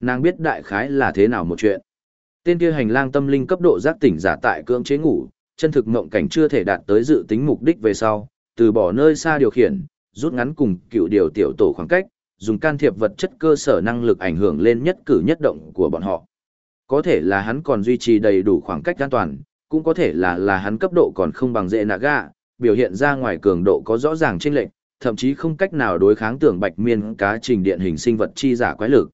Nàng biết đại khái là thế nào một chuyện. Tên kia hành lang tâm linh cấp độ giác tỉnh giả tại cưỡng chế ngủ, chân thực mộng cảnh chưa thể đạt tới dự tính mục đích về sau, từ bỏ nơi xa điều khiển, rút ngắn cùng cựu điều tiểu tổ khoảng cách, dùng can thiệp vật chất cơ sở năng lực ảnh hưởng lên nhất cử nhất động của bọn họ. Có thể là hắn còn duy trì đầy đủ khoảng cách an toàn, cũng có thể là là hắn cấp độ còn không bằng dễ nạ biểu hiện ra ngoài cường độ có rõ ràng chênh lệch, thậm chí không cách nào đối kháng tưởng bạch miên cá trình điện hình sinh vật chi giả quái lực.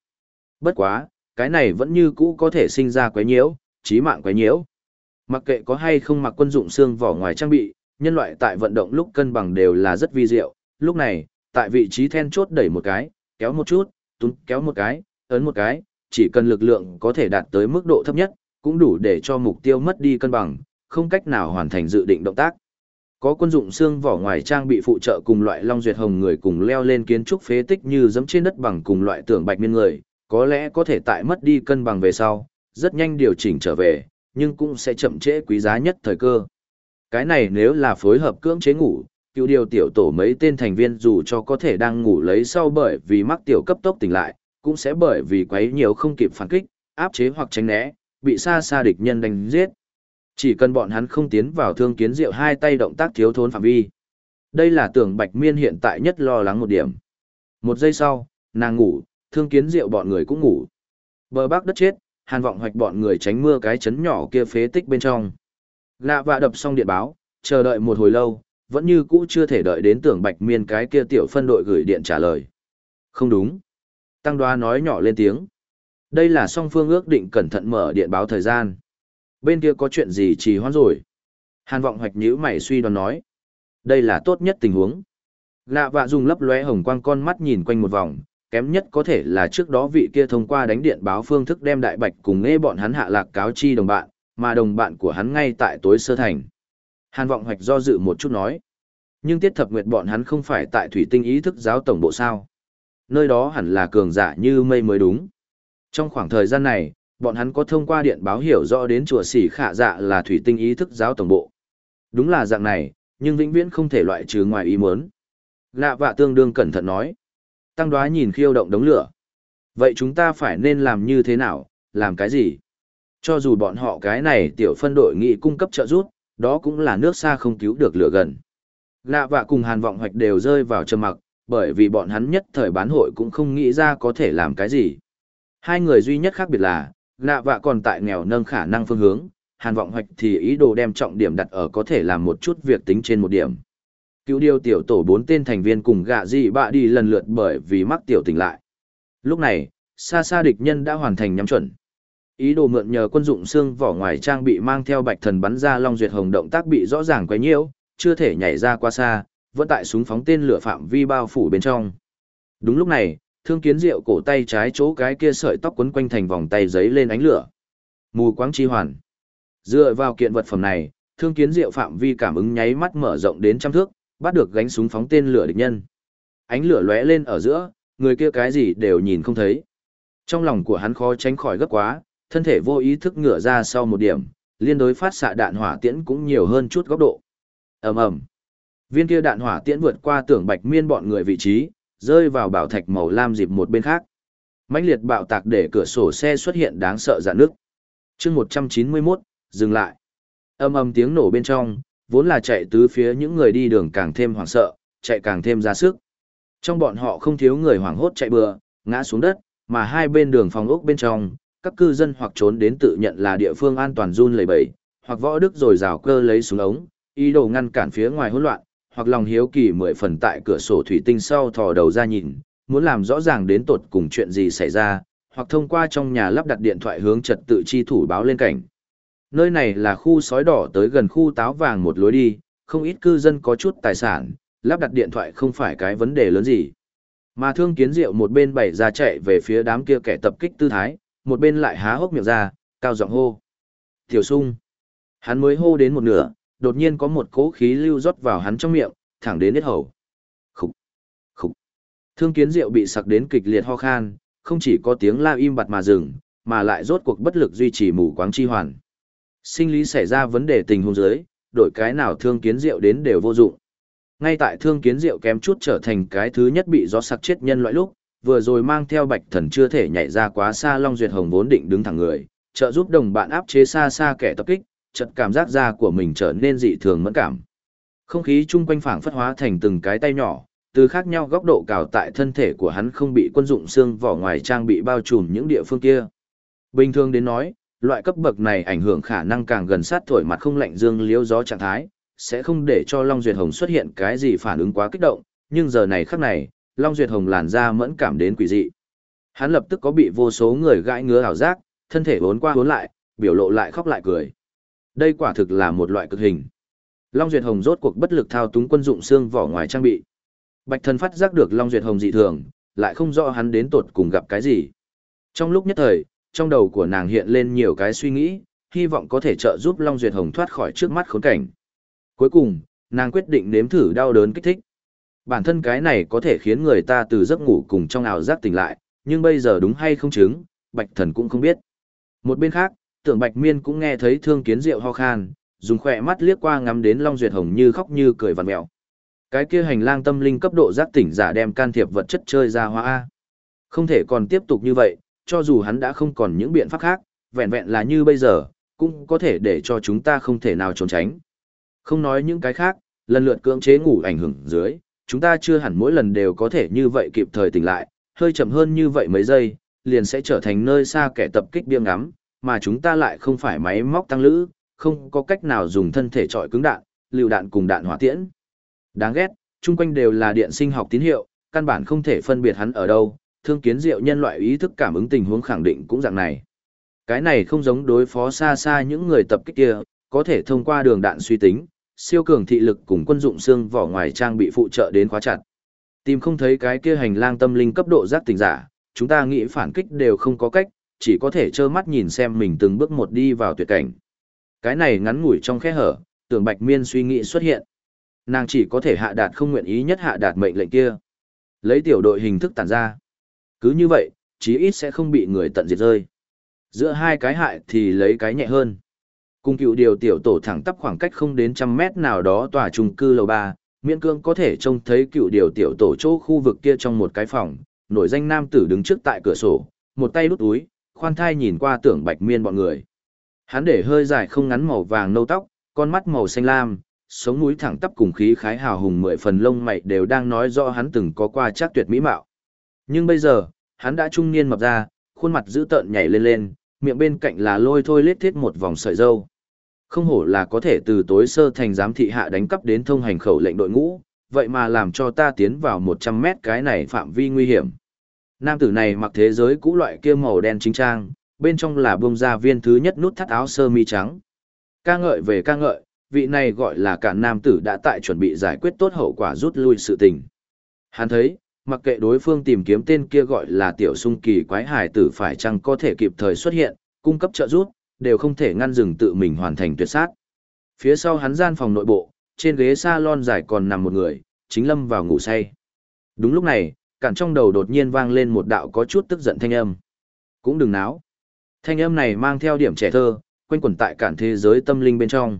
Bất quá, cái này vẫn như cũ có thể sinh ra quái nhiễu, chí mạng quái nhiễu. Mặc kệ có hay không mặc quân dụng xương vỏ ngoài trang bị, nhân loại tại vận động lúc cân bằng đều là rất vi diệu. Lúc này, tại vị trí then chốt đẩy một cái, kéo một chút, túm kéo một cái, ấn một cái, chỉ cần lực lượng có thể đạt tới mức độ thấp nhất, cũng đủ để cho mục tiêu mất đi cân bằng, không cách nào hoàn thành dự định động tác. Có quân dụng xương vỏ ngoài trang bị phụ trợ cùng loại long duyệt hồng người cùng leo lên kiến trúc phế tích như giẫm trên đất bằng cùng loại tưởng bạch miên người, có lẽ có thể tại mất đi cân bằng về sau, rất nhanh điều chỉnh trở về, nhưng cũng sẽ chậm trễ quý giá nhất thời cơ. Cái này nếu là phối hợp cưỡng chế ngủ, cựu điều tiểu tổ mấy tên thành viên dù cho có thể đang ngủ lấy sau bởi vì mắc tiểu cấp tốc tỉnh lại, cũng sẽ bởi vì quấy nhiều không kịp phản kích, áp chế hoặc tránh né, bị xa xa địch nhân đánh giết. Chỉ cần bọn hắn không tiến vào thương kiến diệu hai tay động tác thiếu thốn phạm vi. Đây là tưởng bạch miên hiện tại nhất lo lắng một điểm. Một giây sau, nàng ngủ, thương kiến rượu bọn người cũng ngủ. Bờ bắc đất chết, hàn vọng hoạch bọn người tránh mưa cái chấn nhỏ kia phế tích bên trong. Lạ vạ đập xong điện báo, chờ đợi một hồi lâu, vẫn như cũ chưa thể đợi đến tưởng bạch miên cái kia tiểu phân đội gửi điện trả lời. Không đúng. Tăng đoá nói nhỏ lên tiếng. Đây là song phương ước định cẩn thận mở điện báo thời gian. Bên kia có chuyện gì trì hoãn rồi. Hàn vọng hoạch nhữ mày suy đoán nói. Đây là tốt nhất tình huống. Lạ vạ dùng lấp lóe hồng quang con mắt nhìn quanh một vòng, kém nhất có thể là trước đó vị kia thông qua đánh điện báo phương thức đem đại bạch cùng nghe bọn hắn hạ lạc cáo chi đồng bạn, mà đồng bạn của hắn ngay tại tối sơ thành. Hàn vọng hoạch do dự một chút nói. Nhưng tiết thập nguyệt bọn hắn không phải tại thủy tinh ý thức giáo tổng bộ sao. Nơi đó hẳn là cường giả như mây mới đúng. Trong khoảng thời gian này, bọn hắn có thông qua điện báo hiểu rõ đến chùa xỉ khả dạ là thủy tinh ý thức giáo tổng bộ. Đúng là dạng này, nhưng vĩnh viễn không thể loại trừ ngoài ý muốn. Lạ vạ tương đương cẩn thận nói. Tăng đoá nhìn khiêu động đống lửa. Vậy chúng ta phải nên làm như thế nào, làm cái gì? Cho dù bọn họ cái này tiểu phân đội nghị cung cấp trợ giúp, đó cũng là nước xa không cứu được lửa gần. Lạ vạ cùng hàn vọng hoạch đều rơi vào trầm mặc, bởi vì bọn hắn nhất thời bán hội cũng không nghĩ ra có thể làm cái gì. Hai người duy nhất khác biệt là, lạ vạ còn tại nghèo nâng khả năng phương hướng, hàn vọng hoạch thì ý đồ đem trọng điểm đặt ở có thể làm một chút việc tính trên một điểm. Cứu điều tiểu tổ bốn tên thành viên cùng gạ dị bạ đi lần lượt bởi vì mắc tiểu tỉnh lại. Lúc này, xa xa địch nhân đã hoàn thành nhắm chuẩn. Ý đồ mượn nhờ quân dụng xương vỏ ngoài trang bị mang theo bạch thần bắn ra long duyệt hồng động tác bị rõ ràng quấy nhiễu, chưa thể nhảy ra qua xa, vẫn tại súng phóng tên lửa phạm vi bao phủ bên trong. Đúng lúc này, thương kiến diệu cổ tay trái chỗ cái kia sợi tóc quấn quanh thành vòng tay giấy lên ánh lửa. Mù quáng chi hoàn. Dựa vào kiện vật phẩm này, thương kiến diệu phạm vi cảm ứng nháy mắt mở rộng đến trăm thước, bắt được gánh súng phóng tên lửa địch nhân. Ánh lửa lóe lên ở giữa, người kia cái gì đều nhìn không thấy. Trong lòng của hắn khó tránh khỏi gấp quá, thân thể vô ý thức ngửa ra sau một điểm, liên đối phát xạ đạn hỏa tiễn cũng nhiều hơn chút góc độ. Ầm ầm. Viên kia đạn hỏa tiễn vượt qua tưởng Bạch Miên bọn người vị trí, rơi vào bảo thạch màu lam dịp một bên khác. Mãnh liệt bạo tạc để cửa sổ xe xuất hiện đáng sợ dạn nước. Chương 191, dừng lại. ầm ầm tiếng nổ bên trong, vốn là chạy tứ phía những người đi đường càng thêm hoảng sợ, chạy càng thêm ra sức. Trong bọn họ không thiếu người hoảng hốt chạy bừa, ngã xuống đất, mà hai bên đường phòng ốc bên trong, các cư dân hoặc trốn đến tự nhận là địa phương an toàn run lẩy bẩy, hoặc võ đức rồi rào cơ lấy súng ống, ý đồ ngăn cản phía ngoài hỗn loạn, hoặc lòng hiếu kỳ mười phần tại cửa sổ thủy tinh sau thò đầu ra nhìn, muốn làm rõ ràng đến tột cùng chuyện gì xảy ra, hoặc thông qua trong nhà lắp đặt điện thoại hướng trật tự chi thủ báo lên cảnh. Nơi này là khu sói đỏ tới gần khu táo vàng một lối đi, không ít cư dân có chút tài sản, lắp đặt điện thoại không phải cái vấn đề lớn gì. Mà thương kiến diệu một bên bày ra chạy về phía đám kia kẻ tập kích tư thái, một bên lại há hốc miệng ra, cao giọng hô. Tiểu sung. Hắn mới hô đến một nửa, đột nhiên có một cỗ khí lưu rót vào hắn trong miệng, thẳng đến hết hầu. Khục. Khục. Thương kiến diệu bị sặc đến kịch liệt ho khan, không chỉ có tiếng la im bặt mà dừng, mà lại rốt cuộc bất lực duy trì mù quáng chi hoàn. Sinh lý xảy ra vấn đề tình huống dưới, đổi cái nào thương kiến diệu đến đều vô dụng. Ngay tại thương kiến diệu kém chút trở thành cái thứ nhất bị gió sặc chết nhân loại lúc, vừa rồi mang theo bạch thần chưa thể nhảy ra quá xa Long Duyệt Hồng vốn định đứng thẳng người, trợ giúp đồng bạn áp chế xa xa kẻ tập kích, chợt cảm giác da của mình trở nên dị thường mẫn cảm. Không khí chung quanh phảng phất hóa thành từng cái tay nhỏ, từ khác nhau góc độ cào tại thân thể của hắn không bị quân dụng xương vỏ ngoài trang bị bao trùm những địa phương kia. Bình thường đến nói, loại cấp bậc này ảnh hưởng khả năng càng gần sát thổi mặt không lạnh dương liễu gió trạng thái, sẽ không để cho Long Duyệt Hồng xuất hiện cái gì phản ứng quá kích động, nhưng giờ này khắc này, Long Duyệt Hồng làn da mẫn cảm đến quỷ dị. Hắn lập tức có bị vô số người gãi ngứa ảo giác, thân thể uốn qua uốn lại, biểu lộ lại khóc lại cười. Đây quả thực là một loại cực hình. Long Duyệt Hồng rốt cuộc bất lực thao túng quân dụng xương vỏ ngoài trang bị. Bạch Thần phát giác được Long Duyệt Hồng dị thường, lại không rõ hắn đến tột cùng gặp cái gì. Trong lúc nhất thời, trong đầu của nàng hiện lên nhiều cái suy nghĩ, hy vọng có thể trợ giúp Long Duyệt Hồng thoát khỏi trước mắt khốn cảnh. Cuối cùng, nàng quyết định nếm thử đau đớn kích thích. Bản thân cái này có thể khiến người ta từ giấc ngủ cùng trong ảo giác tỉnh lại, nhưng bây giờ đúng hay không chứng, Bạch Thần cũng không biết. Một bên khác, tưởng Bạch Miên cũng nghe thấy thương kiến rượu ho khan, dùng khỏe mắt liếc qua ngắm đến Long Duyệt Hồng như khóc như cười vằn mèo. Cái kia hành lang tâm linh cấp độ giác tỉnh giả đem can thiệp vật chất chơi ra hoa A. Không thể còn tiếp tục như vậy, cho dù hắn đã không còn những biện pháp khác, vẹn vẹn là như bây giờ, cũng có thể để cho chúng ta không thể nào trốn tránh. Không nói những cái khác, lần lượt cưỡng chế ngủ ảnh hưởng dưới, chúng ta chưa hẳn mỗi lần đều có thể như vậy kịp thời tỉnh lại, hơi chậm hơn như vậy mấy giây, liền sẽ trở thành nơi xa kẻ tập kích biêng ngắm, mà chúng ta lại không phải máy móc tăng lữ, không có cách nào dùng thân thể trọi cứng đạn, lưu đạn cùng đạn hỏa tiễn. Đáng ghét, chung quanh đều là điện sinh học tín hiệu, căn bản không thể phân biệt hắn ở đâu, thương kiến diệu nhân loại ý thức cảm ứng tình huống khẳng định cũng dạng này. Cái này không giống đối phó xa xa những người tập kích kia, có thể thông qua đường đạn suy tính, siêu cường thị lực cùng quân dụng xương vỏ ngoài trang bị phụ trợ đến khóa chặt. Tìm không thấy cái kia hành lang tâm linh cấp độ giác tỉnh giả, chúng ta nghĩ phản kích đều không có cách, chỉ có thể trơ mắt nhìn xem mình từng bước một đi vào tuyệt cảnh. Cái này ngắn ngủi trong khe hở, tưởng Bạch Miên suy nghĩ xuất hiện. Nàng chỉ có thể hạ đạt không nguyện ý nhất hạ đạt mệnh lệnh kia. Lấy tiểu đội hình thức tản ra. Cứ như vậy, chí ít sẽ không bị người tận diệt rơi. Giữa hai cái hại thì lấy cái nhẹ hơn. Cùng cựu điều tiểu tổ thẳng tắp khoảng cách không đến trăm mét nào đó tòa trung cư lầu ba, miễn cương có thể trông thấy cựu điều tiểu tổ chỗ khu vực kia trong một cái phòng, nổi danh nam tử đứng trước tại cửa sổ, một tay đút túi, khoan thai nhìn qua tưởng bạch miên bọn người. Hắn để hơi dài không ngắn màu vàng nâu tóc, con mắt màu xanh lam, sống mũi thẳng tắp cùng khí khái hào hùng mười phần lông mày đều đang nói rõ hắn từng có qua chắc tuyệt mỹ mạo. Nhưng bây giờ, hắn đã trung niên mập ra, khuôn mặt dữ tợn nhảy lên lên, miệng bên cạnh là lôi thôi lết thiết một vòng sợi dâu. Không hổ là có thể từ tối sơ thành giám thị hạ đánh cắp đến thông hành khẩu lệnh đội ngũ, vậy mà làm cho ta tiến vào 100 mét cái này phạm vi nguy hiểm. Nam tử này mặc thế giới cũ loại kia màu đen chính trang, bên trong là bông ra viên thứ nhất nút thắt áo sơ mi trắng. Ca ngợi về ca ngợi, vị này gọi là cả nam tử đã tại chuẩn bị giải quyết tốt hậu quả rút lui sự tình. Hắn thấy, mặc kệ đối phương tìm kiếm tên kia gọi là tiểu sung kỳ quái hải tử phải chăng có thể kịp thời xuất hiện, cung cấp trợ giúp, đều không thể ngăn dừng tự mình hoàn thành tuyệt sát. Phía sau hắn gian phòng nội bộ, trên ghế salon dài còn nằm một người, chính lâm vào ngủ say. Đúng lúc này, cản trong đầu đột nhiên vang lên một đạo có chút tức giận thanh âm. Cũng đừng náo. Thanh âm này mang theo điểm trẻ thơ, quanh quẩn tại cản thế giới tâm linh bên trong.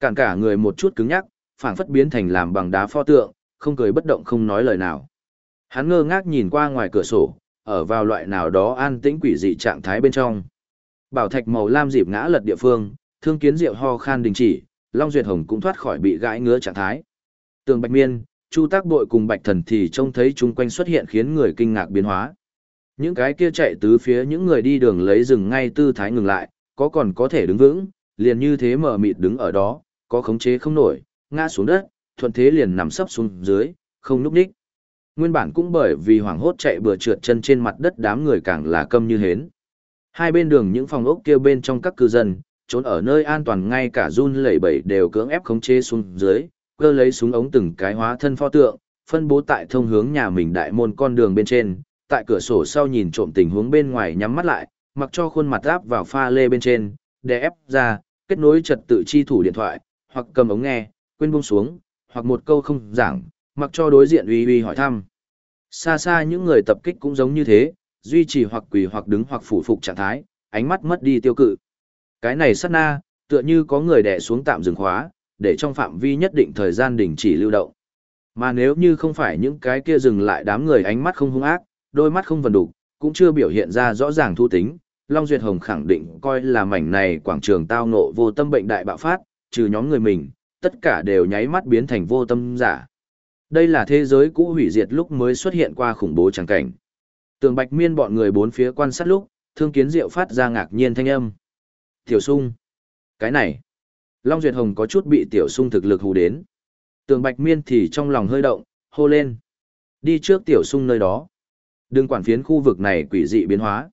Cản cả người một chút cứng nhắc, phảng phất biến thành làm bằng đá pho tượng, không cười bất động không nói lời nào. Hắn ngơ ngác nhìn qua ngoài cửa sổ, ở vào loại nào đó an tĩnh quỷ dị trạng thái bên trong. Bảo thạch màu lam dịp ngã lật địa phương, thương kiến diệu ho khan đình chỉ, Long Duyệt Hồng cũng thoát khỏi bị gãi ngứa trạng thái. Tường Bạch Miên, Chu Tác Bội cùng Bạch Thần thì trông thấy chung quanh xuất hiện khiến người kinh ngạc biến hóa. Những cái kia chạy tứ phía những người đi đường lấy rừng ngay tư thái ngừng lại, có còn có thể đứng vững, liền như thế mở mịt đứng ở đó, có khống chế không nổi, ngã xuống đất, thuận thế liền nằm sấp xuống dưới, không núp đích. Nguyên bản cũng bởi vì hoảng hốt chạy bừa trượt chân trên mặt đất đám người càng là câm như hến. Hai bên đường những phòng ốc kia bên trong các cư dân, trốn ở nơi an toàn ngay cả run lẩy bẩy đều cưỡng ép khống chế xuống dưới, cơ lấy súng ống từng cái hóa thân pho tượng, phân bố tại thông hướng nhà mình đại môn con đường bên trên, tại cửa sổ sau nhìn trộm tình huống bên ngoài nhắm mắt lại, mặc cho khuôn mặt áp vào pha lê bên trên, để ép ra, kết nối trật tự chi thủ điện thoại, hoặc cầm ống nghe, quên buông xuống, hoặc một câu không giảng, mặc cho đối diện uy uy hỏi thăm. Xa xa những người tập kích cũng giống như thế, duy trì hoặc quỳ hoặc đứng hoặc phủ phục trạng thái, ánh mắt mất đi tiêu cự. Cái này sát na, tựa như có người đè xuống tạm dừng khóa, để trong phạm vi nhất định thời gian đình chỉ lưu động. Mà nếu như không phải những cái kia dừng lại đám người ánh mắt không hung ác, đôi mắt không vần đủ cũng chưa biểu hiện ra rõ ràng thu tính. Long Duyệt Hồng khẳng định coi là mảnh này quảng trường tao ngộ vô tâm bệnh đại bạo phát, trừ nhóm người mình, tất cả đều nháy mắt biến thành vô tâm giả. Đây là thế giới cũ hủy diệt lúc mới xuất hiện qua khủng bố tràng cảnh. Tường Bạch Miên bọn người bốn phía quan sát lúc, Thương Kiến Diệu phát ra ngạc nhiên thanh âm. Tiểu Sung. Cái này. Long Duyệt Hồng có chút bị Tiểu Sung thực lực hù đến. Tường Bạch Miên thì trong lòng hơi động, hô lên. Đi trước Tiểu Sung nơi đó. Đừng quản phiến khu vực này quỷ dị biến hóa.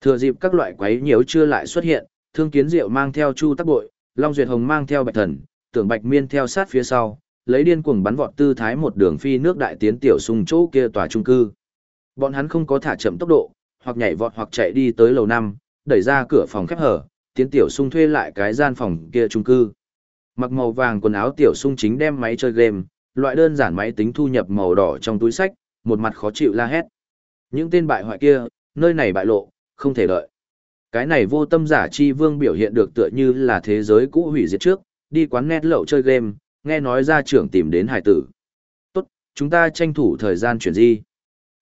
Thừa dịp các loại quái nhiễu chưa lại xuất hiện, Thương Kiến Diệu mang theo Chu Tắc Bội, Long Duyệt Hồng mang theo Bạch Thần, Tưởng Bạch Miên theo sát phía sau, lấy điên cuồng bắn vọt tư thái một đường phi nước đại tiến tiểu sung chỗ kia tòa trung cư. Bọn hắn không có thả chậm tốc độ, hoặc nhảy vọt hoặc chạy đi tới lầu năm, đẩy ra cửa phòng khép hở, tiến tiểu sung thuê lại cái gian phòng kia trung cư. Mặc màu vàng quần áo tiểu sung chính đem máy chơi game, loại đơn giản máy tính thu nhập màu đỏ trong túi sách, một mặt khó chịu la hét. Những tên bại hoại kia, nơi này bại lộ, không thể đợi. Cái này vô tâm giả chi vương biểu hiện được tựa như là thế giới cũ hủy diệt trước, đi quán net lậu chơi game, nghe nói ra trưởng tìm đến hải tử. Tốt, chúng ta tranh thủ thời gian chuyển di.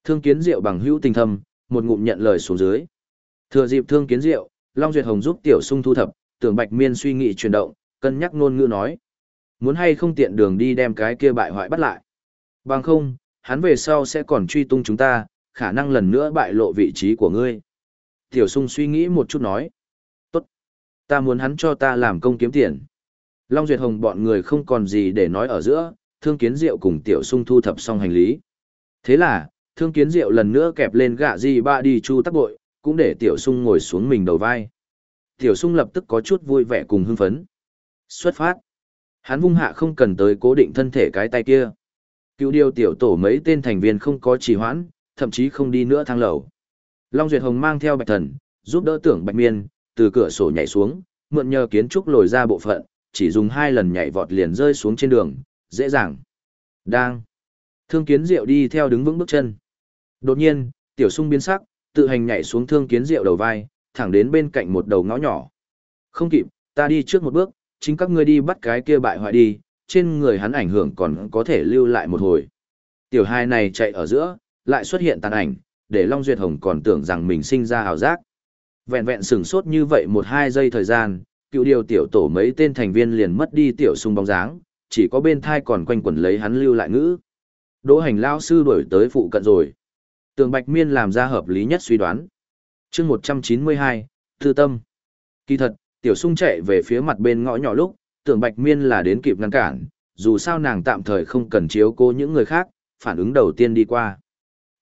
Thương kiến diệu bằng hữu tình thâm, một ngụm nhận lời xuống dưới. Thừa dịp thương kiến diệu, Long Duyệt Hồng giúp tiểu sung thu thập, tưởng bạch miên suy nghĩ chuyển động, cân nhắc nôn ngữ nói. Muốn hay không tiện đường đi đem cái kia bại hoại bắt lại. Bằng không, hắn về sau sẽ còn truy tung chúng ta, khả năng lần nữa bại lộ vị trí của ngươi. Tiểu sung suy nghĩ một chút nói. Tốt. Ta muốn hắn cho ta làm công kiếm tiền. Long Duyệt Hồng bọn người không còn gì để nói ở giữa, Thương Kiến Diệu cùng Tiểu Sung thu thập xong hành lý. Thế là, Thương Kiến Diệu lần nữa kẹp lên gạ gì ba đi chu tắc bội, cũng để Tiểu Sung ngồi xuống mình đầu vai. Tiểu Sung lập tức có chút vui vẻ cùng hưng phấn. Xuất phát. Hắn vung hạ không cần tới cố định thân thể cái tay kia. Cựu điều tiểu tổ mấy tên thành viên không có trì hoãn, thậm chí không đi nữa thang lầu. Long Duyệt Hồng mang theo Bạch Thần, giúp đỡ tưởng Bạch Miên, từ cửa sổ nhảy xuống, mượn nhờ kiến trúc lồi ra bộ phận, chỉ dùng hai lần nhảy vọt liền rơi xuống trên đường, dễ dàng. Đang. Thương kiến diệu đi theo đứng vững bước chân. Đột nhiên, tiểu sung biến sắc, tự hành nhảy xuống thương kiến diệu đầu vai, thẳng đến bên cạnh một đầu ngõ nhỏ. Không kịp, ta đi trước một bước, chính các ngươi đi bắt cái kia bại hoại đi, trên người hắn ảnh hưởng còn có thể lưu lại một hồi. Tiểu hai này chạy ở giữa, lại xuất hiện tàn ảnh, để Long Duyệt Hồng còn tưởng rằng mình sinh ra hào giác. Vẹn vẹn sừng sốt như vậy một hai giây thời gian, cựu điều tiểu tổ mấy tên thành viên liền mất đi tiểu sung bóng dáng, chỉ có bên thai còn quanh quẩn lấy hắn lưu lại ngữ. Đỗ hành lao sư đuổi tới phụ cận rồi. Tường Bạch Miên làm ra hợp lý nhất suy đoán. chương 192, Tư Tâm. Kỳ thật, tiểu sung chạy về phía mặt bên ngõ nhỏ lúc, tưởng Bạch Miên là đến kịp ngăn cản, dù sao nàng tạm thời không cần chiếu cố những người khác, phản ứng đầu tiên đi qua.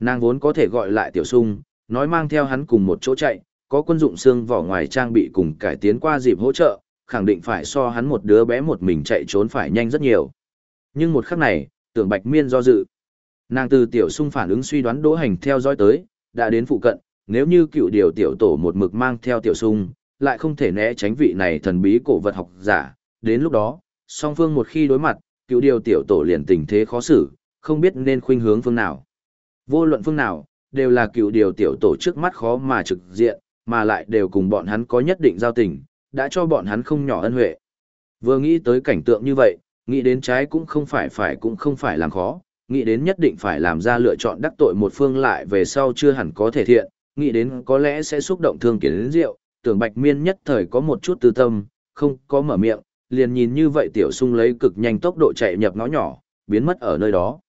Nàng vốn có thể gọi lại tiểu sung, nói mang theo hắn cùng một chỗ chạy, có quân dụng xương vỏ ngoài trang bị cùng cải tiến qua dịp hỗ trợ, khẳng định phải so hắn một đứa bé một mình chạy trốn phải nhanh rất nhiều. Nhưng một khắc này, tưởng Bạch Miên do dự. Nàng từ tiểu sung phản ứng suy đoán đỗ hành theo dõi tới, đã đến phụ cận, nếu như cựu điều tiểu tổ một mực mang theo tiểu sung, lại không thể né tránh vị này thần bí cổ vật học giả, đến lúc đó, song phương một khi đối mặt, cựu điều tiểu tổ liền tình thế khó xử, không biết nên khuynh hướng phương nào. Vô luận phương nào, đều là cựu điều tiểu tổ trước mắt khó mà trực diện, mà lại đều cùng bọn hắn có nhất định giao tình, đã cho bọn hắn không nhỏ ân huệ. Vừa nghĩ tới cảnh tượng như vậy, nghĩ đến trái cũng không phải phải cũng không phải làm khó, nghĩ đến nhất định phải làm ra lựa chọn đắc tội một phương lại về sau chưa hẳn có thể thiện, nghĩ đến có lẽ sẽ xúc động thương kiến đến rượu, tưởng bạch miên nhất thời có một chút tư tâm, không có mở miệng, liền nhìn như vậy tiểu sung lấy cực nhanh tốc độ chạy nhập ngõ nhỏ, biến mất ở nơi đó.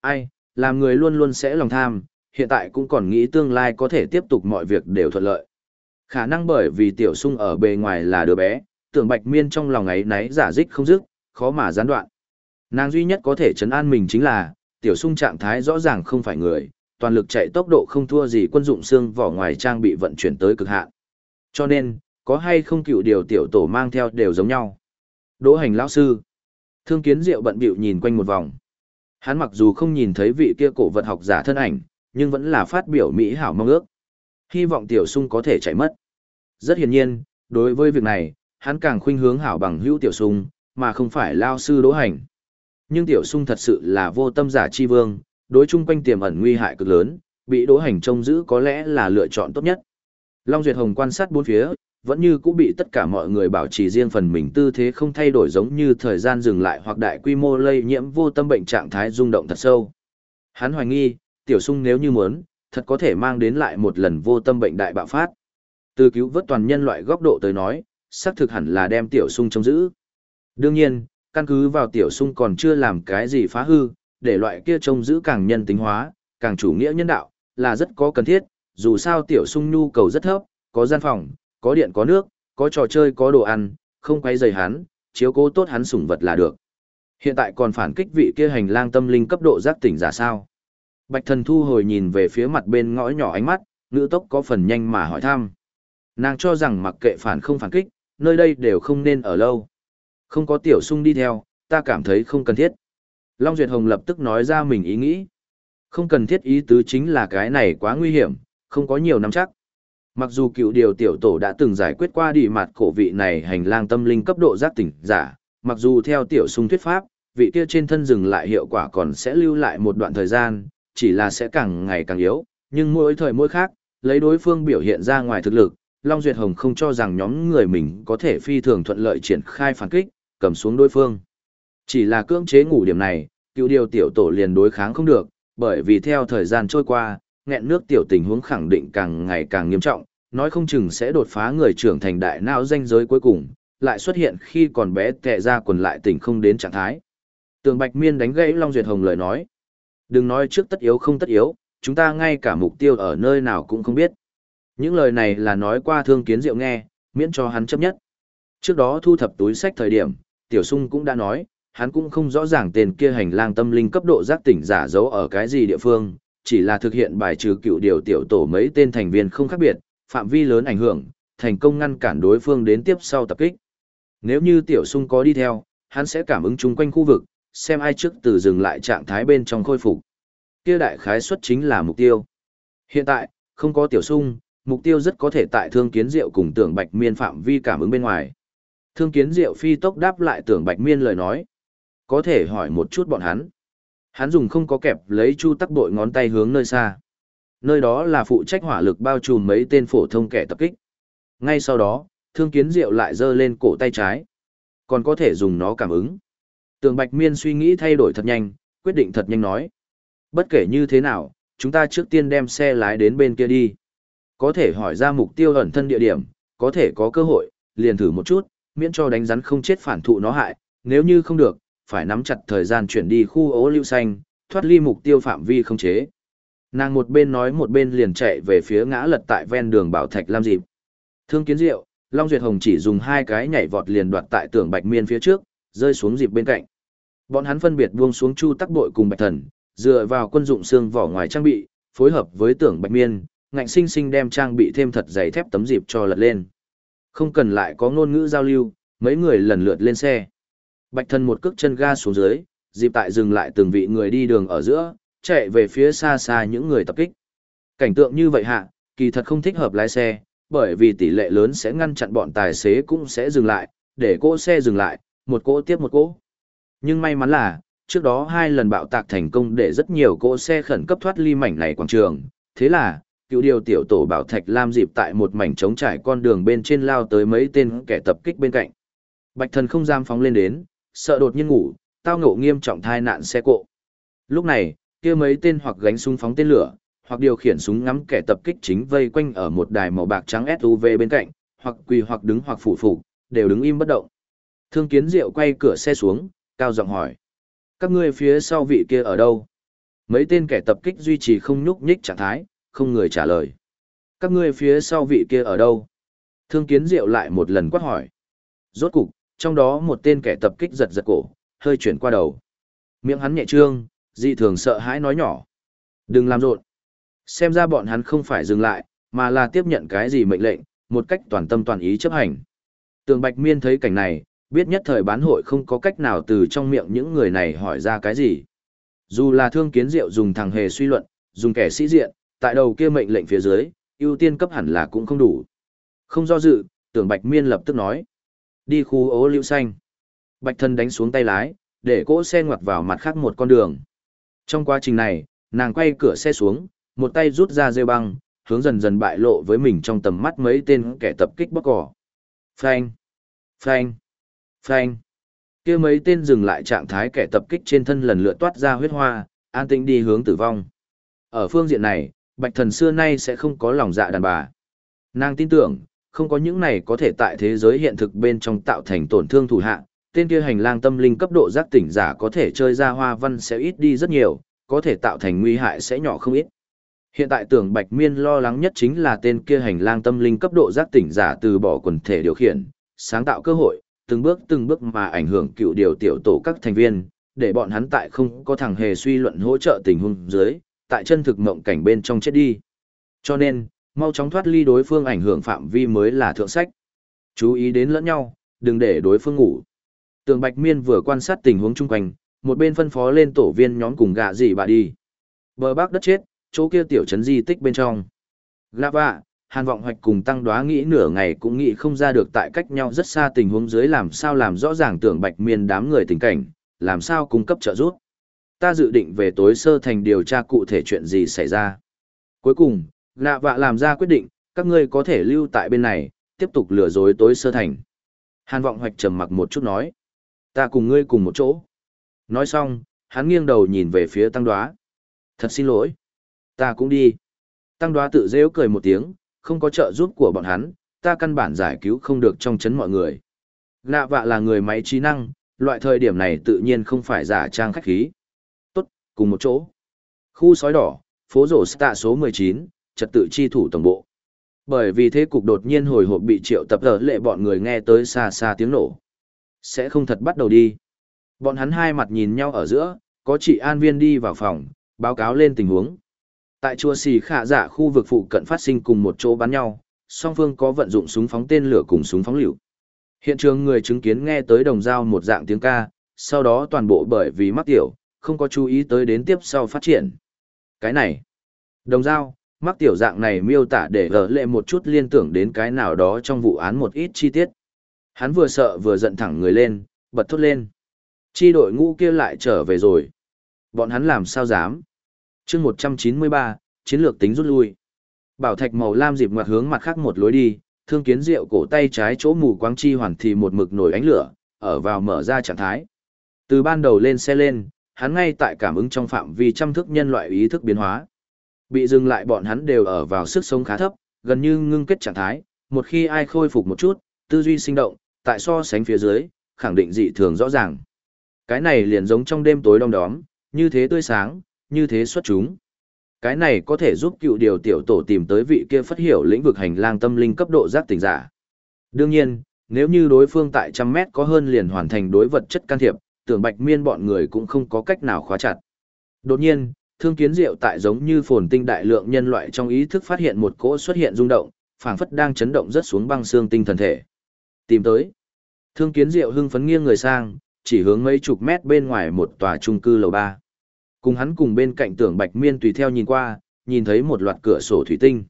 Ai, làm người luôn luôn sẽ lòng tham, hiện tại cũng còn nghĩ tương lai có thể tiếp tục mọi việc đều thuận lợi. Khả năng bởi vì tiểu sung ở bề ngoài là đứa bé, tưởng bạch miên trong lòng ấy náy giả dích không dứt, khó mà gián đoạn. Nàng duy nhất có thể chấn an mình chính là, tiểu sung trạng thái rõ ràng không phải người, toàn lực chạy tốc độ không thua gì quân dụng xương vỏ ngoài trang bị vận chuyển tới cực hạn. Cho nên, có hay không cựu điều tiểu tổ mang theo đều giống nhau. Đỗ hành lão sư. Thương kiến diệu bận bịu nhìn quanh một vòng. Hắn mặc dù không nhìn thấy vị kia cổ vật học giả thân ảnh, nhưng vẫn là phát biểu mỹ hảo mong ước. Hy vọng tiểu sung có thể chạy mất. Rất hiển nhiên, đối với việc này, hắn càng khuynh hướng hảo bằng hữu tiểu sung, mà không phải lao sư đỗ hành. Nhưng tiểu sung thật sự là vô tâm giả chi vương, đối chung quanh tiềm ẩn nguy hại cực lớn, bị đỗ hành trông giữ có lẽ là lựa chọn tốt nhất. Long Duyệt Hồng quan sát bốn phía, vẫn như cũng bị tất cả mọi người bảo trì riêng phần mình tư thế không thay đổi giống như thời gian dừng lại hoặc đại quy mô lây nhiễm vô tâm bệnh trạng thái rung động thật sâu. Hắn hoài nghi, tiểu sung nếu như muốn, thật có thể mang đến lại một lần vô tâm bệnh đại bạo phát. Từ cứu vớt toàn nhân loại góc độ tới nói, xác thực hẳn là đem tiểu sung trông giữ. Đương nhiên, căn cứ vào tiểu sung còn chưa làm cái gì phá hư, để loại kia trông giữ càng nhân tính hóa, càng chủ nghĩa nhân đạo, là rất có cần thiết, dù sao tiểu sung nhu cầu rất thấp, có gian phòng, có điện có nước, có trò chơi có đồ ăn, không quay rời hắn, chiếu cố tốt hắn sủng vật là được. Hiện tại còn phản kích vị kia hành lang tâm linh cấp độ giác tỉnh giả sao? Bạch thần thu hồi nhìn về phía mặt bên ngõ nhỏ ánh mắt, ngữ tốc có phần nhanh mà hỏi thăm. Nàng cho rằng mặc kệ phản không phản kích, nơi đây đều không nên ở lâu. Không có tiểu sung đi theo, ta cảm thấy không cần thiết. Long Duyệt Hồng lập tức nói ra mình ý nghĩ. Không cần thiết ý tứ chính là cái này quá nguy hiểm, không có nhiều nắm chắc. Mặc dù cựu điều tiểu tổ đã từng giải quyết qua đi mặt cổ vị này hành lang tâm linh cấp độ giác tỉnh giả, mặc dù theo tiểu sung thuyết pháp, vị kia trên thân dừng lại hiệu quả còn sẽ lưu lại một đoạn thời gian, chỉ là sẽ càng ngày càng yếu, nhưng mỗi thời mỗi khác, lấy đối phương biểu hiện ra ngoài thực lực, Long Duyệt Hồng không cho rằng nhóm người mình có thể phi thường thuận lợi triển khai phản kích, cầm xuống đối phương. Chỉ là cưỡng chế ngủ điểm này, cựu điều tiểu tổ liền đối kháng không được, bởi vì theo thời gian trôi qua, nghẹn nước tiểu tình huống khẳng định càng ngày càng nghiêm trọng, nói không chừng sẽ đột phá người trưởng thành đại não danh giới cuối cùng, lại xuất hiện khi còn bé tệ ra quần lại tỉnh không đến trạng thái. Tường Bạch Miên đánh gãy Long Duyệt Hồng lời nói. Đừng nói trước tất yếu không tất yếu, chúng ta ngay cả mục tiêu ở nơi nào cũng không biết. Những lời này là nói qua thương kiến diệu nghe, miễn cho hắn chấp nhất. Trước đó thu thập túi sách thời điểm, Tiểu Sung cũng đã nói, hắn cũng không rõ ràng tên kia hành lang tâm linh cấp độ giác tỉnh giả giấu ở cái gì địa phương, chỉ là thực hiện bài trừ cựu điều tiểu tổ mấy tên thành viên không khác biệt, phạm vi lớn ảnh hưởng, thành công ngăn cản đối phương đến tiếp sau tập kích. Nếu như Tiểu Sung có đi theo, hắn sẽ cảm ứng chung quanh khu vực, xem ai trước từ dừng lại trạng thái bên trong khôi phục. Kia đại khái suất chính là mục tiêu. Hiện tại, không có Tiểu Sung, mục tiêu rất có thể tại thương kiến diệu cùng tưởng bạch miên phạm vi cảm ứng bên ngoài. Thương kiến diệu phi tốc đáp lại tưởng bạch miên lời nói. Có thể hỏi một chút bọn hắn. Hắn dùng không có kẹp lấy chu tắc đội ngón tay hướng nơi xa. Nơi đó là phụ trách hỏa lực bao trùm mấy tên phổ thông kẻ tập kích. Ngay sau đó, thương kiến diệu lại giơ lên cổ tay trái. Còn có thể dùng nó cảm ứng. Tường Bạch Miên suy nghĩ thay đổi thật nhanh, quyết định thật nhanh nói. Bất kể như thế nào, chúng ta trước tiên đem xe lái đến bên kia đi. Có thể hỏi ra mục tiêu ẩn thân địa điểm, có thể có cơ hội, liền thử một chút, miễn cho đánh rắn không chết phản thụ nó hại, nếu như không được, phải nắm chặt thời gian chuyển đi khu ố lưu xanh, thoát ly mục tiêu phạm vi không chế. Nàng một bên nói một bên liền chạy về phía ngã lật tại ven đường Bảo Thạch Lam Dịp. Thương kiến diệu, Long Duyệt Hồng chỉ dùng hai cái nhảy vọt liền đoạt tại tường Bạch Miên phía trước, rơi xuống dịp bên cạnh. Bọn hắn phân biệt buông xuống chu tắc bội cùng Bạch Thần, dựa vào quân dụng xương vỏ ngoài trang bị, phối hợp với tưởng Bạch Miên, ngạnh sinh sinh đem trang bị thêm thật dày thép tấm dịp cho lật lên. Không cần lại có ngôn ngữ giao lưu, mấy người lần lượt lên xe. Bạch thân một cước chân ga xuống dưới, dịp tại dừng lại từng vị người đi đường ở giữa, chạy về phía xa xa những người tập kích. Cảnh tượng như vậy hạ, kỳ thật không thích hợp lái xe, bởi vì tỷ lệ lớn sẽ ngăn chặn bọn tài xế cũng sẽ dừng lại, để cỗ xe dừng lại, một cỗ tiếp một cỗ. Nhưng may mắn là, trước đó hai lần bạo tạc thành công để rất nhiều cỗ xe khẩn cấp thoát ly mảnh này quảng trường. Thế là, cựu điều tiểu tổ bảo thạch lam dịp tại một mảnh trống trải con đường bên trên lao tới mấy tên kẻ tập kích bên cạnh. Bạch thần không dám phóng lên đến, sợ đột nhiên ngủ, tao ngộ nghiêm trọng thai nạn xe cộ. Lúc này, kia mấy tên hoặc gánh súng phóng tên lửa, hoặc điều khiển súng ngắm kẻ tập kích chính vây quanh ở một đài màu bạc trắng SUV bên cạnh, hoặc quỳ hoặc đứng hoặc phủ phục, đều đứng im bất động. Thương Kiến Diệu quay cửa xe xuống, cao giọng hỏi: "Các ngươi phía sau vị kia ở đâu?" Mấy tên kẻ tập kích duy trì không nhúc nhích trạng thái, không người trả lời. "Các ngươi phía sau vị kia ở đâu?" Thương Kiến Diệu lại một lần quát hỏi. Rốt cục, trong đó một tên kẻ tập kích giật giật cổ, hơi chuyển qua đầu. Miệng hắn nhẹ trương, dị thường sợ hãi nói nhỏ. Đừng làm rộn. Xem ra bọn hắn không phải dừng lại, mà là tiếp nhận cái gì mệnh lệnh, một cách toàn tâm toàn ý chấp hành. Tường Bạch Miên thấy cảnh này, biết nhất thời bán hội không có cách nào từ trong miệng những người này hỏi ra cái gì. Dù là thương kiến diệu dùng thằng hề suy luận, dùng kẻ sĩ diện, tại đầu kia mệnh lệnh phía dưới, ưu tiên cấp hẳn là cũng không đủ. Không do dự, tưởng Bạch Miên lập tức nói. Đi khu ố liễu xanh. Bạch thân đánh xuống tay lái, để cỗ xe ngoặt vào mặt khác một con đường. Trong quá trình này, nàng quay cửa xe xuống, một tay rút ra rêu băng, hướng dần dần bại lộ với mình trong tầm mắt mấy tên kẻ tập kích bóc cỏ. Phanh! Phanh! Phanh! kia mấy tên dừng lại trạng thái kẻ tập kích trên thân lần lượt toát ra huyết hoa, an tĩnh đi hướng tử vong. Ở phương diện này, bạch thần xưa nay sẽ không có lòng dạ đàn bà. Nàng tin tưởng, không có những này có thể tại thế giới hiện thực bên trong tạo thành tổn thương thủ hạ, tên kia hành lang tâm linh cấp độ giác tỉnh giả có thể chơi ra hoa văn sẽ ít đi rất nhiều, có thể tạo thành nguy hại sẽ nhỏ không ít. Hiện tại tưởng Bạch Miên lo lắng nhất chính là tên kia hành lang tâm linh cấp độ giác tỉnh giả từ bỏ quần thể điều khiển, sáng tạo cơ hội, từng bước từng bước mà ảnh hưởng cựu điều tiểu tổ các thành viên, để bọn hắn tại không có thằng hề suy luận hỗ trợ tình huống dưới, tại chân thực mộng cảnh bên trong chết đi. Cho nên, mau chóng thoát ly đối phương ảnh hưởng phạm vi mới là thượng sách. Chú ý đến lẫn nhau, đừng để đối phương ngủ. Tường Bạch Miên vừa quan sát tình huống chung quanh, một bên phân phó lên tổ viên nhóm cùng gạ gì bà đi. Bờ bắc đất chết, chỗ kia tiểu trấn di tích bên trong. Lava, Hàn Vọng Hoạch cùng Tăng Đoá nghĩ nửa ngày cũng nghĩ không ra được tại cách nhau rất xa tình huống dưới làm sao làm rõ ràng tưởng Bạch Miên đám người tình cảnh, làm sao cung cấp trợ giúp. Ta dự định về tối sơ thành điều tra cụ thể chuyện gì xảy ra. Cuối cùng, nạ vạ làm ra quyết định, các ngươi có thể lưu tại bên này, tiếp tục lừa dối tối sơ thành. Hàn Vọng Hoạch trầm mặc một chút nói. Ta cùng ngươi cùng một chỗ. Nói xong, hắn nghiêng đầu nhìn về phía Tăng Đoá. Thật xin lỗi. Ta cũng đi. Tăng Đoá tự rêu cười một tiếng, không có trợ giúp của bọn hắn, ta căn bản giải cứu không được trong chấn mọi người. Nạ vạ là người máy trí năng, loại thời điểm này tự nhiên không phải giả trang khách khí. Cùng một chỗ. Khu sói đỏ, phố rổ tạ số 19, trật tự chi thủ tổng bộ. Bởi vì thế cục đột nhiên hồi hộp bị triệu tập ở lệ bọn người nghe tới xa xa tiếng nổ. Sẽ không thật bắt đầu đi. Bọn hắn hai mặt nhìn nhau ở giữa, có chị an viên đi vào phòng, báo cáo lên tình huống. Tại chùa xì khả giả khu vực phụ cận phát sinh cùng một chỗ bắn nhau, song phương có vận dụng súng phóng tên lửa cùng súng phóng lựu. Hiện trường người chứng kiến nghe tới đồng dao một dạng tiếng ca, sau đó toàn bộ bởi vì mắc tiểu, không có chú ý tới đến tiếp sau phát triển. Cái này, đồng dao, mắc tiểu dạng này miêu tả để gỡ lệ một chút liên tưởng đến cái nào đó trong vụ án một ít chi tiết. Hắn vừa sợ vừa giận thẳng người lên, bật thốt lên. Chi đội ngũ kia lại trở về rồi. Bọn hắn làm sao dám? chương 193, chiến lược tính rút lui. Bảo thạch màu lam dịp ngoặt hướng mặt khác một lối đi, thương kiến rượu cổ tay trái chỗ mù quáng chi hoàn thì một mực nổi ánh lửa, ở vào mở ra trạng thái. Từ ban đầu lên xe lên, hắn ngay tại cảm ứng trong phạm vi trăm thức nhân loại ý thức biến hóa. Bị dừng lại bọn hắn đều ở vào sức sống khá thấp, gần như ngưng kết trạng thái, một khi ai khôi phục một chút, tư duy sinh động, tại so sánh phía dưới, khẳng định dị thường rõ ràng. Cái này liền giống trong đêm tối đông đóm, như thế tươi sáng, như thế xuất chúng. Cái này có thể giúp cựu điều tiểu tổ tìm tới vị kia phát hiểu lĩnh vực hành lang tâm linh cấp độ giác tỉnh giả. Đương nhiên, nếu như đối phương tại trăm mét có hơn liền hoàn thành đối vật chất can thiệp, tưởng bạch miên bọn người cũng không có cách nào khóa chặt. Đột nhiên, thương kiến diệu tại giống như phồn tinh đại lượng nhân loại trong ý thức phát hiện một cỗ xuất hiện rung động, phảng phất đang chấn động rất xuống băng xương tinh thần thể. Tìm tới. Thương kiến diệu hưng phấn nghiêng người sang, chỉ hướng mấy chục mét bên ngoài một tòa trung cư lầu ba. Cùng hắn cùng bên cạnh tưởng bạch miên tùy theo nhìn qua, nhìn thấy một loạt cửa sổ thủy tinh.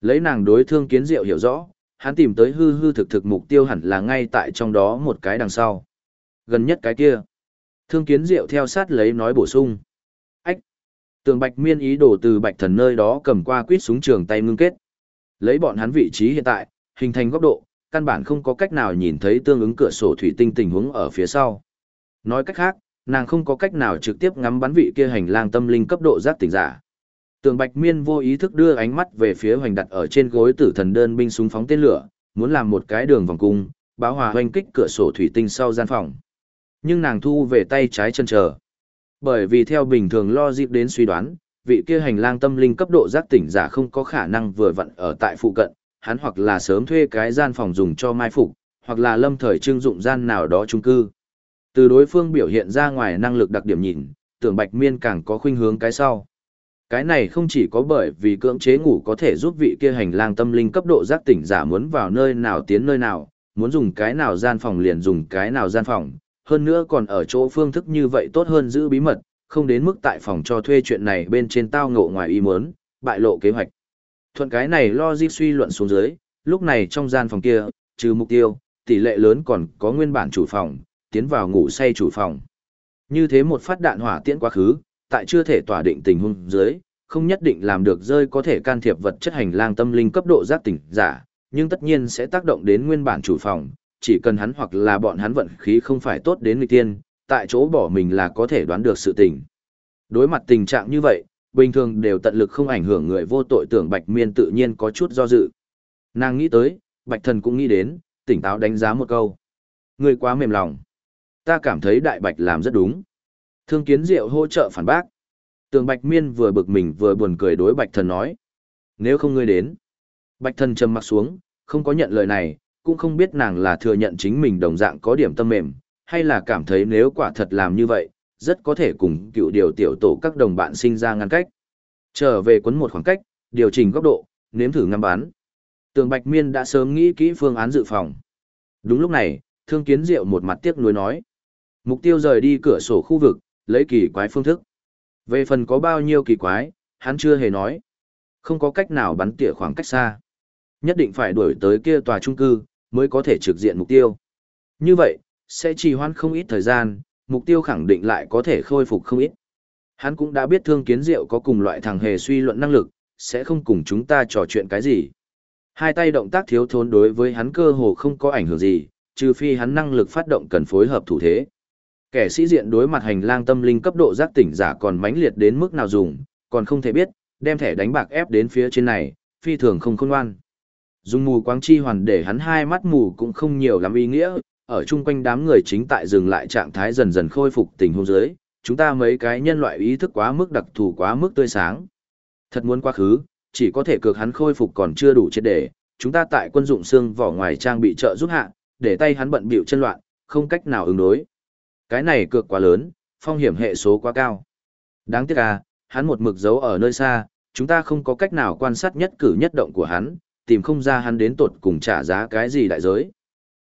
Lấy nàng đối thương kiến diệu hiểu rõ, hắn tìm tới hư hư thực thực mục tiêu hẳn là ngay tại trong đó một cái đằng sau. Gần nhất cái kia. Thương kiến diệu theo sát lấy nói bổ sung. Ách. Tường bạch miên ý đồ từ bạch thần nơi đó cầm qua quýt súng trường tay ngưng kết. Lấy bọn hắn vị trí hiện tại, hình thành góc độ, căn bản không có cách nào nhìn thấy tương ứng cửa sổ thủy tinh tình huống ở phía sau. Nói cách khác, nàng không có cách nào trực tiếp ngắm bắn vị kia hành lang tâm linh cấp độ giác tỉnh giả. Tường Bạch Miên vô ý thức đưa ánh mắt về phía hoành đặt ở trên gối tử thần đơn binh súng phóng tên lửa, muốn làm một cái đường vòng cung, báo hòa hoành kích cửa sổ thủy tinh sau gian phòng. Nhưng nàng thu về tay trái chân chờ. Bởi vì theo bình thường lo dịp đến suy đoán, vị kia hành lang tâm linh cấp độ giác tỉnh giả không có khả năng vừa vặn ở tại phụ cận, hắn hoặc là sớm thuê cái gian phòng dùng cho mai phục, hoặc là lâm thời trưng dụng gian nào đó chung cư. Từ đối phương biểu hiện ra ngoài năng lực đặc điểm nhìn, tưởng Bạch Miên càng có khuynh hướng cái sau. Cái này không chỉ có bởi vì cưỡng chế ngủ có thể giúp vị kia hành lang tâm linh cấp độ giác tỉnh giả muốn vào nơi nào tiến nơi nào, muốn dùng cái nào gian phòng liền dùng cái nào gian phòng, hơn nữa còn ở chỗ phương thức như vậy tốt hơn giữ bí mật, không đến mức tại phòng cho thuê chuyện này bên trên tao ngộ ngoài ý muốn, bại lộ kế hoạch. Thuận cái này lo di suy luận xuống dưới, lúc này trong gian phòng kia, trừ mục tiêu, tỷ lệ lớn còn có nguyên bản chủ phòng, tiến vào ngủ say chủ phòng. Như thế một phát đạn hỏa tiễn quá khứ, tại chưa thể tỏa định tình huống dưới, không nhất định làm được rơi có thể can thiệp vật chất hành lang tâm linh cấp độ giác tỉnh giả, nhưng tất nhiên sẽ tác động đến nguyên bản chủ phòng, chỉ cần hắn hoặc là bọn hắn vận khí không phải tốt đến người tiên, tại chỗ bỏ mình là có thể đoán được sự tình. Đối mặt tình trạng như vậy, bình thường đều tận lực không ảnh hưởng người vô tội tưởng Bạch Miên tự nhiên có chút do dự. Nàng nghĩ tới, Bạch Thần cũng nghĩ đến, tỉnh táo đánh giá một câu. Người quá mềm lòng. Ta cảm thấy Đại Bạch làm rất đúng. Thương Kiến Diệu hỗ trợ phản bác. Tường Bạch Miên vừa bực mình vừa buồn cười đối Bạch Thần nói. Nếu không ngươi đến. Bạch Thần trầm mặt xuống, không có nhận lời này, cũng không biết nàng là thừa nhận chính mình đồng dạng có điểm tâm mềm, hay là cảm thấy nếu quả thật làm như vậy, rất có thể cùng cựu điều tiểu tổ các đồng bạn sinh ra ngăn cách. Trở về quấn một khoảng cách, điều chỉnh góc độ, nếm thử ngắm bán. Tường Bạch Miên đã sớm nghĩ kỹ phương án dự phòng. Đúng lúc này, Thương Kiến Diệu một mặt tiếc nuối nói. Mục tiêu rời đi cửa sổ khu vực, lấy kỳ quái phương thức. Về phần có bao nhiêu kỳ quái, hắn chưa hề nói. Không có cách nào bắn tỉa khoảng cách xa. Nhất định phải đuổi tới kia tòa trung cư, mới có thể trực diện mục tiêu. Như vậy, sẽ trì hoãn không ít thời gian, mục tiêu khẳng định lại có thể khôi phục không ít. Hắn cũng đã biết thương kiến diệu có cùng loại thằng hề suy luận năng lực, sẽ không cùng chúng ta trò chuyện cái gì. Hai tay động tác thiếu thốn đối với hắn cơ hồ không có ảnh hưởng gì, trừ phi hắn năng lực phát động cần phối hợp thủ thế. Kẻ sĩ diện đối mặt hành lang tâm linh cấp độ giác tỉnh giả còn mãnh liệt đến mức nào dùng, còn không thể biết, đem thẻ đánh bạc ép đến phía trên này, phi thường không khôn ngoan. Dùng mù quáng chi hoàn để hắn hai mắt mù cũng không nhiều lắm ý nghĩa, ở chung quanh đám người chính tại dừng lại trạng thái dần dần khôi phục tình huống dưới, chúng ta mấy cái nhân loại ý thức quá mức đặc thù quá mức tươi sáng. Thật muốn quá khứ, chỉ có thể cược hắn khôi phục còn chưa đủ chết để, chúng ta tại quân dụng xương vỏ ngoài trang bị trợ giúp hạ, để tay hắn bận bịu chân loạn, không cách nào ứng đối. Cái này cược quá lớn, phong hiểm hệ số quá cao. Đáng tiếc à, hắn một mực giấu ở nơi xa, chúng ta không có cách nào quan sát nhất cử nhất động của hắn, tìm không ra hắn đến tột cùng trả giá cái gì đại giới.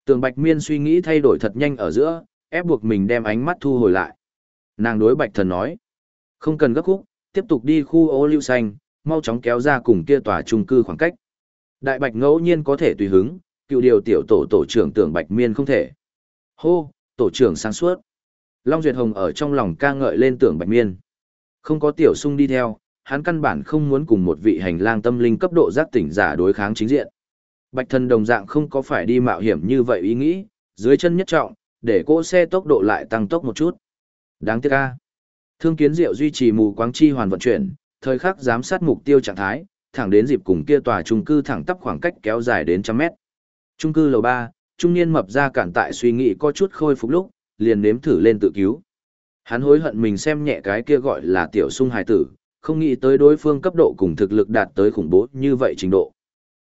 Tường Bạch Miên suy nghĩ thay đổi thật nhanh ở giữa, ép buộc mình đem ánh mắt thu hồi lại. Nàng đối Bạch Thần nói, không cần gấp khúc, tiếp tục đi khu ô lưu xanh, mau chóng kéo ra cùng kia tòa trung cư khoảng cách. Đại Bạch ngẫu nhiên có thể tùy hứng, cựu điều tiểu tổ tổ trưởng Tường Bạch Miên không thể. Hô, tổ trưởng sáng suốt. Long Duyệt Hồng ở trong lòng ca ngợi lên Tường Bạch Miên. Không có tiểu sung đi theo, hắn căn bản không muốn cùng một vị hành lang tâm linh cấp độ giác tỉnh giả đối kháng chính diện. Bạch thần đồng dạng không có phải đi mạo hiểm như vậy ý nghĩ, dưới chân nhất trọng, để cỗ xe tốc độ lại tăng tốc một chút. Đáng tiếc a. Thương kiến diệu duy trì mù quáng chi hoàn vận chuyển, thời khắc giám sát mục tiêu trạng thái, thẳng đến dịp cùng kia tòa trung cư thẳng tắp khoảng cách kéo dài đến trăm mét. Trung cư lầu 3, trung niên mập ra cản tại suy nghĩ có chút khôi phục lúc, liền nếm thử lên tự cứu. Hắn hối hận mình xem nhẹ cái kia gọi là tiểu sung hài tử, không nghĩ tới đối phương cấp độ cùng thực lực đạt tới khủng bố như vậy trình độ.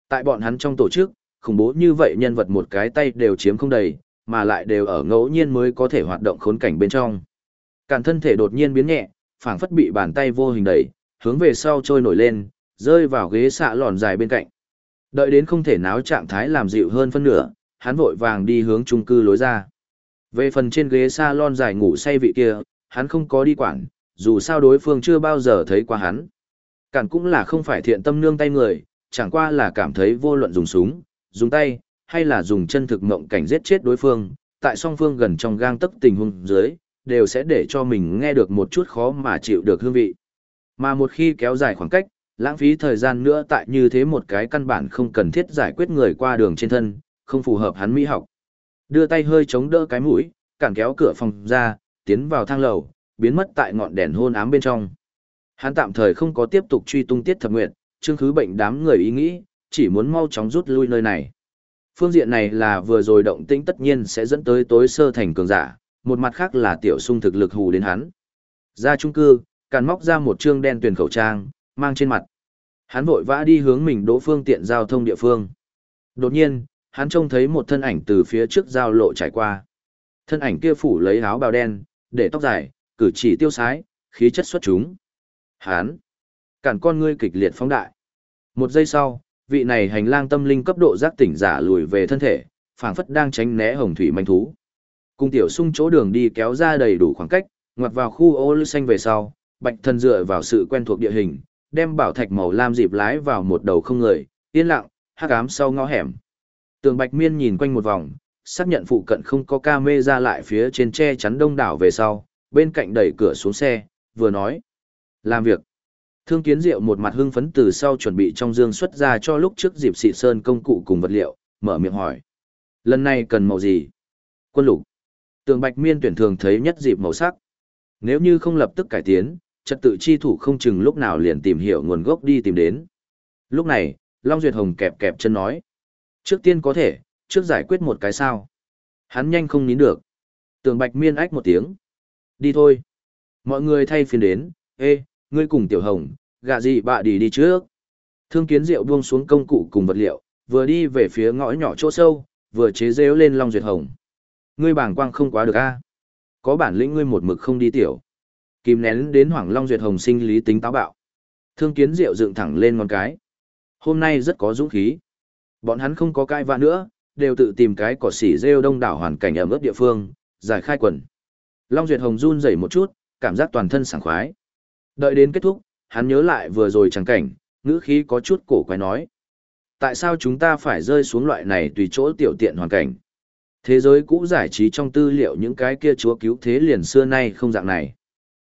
Tại bọn hắn trong tổ chức, khủng bố như vậy nhân vật một cái tay đều chiếm không đầy, mà lại đều ở ngẫu nhiên mới có thể hoạt động khốn cảnh bên trong. Cản thân thể đột nhiên biến nhẹ, phảng phất bị bàn tay vô hình đẩy, hướng về sau trôi nổi lên, rơi vào ghế xạ lòn dài bên cạnh. Đợi đến không thể náo trạng thái làm dịu hơn phân nửa, hắn vội vàng đi hướng trung cư lối ra. Về phần trên ghế salon dài ngủ say vị kia, hắn không có đi quản, dù sao đối phương chưa bao giờ thấy qua hắn. Cản cũng là không phải thiện tâm nương tay người, chẳng qua là cảm thấy vô luận dùng súng, dùng tay, hay là dùng chân thực mộng cảnh giết chết đối phương, tại song phương gần trong gang tấc tình huống dưới, đều sẽ để cho mình nghe được một chút khó mà chịu được hương vị. Mà một khi kéo dài khoảng cách, lãng phí thời gian nữa tại như thế một cái căn bản không cần thiết giải quyết người qua đường trên thân, không phù hợp hắn mỹ học. Đưa tay hơi chống đỡ cái mũi, cản kéo cửa phòng ra, tiến vào thang lầu, biến mất tại ngọn đèn hôn ám bên trong. Hắn tạm thời không có tiếp tục truy tung tiết thập nguyện, chương khứ bệnh đám người ý nghĩ, chỉ muốn mau chóng rút lui nơi này. Phương diện này là vừa rồi động tĩnh tất nhiên sẽ dẫn tới tối sơ thành cường giả, một mặt khác là tiểu sung thực lực hù đến hắn. Ra trung cư, càn móc ra một trương đen tuyển khẩu trang, mang trên mặt. Hắn vội vã đi hướng mình đỗ phương tiện giao thông địa phương. Đột nhiên, hắn trông thấy một thân ảnh từ phía trước giao lộ trải qua. Thân ảnh kia phủ lấy áo bào đen, để tóc dài, cử chỉ tiêu sái, khí chất xuất chúng. Hắn, cản con ngươi kịch liệt phóng đại. Một giây sau, vị này hành lang tâm linh cấp độ giác tỉnh giả lùi về thân thể, phảng phất đang tránh né hồng thủy manh thú. Cung tiểu sung chỗ đường đi kéo ra đầy đủ khoảng cách, ngoặt vào khu ô lưu xanh về sau, bạch thân dựa vào sự quen thuộc địa hình, đem bảo thạch màu lam dịp lái vào một đầu không người, yên lặng, hắc ám sau ngõ hẻm. Tường Bạch Miên nhìn quanh một vòng, xác nhận phụ cận không có ca mê ra lại phía trên che chắn đông đảo về sau, bên cạnh đẩy cửa xuống xe, vừa nói. Làm việc. Thương kiến diệu một mặt hưng phấn từ sau chuẩn bị trong dương xuất ra cho lúc trước dịp xị sơn công cụ cùng vật liệu, mở miệng hỏi. Lần này cần màu gì? Quân lục. Tường Bạch Miên tuyển thường thấy nhất dịp màu sắc. Nếu như không lập tức cải tiến, trật tự chi thủ không chừng lúc nào liền tìm hiểu nguồn gốc đi tìm đến. Lúc này, Long Duyệt Hồng kẹp kẹp chân nói. Trước tiên có thể, trước giải quyết một cái sao. Hắn nhanh không nín được. Tường Bạch Miên ách một tiếng. Đi thôi. Mọi người thay phiên đến, ê, ngươi cùng Tiểu Hồng, gạ gì bạ đi đi trước. Thương kiến diệu buông xuống công cụ cùng vật liệu, vừa đi về phía ngõ nhỏ chỗ sâu, vừa chế rêu lên Long Duyệt Hồng. Ngươi bảng quang không quá được a Có bản lĩnh ngươi một mực không đi tiểu. Kìm nén đến Hoàng Long Duyệt Hồng sinh lý tính táo bạo. Thương kiến diệu dựng thẳng lên ngón cái. Hôm nay rất có dũng khí. Bọn hắn không có cai vã nữa, đều tự tìm cái cỏ xỉ rêu đông đảo hoàn cảnh ẩm ướt địa phương, giải khai quần. Long Duyệt Hồng run rẩy một chút, cảm giác toàn thân sảng khoái. Đợi đến kết thúc, hắn nhớ lại vừa rồi chẳng cảnh, ngữ khí có chút cổ quái nói. Tại sao chúng ta phải rơi xuống loại này tùy chỗ tiểu tiện hoàn cảnh? Thế giới cũ giải trí trong tư liệu những cái kia chúa cứu thế liền xưa nay không dạng này.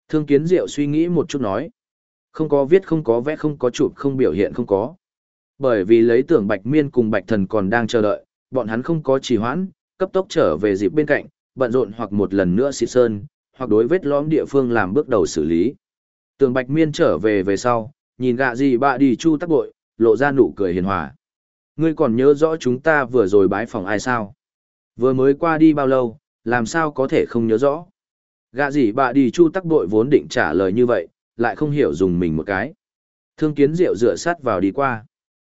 Thương kiến diệu suy nghĩ một chút nói. Không có viết không có vẽ không có chụp không biểu hiện không có. Bởi vì lấy tưởng Bạch Miên cùng Bạch Thần còn đang chờ đợi, bọn hắn không có trì hoãn, cấp tốc trở về dịp bên cạnh, bận rộn hoặc một lần nữa xịt sơn, hoặc đối vết lõm địa phương làm bước đầu xử lý. Tường Bạch Miên trở về về sau, nhìn gạ gì bạ đi chu tắc bội, lộ ra nụ cười hiền hòa. Ngươi còn nhớ rõ chúng ta vừa rồi bái phòng ai sao? Vừa mới qua đi bao lâu, làm sao có thể không nhớ rõ? Gạ gì bạ đi chu tắc bội vốn định trả lời như vậy, lại không hiểu dùng mình một cái. Thương kiến diệu dựa sát vào đi qua.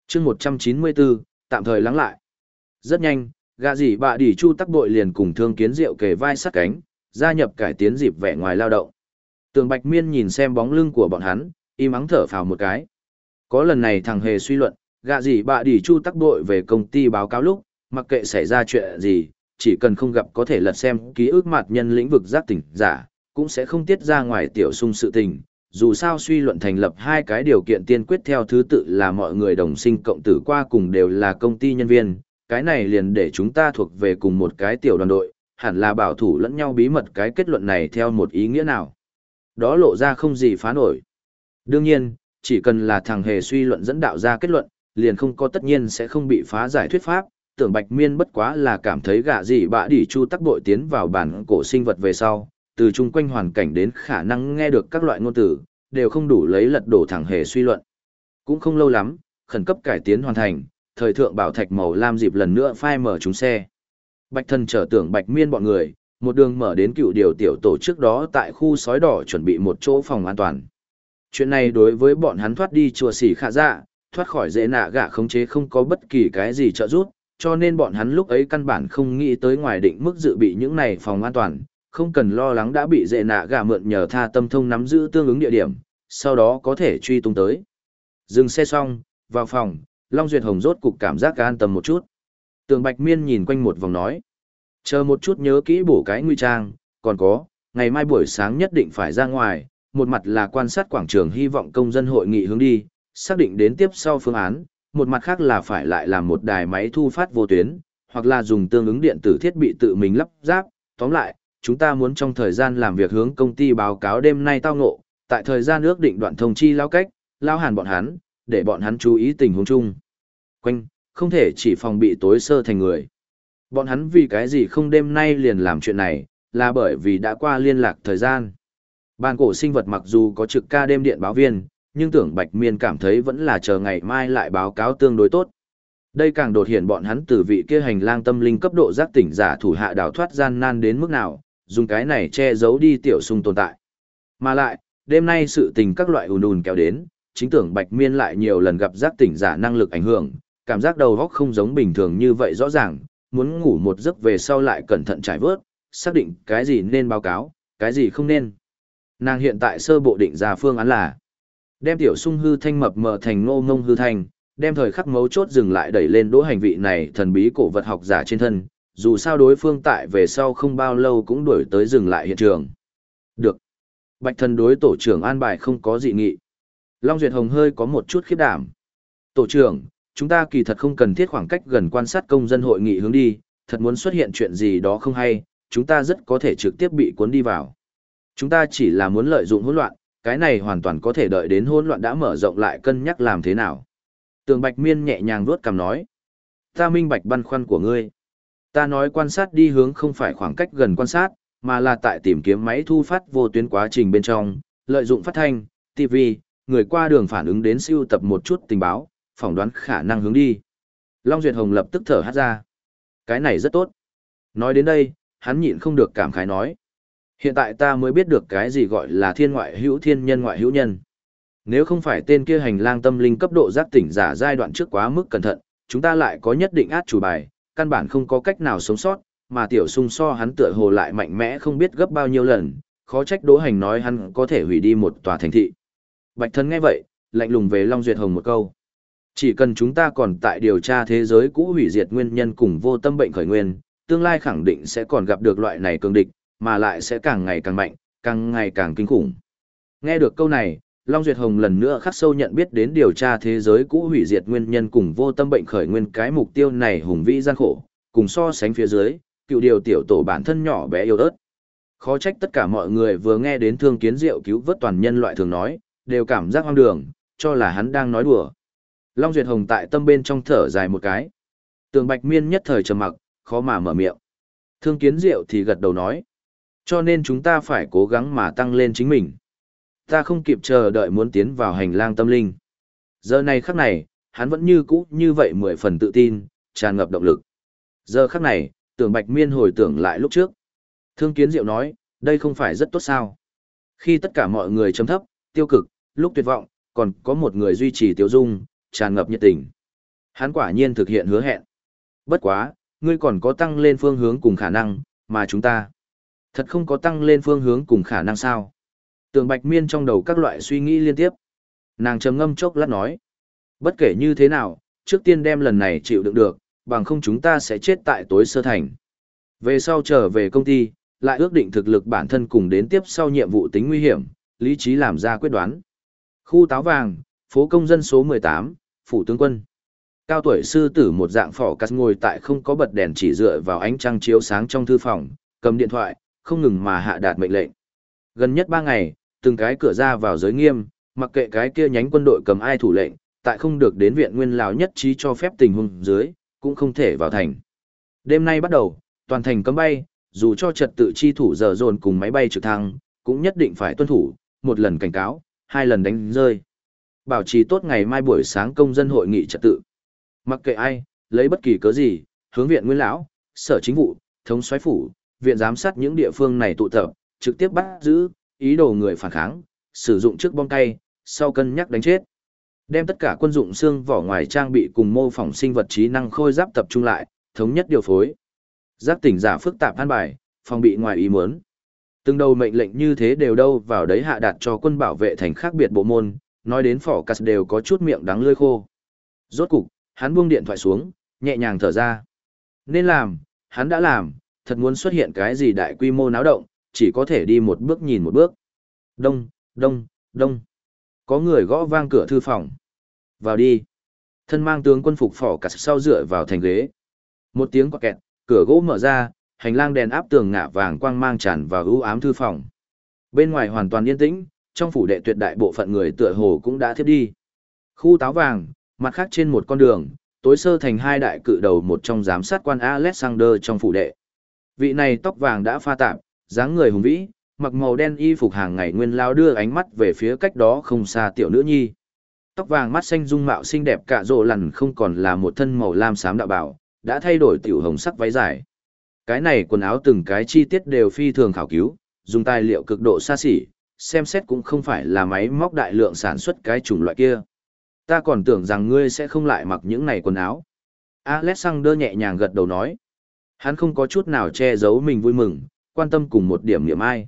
chương 194, tạm thời lắng lại. Rất nhanh, gạ gì bạ đỉ chu tắc bội liền cùng thương kiến diệu kề vai sát cánh, gia nhập cải tiến dịp vẻ ngoài lao động. Tường Bạch Miên nhìn xem bóng lưng của bọn hắn, im ắng thở phào một cái. Có lần này thằng hề suy luận, gạ gì bạ đỉ chu tắc đội về công ty báo cáo lúc, mặc kệ xảy ra chuyện gì, chỉ cần không gặp có thể lật xem ký ức mặt nhân lĩnh vực giác tỉnh giả, cũng sẽ không tiết ra ngoài tiểu sung sự tình. Dù sao suy luận thành lập hai cái điều kiện tiên quyết theo thứ tự là mọi người đồng sinh cộng tử qua cùng đều là công ty nhân viên, cái này liền để chúng ta thuộc về cùng một cái tiểu đoàn đội, hẳn là bảo thủ lẫn nhau bí mật cái kết luận này theo một ý nghĩa nào. Đó lộ ra không gì phá nổi. Đương nhiên, chỉ cần là thằng hề suy luận dẫn đạo ra kết luận, liền không có tất nhiên sẽ không bị phá giải thuyết pháp. Tưởng Bạch Miên bất quá là cảm thấy gạ gì bạ đỉ chu tắc bội tiến vào bản cổ sinh vật về sau, từ chung quanh hoàn cảnh đến khả năng nghe được các loại ngôn từ, đều không đủ lấy lật đổ thằng hề suy luận. Cũng không lâu lắm, khẩn cấp cải tiến hoàn thành, thời thượng bảo thạch màu lam dịp lần nữa phai mở chúng xe. Bạch thần trở tưởng Bạch Miên bọn người, một đường mở đến cựu điều tiểu tổ trước đó tại khu sói đỏ chuẩn bị một chỗ phòng an toàn. Chuyện này đối với bọn hắn thoát đi chùa xỉ khả dạ, thoát khỏi dễ nạ gạ khống chế không có bất kỳ cái gì trợ giúp, cho nên bọn hắn lúc ấy căn bản không nghĩ tới ngoài định mức dự bị những này phòng an toàn, không cần lo lắng đã bị dễ nạ gạ mượn nhờ tha tâm thông nắm giữ tương ứng địa điểm, sau đó có thể truy tung tới. Dừng xe xong, vào phòng, Long Duyệt Hồng rốt cục cảm giác an tâm một chút. Tường Bạch Miên nhìn quanh một vòng nói. Chờ một chút nhớ kỹ bổ cái nguy trang, còn có, ngày mai buổi sáng nhất định phải ra ngoài, một mặt là quan sát quảng trường hy vọng công dân hội nghị hướng đi, xác định đến tiếp sau phương án, một mặt khác là phải lại làm một đài máy thu phát vô tuyến, hoặc là dùng tương ứng điện tử thiết bị tự mình lắp ráp. Tóm lại, chúng ta muốn trong thời gian làm việc hướng công ty báo cáo đêm nay tao ngộ, tại thời gian ước định đoạn thông chi lao cách, lao hàn bọn hắn, để bọn hắn chú ý tình huống chung. Quanh, không thể chỉ phòng bị tối sơ thành người. Bọn hắn vì cái gì không đêm nay liền làm chuyện này, là bởi vì đã qua liên lạc thời gian. Ban cổ sinh vật mặc dù có trực ca đêm điện báo viên, nhưng tưởng Bạch Miên cảm thấy vẫn là chờ ngày mai lại báo cáo tương đối tốt. Đây càng đột hiện bọn hắn từ vị kia hành lang tâm linh cấp độ giác tỉnh giả thủ hạ đào thoát gian nan đến mức nào, dùng cái này che giấu đi tiểu sung tồn tại. Mà lại, đêm nay sự tình các loại ùn ùn kéo đến, chính tưởng Bạch Miên lại nhiều lần gặp giác tỉnh giả năng lực ảnh hưởng, cảm giác đầu óc không giống bình thường như vậy rõ ràng, muốn ngủ một giấc về sau lại cẩn thận trải vớt, xác định cái gì nên báo cáo, cái gì không nên. Nàng hiện tại sơ bộ định ra phương án là đem tiểu sung hư thanh mập mờ thành ngô ngông hư thanh, đem thời khắc mấu chốt dừng lại đẩy lên đỗ hành vị này thần bí cổ vật học giả trên thân, dù sao đối phương tại về sau không bao lâu cũng đuổi tới dừng lại hiện trường. Được. Bạch thần đối tổ trưởng an bài không có dị nghị. Long Duyệt Hồng hơi có một chút khiếp đảm. Tổ trưởng, chúng ta kỳ thật không cần thiết khoảng cách gần quan sát công dân hội nghị hướng đi, thật muốn xuất hiện chuyện gì đó không hay, chúng ta rất có thể trực tiếp bị cuốn đi vào. Chúng ta chỉ là muốn lợi dụng hỗn loạn, cái này hoàn toàn có thể đợi đến hỗn loạn đã mở rộng lại cân nhắc làm thế nào. Tường Bạch Miên nhẹ nhàng vuốt cằm nói. Ta minh bạch băn khoăn của ngươi. Ta nói quan sát đi hướng không phải khoảng cách gần quan sát, mà là tại tìm kiếm máy thu phát vô tuyến quá trình bên trong, lợi dụng phát thanh, TV, người qua đường phản ứng đến siêu tập một chút tình báo, phỏng đoán khả năng hướng đi. Long Duyệt Hồng lập tức thở hát ra. Cái này rất tốt. Nói đến đây, hắn nhịn không được cảm khái nói. Hiện tại ta mới biết được cái gì gọi là thiên ngoại hữu thiên nhân ngoại hữu nhân. Nếu không phải tên kia hành lang tâm linh cấp độ giác tỉnh giả giai đoạn trước quá mức cẩn thận, chúng ta lại có nhất định át chủ bài, căn bản không có cách nào sống sót, mà tiểu sung so hắn tựa hồ lại mạnh mẽ không biết gấp bao nhiêu lần, khó trách đỗ hành nói hắn có thể hủy đi một tòa thành thị. Bạch thân nghe vậy, lạnh lùng về Long Duyệt Hồng một câu. Chỉ cần chúng ta còn tại điều tra thế giới cũ hủy diệt nguyên nhân cùng vô tâm bệnh khởi nguyên, tương lai khẳng định sẽ còn gặp được loại này cường địch, mà lại sẽ càng ngày càng mạnh, càng ngày càng kinh khủng. Nghe được câu này, Long Duyệt Hồng lần nữa khắc sâu nhận biết đến điều tra thế giới cũ hủy diệt nguyên nhân cùng vô tâm bệnh khởi nguyên cái mục tiêu này hùng vĩ gian khổ, cùng so sánh phía dưới, cựu điều tiểu tổ bản thân nhỏ bé yếu ớt. Khó trách tất cả mọi người vừa nghe đến thương kiến diệu cứu vớt toàn nhân loại thường nói, đều cảm giác hoang đường, cho là hắn đang nói đùa. Long Duyệt Hồng tại tâm bên trong thở dài một cái. Tường Bạch Miên nhất thời trầm mặc, khó mà mở miệng. Thương kiến diệu thì gật đầu nói. Cho nên chúng ta phải cố gắng mà tăng lên chính mình. Ta không kịp chờ đợi muốn tiến vào hành lang tâm linh. Giờ này khắc này, hắn vẫn như cũ như vậy mười phần tự tin, tràn ngập động lực. Giờ khắc này, tưởng Bạch Miên hồi tưởng lại lúc trước. Thương kiến diệu nói, đây không phải rất tốt sao. Khi tất cả mọi người chấm thấp, tiêu cực, lúc tuyệt vọng, còn có một người duy trì tiêu dung, tràn ngập nhiệt tình. Hắn quả nhiên thực hiện hứa hẹn. Bất quá, ngươi còn có tăng lên phương hướng cùng khả năng, mà chúng ta thật không có tăng lên phương hướng cùng khả năng sao. Tường Bạch Miên trong đầu các loại suy nghĩ liên tiếp. Nàng trầm ngâm chốc lát nói. Bất kể như thế nào, trước tiên đem lần này chịu đựng được, bằng không chúng ta sẽ chết tại tối sơ thành. Về sau trở về công ty, lại ước định thực lực bản thân cùng đến tiếp sau nhiệm vụ tính nguy hiểm, lý trí làm ra quyết đoán. Khu táo vàng, phố công dân số 18, phủ tướng quân. Cao tuổi sư tử một dạng phỏ cắt ngồi tại không có bật đèn chỉ dựa vào ánh trăng chiếu sáng trong thư phòng, cầm điện thoại, không ngừng mà hạ đạt mệnh lệnh. Gần nhất ba ngày, từng cái cửa ra vào giới nghiêm, mặc kệ cái kia nhánh quân đội cầm ai thủ lệnh, tại không được đến viện nguyên lão nhất trí cho phép tình huống dưới, cũng không thể vào thành. Đêm nay bắt đầu, toàn thành cấm bay, dù cho trật tự chi thủ giờ dồn cùng máy bay trực thăng, cũng nhất định phải tuân thủ, một lần cảnh cáo, hai lần đánh rơi. Bảo trì tốt ngày mai buổi sáng công dân hội nghị trật tự. Mặc kệ ai, lấy bất kỳ cớ gì, hướng viện nguyên lão, sở chính vụ, thống soái phủ, viện giám sát những địa phương này tụ tập, trực tiếp bắt giữ, ý đồ người phản kháng, sử dụng trước bom tay, sau cân nhắc đánh chết. Đem tất cả quân dụng xương vỏ ngoài trang bị cùng mô phỏng sinh vật trí năng khôi giáp tập trung lại, thống nhất điều phối. giáp tỉnh giả phức tạp an bài, phòng bị ngoài ý muốn. Từng đầu mệnh lệnh như thế đều đâu vào đấy hạ đạt cho quân bảo vệ thành khác biệt bộ môn, nói đến phỏ cắt đều có chút miệng đắng lưỡi khô. Rốt cục, hắn buông điện thoại xuống, nhẹ nhàng thở ra. Nên làm, hắn đã làm, thật muốn xuất hiện cái gì đại quy mô náo động, chỉ có thể đi một bước nhìn một bước. Đông, đông, đông. Có người gõ vang cửa thư phòng. Vào đi. Thân mang tướng quân phục phỏ cắt sau dựa vào thành ghế. Một tiếng quạt kẹt, cửa gỗ mở ra, hành lang đèn áp tường ngả vàng quang mang tràn vào ưu ám thư phòng. Bên ngoài hoàn toàn yên tĩnh, trong phủ đệ tuyệt đại bộ phận người tựa hồ cũng đã thiếp đi. Khu táo vàng, mặt khác trên một con đường, tối sơ thành hai đại cự đầu một trong giám sát quan Alexander trong phủ đệ. Vị này tóc vàng đã pha tạp, dáng người hùng vĩ, mặc màu đen y phục hàng ngày nguyên lao đưa ánh mắt về phía cách đó không xa tiểu nữ nhi. Tóc vàng mắt xanh dung mạo xinh đẹp cả rộ lằn không còn là một thân màu lam xám đạo bảo, đã thay đổi tiểu hồng sắc váy dài. Cái này quần áo từng cái chi tiết đều phi thường khảo cứu, dùng tài liệu cực độ xa xỉ, xem xét cũng không phải là máy móc đại lượng sản xuất cái chủng loại kia. Ta còn tưởng rằng ngươi sẽ không lại mặc những này quần áo. Alexander nhẹ nhàng gật đầu nói. Hắn không có chút nào che giấu mình vui mừng, quan tâm cùng một điểm niệm ai.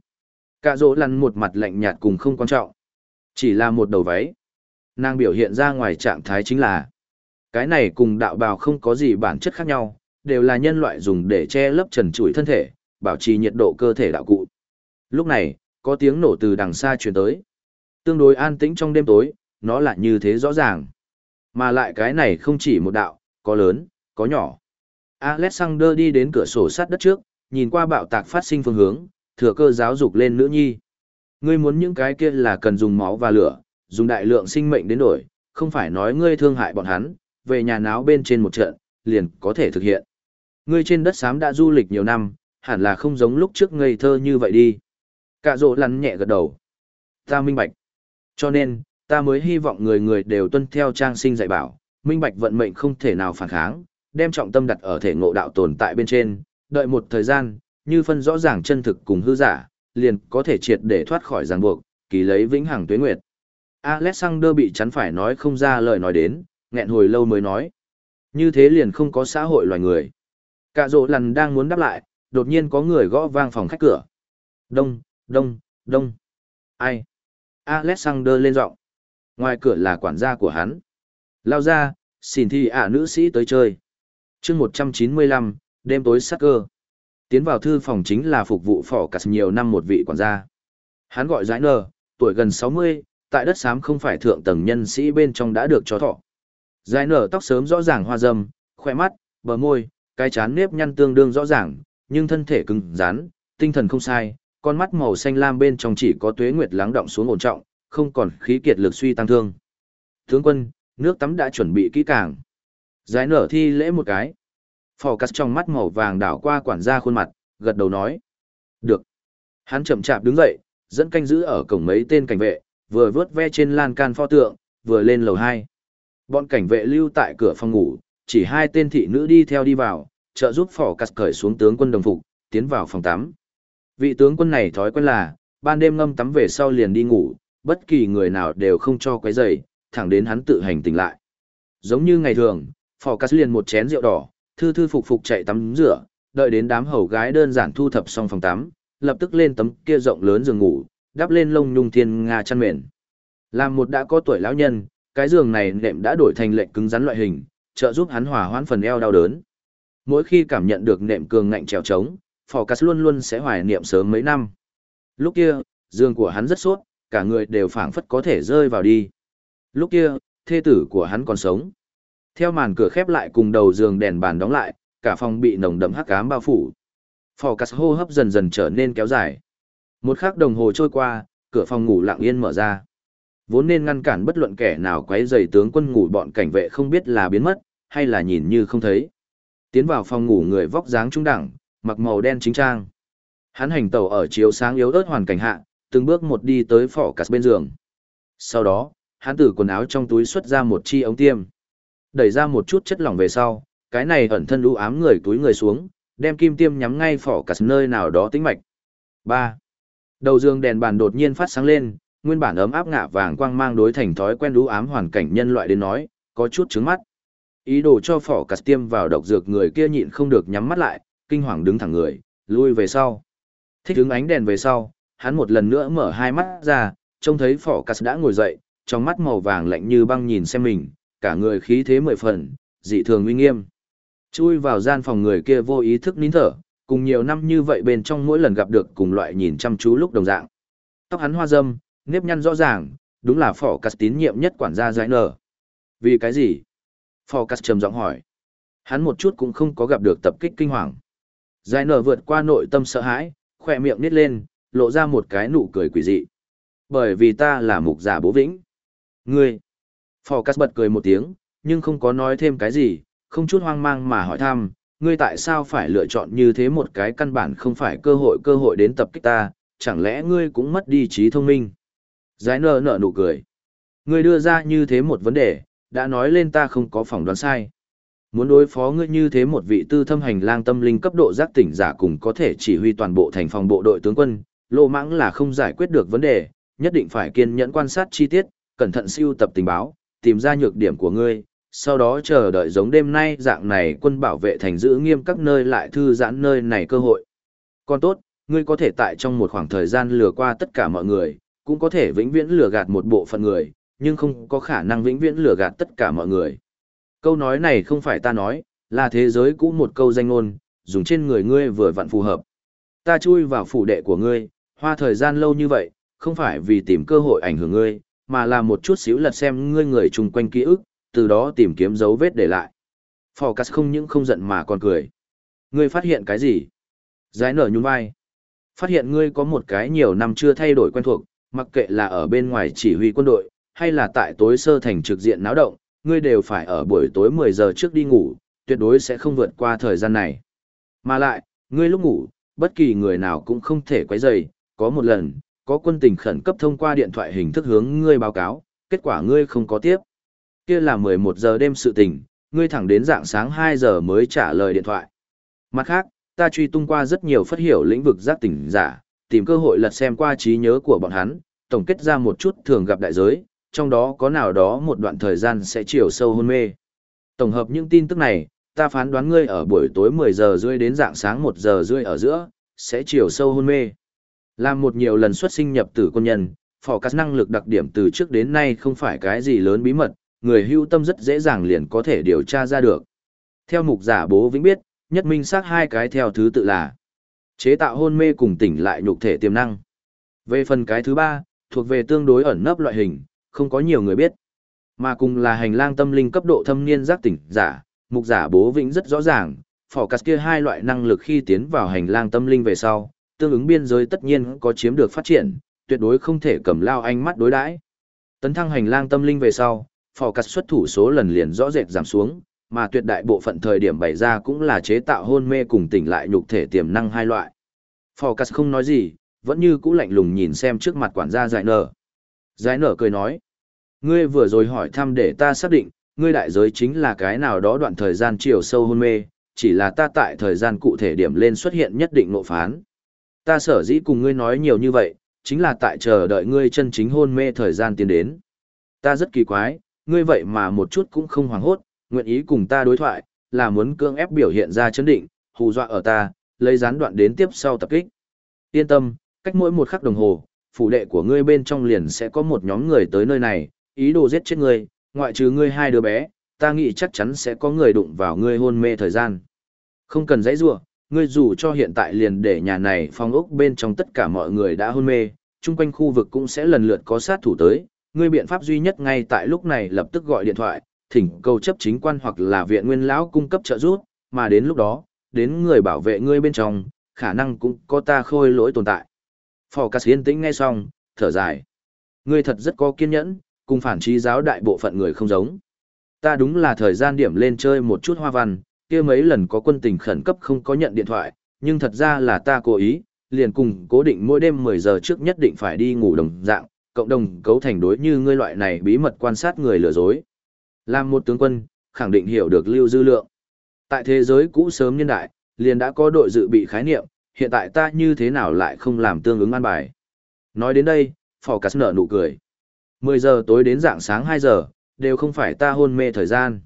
Cả dỗ lăn một mặt lạnh nhạt cùng không quan trọng. Chỉ là một đầu váy. Nàng biểu hiện ra ngoài trạng thái chính là cái này cùng đạo bào không có gì bản chất khác nhau, đều là nhân loại dùng để che lấp trần trụi thân thể, bảo trì nhiệt độ cơ thể đạo cụ. Lúc này, có tiếng nổ từ đằng xa truyền tới. Tương đối an tĩnh trong đêm tối, nó là như thế rõ ràng. Mà lại cái này không chỉ một đạo, có lớn, có nhỏ. Alexander đi đến cửa sổ sát đất trước, nhìn qua bạo tạc phát sinh phương hướng, thừa cơ giáo dục lên nữ nhi. Ngươi muốn những cái kia là cần dùng máu và lửa, dùng đại lượng sinh mệnh đến đổi, không phải nói ngươi thương hại bọn hắn, về nhà náo bên trên một trận, liền có thể thực hiện. Ngươi trên đất xám đã du lịch nhiều năm, hẳn là không giống lúc trước ngây thơ như vậy đi. Cả rộ lắn nhẹ gật đầu. Ta minh bạch. Cho nên, ta mới hy vọng người người đều tuân theo trang sinh dạy bảo, minh bạch vận mệnh không thể nào phản kháng, đem trọng tâm đặt ở thể ngộ đạo tồn tại bên trên, đợi một thời gian, như phân rõ ràng chân thực cùng hư giả, liền có thể triệt để thoát khỏi ràng buộc, kỳ lấy vĩnh hằng tuế nguyệt. Alexander bị chắn phải nói không ra lời nói đến, nghẹn hồi lâu mới nói. Như thế liền không có xã hội loài người. Cả rộ lần đang muốn đáp lại, đột nhiên có người gõ vang phòng khách cửa. Đông, đông, đông. Ai? Alexander lên giọng. Ngoài cửa là quản gia của hắn. Lao ra, xin thi ả nữ sĩ tới chơi. chương 195, đêm tối sắc cơ. Tiến vào thư phòng chính là phục vụ phỏ cắt nhiều năm một vị quản gia. Hắn gọi giải nờ, tuổi gần 60, tại đất xám không phải thượng tầng nhân sĩ bên trong đã được cho thọ. Giải nở tóc sớm rõ ràng hoa râm, khỏe mắt, bờ môi, cái chán nếp nhăn tương đương rõ ràng, nhưng thân thể cứng rắn, tinh thần không sai, con mắt màu xanh lam bên trong chỉ có tuế nguyệt lắng động xuống ổn trọng, không còn khí kiệt lực suy tăng thương. Tướng quân, nước tắm đã chuẩn bị kỹ càng. Giải nở thi lễ một cái. Phò cắt trong mắt màu vàng đảo qua quản gia khuôn mặt, gật đầu nói. Được. Hắn chậm chạp đứng dậy, dẫn canh giữ ở cổng mấy tên cảnh vệ, vừa vớt ve trên lan can pho tượng, vừa lên lầu 2. Bọn cảnh vệ lưu tại cửa phòng ngủ, chỉ hai tên thị nữ đi theo đi vào, trợ giúp phỏ cắt cởi xuống tướng quân đồng phục, tiến vào phòng tắm. Vị tướng quân này thói quen là, ban đêm ngâm tắm về sau liền đi ngủ, bất kỳ người nào đều không cho quấy rầy, thẳng đến hắn tự hành tỉnh lại. Giống như ngày thường, phỏ cắt liền một chén rượu đỏ, thư thư phục phục chạy tắm rửa, đợi đến đám hầu gái đơn giản thu thập xong phòng tắm, lập tức lên tấm kia rộng lớn giường ngủ, đắp lên lông nhung thiên nga chăn mền. Làm một đã có tuổi lão nhân, cái giường này nệm đã đổi thành lệnh cứng rắn loại hình, trợ giúp hắn hòa hoãn phần eo đau đớn. Mỗi khi cảm nhận được nệm cường ngạnh trèo trống, Phò Cát luôn luôn sẽ hoài niệm sớm mấy năm. Lúc kia, giường của hắn rất sốt, cả người đều phảng phất có thể rơi vào đi. Lúc kia, thê tử của hắn còn sống. Theo màn cửa khép lại cùng đầu giường đèn bàn đóng lại, cả phòng bị nồng đậm hắc ám bao phủ. Phò Cát hô hấp dần dần trở nên kéo dài. Một khắc đồng hồ trôi qua, cửa phòng ngủ lặng yên mở ra. Vốn nên ngăn cản bất luận kẻ nào quấy rầy tướng quân ngủ bọn cảnh vệ không biết là biến mất, hay là nhìn như không thấy. Tiến vào phòng ngủ người vóc dáng trung đẳng, mặc màu đen chính trang. Hắn hành tẩu ở chiếu sáng yếu ớt hoàn cảnh hạ, từng bước một đi tới phỏ cắt bên giường. Sau đó, hắn từ quần áo trong túi xuất ra một chi ống tiêm. Đẩy ra một chút chất lỏng về sau, cái này ẩn thân lũ ám người túi người xuống, đem kim tiêm nhắm ngay phỏ cắt nơi nào đó tĩnh mạch. 3. Đầu giường đèn bàn đột nhiên phát sáng lên, nguyên bản ấm áp ngạ vàng quang mang đối thành thói quen đú ám hoàn cảnh nhân loại đến nói, có chút trứng mắt. Ý đồ cho phỏ cắt tiêm vào độc dược người kia nhịn không được nhắm mắt lại, kinh hoàng đứng thẳng người, lui về sau. Thích hướng ánh đèn về sau, hắn một lần nữa mở hai mắt ra, trông thấy phỏ cắt đã ngồi dậy, trong mắt màu vàng lạnh như băng nhìn xem mình, cả người khí thế mười phần, dị thường uy nghiêm. Chui vào gian phòng người kia vô ý thức nín thở, cùng nhiều năm như vậy bên trong mỗi lần gặp được cùng loại nhìn chăm chú lúc đồng dạng. Tóc hắn hoa râm, nếp nhăn rõ ràng, đúng là phỏ cắt tín nhiệm nhất quản gia giải nở. Vì cái gì? Phỏ cắt trầm giọng hỏi. Hắn một chút cũng không có gặp được tập kích kinh hoàng. Giải nở vượt qua nội tâm sợ hãi, khỏe miệng nít lên, lộ ra một cái nụ cười quỷ dị. Bởi vì ta là mục giả bố vĩnh. Ngươi. Phò Cắt bật cười một tiếng, nhưng không có nói thêm cái gì, không chút hoang mang mà hỏi thăm, ngươi tại sao phải lựa chọn như thế một cái căn bản không phải cơ hội cơ hội đến tập kích ta, chẳng lẽ ngươi cũng mất đi trí thông minh? Giải nở nở nụ cười. Ngươi đưa ra như thế một vấn đề, đã nói lên ta không có phỏng đoán sai. Muốn đối phó ngươi như thế một vị tư thâm hành lang tâm linh cấp độ giác tỉnh giả cùng có thể chỉ huy toàn bộ thành phòng bộ đội tướng quân, lộ mãng là không giải quyết được vấn đề, nhất định phải kiên nhẫn quan sát chi tiết, cẩn thận siêu tập tình báo, tìm ra nhược điểm của ngươi, sau đó chờ đợi giống đêm nay dạng này quân bảo vệ thành giữ nghiêm các nơi lại thư giãn nơi này cơ hội. Còn tốt, ngươi có thể tại trong một khoảng thời gian lừa qua tất cả mọi người, cũng có thể vĩnh viễn lừa gạt một bộ phận người, nhưng không có khả năng vĩnh viễn lừa gạt tất cả mọi người. Câu nói này không phải ta nói, là thế giới cũ một câu danh ngôn, dùng trên người ngươi vừa vặn phù hợp. Ta chui vào phủ đệ của ngươi, hoa thời gian lâu như vậy, không phải vì tìm cơ hội ảnh hưởng ngươi, mà là một chút xíu lật xem ngươi người chung quanh ký ức, từ đó tìm kiếm dấu vết để lại. Phò không những không giận mà còn cười. Ngươi phát hiện cái gì? Giải nở nhún vai. Phát hiện ngươi có một cái nhiều năm chưa thay đổi quen thuộc, mặc kệ là ở bên ngoài chỉ huy quân đội, hay là tại tối sơ thành trực diện náo động, ngươi đều phải ở buổi tối 10 giờ trước đi ngủ, tuyệt đối sẽ không vượt qua thời gian này. Mà lại, ngươi lúc ngủ, bất kỳ người nào cũng không thể quấy rầy, có một lần, có quân tình khẩn cấp thông qua điện thoại hình thức hướng ngươi báo cáo, kết quả ngươi không có tiếp. Kia là 11 giờ đêm sự tình, ngươi thẳng đến dạng sáng 2 giờ mới trả lời điện thoại. Mặt khác, ta truy tung qua rất nhiều phát hiểu lĩnh vực giác tỉnh giả, tìm cơ hội lật xem qua trí nhớ của bọn hắn, tổng kết ra một chút thường gặp đại giới, trong đó có nào đó một đoạn thời gian sẽ chiều sâu hôn mê. Tổng hợp những tin tức này, ta phán đoán ngươi ở buổi tối 10 giờ rưỡi đến dạng sáng 1 giờ rưỡi ở giữa, sẽ chiều sâu hôn mê. Làm một nhiều lần xuất sinh nhập tử quân nhân, phò cắt năng lực đặc điểm từ trước đến nay không phải cái gì lớn bí mật, người hưu tâm rất dễ dàng liền có thể điều tra ra được. Theo mục giả bố vĩnh biết, nhất minh xác hai cái theo thứ tự là chế tạo hôn mê cùng tỉnh lại nhục thể tiềm năng. Về phần cái thứ ba, thuộc về tương đối ẩn nấp loại hình, không có nhiều người biết. Mà cùng là hành lang tâm linh cấp độ thâm niên giác tỉnh giả, mục giả bố vĩnh rất rõ ràng, phỏ cắt kia hai loại năng lực khi tiến vào hành lang tâm linh về sau, tương ứng biên giới tất nhiên có chiếm được phát triển, tuyệt đối không thể cầm lao ánh mắt đối đãi. Tấn thăng hành lang tâm linh về sau, phỏ cắt xuất thủ số lần liền rõ rệt giảm xuống, mà tuyệt đại bộ phận thời điểm bày ra cũng là chế tạo hôn mê cùng tỉnh lại nhục thể tiềm năng hai loại. Focus không nói gì, vẫn như cũ lạnh lùng nhìn xem trước mặt quản gia giải nở. Giải nở cười nói, ngươi vừa rồi hỏi thăm để ta xác định, ngươi đại giới chính là cái nào đó đoạn thời gian chiều sâu hôn mê, chỉ là ta tại thời gian cụ thể điểm lên xuất hiện nhất định nộ phán. Ta sở dĩ cùng ngươi nói nhiều như vậy, chính là tại chờ đợi ngươi chân chính hôn mê thời gian tiến đến. Ta rất kỳ quái, ngươi vậy mà một chút cũng không hoảng hốt, nguyện ý cùng ta đối thoại, là muốn cưỡng ép biểu hiện ra chấn định, hù dọa ở ta, lấy gián đoạn đến tiếp sau tập kích. Yên tâm, cách mỗi một khắc đồng hồ, phủ đệ của ngươi bên trong liền sẽ có một nhóm người tới nơi này, ý đồ giết chết ngươi, ngoại trừ ngươi hai đứa bé, ta nghĩ chắc chắn sẽ có người đụng vào ngươi hôn mê thời gian. Không cần dãy rủa, ngươi dù cho hiện tại liền để nhà này phong ốc bên trong tất cả mọi người đã hôn mê, chung quanh khu vực cũng sẽ lần lượt có sát thủ tới, ngươi biện pháp duy nhất ngay tại lúc này lập tức gọi điện thoại, thỉnh cầu chấp chính quan hoặc là viện nguyên lão cung cấp trợ giúp, mà đến lúc đó, đến người bảo vệ ngươi bên trong, khả năng cũng có ta khôi lỗi tồn tại. Phò Cát yên tĩnh nghe xong, thở dài. Ngươi thật rất có kiên nhẫn, cùng phản trí giáo đại bộ phận người không giống. Ta đúng là thời gian điểm lên chơi một chút hoa văn, kia mấy lần có quân tình khẩn cấp không có nhận điện thoại, nhưng thật ra là ta cố ý, liền cùng cố định mỗi đêm 10 giờ trước nhất định phải đi ngủ đồng dạng, cộng đồng cấu thành đối như ngươi loại này bí mật quan sát người lừa dối. Làm một tướng quân, khẳng định hiểu được lưu dư lượng. Tại thế giới cũ sớm nhân đại, liền đã có đội dự bị khái niệm, hiện tại ta như thế nào lại không làm tương ứng an bài. Nói đến đây, Phò Cát nở nụ cười. 10 giờ tối đến dạng sáng 2 giờ, đều không phải ta hôn mê thời gian.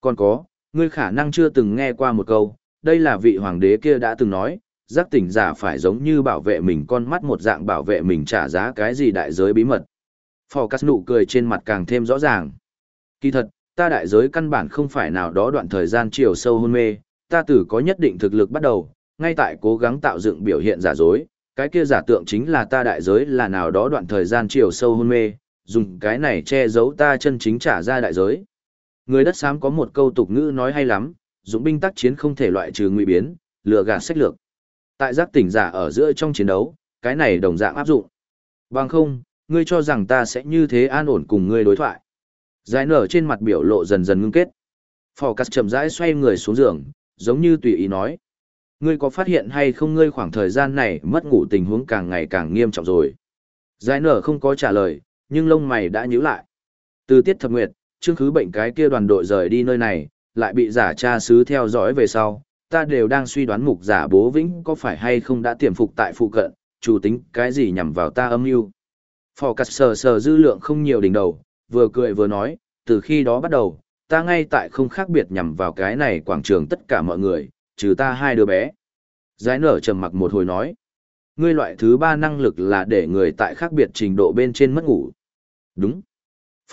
Còn có, ngươi khả năng chưa từng nghe qua một câu, đây là vị hoàng đế kia đã từng nói, giác tỉnh giả phải giống như bảo vệ mình con mắt một dạng bảo vệ mình trả giá cái gì đại giới bí mật. Phò cắt nụ cười trên mặt càng thêm rõ ràng. Kỳ thật, ta đại giới căn bản không phải nào đó đoạn thời gian chiều sâu hôn mê, ta tử có nhất định thực lực bắt đầu, ngay tại cố gắng tạo dựng biểu hiện giả dối, cái kia giả tượng chính là ta đại giới là nào đó đoạn thời gian chiều sâu hôn mê, dùng cái này che giấu ta chân chính trả ra đại giới. Người đất xám có một câu tục ngữ nói hay lắm, dũng binh tác chiến không thể loại trừ nguy biến, lừa gạt sách lược. Tại giác tỉnh giả ở giữa trong chiến đấu, cái này đồng dạng áp dụng. Bằng không, ngươi cho rằng ta sẽ như thế an ổn cùng ngươi đối thoại. Giải nở trên mặt biểu lộ dần dần ngưng kết. Phò cắt chậm rãi xoay người xuống giường, giống như tùy ý nói. Ngươi có phát hiện hay không ngươi khoảng thời gian này mất ngủ tình huống càng ngày càng nghiêm trọng rồi. Giải nở không có trả lời, nhưng lông mày đã nhíu lại. Từ tiết thập nguyệt, chương khứ bệnh cái kia đoàn đội rời đi nơi này, lại bị giả cha sứ theo dõi về sau, ta đều đang suy đoán mục giả bố vĩnh có phải hay không đã tiềm phục tại phụ cận, chủ tính cái gì nhằm vào ta âm mưu. Phò cắt sờ sờ dư lượng không nhiều đỉnh đầu, vừa cười vừa nói, từ khi đó bắt đầu, ta ngay tại không khác biệt nhằm vào cái này quảng trường tất cả mọi người, trừ ta hai đứa bé. Giải nở trầm mặc một hồi nói, ngươi loại thứ ba năng lực là để người tại khác biệt trình độ bên trên mất ngủ. Đúng.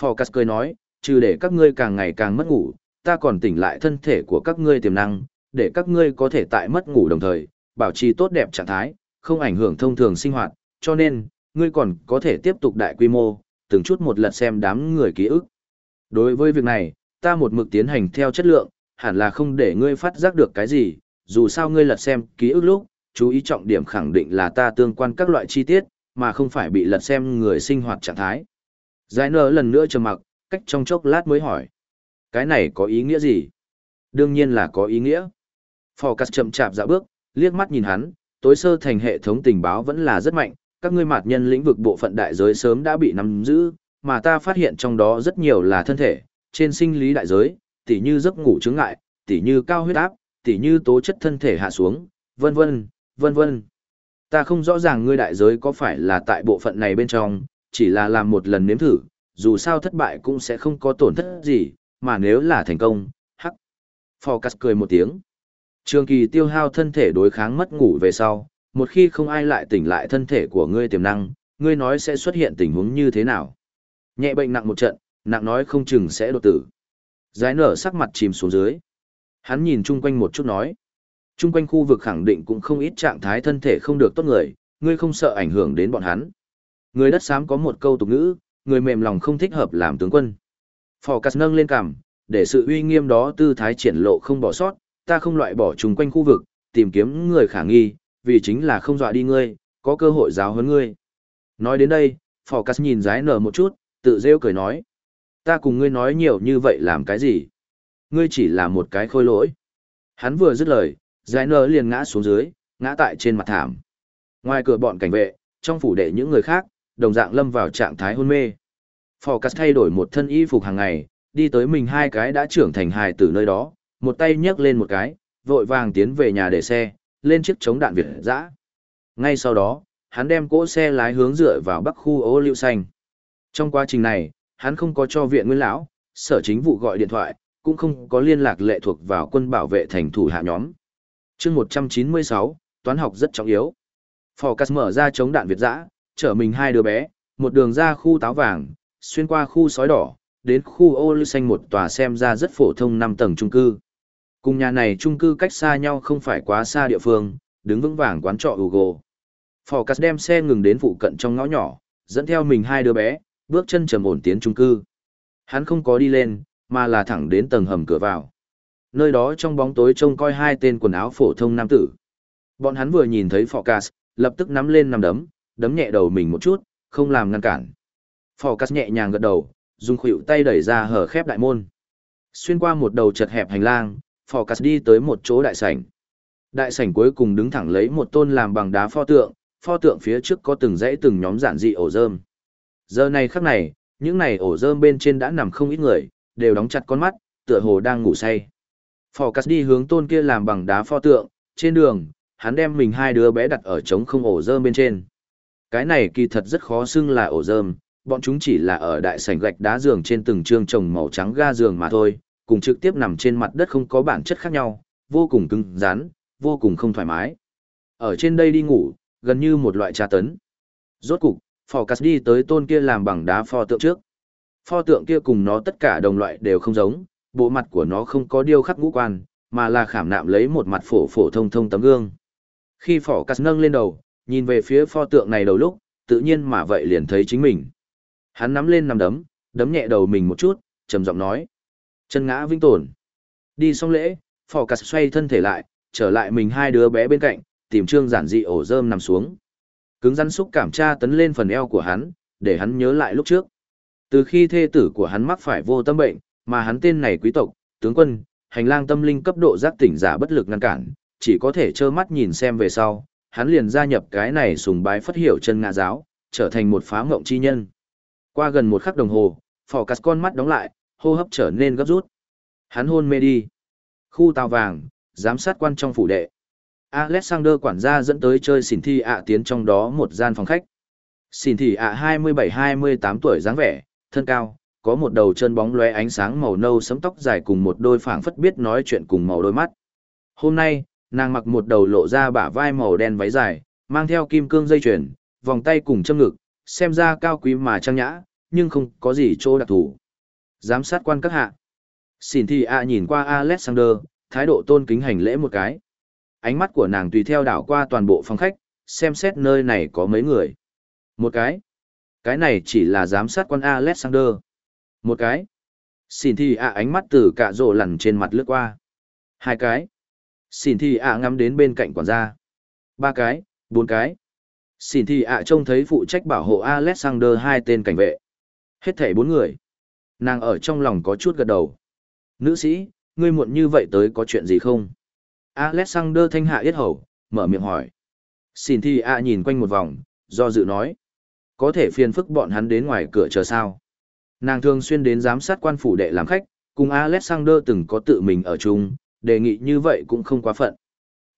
Phò cười nói, trừ để các ngươi càng ngày càng mất ngủ, ta còn tỉnh lại thân thể của các ngươi tiềm năng, để các ngươi có thể tại mất ngủ đồng thời, bảo trì tốt đẹp trạng thái, không ảnh hưởng thông thường sinh hoạt, cho nên, ngươi còn có thể tiếp tục đại quy mô, từng chút một lần xem đám người ký ức. Đối với việc này, ta một mực tiến hành theo chất lượng, hẳn là không để ngươi phát giác được cái gì, dù sao ngươi lật xem ký ức lúc, chú ý trọng điểm khẳng định là ta tương quan các loại chi tiết, mà không phải bị lật xem người sinh hoạt trạng thái. Giải nở lần nữa trầm mặc, cách trong chốc lát mới hỏi. Cái này có ý nghĩa gì? Đương nhiên là có ý nghĩa. Phò cắt chậm chạp dạo bước, liếc mắt nhìn hắn, tối sơ thành hệ thống tình báo vẫn là rất mạnh, các ngươi mạt nhân lĩnh vực bộ phận đại giới sớm đã bị nắm giữ, mà ta phát hiện trong đó rất nhiều là thân thể, trên sinh lý đại giới, tỉ như giấc ngủ chứng ngại, tỉ như cao huyết áp, tỉ như tố chất thân thể hạ xuống, vân vân, vân vân. Ta không rõ ràng ngươi đại giới có phải là tại bộ phận này bên trong, chỉ là làm một lần nếm thử, dù sao thất bại cũng sẽ không có tổn thất gì, mà nếu là thành công, hắc. Phocas cười một tiếng. Trường kỳ tiêu hao thân thể đối kháng mất ngủ về sau, một khi không ai lại tỉnh lại thân thể của ngươi tiềm năng, ngươi nói sẽ xuất hiện tình huống như thế nào. Nhẹ bệnh nặng một trận, nặng nói không chừng sẽ đột tử. Giải nở sắc mặt chìm xuống dưới. Hắn nhìn chung quanh một chút nói. Chung quanh khu vực khẳng định cũng không ít trạng thái thân thể không được tốt người, ngươi không sợ ảnh hưởng đến bọn hắn. Người đất xám có một câu tục ngữ, người mềm lòng không thích hợp làm tướng quân. Phò cắt nâng lên cằm, để sự uy nghiêm đó tư thái triển lộ không bỏ sót, ta không loại bỏ chung quanh khu vực, tìm kiếm người khả nghi, vì chính là không dọa đi ngươi, có cơ hội giáo huấn ngươi. Nói đến đây, Phò cắt nhìn giái nở một chút, tự rêu cười nói. Ta cùng ngươi nói nhiều như vậy làm cái gì? Ngươi chỉ là một cái khôi lỗi. Hắn vừa dứt lời, giải nở liền ngã xuống dưới, ngã tại trên mặt thảm. Ngoài cửa bọn cảnh vệ, trong phủ đệ những người khác, đồng dạng lâm vào trạng thái hôn mê. Phò cắt thay đổi một thân y phục hàng ngày, đi tới mình hai cái đã trưởng thành hài từ nơi đó, một tay nhấc lên một cái, vội vàng tiến về nhà để xe, lên chiếc chống đạn Việt dã. Ngay sau đó, hắn đem cỗ xe lái hướng dựa vào bắc khu ô liu xanh. Trong quá trình này, hắn không có cho viện nguyên lão, sở chính vụ gọi điện thoại, cũng không có liên lạc lệ thuộc vào quân bảo vệ thành thủ hạ nhóm. chương 196, toán học rất trọng yếu. Phò Cắt mở ra chống đạn Việt dã, chở mình hai đứa bé, một đường ra khu táo vàng, xuyên qua khu sói đỏ, đến khu ô lưu xanh một tòa xem ra rất phổ thông năm tầng trung cư. Cùng nhà này chung cư cách xa nhau không phải quá xa địa phương, đứng vững vàng quán trọ Hugo. Phò Cắt đem xe ngừng đến phụ cận trong ngõ nhỏ, dẫn theo mình hai đứa bé, bước chân trầm ổn tiến chung cư. Hắn không có đi lên, mà là thẳng đến tầng hầm cửa vào. Nơi đó trong bóng tối trông coi hai tên quần áo phổ thông nam tử. Bọn hắn vừa nhìn thấy phò Phocas, lập tức nắm lên nằm đấm, đấm nhẹ đầu mình một chút, không làm ngăn cản. phò Phocas nhẹ nhàng gật đầu, dùng khuỷu tay đẩy ra hở khép đại môn. Xuyên qua một đầu chật hẹp hành lang, Phocas đi tới một chỗ đại sảnh. Đại sảnh cuối cùng đứng thẳng lấy một tôn làm bằng đá pho tượng, pho tượng phía trước có từng dãy từng nhóm giản dị ổ rơm. Giờ này khắc này, những này ổ rơm bên trên đã nằm không ít người, đều đóng chặt con mắt, tựa hồ đang ngủ say. Phò cắt đi hướng tôn kia làm bằng đá pho tượng, trên đường, hắn đem mình hai đứa bé đặt ở trống không ổ rơm bên trên. Cái này kỳ thật rất khó xưng là ổ rơm, bọn chúng chỉ là ở đại sảnh gạch đá giường trên từng trương trồng màu trắng ga giường mà thôi, cùng trực tiếp nằm trên mặt đất không có bản chất khác nhau, vô cùng cứng rắn, vô cùng không thoải mái. Ở trên đây đi ngủ, gần như một loại tra tấn. Rốt cục, Phò Cắt đi tới tôn kia làm bằng đá pho tượng trước. Pho tượng kia cùng nó tất cả đồng loại đều không giống, bộ mặt của nó không có điêu khắc ngũ quan, mà là khảm nạm lấy một mặt phổ phổ thông thông tấm gương. Khi Phò Cắt nâng lên đầu, nhìn về phía pho tượng này đầu lúc, tự nhiên mà vậy liền thấy chính mình. Hắn nắm lên nằm đấm, đấm nhẹ đầu mình một chút, trầm giọng nói. Chân ngã vĩnh tồn. Đi xong lễ, Phò Cắt xoay thân thể lại, trở lại mình hai đứa bé bên cạnh, tìm trương giản dị ổ rơm nằm xuống. Cứng rắn xúc cảm tra tấn lên phần eo của hắn, để hắn nhớ lại lúc trước. Từ khi thê tử của hắn mắc phải vô tâm bệnh, mà hắn tên này quý tộc, tướng quân, hành lang tâm linh cấp độ giác tỉnh giả bất lực ngăn cản, chỉ có thể trơ mắt nhìn xem về sau, hắn liền gia nhập cái này sùng bái phất hiểu chân ngã giáo, trở thành một phá ngộng chi nhân. Qua gần một khắc đồng hồ, phò cắt con mắt đóng lại, hô hấp trở nên gấp rút. Hắn hôn mê đi. Khu tàu vàng, giám sát quan trong phủ đệ. Alexander quản gia dẫn tới chơi xỉn thi ạ tiến trong đó một gian phòng khách. Xỉn thi ạ 27-28 tuổi dáng vẻ, thân cao, có một đầu chân bóng lóe ánh sáng màu nâu sẫm tóc dài cùng một đôi phảng phất biết nói chuyện cùng màu đôi mắt. Hôm nay, nàng mặc một đầu lộ ra bả vai màu đen váy dài, mang theo kim cương dây chuyền, vòng tay cùng châm ngực, xem ra cao quý mà trang nhã, nhưng không có gì chỗ đặc thù. Giám sát quan các hạ. Xin thị ạ nhìn qua Alexander, thái độ tôn kính hành lễ một cái ánh mắt của nàng tùy theo đảo qua toàn bộ phòng khách, xem xét nơi này có mấy người. Một cái. Cái này chỉ là giám sát quan Alexander. Một cái. Xin thì ạ ánh mắt từ cả rộ lằn trên mặt lướt qua. Hai cái. Xin thì ạ ngắm đến bên cạnh quản gia. Ba cái, bốn cái. Xin thì ạ trông thấy phụ trách bảo hộ Alexander hai tên cảnh vệ. Hết thảy bốn người. Nàng ở trong lòng có chút gật đầu. Nữ sĩ, ngươi muộn như vậy tới có chuyện gì không? Alexander thanh hạ yết hầu, mở miệng hỏi. Xin thi, ạ nhìn quanh một vòng, do dự nói. Có thể phiền phức bọn hắn đến ngoài cửa chờ sao. Nàng thường xuyên đến giám sát quan phủ đệ làm khách, cùng Alexander từng có tự mình ở chung, đề nghị như vậy cũng không quá phận.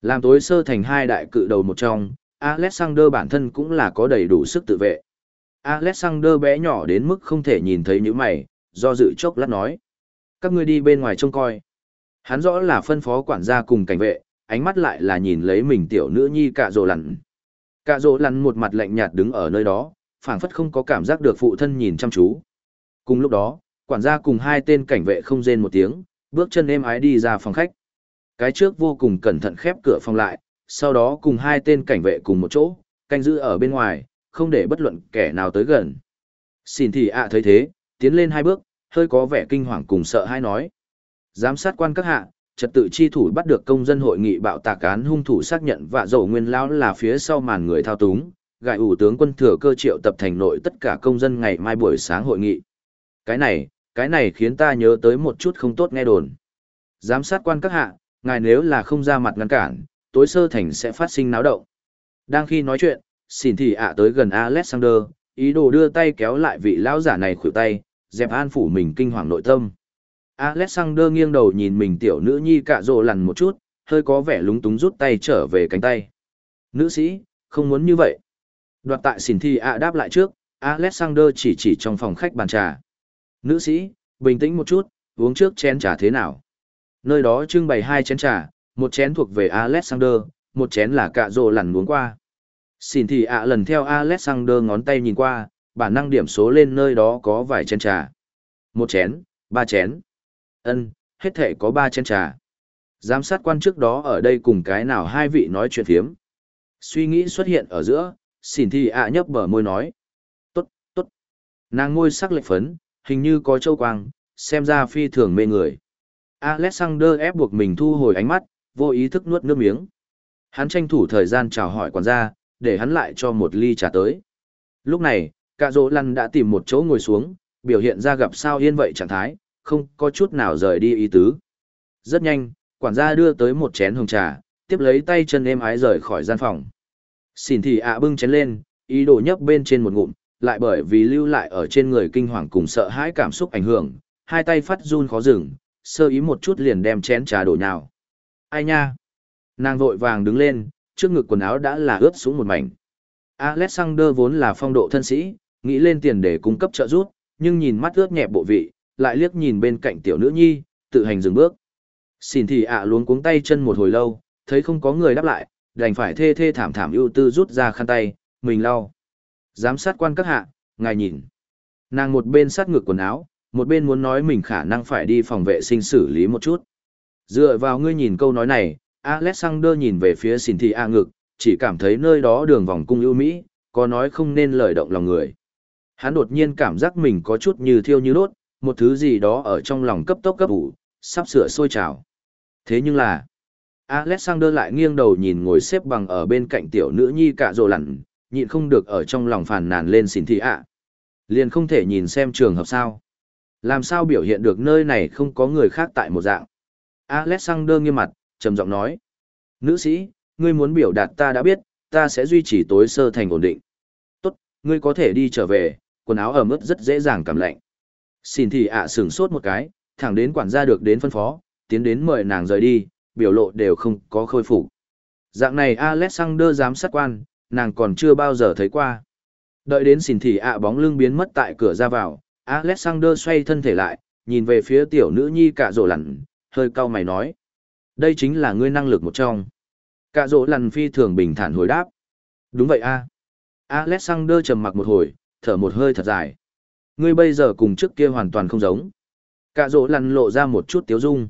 Làm tối sơ thành hai đại cự đầu một trong, Alexander bản thân cũng là có đầy đủ sức tự vệ. Alexander bé nhỏ đến mức không thể nhìn thấy những mày, do dự chốc lát nói. Các ngươi đi bên ngoài trông coi. Hắn rõ là phân phó quản gia cùng cảnh vệ, ánh mắt lại là nhìn lấy mình tiểu nữ nhi cạ rồ lặn. Cạ rồ lặn một mặt lạnh nhạt đứng ở nơi đó, phảng phất không có cảm giác được phụ thân nhìn chăm chú. Cùng lúc đó, quản gia cùng hai tên cảnh vệ không rên một tiếng, bước chân êm ái đi ra phòng khách. Cái trước vô cùng cẩn thận khép cửa phòng lại, sau đó cùng hai tên cảnh vệ cùng một chỗ, canh giữ ở bên ngoài, không để bất luận kẻ nào tới gần. Xin thì ạ thấy thế, tiến lên hai bước, hơi có vẻ kinh hoàng cùng sợ hãi nói. Giám sát quan các hạ, trật tự chi thủ bắt được công dân hội nghị bạo tạc án hung thủ xác nhận và dầu nguyên lão là phía sau màn người thao túng, gại ủ tướng quân thừa cơ triệu tập thành nội tất cả công dân ngày mai buổi sáng hội nghị. Cái này, cái này khiến ta nhớ tới một chút không tốt nghe đồn. Giám sát quan các hạ, ngài nếu là không ra mặt ngăn cản, tối sơ thành sẽ phát sinh náo động. Đang khi nói chuyện, xin thì ạ tới gần Alexander, ý đồ đưa tay kéo lại vị lão giả này khuỷu tay, dẹp an phủ mình kinh hoàng nội tâm. Alexander nghiêng đầu nhìn mình tiểu nữ nhi cạ rộ lằn một chút, hơi có vẻ lúng túng rút tay trở về cánh tay. Nữ sĩ, không muốn như vậy. Đoạt tại xỉn thi ạ đáp lại trước, Alexander chỉ chỉ trong phòng khách bàn trà. Nữ sĩ, bình tĩnh một chút, uống trước chén trà thế nào? Nơi đó trưng bày hai chén trà, một chén thuộc về Alexander, một chén là cạ rộ lằn uống qua. Xỉn thì ạ lần theo Alexander ngón tay nhìn qua, bản năng điểm số lên nơi đó có vài chén trà. Một chén, ba chén. ân hết thể có ba chén trà. Giám sát quan trước đó ở đây cùng cái nào hai vị nói chuyện phiếm. Suy nghĩ xuất hiện ở giữa, xỉn thì ạ nhấp bờ môi nói. Tốt, tốt. Nàng ngôi sắc lệch phấn, hình như có châu quang, xem ra phi thường mê người. Alexander ép buộc mình thu hồi ánh mắt, vô ý thức nuốt nước miếng. Hắn tranh thủ thời gian chào hỏi quản gia, để hắn lại cho một ly trà tới. Lúc này, cả dỗ lăn đã tìm một chỗ ngồi xuống, biểu hiện ra gặp sao yên vậy trạng thái, không có chút nào rời đi ý tứ. Rất nhanh, quản gia đưa tới một chén hồng trà, tiếp lấy tay chân êm ái rời khỏi gian phòng. Xin thì ạ bưng chén lên, ý đồ nhấp bên trên một ngụm, lại bởi vì lưu lại ở trên người kinh hoàng cùng sợ hãi cảm xúc ảnh hưởng, hai tay phát run khó dừng, sơ ý một chút liền đem chén trà đổ nhào. Ai nha? Nàng vội vàng đứng lên, trước ngực quần áo đã là ướt xuống một mảnh. Alexander vốn là phong độ thân sĩ, nghĩ lên tiền để cung cấp trợ giúp, nhưng nhìn mắt ướt nhẹp bộ vị, lại liếc nhìn bên cạnh tiểu nữ nhi, tự hành dừng bước. Xin thì ạ à luống cuống tay chân một hồi lâu, thấy không có người đáp lại, đành phải thê thê thảm thảm ưu tư rút ra khăn tay, mình lau. Giám sát quan các hạ, ngài nhìn. Nàng một bên sát ngực quần áo, một bên muốn nói mình khả năng phải đi phòng vệ sinh xử lý một chút. Dựa vào ngươi nhìn câu nói này, Alexander nhìn về phía xin thị a ngực, chỉ cảm thấy nơi đó đường vòng cung ưu mỹ, có nói không nên lời động lòng người. Hắn đột nhiên cảm giác mình có chút như thiêu như đốt, một thứ gì đó ở trong lòng cấp tốc cấp ủ, sắp sửa sôi trào. Thế nhưng là, Alexander lại nghiêng đầu nhìn ngồi xếp bằng ở bên cạnh tiểu nữ nhi cả rồ lặn, nhịn không được ở trong lòng phàn nàn lên xin thị ạ. Liền không thể nhìn xem trường hợp sao. Làm sao biểu hiện được nơi này không có người khác tại một dạng. Alexander nghiêm mặt, trầm giọng nói. Nữ sĩ, ngươi muốn biểu đạt ta đã biết, ta sẽ duy trì tối sơ thành ổn định. Tốt, ngươi có thể đi trở về, quần áo ẩm ướt rất dễ dàng cảm lạnh. Xin thì ạ à sửng sốt một cái, thẳng đến quản gia được đến phân phó, tiến đến mời nàng rời đi, biểu lộ đều không có khôi phục. Dạng này Alexander giám sát quan, nàng còn chưa bao giờ thấy qua. Đợi đến xin thì ạ bóng lưng biến mất tại cửa ra vào, Alexander xoay thân thể lại, nhìn về phía tiểu nữ nhi cả rổ lặn, hơi cau mày nói. Đây chính là ngươi năng lực một trong. Cả rổ lặn phi thường bình thản hồi đáp. Đúng vậy a. Alexander trầm mặc một hồi, thở một hơi thật dài. Ngươi bây giờ cùng trước kia hoàn toàn không giống. Cả rỗ lăn lộ ra một chút tiếu dung.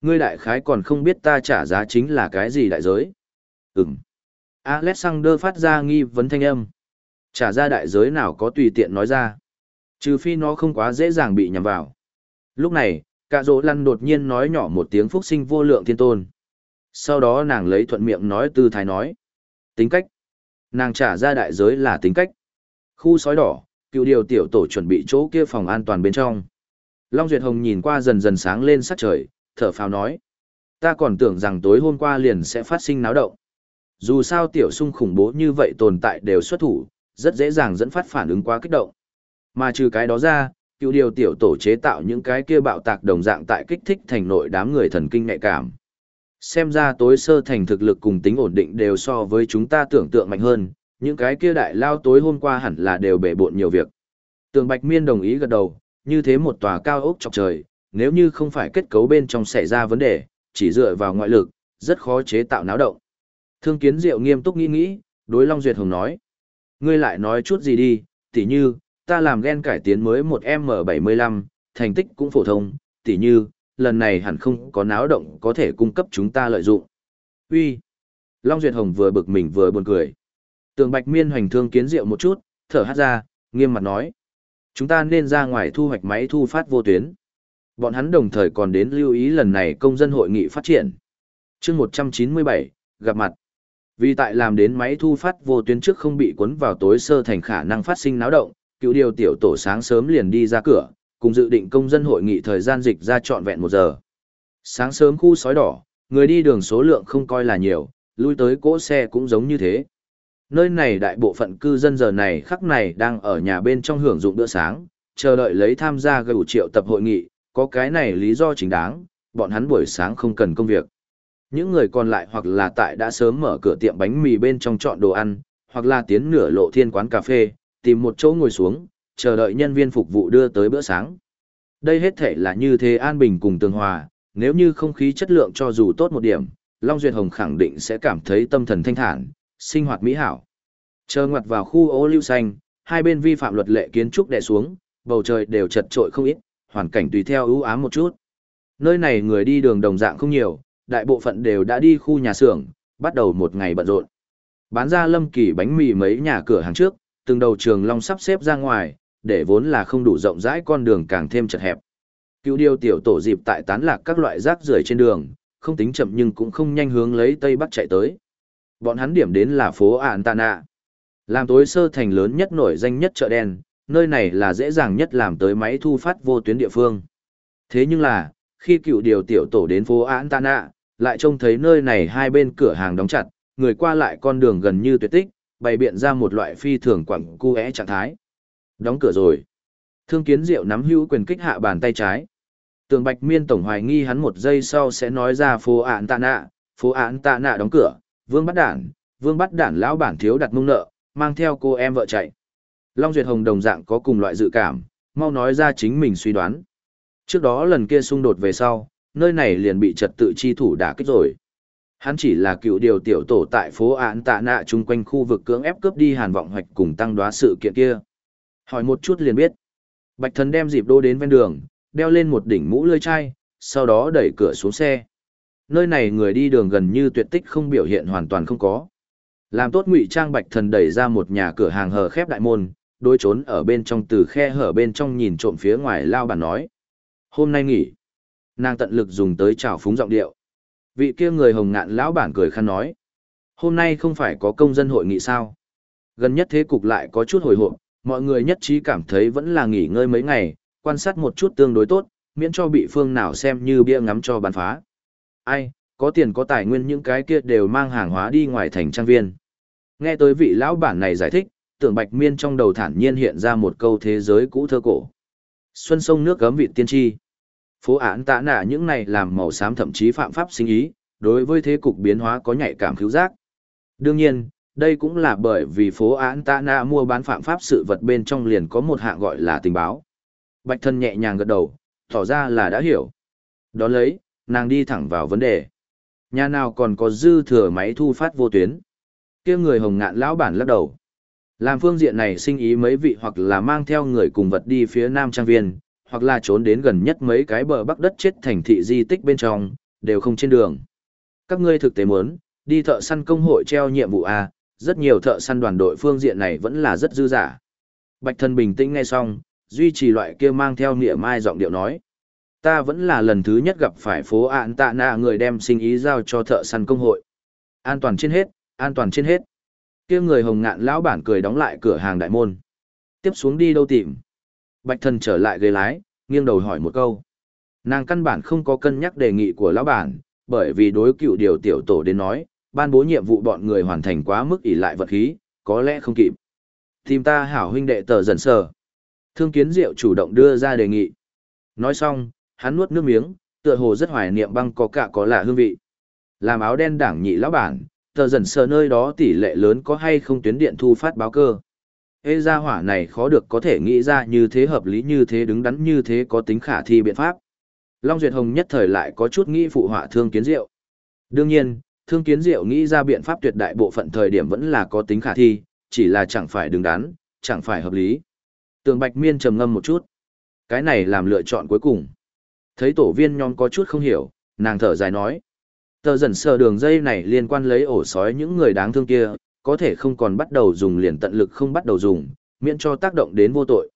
Ngươi đại khái còn không biết ta trả giá chính là cái gì đại giới. Ừm. Alexander phát ra nghi vấn thanh âm. Trả ra đại giới nào có tùy tiện nói ra. Trừ phi nó không quá dễ dàng bị nhầm vào. Lúc này, Cả dỗ lăn đột nhiên nói nhỏ một tiếng phúc sinh vô lượng thiên tôn. Sau đó nàng lấy thuận miệng nói từ thái nói. Tính cách. Nàng trả ra đại giới là tính cách. Khu sói đỏ, cựu điều tiểu tổ chuẩn bị chỗ kia phòng an toàn bên trong. Long Duyệt Hồng nhìn qua dần dần sáng lên sắc trời, thở phào nói. Ta còn tưởng rằng tối hôm qua liền sẽ phát sinh náo động. Dù sao tiểu sung khủng bố như vậy tồn tại đều xuất thủ, rất dễ dàng dẫn phát phản ứng quá kích động. Mà trừ cái đó ra, cựu điều tiểu tổ chế tạo những cái kia bạo tạc đồng dạng tại kích thích thành nội đám người thần kinh nhạy cảm. Xem ra tối sơ thành thực lực cùng tính ổn định đều so với chúng ta tưởng tượng mạnh hơn, những cái kia đại lao tối hôm qua hẳn là đều bể bộn nhiều việc. Tường Bạch Miên đồng ý gật đầu, như thế một tòa cao ốc chọc trời, nếu như không phải kết cấu bên trong xảy ra vấn đề, chỉ dựa vào ngoại lực, rất khó chế tạo náo động. Thương Kiến Diệu nghiêm túc nghĩ nghĩ, đối Long Duyệt Hồng nói. Ngươi lại nói chút gì đi, tỉ như, ta làm gen cải tiến mới một M75, thành tích cũng phổ thông, tỉ như, lần này hẳn không có náo động có thể cung cấp chúng ta lợi dụng. Uy. Long Duyệt Hồng vừa bực mình vừa buồn cười. Tường Bạch Miên hoành thương kiến rượu một chút, thở hát ra, nghiêm mặt nói. Chúng ta nên ra ngoài thu hoạch máy thu phát vô tuyến. Bọn hắn đồng thời còn đến lưu ý lần này công dân hội nghị phát triển. chương 197, gặp mặt. Vì tại làm đến máy thu phát vô tuyến trước không bị cuốn vào tối sơ thành khả năng phát sinh náo động, cựu điều tiểu tổ sáng sớm liền đi ra cửa, cùng dự định công dân hội nghị thời gian dịch ra trọn vẹn một giờ. Sáng sớm khu sói đỏ, người đi đường số lượng không coi là nhiều, lui tới cỗ xe cũng giống như thế. Nơi này đại bộ phận cư dân giờ này khắc này đang ở nhà bên trong hưởng dụng bữa sáng, chờ đợi lấy tham gia gây triệu tập hội nghị, có cái này lý do chính đáng, bọn hắn buổi sáng không cần công việc. Những người còn lại hoặc là tại đã sớm mở cửa tiệm bánh mì bên trong chọn đồ ăn, hoặc là tiến nửa lộ thiên quán cà phê, tìm một chỗ ngồi xuống, chờ đợi nhân viên phục vụ đưa tới bữa sáng. Đây hết thể là như thế an bình cùng tương hòa, nếu như không khí chất lượng cho dù tốt một điểm, Long Duyệt Hồng khẳng định sẽ cảm thấy tâm thần thanh thản, sinh hoạt mỹ hảo. Chờ ngoặt vào khu ô lưu xanh, hai bên vi phạm luật lệ kiến trúc đè xuống, bầu trời đều chật trội không ít, hoàn cảnh tùy theo ưu ám một chút. Nơi này người đi đường đồng dạng không nhiều, đại bộ phận đều đã đi khu nhà xưởng, bắt đầu một ngày bận rộn. Bán ra lâm kỳ bánh mì mấy nhà cửa hàng trước, từng đầu trường long sắp xếp ra ngoài, để vốn là không đủ rộng rãi con đường càng thêm chật hẹp. Cựu điều tiểu tổ dịp tại tán lạc các loại rác rưởi trên đường, không tính chậm nhưng cũng không nhanh hướng lấy tây bắc chạy tới. Bọn hắn điểm đến là phố ạn Tạ Nạ. Làm tối sơ thành lớn nhất nổi danh nhất chợ đen, nơi này là dễ dàng nhất làm tới máy thu phát vô tuyến địa phương. Thế nhưng là, khi cựu điều tiểu tổ đến phố ạn Tạ Nạ, lại trông thấy nơi này hai bên cửa hàng đóng chặt, người qua lại con đường gần như tuyệt tích, bày biện ra một loại phi thường quặng cu é trạng thái. Đóng cửa rồi. Thương kiến diệu nắm hữu quyền kích hạ bàn tay trái. Tường Bạch Miên tổng hoài nghi hắn một giây sau sẽ nói ra phố ạn tạ nạ, phố ạn tạ nạ đóng cửa, vương bắt đản, vương bắt đản lão bản thiếu đặt mông nợ, mang theo cô em vợ chạy. Long Duyệt Hồng đồng dạng có cùng loại dự cảm, mau nói ra chính mình suy đoán. Trước đó lần kia xung đột về sau, nơi này liền bị trật tự chi thủ đả kích rồi. Hắn chỉ là cựu điều tiểu tổ tại phố án tạ nạ chung quanh khu vực cưỡng ép cướp đi hàn vọng hoạch cùng tăng đoá sự kiện kia. Hỏi một chút liền biết. Bạch thần đem dịp đô đến ven đường, đeo lên một đỉnh mũ lươi chai, sau đó đẩy cửa xuống xe. Nơi này người đi đường gần như tuyệt tích không biểu hiện hoàn toàn không có. Làm tốt ngụy trang bạch thần đẩy ra một nhà cửa hàng hờ khép đại môn, đối trốn ở bên trong từ khe hở bên trong nhìn trộm phía ngoài lao bản nói. Hôm nay nghỉ. Nàng tận lực dùng tới trào phúng giọng điệu. Vị kia người hồng ngạn lão bản cười khăn nói. Hôm nay không phải có công dân hội nghị sao? Gần nhất thế cục lại có chút hồi hộp, mọi người nhất trí cảm thấy vẫn là nghỉ ngơi mấy ngày, quan sát một chút tương đối tốt, miễn cho bị phương nào xem như bia ngắm cho bàn phá. Ai, có tiền có tài nguyên những cái kia đều mang hàng hóa đi ngoài thành trang viên. Nghe tới vị lão bản này giải thích, tưởng bạch miên trong đầu thản nhiên hiện ra một câu thế giới cũ thơ cổ. Xuân sông nước gấm vị tiên tri. Phố án tạ nạ những này làm màu xám thậm chí phạm pháp sinh ý, đối với thế cục biến hóa có nhạy cảm cứu giác. Đương nhiên, đây cũng là bởi vì phố án tạ nạ mua bán phạm pháp sự vật bên trong liền có một hạng gọi là tình báo. Bạch thân nhẹ nhàng gật đầu, tỏ ra là đã hiểu. Đón lấy, nàng đi thẳng vào vấn đề. Nhà nào còn có dư thừa máy thu phát vô tuyến? kia người hồng ngạn lão bản lắc đầu. Làm phương diện này sinh ý mấy vị hoặc là mang theo người cùng vật đi phía nam trang viên, hoặc là trốn đến gần nhất mấy cái bờ bắc đất chết thành thị di tích bên trong, đều không trên đường. Các ngươi thực tế muốn, đi thợ săn công hội treo nhiệm vụ A, rất nhiều thợ săn đoàn đội phương diện này vẫn là rất dư giả. Bạch thân bình tĩnh nghe xong, duy trì loại kia mang theo nghĩa mai giọng điệu nói. Ta vẫn là lần thứ nhất gặp phải phố ạn tạ nạ người đem sinh ý giao cho thợ săn công hội. An toàn trên hết, an toàn trên hết. kia người hồng ngạn lão bản cười đóng lại cửa hàng đại môn. Tiếp xuống đi đâu tìm. Bạch thần trở lại ghế lái, nghiêng đầu hỏi một câu. Nàng căn bản không có cân nhắc đề nghị của lão bản, bởi vì đối cựu điều tiểu tổ đến nói, ban bố nhiệm vụ bọn người hoàn thành quá mức ỷ lại vật khí, có lẽ không kịp. Tìm ta hảo huynh đệ tờ dần sờ. Thương kiến diệu chủ động đưa ra đề nghị. Nói xong, hắn nuốt nước miếng, tựa hồ rất hoài niệm băng có cả có lạ hương vị. Làm áo đen đảng nhị lão bản, tờ dần sờ nơi đó tỷ lệ lớn có hay không tuyến điện thu phát báo cơ. Ê gia hỏa này khó được có thể nghĩ ra như thế hợp lý như thế đứng đắn như thế có tính khả thi biện pháp. Long Duyệt Hồng nhất thời lại có chút nghĩ phụ họa thương kiến diệu. Đương nhiên, thương kiến diệu nghĩ ra biện pháp tuyệt đại bộ phận thời điểm vẫn là có tính khả thi, chỉ là chẳng phải đứng đắn, chẳng phải hợp lý. Tường Bạch Miên trầm ngâm một chút. Cái này làm lựa chọn cuối cùng. Thấy tổ viên nhóm có chút không hiểu, nàng thở dài nói. Tờ dần sờ đường dây này liên quan lấy ổ sói những người đáng thương kia, có thể không còn bắt đầu dùng liền tận lực không bắt đầu dùng, miễn cho tác động đến vô tội.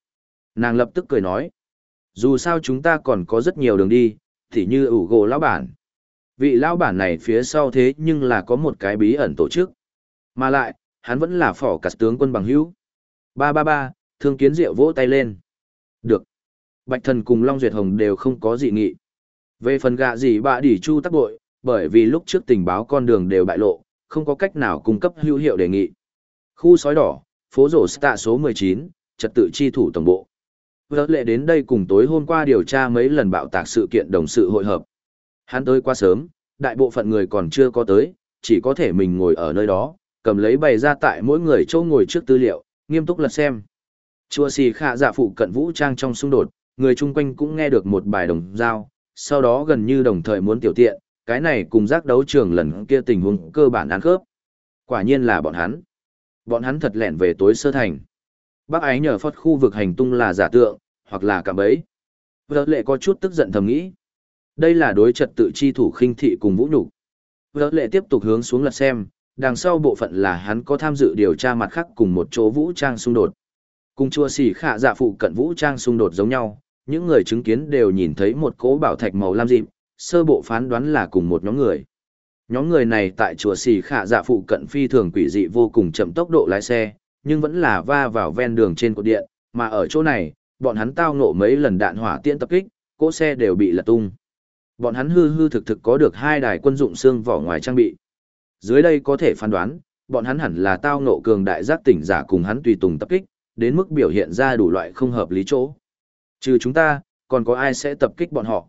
Nàng lập tức cười nói. Dù sao chúng ta còn có rất nhiều đường đi, thì như ủ gỗ lão bản. Vị lão bản này phía sau thế nhưng là có một cái bí ẩn tổ chức. Mà lại, hắn vẫn là phỏ cả tướng quân bằng hữu. Ba ba ba, thương kiến diệu vỗ tay lên. Được. Bạch thần cùng Long Duyệt Hồng đều không có dị nghị. Về phần gạ gì bạ đỉ chu tắc bội, bởi vì lúc trước tình báo con đường đều bại lộ, không có cách nào cung cấp hữu hiệu đề nghị. Khu sói đỏ, phố rổ tạ số 19, trật tự chi thủ tổng bộ. Vợ lệ đến đây cùng tối hôm qua điều tra mấy lần bạo tạc sự kiện đồng sự hội hợp. Hắn tới quá sớm, đại bộ phận người còn chưa có tới, chỉ có thể mình ngồi ở nơi đó, cầm lấy bày ra tại mỗi người chỗ ngồi trước tư liệu, nghiêm túc lật xem. Chùa xì khả dạ phụ cận vũ trang trong xung đột, người chung quanh cũng nghe được một bài đồng giao, sau đó gần như đồng thời muốn tiểu tiện, cái này cùng giác đấu trường lần kia tình huống cơ bản ăn khớp. Quả nhiên là bọn hắn. Bọn hắn thật lẹn về tối sơ thành. Bác ái nhờ phót khu vực hành tung là giả tượng, hoặc là cả bấy. Vợ lệ có chút tức giận thầm nghĩ. Đây là đối trật tự chi thủ khinh thị cùng vũ nhục. Vợ lệ tiếp tục hướng xuống lật xem, đằng sau bộ phận là hắn có tham dự điều tra mặt khác cùng một chỗ vũ trang xung đột. Cùng chua xỉ khả dạ phụ cận vũ trang xung đột giống nhau, những người chứng kiến đều nhìn thấy một cỗ bảo thạch màu lam dịp, sơ bộ phán đoán là cùng một nhóm người. Nhóm người này tại chùa xì khả dạ phụ cận phi thường quỷ dị vô cùng chậm tốc độ lái xe, nhưng vẫn là va vào ven đường trên cột điện, mà ở chỗ này, bọn hắn tao ngộ mấy lần đạn hỏa tiễn tập kích, cỗ xe đều bị lật tung. Bọn hắn hư hư thực thực có được hai đài quân dụng xương vỏ ngoài trang bị. Dưới đây có thể phán đoán, bọn hắn hẳn là tao ngộ cường đại giác tỉnh giả cùng hắn tùy tùng tập kích, đến mức biểu hiện ra đủ loại không hợp lý chỗ. Trừ chúng ta, còn có ai sẽ tập kích bọn họ?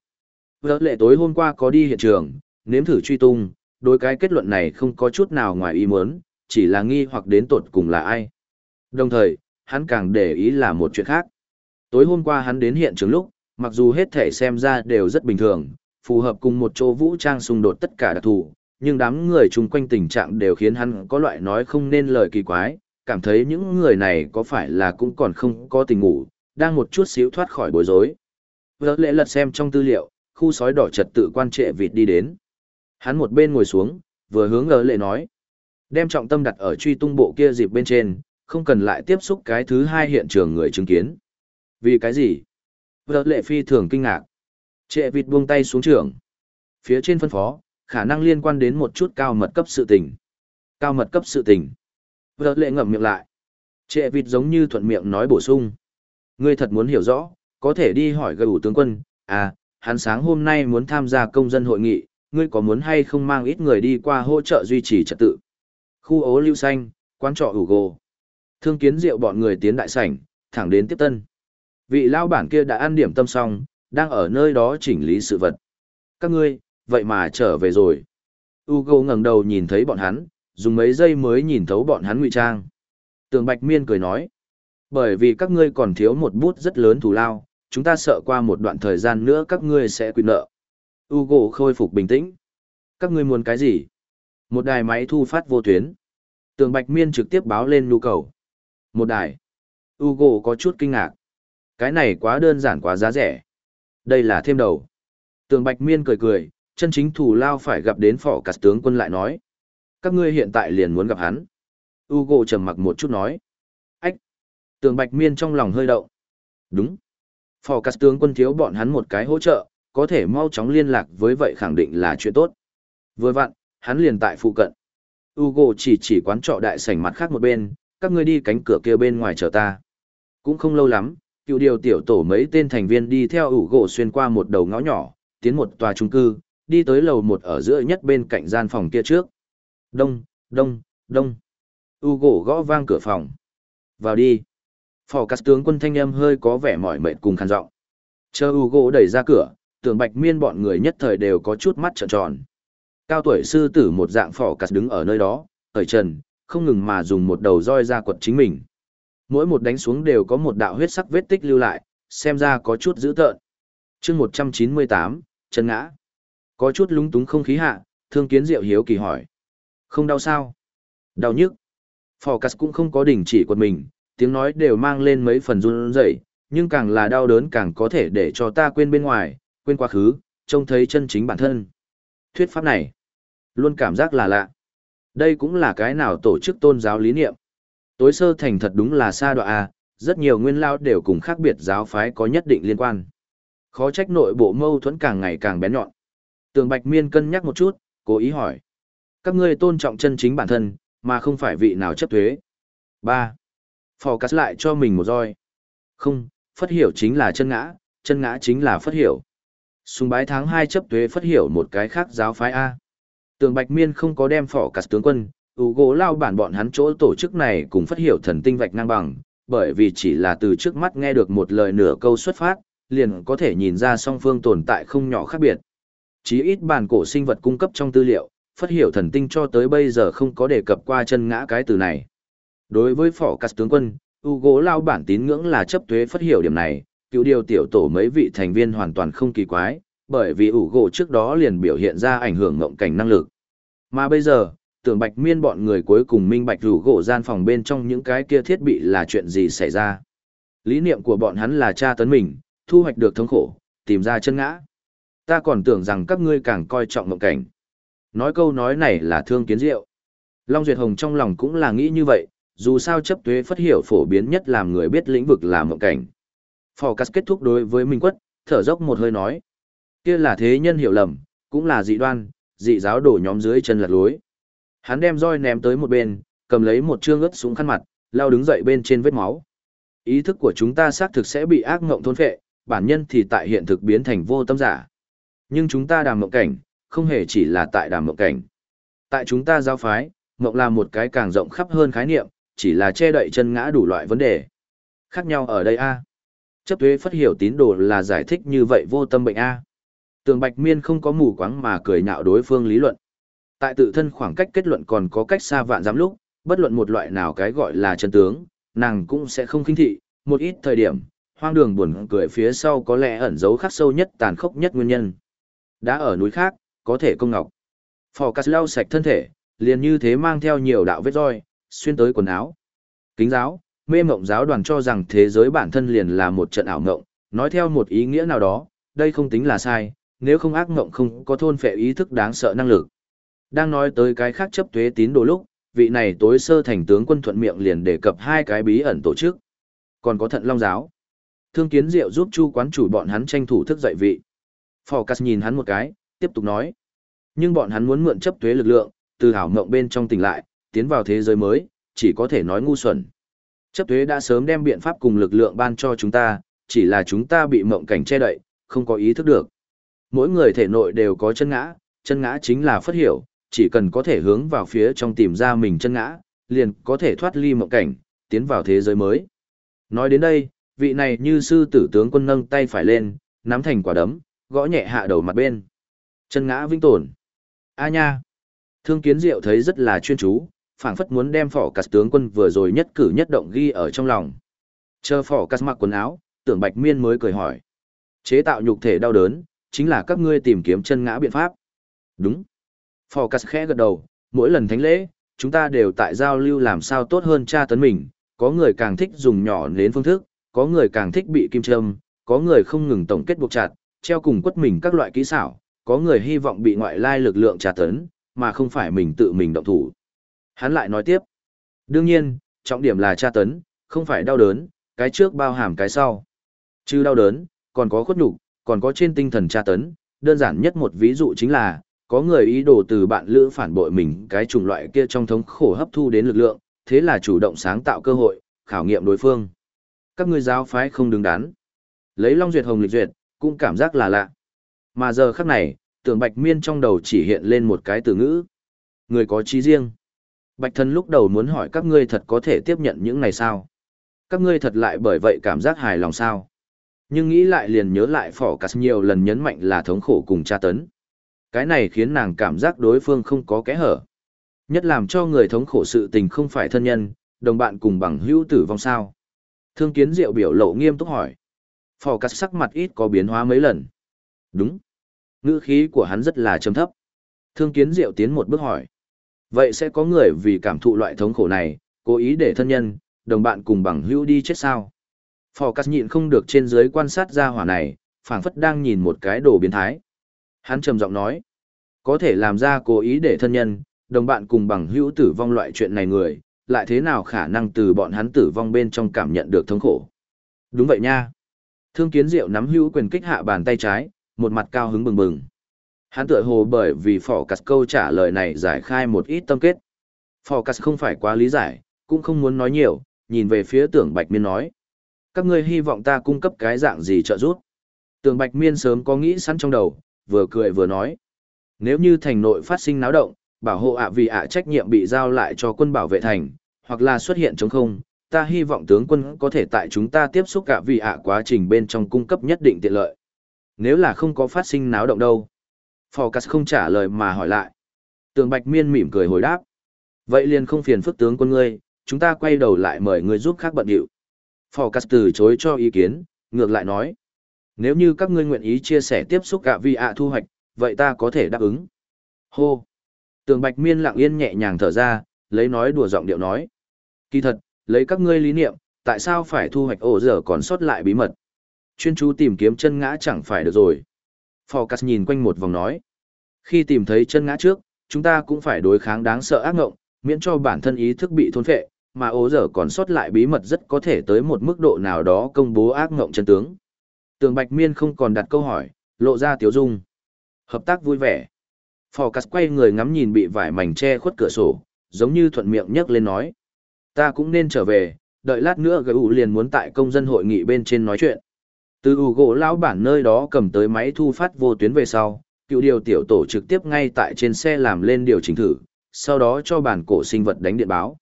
Vợ lệ tối hôm qua có đi hiện trường, nếm thử truy tung, đối cái kết luận này không có chút nào ngoài ý muốn, chỉ là nghi hoặc đến tột cùng là ai. Đồng thời, hắn càng để ý là một chuyện khác. Tối hôm qua hắn đến hiện trường lúc, mặc dù hết thể xem ra đều rất bình thường, phù hợp cùng một chỗ vũ trang xung đột tất cả đặc thù, nhưng đám người chung quanh tình trạng đều khiến hắn có loại nói không nên lời kỳ quái, cảm thấy những người này có phải là cũng còn không có tình ngủ, đang một chút xíu thoát khỏi bối rối. Vợ lệ lật xem trong tư liệu, khu sói đỏ trật tự quan trệ vịt đi đến. Hắn một bên ngồi xuống, vừa hướng ngờ lệ nói. Đem trọng tâm đặt ở truy tung bộ kia dịp bên trên, không cần lại tiếp xúc cái thứ hai hiện trường người chứng kiến. Vì cái gì? Vợ lệ phi thường kinh ngạc. Trệ vịt buông tay xuống trường. Phía trên phân phó, khả năng liên quan đến một chút cao mật cấp sự tình. Cao mật cấp sự tình. Vợ lệ ngậm miệng lại. Trệ vịt giống như thuận miệng nói bổ sung. Ngươi thật muốn hiểu rõ, có thể đi hỏi gây ủ tướng quân, à, hắn sáng hôm nay muốn tham gia công dân hội nghị, ngươi có muốn hay không mang ít người đi qua hỗ trợ duy trì trật tự. Khu ố lưu xanh, quán trọ ủ gồ. Thương kiến rượu bọn người tiến đại sảnh, thẳng đến tiếp tân. Vị lao bản kia đã ăn điểm tâm xong, đang ở nơi đó chỉnh lý sự vật. Các ngươi, vậy mà trở về rồi. Ugo ngẩng đầu nhìn thấy bọn hắn, dùng mấy giây mới nhìn thấu bọn hắn ngụy trang. Tường Bạch Miên cười nói, bởi vì các ngươi còn thiếu một bút rất lớn thù lao, chúng ta sợ qua một đoạn thời gian nữa các ngươi sẽ quy nợ. Ugo khôi phục bình tĩnh. Các ngươi muốn cái gì? Một đài máy thu phát vô tuyến. Tường Bạch Miên trực tiếp báo lên nhu cầu. Một đài. Ugo có chút kinh ngạc. Cái này quá đơn giản quá giá rẻ. Đây là thêm đầu. Tường Bạch Miên cười cười, chân chính thủ lao phải gặp đến phỏ cả tướng quân lại nói. Các ngươi hiện tại liền muốn gặp hắn. Ugo trầm mặc một chút nói. Tường Bạch Miên trong lòng hơi động. Đúng. Phò cắt tướng quân thiếu bọn hắn một cái hỗ trợ, có thể mau chóng liên lạc với vậy khẳng định là chuyện tốt. Vừa vặn, hắn liền tại phụ cận. Ugo chỉ chỉ quán trọ đại sảnh mặt khác một bên, các ngươi đi cánh cửa kia bên ngoài chờ ta. Cũng không lâu lắm, cựu điều tiểu tổ mấy tên thành viên đi theo Ugo xuyên qua một đầu ngõ nhỏ, tiến một tòa trung cư, đi tới lầu một ở giữa nhất bên cạnh gian phòng kia trước. Đông, đông, đông. U gõ vang cửa phòng. Vào đi. Phò cắt tướng quân thanh âm hơi có vẻ mỏi mệt cùng khăn giọng. Chờ U gỗ đẩy ra cửa, tưởng bạch miên bọn người nhất thời đều có chút mắt trợn tròn. Cao tuổi sư tử một dạng phò cắt đứng ở nơi đó, ở trần, không ngừng mà dùng một đầu roi ra quật chính mình. Mỗi một đánh xuống đều có một đạo huyết sắc vết tích lưu lại, xem ra có chút dữ tợn. chương 198, chân ngã. Có chút lúng túng không khí hạ, thương kiến diệu hiếu kỳ hỏi. Không đau sao? Đau nhức. Phò cắt cũng không có đỉnh chỉ quật mình, tiếng nói đều mang lên mấy phần run rẩy, nhưng càng là đau đớn càng có thể để cho ta quên bên ngoài, quên quá khứ, trông thấy chân chính bản thân. Thuyết pháp này, luôn cảm giác là lạ. Đây cũng là cái nào tổ chức tôn giáo lý niệm. Tối sơ thành thật đúng là xa đoạ rất nhiều nguyên lao đều cùng khác biệt giáo phái có nhất định liên quan. Khó trách nội bộ mâu thuẫn càng ngày càng bén nhọn. Tường Bạch Miên cân nhắc một chút, cố ý hỏi. Các ngươi tôn trọng chân chính bản thân, mà không phải vị nào chấp thuế. 3. Phò cắt lại cho mình một roi. Không, phất hiểu chính là chân ngã, chân ngã chính là phất hiểu. Sùng bái tháng hai chấp thuế phất hiểu một cái khác giáo phái A. Tường Bạch Miên không có đem phỏ cắt tướng quân, ủ gỗ lao bản bọn hắn chỗ tổ chức này cùng phất hiểu thần tinh vạch ngang bằng, bởi vì chỉ là từ trước mắt nghe được một lời nửa câu xuất phát, liền có thể nhìn ra song phương tồn tại không nhỏ khác biệt. Chí ít bản cổ sinh vật cung cấp trong tư liệu, phất hiểu thần tinh cho tới bây giờ không có đề cập qua chân ngã cái từ này. Đối với phỏ cắt tướng quân, u gỗ lao bản tín ngưỡng là chấp thuế phất hiểu điểm này, cựu điều tiểu tổ mấy vị thành viên hoàn toàn không kỳ quái, bởi vì Ugo gỗ trước đó liền biểu hiện ra ảnh hưởng ngộng cảnh năng lực. Mà bây giờ, tưởng bạch miên bọn người cuối cùng minh bạch rủ gỗ gian phòng bên trong những cái kia thiết bị là chuyện gì xảy ra. Lý niệm của bọn hắn là tra tấn mình, thu hoạch được thống khổ, tìm ra chân ngã. Ta còn tưởng rằng các ngươi càng coi trọng ngộng cảnh. Nói câu nói này là thương kiến diệu. Long Duyệt Hồng trong lòng cũng là nghĩ như vậy, dù sao chấp thuế phất hiểu phổ biến nhất làm người biết lĩnh vực là mộng cảnh. Phò cát kết thúc đối với Minh Quất, thở dốc một hơi nói. kia là thế nhân hiểu lầm, cũng là dị đoan, dị giáo đổ nhóm dưới chân lật lối. Hắn đem roi ném tới một bên, cầm lấy một chương ướt xuống khăn mặt, lao đứng dậy bên trên vết máu. Ý thức của chúng ta xác thực sẽ bị ác ngộng thôn phệ, bản nhân thì tại hiện thực biến thành vô tâm giả. Nhưng chúng ta đàm mộng cảnh, không hề chỉ là tại đàm mộng cảnh. Tại chúng ta giao phái, mộng là một cái càng rộng khắp hơn khái niệm, chỉ là che đậy chân ngã đủ loại vấn đề. Khác nhau ở đây a. Chấp thuế phất hiểu tín đồ là giải thích như vậy vô tâm bệnh a. Tường Bạch Miên không có mù quáng mà cười nhạo đối phương lý luận. Tại tự thân khoảng cách kết luận còn có cách xa vạn giám lúc, bất luận một loại nào cái gọi là chân tướng, nàng cũng sẽ không khinh thị, một ít thời điểm, hoang đường buồn cười phía sau có lẽ ẩn giấu khắc sâu nhất tàn khốc nhất nguyên nhân. Đã ở núi khác, có thể công ngọc. Phò cắt lau sạch thân thể, liền như thế mang theo nhiều đạo vết roi, xuyên tới quần áo. Kính giáo, mê mộng giáo đoàn cho rằng thế giới bản thân liền là một trận ảo mộng, nói theo một ý nghĩa nào đó, đây không tính là sai, nếu không ác mộng không có thôn phệ ý thức đáng sợ năng lực. Đang nói tới cái khác chấp thuế tín đồ lúc, vị này tối sơ thành tướng quân thuận miệng liền đề cập hai cái bí ẩn tổ chức. Còn có thận long giáo. Thương kiến diệu giúp chu quán chủ bọn hắn tranh thủ thức dậy vị. Phò nhìn hắn một cái, tiếp tục nói. Nhưng bọn hắn muốn mượn chấp thuế lực lượng, từ hảo mộng bên trong tỉnh lại, tiến vào thế giới mới, chỉ có thể nói ngu xuẩn. Chấp thuế đã sớm đem biện pháp cùng lực lượng ban cho chúng ta, chỉ là chúng ta bị mộng cảnh che đậy, không có ý thức được. Mỗi người thể nội đều có chân ngã, chân ngã chính là phất hiểu, chỉ cần có thể hướng vào phía trong tìm ra mình chân ngã, liền có thể thoát ly mộng cảnh, tiến vào thế giới mới. Nói đến đây, vị này như sư tử tướng quân nâng tay phải lên, nắm thành quả đấm, gõ nhẹ hạ đầu mặt bên. Chân ngã vinh tồn. A nha. Thương kiến diệu thấy rất là chuyên chú, phảng phất muốn đem phỏ cắt tướng quân vừa rồi nhất cử nhất động ghi ở trong lòng. Chờ phỏ cắt mặc quần áo, tưởng bạch miên mới cười hỏi. Chế tạo nhục thể đau đớn, chính là các ngươi tìm kiếm chân ngã biện pháp. Đúng. Phỏ cắt khẽ gật đầu, mỗi lần thánh lễ, chúng ta đều tại giao lưu làm sao tốt hơn tra tấn mình, có người càng thích dùng nhỏ đến phương thức, có người càng thích bị kim châm, có người không ngừng tổng kết buộc chặt, treo cùng quất mình các loại kỹ xảo, có người hy vọng bị ngoại lai lực lượng tra tấn, mà không phải mình tự mình động thủ. Hắn lại nói tiếp. Đương nhiên, trọng điểm là tra tấn, không phải đau đớn, cái trước bao hàm cái sau. Chứ đau đớn, còn có khuất nhục, còn có trên tinh thần tra tấn, đơn giản nhất một ví dụ chính là, có người ý đồ từ bạn lữ phản bội mình cái chủng loại kia trong thống khổ hấp thu đến lực lượng, thế là chủ động sáng tạo cơ hội, khảo nghiệm đối phương. Các ngươi giáo phái không đứng đắn. Lấy Long Duyệt Hồng lịch duyệt, cũng cảm giác là lạ. Mà giờ khắc này, tưởng bạch miên trong đầu chỉ hiện lên một cái từ ngữ. Người có trí riêng. Bạch thần lúc đầu muốn hỏi các ngươi thật có thể tiếp nhận những này sao? Các ngươi thật lại bởi vậy cảm giác hài lòng sao? Nhưng nghĩ lại liền nhớ lại phỏ cắt nhiều lần nhấn mạnh là thống khổ cùng tra tấn. Cái này khiến nàng cảm giác đối phương không có kẽ hở. Nhất làm cho người thống khổ sự tình không phải thân nhân, đồng bạn cùng bằng hữu tử vong sao. Thương kiến diệu biểu lộ nghiêm túc hỏi. Phò cắt sắc mặt ít có biến hóa mấy lần. Đúng. Ngữ khí của hắn rất là trầm thấp. Thương kiến diệu tiến một bước hỏi. Vậy sẽ có người vì cảm thụ loại thống khổ này, cố ý để thân nhân, đồng bạn cùng bằng hữu đi chết sao? Phò cắt nhịn không được trên dưới quan sát ra hỏa này, phảng phất đang nhìn một cái đồ biến thái. Hắn trầm giọng nói. Có thể làm ra cố ý để thân nhân, đồng bạn cùng bằng hữu tử vong loại chuyện này người, lại thế nào khả năng từ bọn hắn tử vong bên trong cảm nhận được thống khổ. Đúng vậy nha. Thương kiến diệu nắm hữu quyền kích hạ bàn tay trái, một mặt cao hứng bừng bừng. Hắn tựa hồ bởi vì phỏ cắt câu trả lời này giải khai một ít tâm kết. Phỏ cắt không phải quá lý giải, cũng không muốn nói nhiều, nhìn về phía tưởng bạch miên nói. Các ngươi hy vọng ta cung cấp cái dạng gì trợ giúp? Tưởng bạch miên sớm có nghĩ sẵn trong đầu, vừa cười vừa nói. Nếu như thành nội phát sinh náo động, bảo hộ ạ vì ạ trách nhiệm bị giao lại cho quân bảo vệ thành, hoặc là xuất hiện chống không, ta hy vọng tướng quân có thể tại chúng ta tiếp xúc cả vì ạ quá trình bên trong cung cấp nhất định tiện lợi. Nếu là không có phát sinh náo động đâu. Phocas không trả lời mà hỏi lại. Tường Bạch Miên mỉm cười hồi đáp. Vậy liền không phiền phức tướng quân ngươi, chúng ta quay đầu lại mời ngươi giúp khác bận điệu. Phocas từ chối cho ý kiến, ngược lại nói. Nếu như các ngươi nguyện ý chia sẻ tiếp xúc cả vi ạ thu hoạch, vậy ta có thể đáp ứng. Hô! Tường Bạch Miên lặng yên nhẹ nhàng thở ra, lấy nói đùa giọng điệu nói. Kỳ thật, lấy các ngươi lý niệm, tại sao phải thu hoạch ổ dở còn sót lại bí mật? Chuyên chú tìm kiếm chân ngã chẳng phải được rồi. Phocas nhìn quanh một vòng nói. Khi tìm thấy chân ngã trước, chúng ta cũng phải đối kháng đáng sợ ác ngộng, miễn cho bản thân ý thức bị thôn phệ, mà ố dở còn sót lại bí mật rất có thể tới một mức độ nào đó công bố ác ngộng chân tướng. Tường Bạch Miên không còn đặt câu hỏi, lộ ra tiếu dung. Hợp tác vui vẻ. Phò quay người ngắm nhìn bị vải mảnh che khuất cửa sổ, giống như thuận miệng nhấc lên nói. Ta cũng nên trở về, đợi lát nữa gửi ủ liền muốn tại công dân hội nghị bên trên nói chuyện. Từ ủ gỗ lão bản nơi đó cầm tới máy thu phát vô tuyến về sau, cựu điều tiểu tổ trực tiếp ngay tại trên xe làm lên điều chỉnh thử, sau đó cho bản cổ sinh vật đánh điện báo.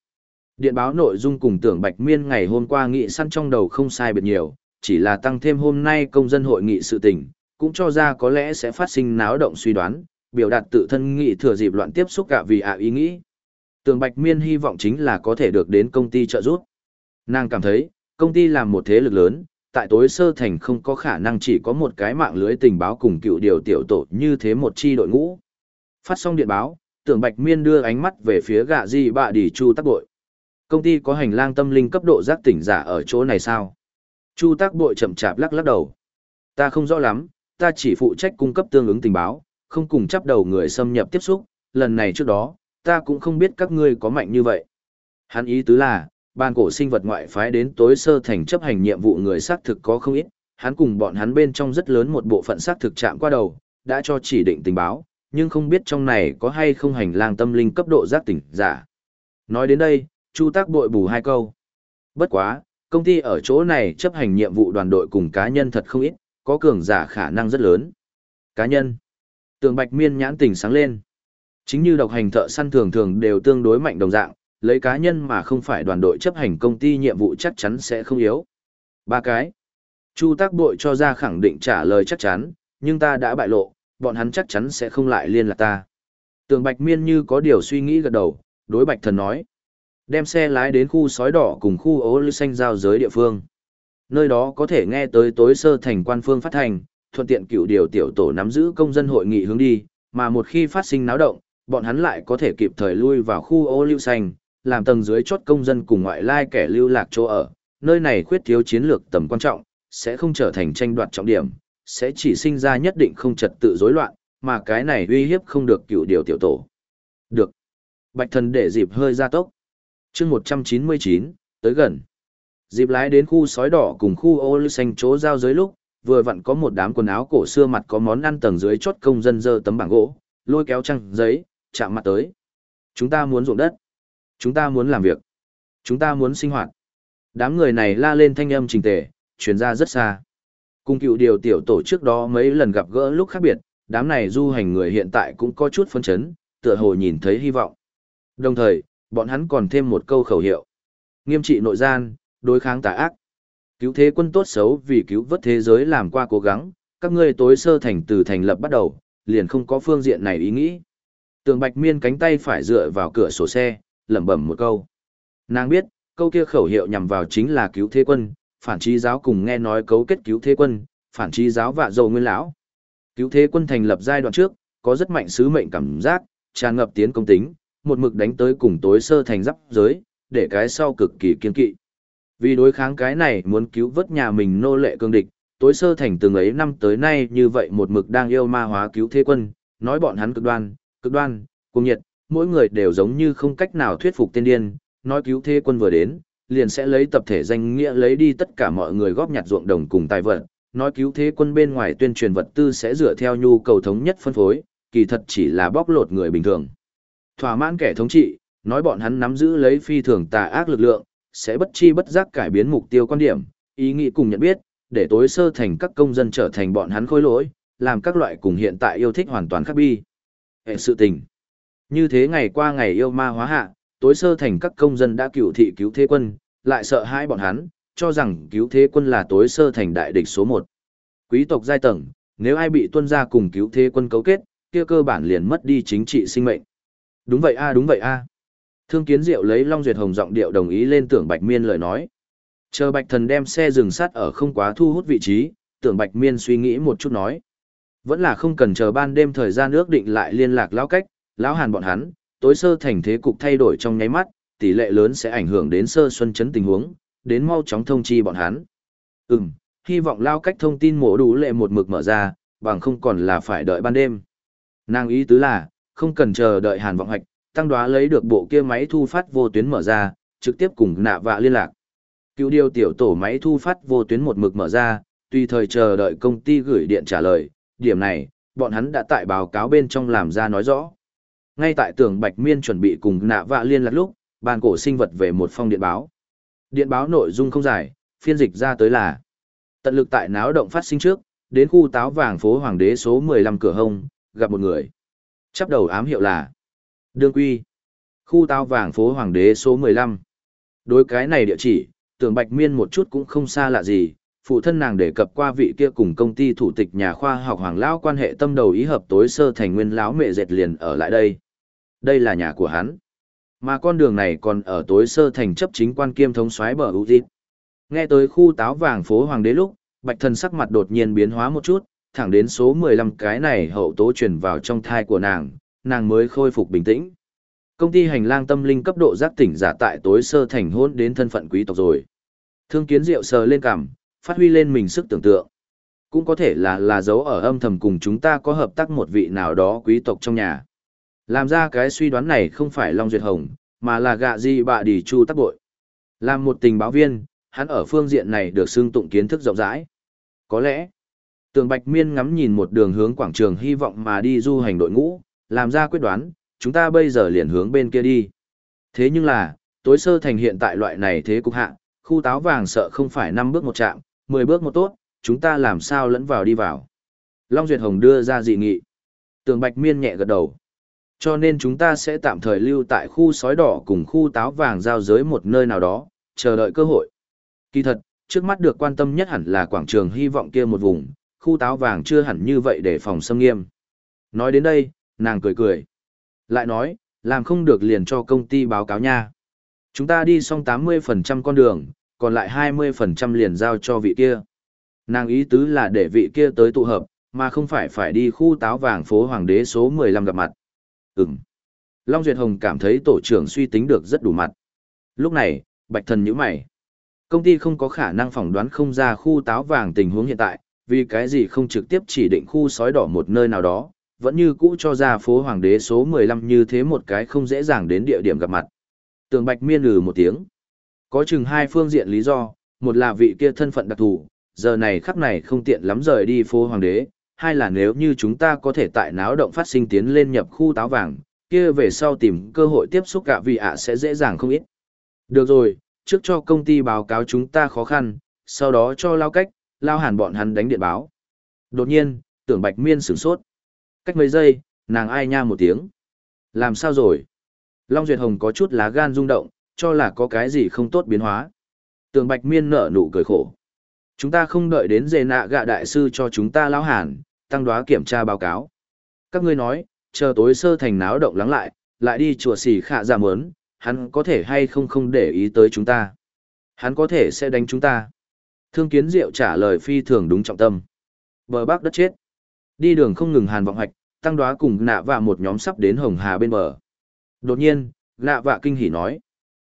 Điện báo nội dung cùng tưởng Bạch Miên ngày hôm qua nghị săn trong đầu không sai biệt nhiều, chỉ là tăng thêm hôm nay công dân hội nghị sự tình, cũng cho ra có lẽ sẽ phát sinh náo động suy đoán, biểu đạt tự thân nghị thừa dịp loạn tiếp xúc cả vì ạ ý nghĩ. Tường Bạch Miên hy vọng chính là có thể được đến công ty trợ giúp. Nàng cảm thấy, công ty làm một thế lực lớn, tại tối sơ thành không có khả năng chỉ có một cái mạng lưới tình báo cùng cựu điều tiểu tổ như thế một chi đội ngũ. Phát xong điện báo, Tưởng Bạch Miên đưa ánh mắt về phía gạ di bạ đỉ chu tắc bội. Công ty có hành lang tâm linh cấp độ giác tỉnh giả ở chỗ này sao? Chu tắc bội chậm chạp lắc lắc đầu. Ta không rõ lắm, ta chỉ phụ trách cung cấp tương ứng tình báo, không cùng chấp đầu người xâm nhập tiếp xúc, lần này trước đó, ta cũng không biết các ngươi có mạnh như vậy. Hắn ý tứ là, ban cổ sinh vật ngoại phái đến tối sơ thành chấp hành nhiệm vụ người xác thực có không ít, hắn cùng bọn hắn bên trong rất lớn một bộ phận xác thực chạm qua đầu, đã cho chỉ định tình báo, nhưng không biết trong này có hay không hành lang tâm linh cấp độ giác tỉnh giả. Nói đến đây, Chu Tác bội bù hai câu. Bất quá, công ty ở chỗ này chấp hành nhiệm vụ đoàn đội cùng cá nhân thật không ít, có cường giả khả năng rất lớn. Cá nhân. Tường Bạch Miên nhãn tỉnh sáng lên. Chính như độc hành thợ săn thường thường đều tương đối mạnh đồng dạng, lấy cá nhân mà không phải đoàn đội chấp hành công ty nhiệm vụ chắc chắn sẽ không yếu. Ba cái. Chu tác bội cho ra khẳng định trả lời chắc chắn, nhưng ta đã bại lộ, bọn hắn chắc chắn sẽ không lại liên lạc ta. Tường Bạch Miên như có điều suy nghĩ gật đầu, đối Bạch Thần nói. Đem xe lái đến khu sói đỏ cùng khu ố lưu xanh giao giới địa phương. Nơi đó có thể nghe tới tối sơ thành quan phương phát thành, thuận tiện cựu điều tiểu tổ nắm giữ công dân hội nghị hướng đi, mà một khi phát sinh náo động, bọn hắn lại có thể kịp thời lui vào khu ô lưu xanh, làm tầng dưới chốt công dân cùng ngoại lai kẻ lưu lạc chỗ ở, nơi này khuyết thiếu chiến lược tầm quan trọng, sẽ không trở thành tranh đoạt trọng điểm, sẽ chỉ sinh ra nhất định không trật tự rối loạn, mà cái này uy hiếp không được cựu điều tiểu tổ. Được. Bạch thần để dịp hơi ra tốc. chương 199, tới gần. Dịp lái đến khu sói đỏ cùng khu ô lưu xanh chỗ giao giới lúc, vừa vặn có một đám quần áo cổ xưa mặt có món ăn tầng dưới chốt công dân dơ tấm bảng gỗ, lôi kéo trăng giấy, chạm mặt tới. Chúng ta muốn ruộng đất. Chúng ta muốn làm việc. Chúng ta muốn sinh hoạt. Đám người này la lên thanh âm trình tề, chuyển ra rất xa. Cùng cựu điều tiểu tổ trước đó mấy lần gặp gỡ lúc khác biệt, đám này du hành người hiện tại cũng có chút phấn chấn, tựa hồ nhìn thấy hy vọng. Đồng thời, bọn hắn còn thêm một câu khẩu hiệu. Nghiêm trị nội gian, đối kháng tà ác. Cứu thế quân tốt xấu vì cứu vớt thế giới làm qua cố gắng, các ngươi tối sơ thành từ thành lập bắt đầu, liền không có phương diện này ý nghĩ. Tường Bạch Miên cánh tay phải dựa vào cửa sổ xe, lẩm bẩm một câu. Nàng biết, câu kia khẩu hiệu nhằm vào chính là cứu thế quân, phản trí giáo cùng nghe nói cấu kết cứu thế quân, phản trí giáo vạ dầu nguyên lão. Cứu thế quân thành lập giai đoạn trước, có rất mạnh sứ mệnh cảm giác, tràn ngập tiến công tính, một mực đánh tới cùng tối sơ thành giáp giới, để cái sau cực kỳ kiên kỵ. Vì đối kháng cái này muốn cứu vớt nhà mình nô lệ cương địch, tối sơ thành từng ấy năm tới nay như vậy một mực đang yêu ma hóa cứu thế quân, nói bọn hắn cực đoan, cực đoan, cùng nhiệt, mỗi người đều giống như không cách nào thuyết phục tên điên, nói cứu thế quân vừa đến, liền sẽ lấy tập thể danh nghĩa lấy đi tất cả mọi người góp nhặt ruộng đồng cùng tài vật, nói cứu thế quân bên ngoài tuyên truyền vật tư sẽ dựa theo nhu cầu thống nhất phân phối, kỳ thật chỉ là bóc lột người bình thường. Thỏa mãn kẻ thống trị, nói bọn hắn nắm giữ lấy phi thường tà ác lực lượng, sẽ bất chi bất giác cải biến mục tiêu quan điểm, ý nghĩ cùng nhận biết, để tối sơ thành các công dân trở thành bọn hắn khối lỗi, làm các loại cùng hiện tại yêu thích hoàn toàn khác bi. Hệ sự tình. Như thế ngày qua ngày yêu ma hóa hạ, tối sơ thành các công dân đã cựu thị cứu thế quân, lại sợ hãi bọn hắn, cho rằng cứu thế quân là tối sơ thành đại địch số một. Quý tộc giai tầng, nếu ai bị tuân ra cùng cứu thế quân cấu kết, kia cơ bản liền mất đi chính trị sinh mệnh. Đúng vậy a đúng vậy a. Thương Kiến Diệu lấy Long Duyệt Hồng giọng điệu đồng ý lên tưởng Bạch Miên lời nói. Chờ Bạch Thần đem xe dừng sát ở không quá thu hút vị trí, tưởng Bạch Miên suy nghĩ một chút nói. Vẫn là không cần chờ ban đêm thời gian ước định lại liên lạc lão cách, lão hàn bọn hắn, tối sơ thành thế cục thay đổi trong nháy mắt, tỷ lệ lớn sẽ ảnh hưởng đến sơ xuân chấn tình huống, đến mau chóng thông chi bọn hắn. Ừm, hy vọng lao cách thông tin mổ đủ lệ một mực mở ra, bằng không còn là phải đợi ban đêm. Nàng ý tứ là, không cần chờ đợi hàn vọng hoạch, tăng đoá lấy được bộ kia máy thu phát vô tuyến mở ra, trực tiếp cùng nạ vạ liên lạc. Cựu điều tiểu tổ máy thu phát vô tuyến một mực mở ra, tùy thời chờ đợi công ty gửi điện trả lời, điểm này, bọn hắn đã tại báo cáo bên trong làm ra nói rõ. Ngay tại tường Bạch Miên chuẩn bị cùng nạ vạ liên lạc lúc, bàn cổ sinh vật về một phong điện báo. Điện báo nội dung không dài, phiên dịch ra tới là Tận lực tại náo động phát sinh trước, đến khu táo vàng phố Hoàng đế số 15 cửa hông, gặp một người. Chắp đầu ám hiệu là Đương Quy. Khu táo vàng phố Hoàng đế số 15. Đối cái này địa chỉ, tưởng Bạch Miên một chút cũng không xa lạ gì, phụ thân nàng đề cập qua vị kia cùng công ty thủ tịch nhà khoa học Hoàng Lão quan hệ tâm đầu ý hợp tối sơ thành nguyên lão mẹ dệt liền ở lại đây. Đây là nhà của hắn. Mà con đường này còn ở tối sơ thành chấp chính quan kiêm thống soái bờ ưu dịp. Nghe tới khu táo vàng phố Hoàng đế lúc, bạch thần sắc mặt đột nhiên biến hóa một chút, thẳng đến số 15 cái này hậu tố truyền vào trong thai của nàng, nàng mới khôi phục bình tĩnh. Công ty hành lang tâm linh cấp độ giác tỉnh giả tại tối sơ thành hôn đến thân phận quý tộc rồi. Thương kiến diệu sờ lên cằm, phát huy lên mình sức tưởng tượng. Cũng có thể là là dấu ở âm thầm cùng chúng ta có hợp tác một vị nào đó quý tộc trong nhà. Làm ra cái suy đoán này không phải Long Duyệt Hồng, mà là gạ gì bạ đỉ chu tắc bội. Làm một tình báo viên, hắn ở phương diện này được xưng tụng kiến thức rộng rãi. Có lẽ, tường Bạch Miên ngắm nhìn một đường hướng quảng trường hy vọng mà đi du hành đội ngũ, làm ra quyết đoán, chúng ta bây giờ liền hướng bên kia đi. Thế nhưng là, tối sơ thành hiện tại loại này thế cục hạ, khu táo vàng sợ không phải 5 bước một chạm, 10 bước một tốt, chúng ta làm sao lẫn vào đi vào. Long Duyệt Hồng đưa ra dị nghị. Tường Bạch Miên nhẹ gật đầu. Cho nên chúng ta sẽ tạm thời lưu tại khu sói đỏ cùng khu táo vàng giao giới một nơi nào đó, chờ đợi cơ hội. Kỳ thật, trước mắt được quan tâm nhất hẳn là quảng trường hy vọng kia một vùng, khu táo vàng chưa hẳn như vậy để phòng xâm nghiêm. Nói đến đây, nàng cười cười. Lại nói, làm không được liền cho công ty báo cáo nha. Chúng ta đi xong 80% con đường, còn lại 20% liền giao cho vị kia. Nàng ý tứ là để vị kia tới tụ hợp, mà không phải phải đi khu táo vàng phố Hoàng đế số 15 gặp mặt. Ừm. Long Duyệt Hồng cảm thấy tổ trưởng suy tính được rất đủ mặt. Lúc này, Bạch Thần nhíu mày. Công ty không có khả năng phỏng đoán không ra khu táo vàng tình huống hiện tại, vì cái gì không trực tiếp chỉ định khu sói đỏ một nơi nào đó, vẫn như cũ cho ra phố Hoàng đế số 15 như thế một cái không dễ dàng đến địa điểm gặp mặt. Tường Bạch miên lừ một tiếng. Có chừng hai phương diện lý do, một là vị kia thân phận đặc thù, giờ này khắc này không tiện lắm rời đi phố Hoàng đế, hai là nếu như chúng ta có thể tại náo động phát sinh tiến lên nhập khu táo vàng, kia về sau tìm cơ hội tiếp xúc cả vị ạ sẽ dễ dàng không ít. Được rồi, trước cho công ty báo cáo chúng ta khó khăn, sau đó cho lao cách, lao hàn bọn hắn đánh điện báo. Đột nhiên, tưởng bạch miên sửng sốt. Cách mấy giây, nàng ai nha một tiếng. Làm sao rồi? Long Duyệt Hồng có chút lá gan rung động, cho là có cái gì không tốt biến hóa. Tường Bạch Miên nở nụ cười khổ. Chúng ta không đợi đến dề nạ gạ đại sư cho chúng ta lão hàn, tăng đoá kiểm tra báo cáo. Các ngươi nói, chờ tối sơ thành náo động lắng lại, lại đi chùa xỉ khả giảm ớn, hắn có thể hay không không để ý tới chúng ta. Hắn có thể sẽ đánh chúng ta. Thương kiến diệu trả lời phi thường đúng trọng tâm. Bờ bắc đất chết. Đi đường không ngừng hàn vọng hoạch, tăng đoá cùng nạ vạ một nhóm sắp đến hồng hà bên bờ. Đột nhiên, nạ vạ kinh hỉ nói.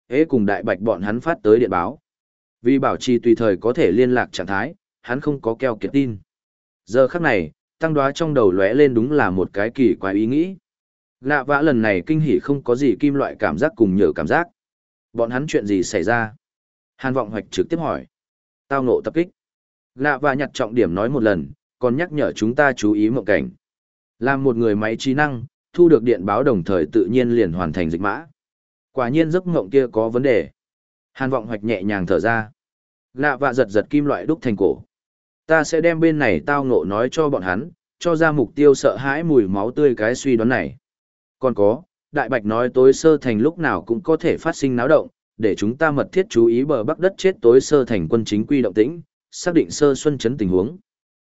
Ế cùng đại bạch bọn hắn phát tới điện báo. Vì bảo trì tùy thời có thể liên lạc trạng thái, hắn không có keo kiệt tin. Giờ khắc này, tăng đoá trong đầu lóe lên đúng là một cái kỳ quái ý nghĩ. Nạ vã lần này kinh hỉ không có gì kim loại cảm giác cùng nhờ cảm giác. Bọn hắn chuyện gì xảy ra? Hàn vọng hoạch trực tiếp hỏi. Tao nộ tập kích. Nạ vã nhặt trọng điểm nói một lần, còn nhắc nhở chúng ta chú ý mộng cảnh. Làm một người máy trí năng, thu được điện báo đồng thời tự nhiên liền hoàn thành dịch mã. Quả nhiên giấc mộng kia có vấn đề. Hàn vọng hoạch nhẹ nhàng thở ra. Lạ vã giật giật kim loại đúc thành cổ. Ta sẽ đem bên này tao ngộ nói cho bọn hắn, cho ra mục tiêu sợ hãi mùi máu tươi cái suy đoán này. Còn có, Đại Bạch nói tối sơ thành lúc nào cũng có thể phát sinh náo động, để chúng ta mật thiết chú ý bờ bắc đất chết tối sơ thành quân chính quy động tĩnh, xác định sơ xuân chấn tình huống.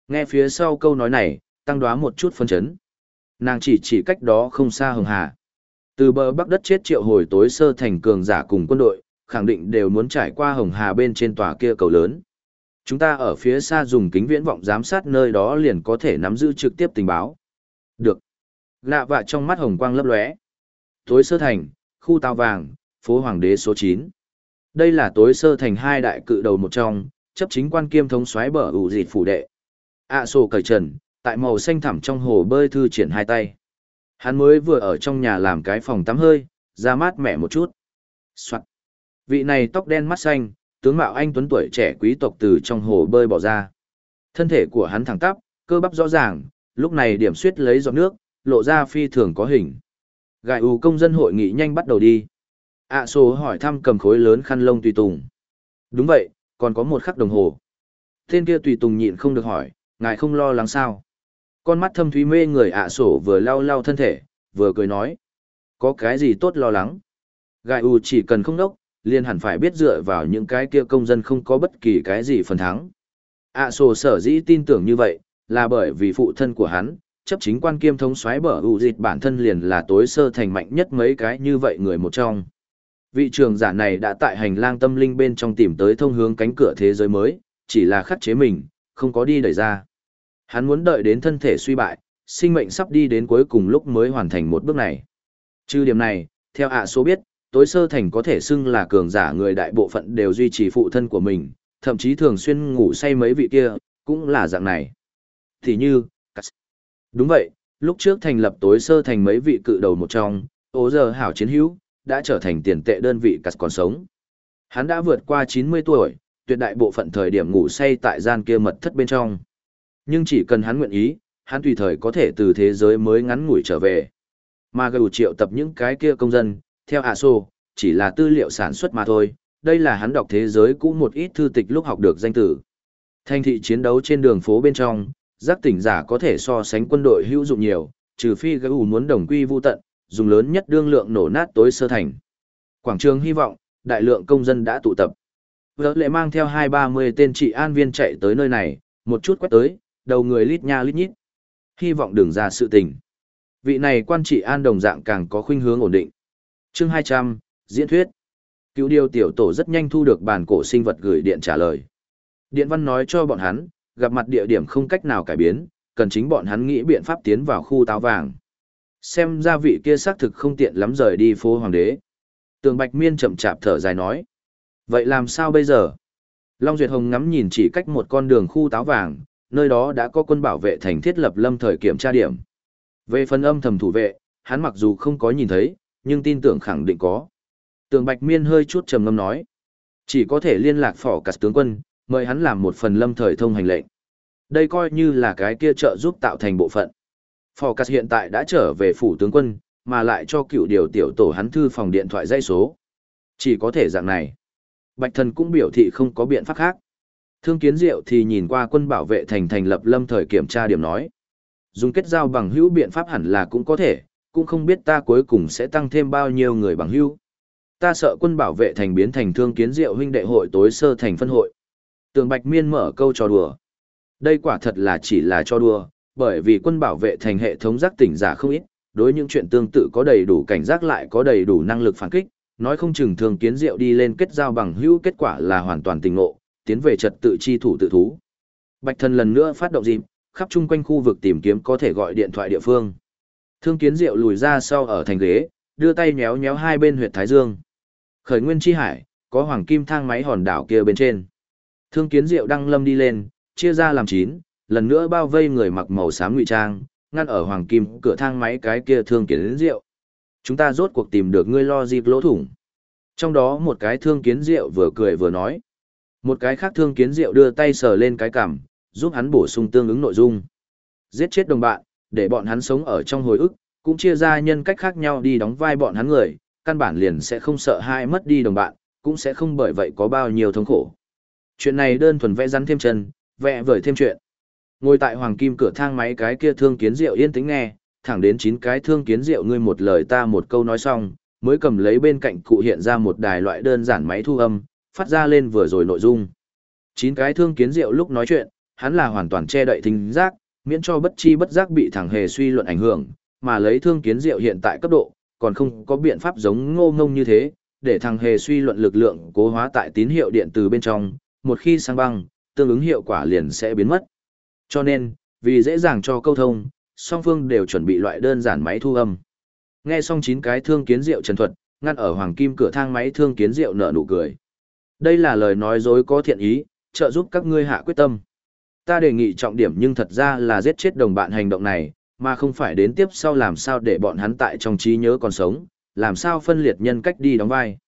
Nghe phía sau câu nói này, tăng đoá một chút phân chấn. Nàng chỉ chỉ cách đó không xa hồng hà. Từ bờ bắc đất chết triệu hồi tối sơ thành cường giả cùng quân đội, khẳng định đều muốn trải qua hồng hà bên trên tòa kia cầu lớn. Chúng ta ở phía xa dùng kính viễn vọng giám sát nơi đó liền có thể nắm giữ trực tiếp tình báo. Được. Lạ vạ trong mắt hồng quang lấp lóe. Tối sơ thành, khu tàu vàng, phố Hoàng đế số 9. Đây là tối sơ thành hai đại cự đầu một trong, chấp chính quan kiêm thống xoáy bờ ủ dịt phủ đệ. ạ sổ cởi trần, tại màu xanh thẳm trong hồ bơi thư triển hai tay. Hắn mới vừa ở trong nhà làm cái phòng tắm hơi, ra mát mẻ một chút. Soạn. Vị này tóc đen mắt xanh, tướng mạo anh tuấn tuổi trẻ quý tộc từ trong hồ bơi bỏ ra. Thân thể của hắn thẳng tắp, cơ bắp rõ ràng, lúc này điểm suyết lấy giọt nước, lộ ra phi thường có hình. Gài ù công dân hội nghị nhanh bắt đầu đi. ạ số hỏi thăm cầm khối lớn khăn lông tùy tùng. Đúng vậy, còn có một khắc đồng hồ. Tên kia tùy tùng nhịn không được hỏi, ngài không lo lắng sao. Con mắt thâm thúy mê người ạ sổ vừa lau lau thân thể, vừa cười nói. Có cái gì tốt lo lắng? Gai U chỉ cần không đốc, liền hẳn phải biết dựa vào những cái kia công dân không có bất kỳ cái gì phần thắng. ạ sổ sở dĩ tin tưởng như vậy, là bởi vì phụ thân của hắn, chấp chính quan kiêm thống xoáy bở ủ dịch bản thân liền là tối sơ thành mạnh nhất mấy cái như vậy người một trong. Vị trường giả này đã tại hành lang tâm linh bên trong tìm tới thông hướng cánh cửa thế giới mới, chỉ là khắc chế mình, không có đi đẩy ra. Hắn muốn đợi đến thân thể suy bại, sinh mệnh sắp đi đến cuối cùng lúc mới hoàn thành một bước này. Trừ điểm này, theo ạ số biết, tối sơ thành có thể xưng là cường giả người đại bộ phận đều duy trì phụ thân của mình, thậm chí thường xuyên ngủ say mấy vị kia, cũng là dạng này. Thì như, đúng vậy, lúc trước thành lập tối sơ thành mấy vị cự đầu một trong, ố giờ hảo chiến hữu, đã trở thành tiền tệ đơn vị cắt còn sống. Hắn đã vượt qua 90 tuổi, tuyệt đại bộ phận thời điểm ngủ say tại gian kia mật thất bên trong. Nhưng chỉ cần hắn nguyện ý, hắn tùy thời có thể từ thế giới mới ngắn ngủi trở về. Mà gầu triệu tập những cái kia công dân, theo ạ sô, chỉ là tư liệu sản xuất mà thôi, đây là hắn đọc thế giới cũ một ít thư tịch lúc học được danh tử. Thành thị chiến đấu trên đường phố bên trong, giác tỉnh giả có thể so sánh quân đội hữu dụng nhiều, trừ phi gấu muốn đồng quy vu tận, dùng lớn nhất đương lượng nổ nát tối sơ thành. Quảng trường hy vọng, đại lượng công dân đã tụ tập. Vợ lệ mang theo hai ba mươi tên trị an viên chạy tới nơi này, một chút quét tới, đầu người lít nha lít nhít. Hy vọng đừng ra sự tình. Vị này quan trị an đồng dạng càng có khuynh hướng ổn định. Chương 200, diễn thuyết. Cựu điều tiểu tổ rất nhanh thu được bản cổ sinh vật gửi điện trả lời. Điện văn nói cho bọn hắn, gặp mặt địa điểm không cách nào cải biến, cần chính bọn hắn nghĩ biện pháp tiến vào khu táo vàng. Xem ra vị kia xác thực không tiện lắm rời đi phố hoàng đế. Tường Bạch Miên chậm chạp thở dài nói. Vậy làm sao bây giờ? Long Duyệt Hồng ngắm nhìn chỉ cách một con đường khu táo vàng, nơi đó đã có quân bảo vệ thành thiết lập lâm thời kiểm tra điểm. Về phần âm thầm thủ vệ, hắn mặc dù không có nhìn thấy, nhưng tin tưởng khẳng định có. Tường Bạch Miên hơi chút trầm ngâm nói. Chỉ có thể liên lạc phỏ cả tướng quân, mời hắn làm một phần lâm thời thông hành lệnh. Đây coi như là cái kia trợ giúp tạo thành bộ phận. Phỏ cả hiện tại đã trở về phủ tướng quân, mà lại cho cựu điều tiểu tổ hắn thư phòng điện thoại dây số. Chỉ có thể dạng này. Bạch thần cũng biểu thị không có biện pháp khác. Thương kiến diệu thì nhìn qua quân bảo vệ thành thành lập lâm thời kiểm tra điểm nói. Dùng kết giao bằng hữu biện pháp hẳn là cũng có thể, cũng không biết ta cuối cùng sẽ tăng thêm bao nhiêu người bằng hữu. Ta sợ quân bảo vệ thành biến thành thương kiến diệu huynh đệ hội tối sơ thành phân hội. Tường Bạch Miên mở câu trò đùa. Đây quả thật là chỉ là cho đùa, bởi vì quân bảo vệ thành hệ thống giác tỉnh giả không ít, đối những chuyện tương tự có đầy đủ cảnh giác lại có đầy đủ năng lực phản kích, nói không chừng thương kiến diệu đi lên kết giao bằng hữu kết quả là hoàn toàn tình ngộ, tiến về trật tự chi thủ tự thú. Bạch thần lần nữa phát động dịp, khắp chung quanh khu vực tìm kiếm có thể gọi điện thoại địa phương. Thương kiến diệu lùi ra sau ở thành ghế, đưa tay nhéo nhéo hai bên huyệt thái dương. Khởi nguyên chi hải, có hoàng kim thang máy hòn đảo kia bên trên. Thương kiến diệu đăng lâm đi lên, chia ra làm chín, lần nữa bao vây người mặc màu xám ngụy trang, ngăn ở hoàng kim cửa thang máy cái kia thương kiến diệu. Chúng ta rốt cuộc tìm được ngươi lo dịp lỗ thủng. Trong đó một cái thương kiến diệu vừa cười vừa nói. Một cái khác thương kiến diệu đưa tay sờ lên cái cằm, giúp hắn bổ sung tương ứng nội dung. Giết chết đồng bạn, để bọn hắn sống ở trong hồi ức, cũng chia ra nhân cách khác nhau đi đóng vai bọn hắn người, căn bản liền sẽ không sợ hai mất đi đồng bạn, cũng sẽ không bởi vậy có bao nhiêu thống khổ. Chuyện này đơn thuần vẽ rắn thêm chân, vẽ vời thêm chuyện. Ngồi tại hoàng kim cửa thang máy cái kia thương kiến rượu yên tĩnh nghe, thẳng đến chín cái thương kiến rượu ngươi một lời ta một câu nói xong, mới cầm lấy bên cạnh cụ hiện ra một đài loại đơn giản máy thu âm, phát ra lên vừa rồi nội dung. Chín cái thương kiến rượu lúc nói chuyện, hắn là hoàn toàn che đậy thính giác, miễn cho bất chi bất giác bị thằng hề suy luận ảnh hưởng, mà lấy thương kiến diệu hiện tại cấp độ, còn không có biện pháp giống ngô ngông như thế, để thằng hề suy luận lực lượng cố hóa tại tín hiệu điện từ bên trong, một khi sang băng, tương ứng hiệu quả liền sẽ biến mất. Cho nên, vì dễ dàng cho câu thông, song phương đều chuẩn bị loại đơn giản máy thu âm. Nghe xong chín cái thương kiến diệu trần thuật, ngăn ở hoàng kim cửa thang máy thương kiến diệu nở nụ cười. Đây là lời nói dối có thiện ý, trợ giúp các ngươi hạ quyết tâm. Ta đề nghị trọng điểm nhưng thật ra là giết chết đồng bạn hành động này, mà không phải đến tiếp sau làm sao để bọn hắn tại trong trí nhớ còn sống, làm sao phân liệt nhân cách đi đóng vai.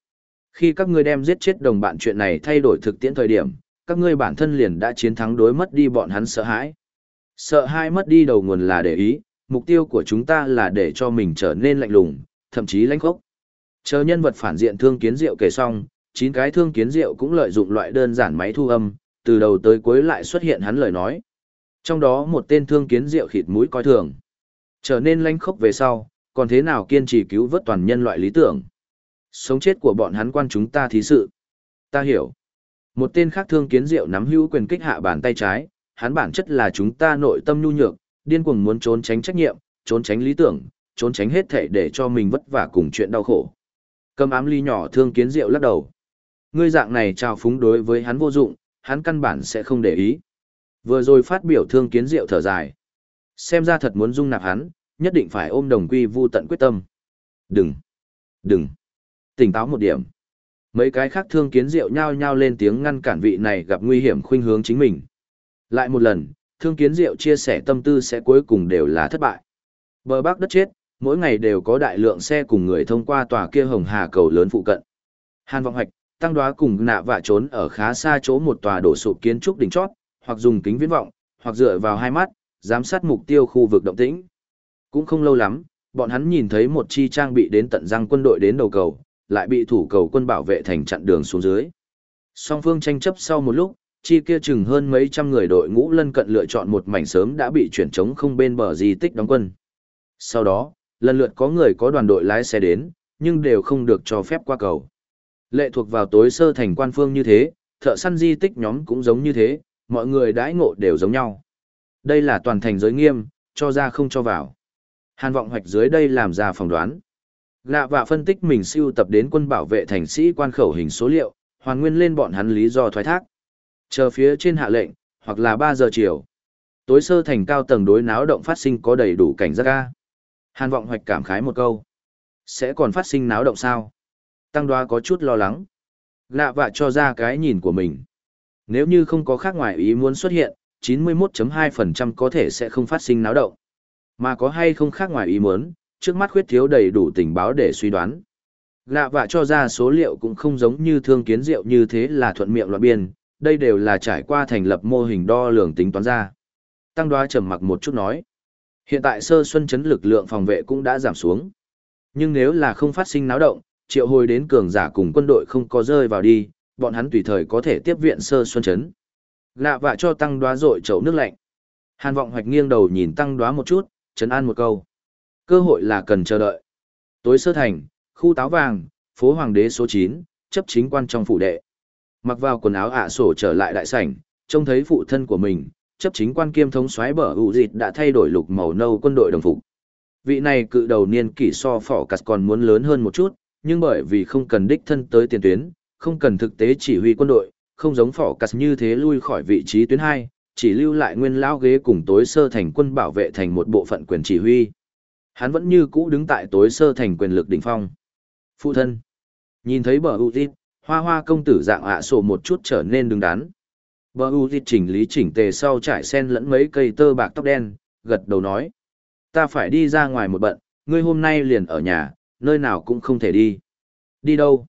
Khi các ngươi đem giết chết đồng bạn chuyện này thay đổi thực tiễn thời điểm, các ngươi bản thân liền đã chiến thắng đối mất đi bọn hắn sợ hãi. Sợ hãi mất đi đầu nguồn là để ý, mục tiêu của chúng ta là để cho mình trở nên lạnh lùng, thậm chí lãnh khốc. Chờ nhân vật phản diện thương kiến diệu kể xong, chín cái thương kiến diệu cũng lợi dụng loại đơn giản máy thu âm, từ đầu tới cuối lại xuất hiện hắn lời nói. Trong đó một tên thương kiến diệu khịt mũi coi thường. Trở nên lãnh khốc về sau, còn thế nào kiên trì cứu vớt toàn nhân loại lý tưởng. Sống chết của bọn hắn quan chúng ta thí sự. Ta hiểu. Một tên khác thương kiến diệu nắm hữu quyền kích hạ bàn tay trái, hắn bản chất là chúng ta nội tâm nhu nhược, điên cuồng muốn trốn tránh trách nhiệm, trốn tránh lý tưởng, trốn tránh hết thể để cho mình vất vả cùng chuyện đau khổ. Cầm ám ly nhỏ thương kiến diệu lắc đầu. Ngươi dạng này trào phúng đối với hắn vô dụng, hắn căn bản sẽ không để ý. Vừa rồi phát biểu thương kiến diệu thở dài. Xem ra thật muốn dung nạp hắn, nhất định phải ôm đồng quy vu tận quyết tâm. Đừng, đừng, tỉnh táo một điểm. Mấy cái khác thương kiến diệu nhao nhao lên tiếng ngăn cản vị này gặp nguy hiểm khuynh hướng chính mình. Lại một lần, thương kiến diệu chia sẻ tâm tư sẽ cuối cùng đều là thất bại. Bờ bắc đất chết, mỗi ngày đều có đại lượng xe cùng người thông qua tòa kia hồng hà cầu lớn phụ cận. Hàn vọng hoạch, tăng đoá cùng nạ vạ trốn ở khá xa chỗ một tòa đổ sụp kiến trúc đỉnh chót, hoặc dùng kính viễn vọng, hoặc dựa vào hai mắt, giám sát mục tiêu khu vực động tĩnh. Cũng không lâu lắm, bọn hắn nhìn thấy một chi trang bị đến tận răng quân đội đến đầu cầu, lại bị thủ cầu quân bảo vệ thành chặn đường xuống dưới. Song phương tranh chấp sau một lúc, chi kia chừng hơn mấy trăm người đội ngũ lân cận lựa chọn một mảnh sớm đã bị chuyển trống không bên bờ di tích đóng quân. Sau đó, lần lượt có người có đoàn đội lái xe đến, nhưng đều không được cho phép qua cầu. Lệ thuộc vào tối sơ thành quan phương như thế, thợ săn di tích nhóm cũng giống như thế, mọi người đãi ngộ đều giống nhau. Đây là toàn thành giới nghiêm, cho ra không cho vào. Hàn vọng hoạch dưới đây làm ra phỏng đoán. Lạ và phân tích mình siêu tập đến quân bảo vệ thành sĩ quan khẩu hình số liệu, hoàn nguyên lên bọn hắn lý do thoái thác. Chờ phía trên hạ lệnh, hoặc là 3 giờ chiều. Tối sơ thành cao tầng đối náo động phát sinh có đầy đủ cảnh giác ca. Hàn vọng hoạch cảm khái một câu. Sẽ còn phát sinh náo động sao? Tăng đoá có chút lo lắng. Lạ vạ cho ra cái nhìn của mình. Nếu như không có khác ngoài ý muốn xuất hiện, 91.2% có thể sẽ không phát sinh náo động. Mà có hay không khác ngoài ý muốn, trước mắt khuyết thiếu đầy đủ tình báo để suy đoán. Lạ vạ cho ra số liệu cũng không giống như thương kiến diệu như thế là thuận miệng loạn biên, đây đều là trải qua thành lập mô hình đo lường tính toán ra. Tăng đoá trầm mặc một chút nói. Hiện tại sơ xuân chấn lực lượng phòng vệ cũng đã giảm xuống. Nhưng nếu là không phát sinh náo động, triệu hồi đến cường giả cùng quân đội không có rơi vào đi, bọn hắn tùy thời có thể tiếp viện sơ xuân chấn. Lạ vạ cho tăng đoá rội chậu nước lạnh. Hàn vọng hoạch nghiêng đầu nhìn tăng đoá một chút, chấn an một câu. Cơ hội là cần chờ đợi. Tối sơ thành, khu táo vàng, phố Hoàng đế số 9, chấp chính quan trong phủ đệ. Mặc vào quần áo ạ sổ trở lại đại sảnh, trông thấy phụ thân của mình, chấp chính quan kiêm thống soái bờ ủ dịt đã thay đổi lục màu nâu quân đội đồng phục. Vị này cự đầu niên kỷ so phỏ cắt còn muốn lớn hơn một chút, nhưng bởi vì không cần đích thân tới tiền tuyến, không cần thực tế chỉ huy quân đội, không giống phỏ cắt như thế lui khỏi vị trí tuyến 2, chỉ lưu lại nguyên lao ghế cùng tối sơ thành quân bảo vệ thành một bộ phận quyền chỉ huy. Hắn vẫn như cũ đứng tại tối sơ thành quyền lực đỉnh phong. Phụ thân. Nhìn thấy bờ ưu tít, hoa hoa công tử dạng ạ sổ một chút trở nên đứng đắn. Bờ ưu tít chỉnh lý chỉnh tề sau trải sen lẫn mấy cây tơ bạc tóc đen, gật đầu nói. Ta phải đi ra ngoài một bận, ngươi hôm nay liền ở nhà, nơi nào cũng không thể đi. Đi đâu?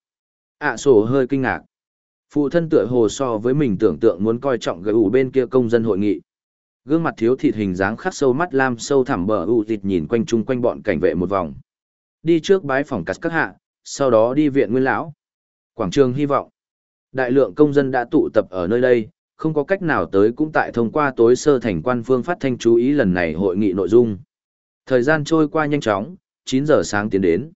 ạ sổ hơi kinh ngạc. Phụ thân tựa hồ so với mình tưởng tượng muốn coi trọng gửi ủ bên kia công dân hội nghị. Gương mặt thiếu thịt hình dáng khắc sâu mắt lam sâu thẳm bờ ủ thịt nhìn quanh chung quanh bọn cảnh vệ một vòng. Đi trước bái phòng cắt các hạ, sau đó đi viện nguyên lão. Quảng trường hy vọng. Đại lượng công dân đã tụ tập ở nơi đây, không có cách nào tới cũng tại thông qua tối sơ thành quan phương phát thanh chú ý lần này hội nghị nội dung. Thời gian trôi qua nhanh chóng, 9 giờ sáng tiến đến.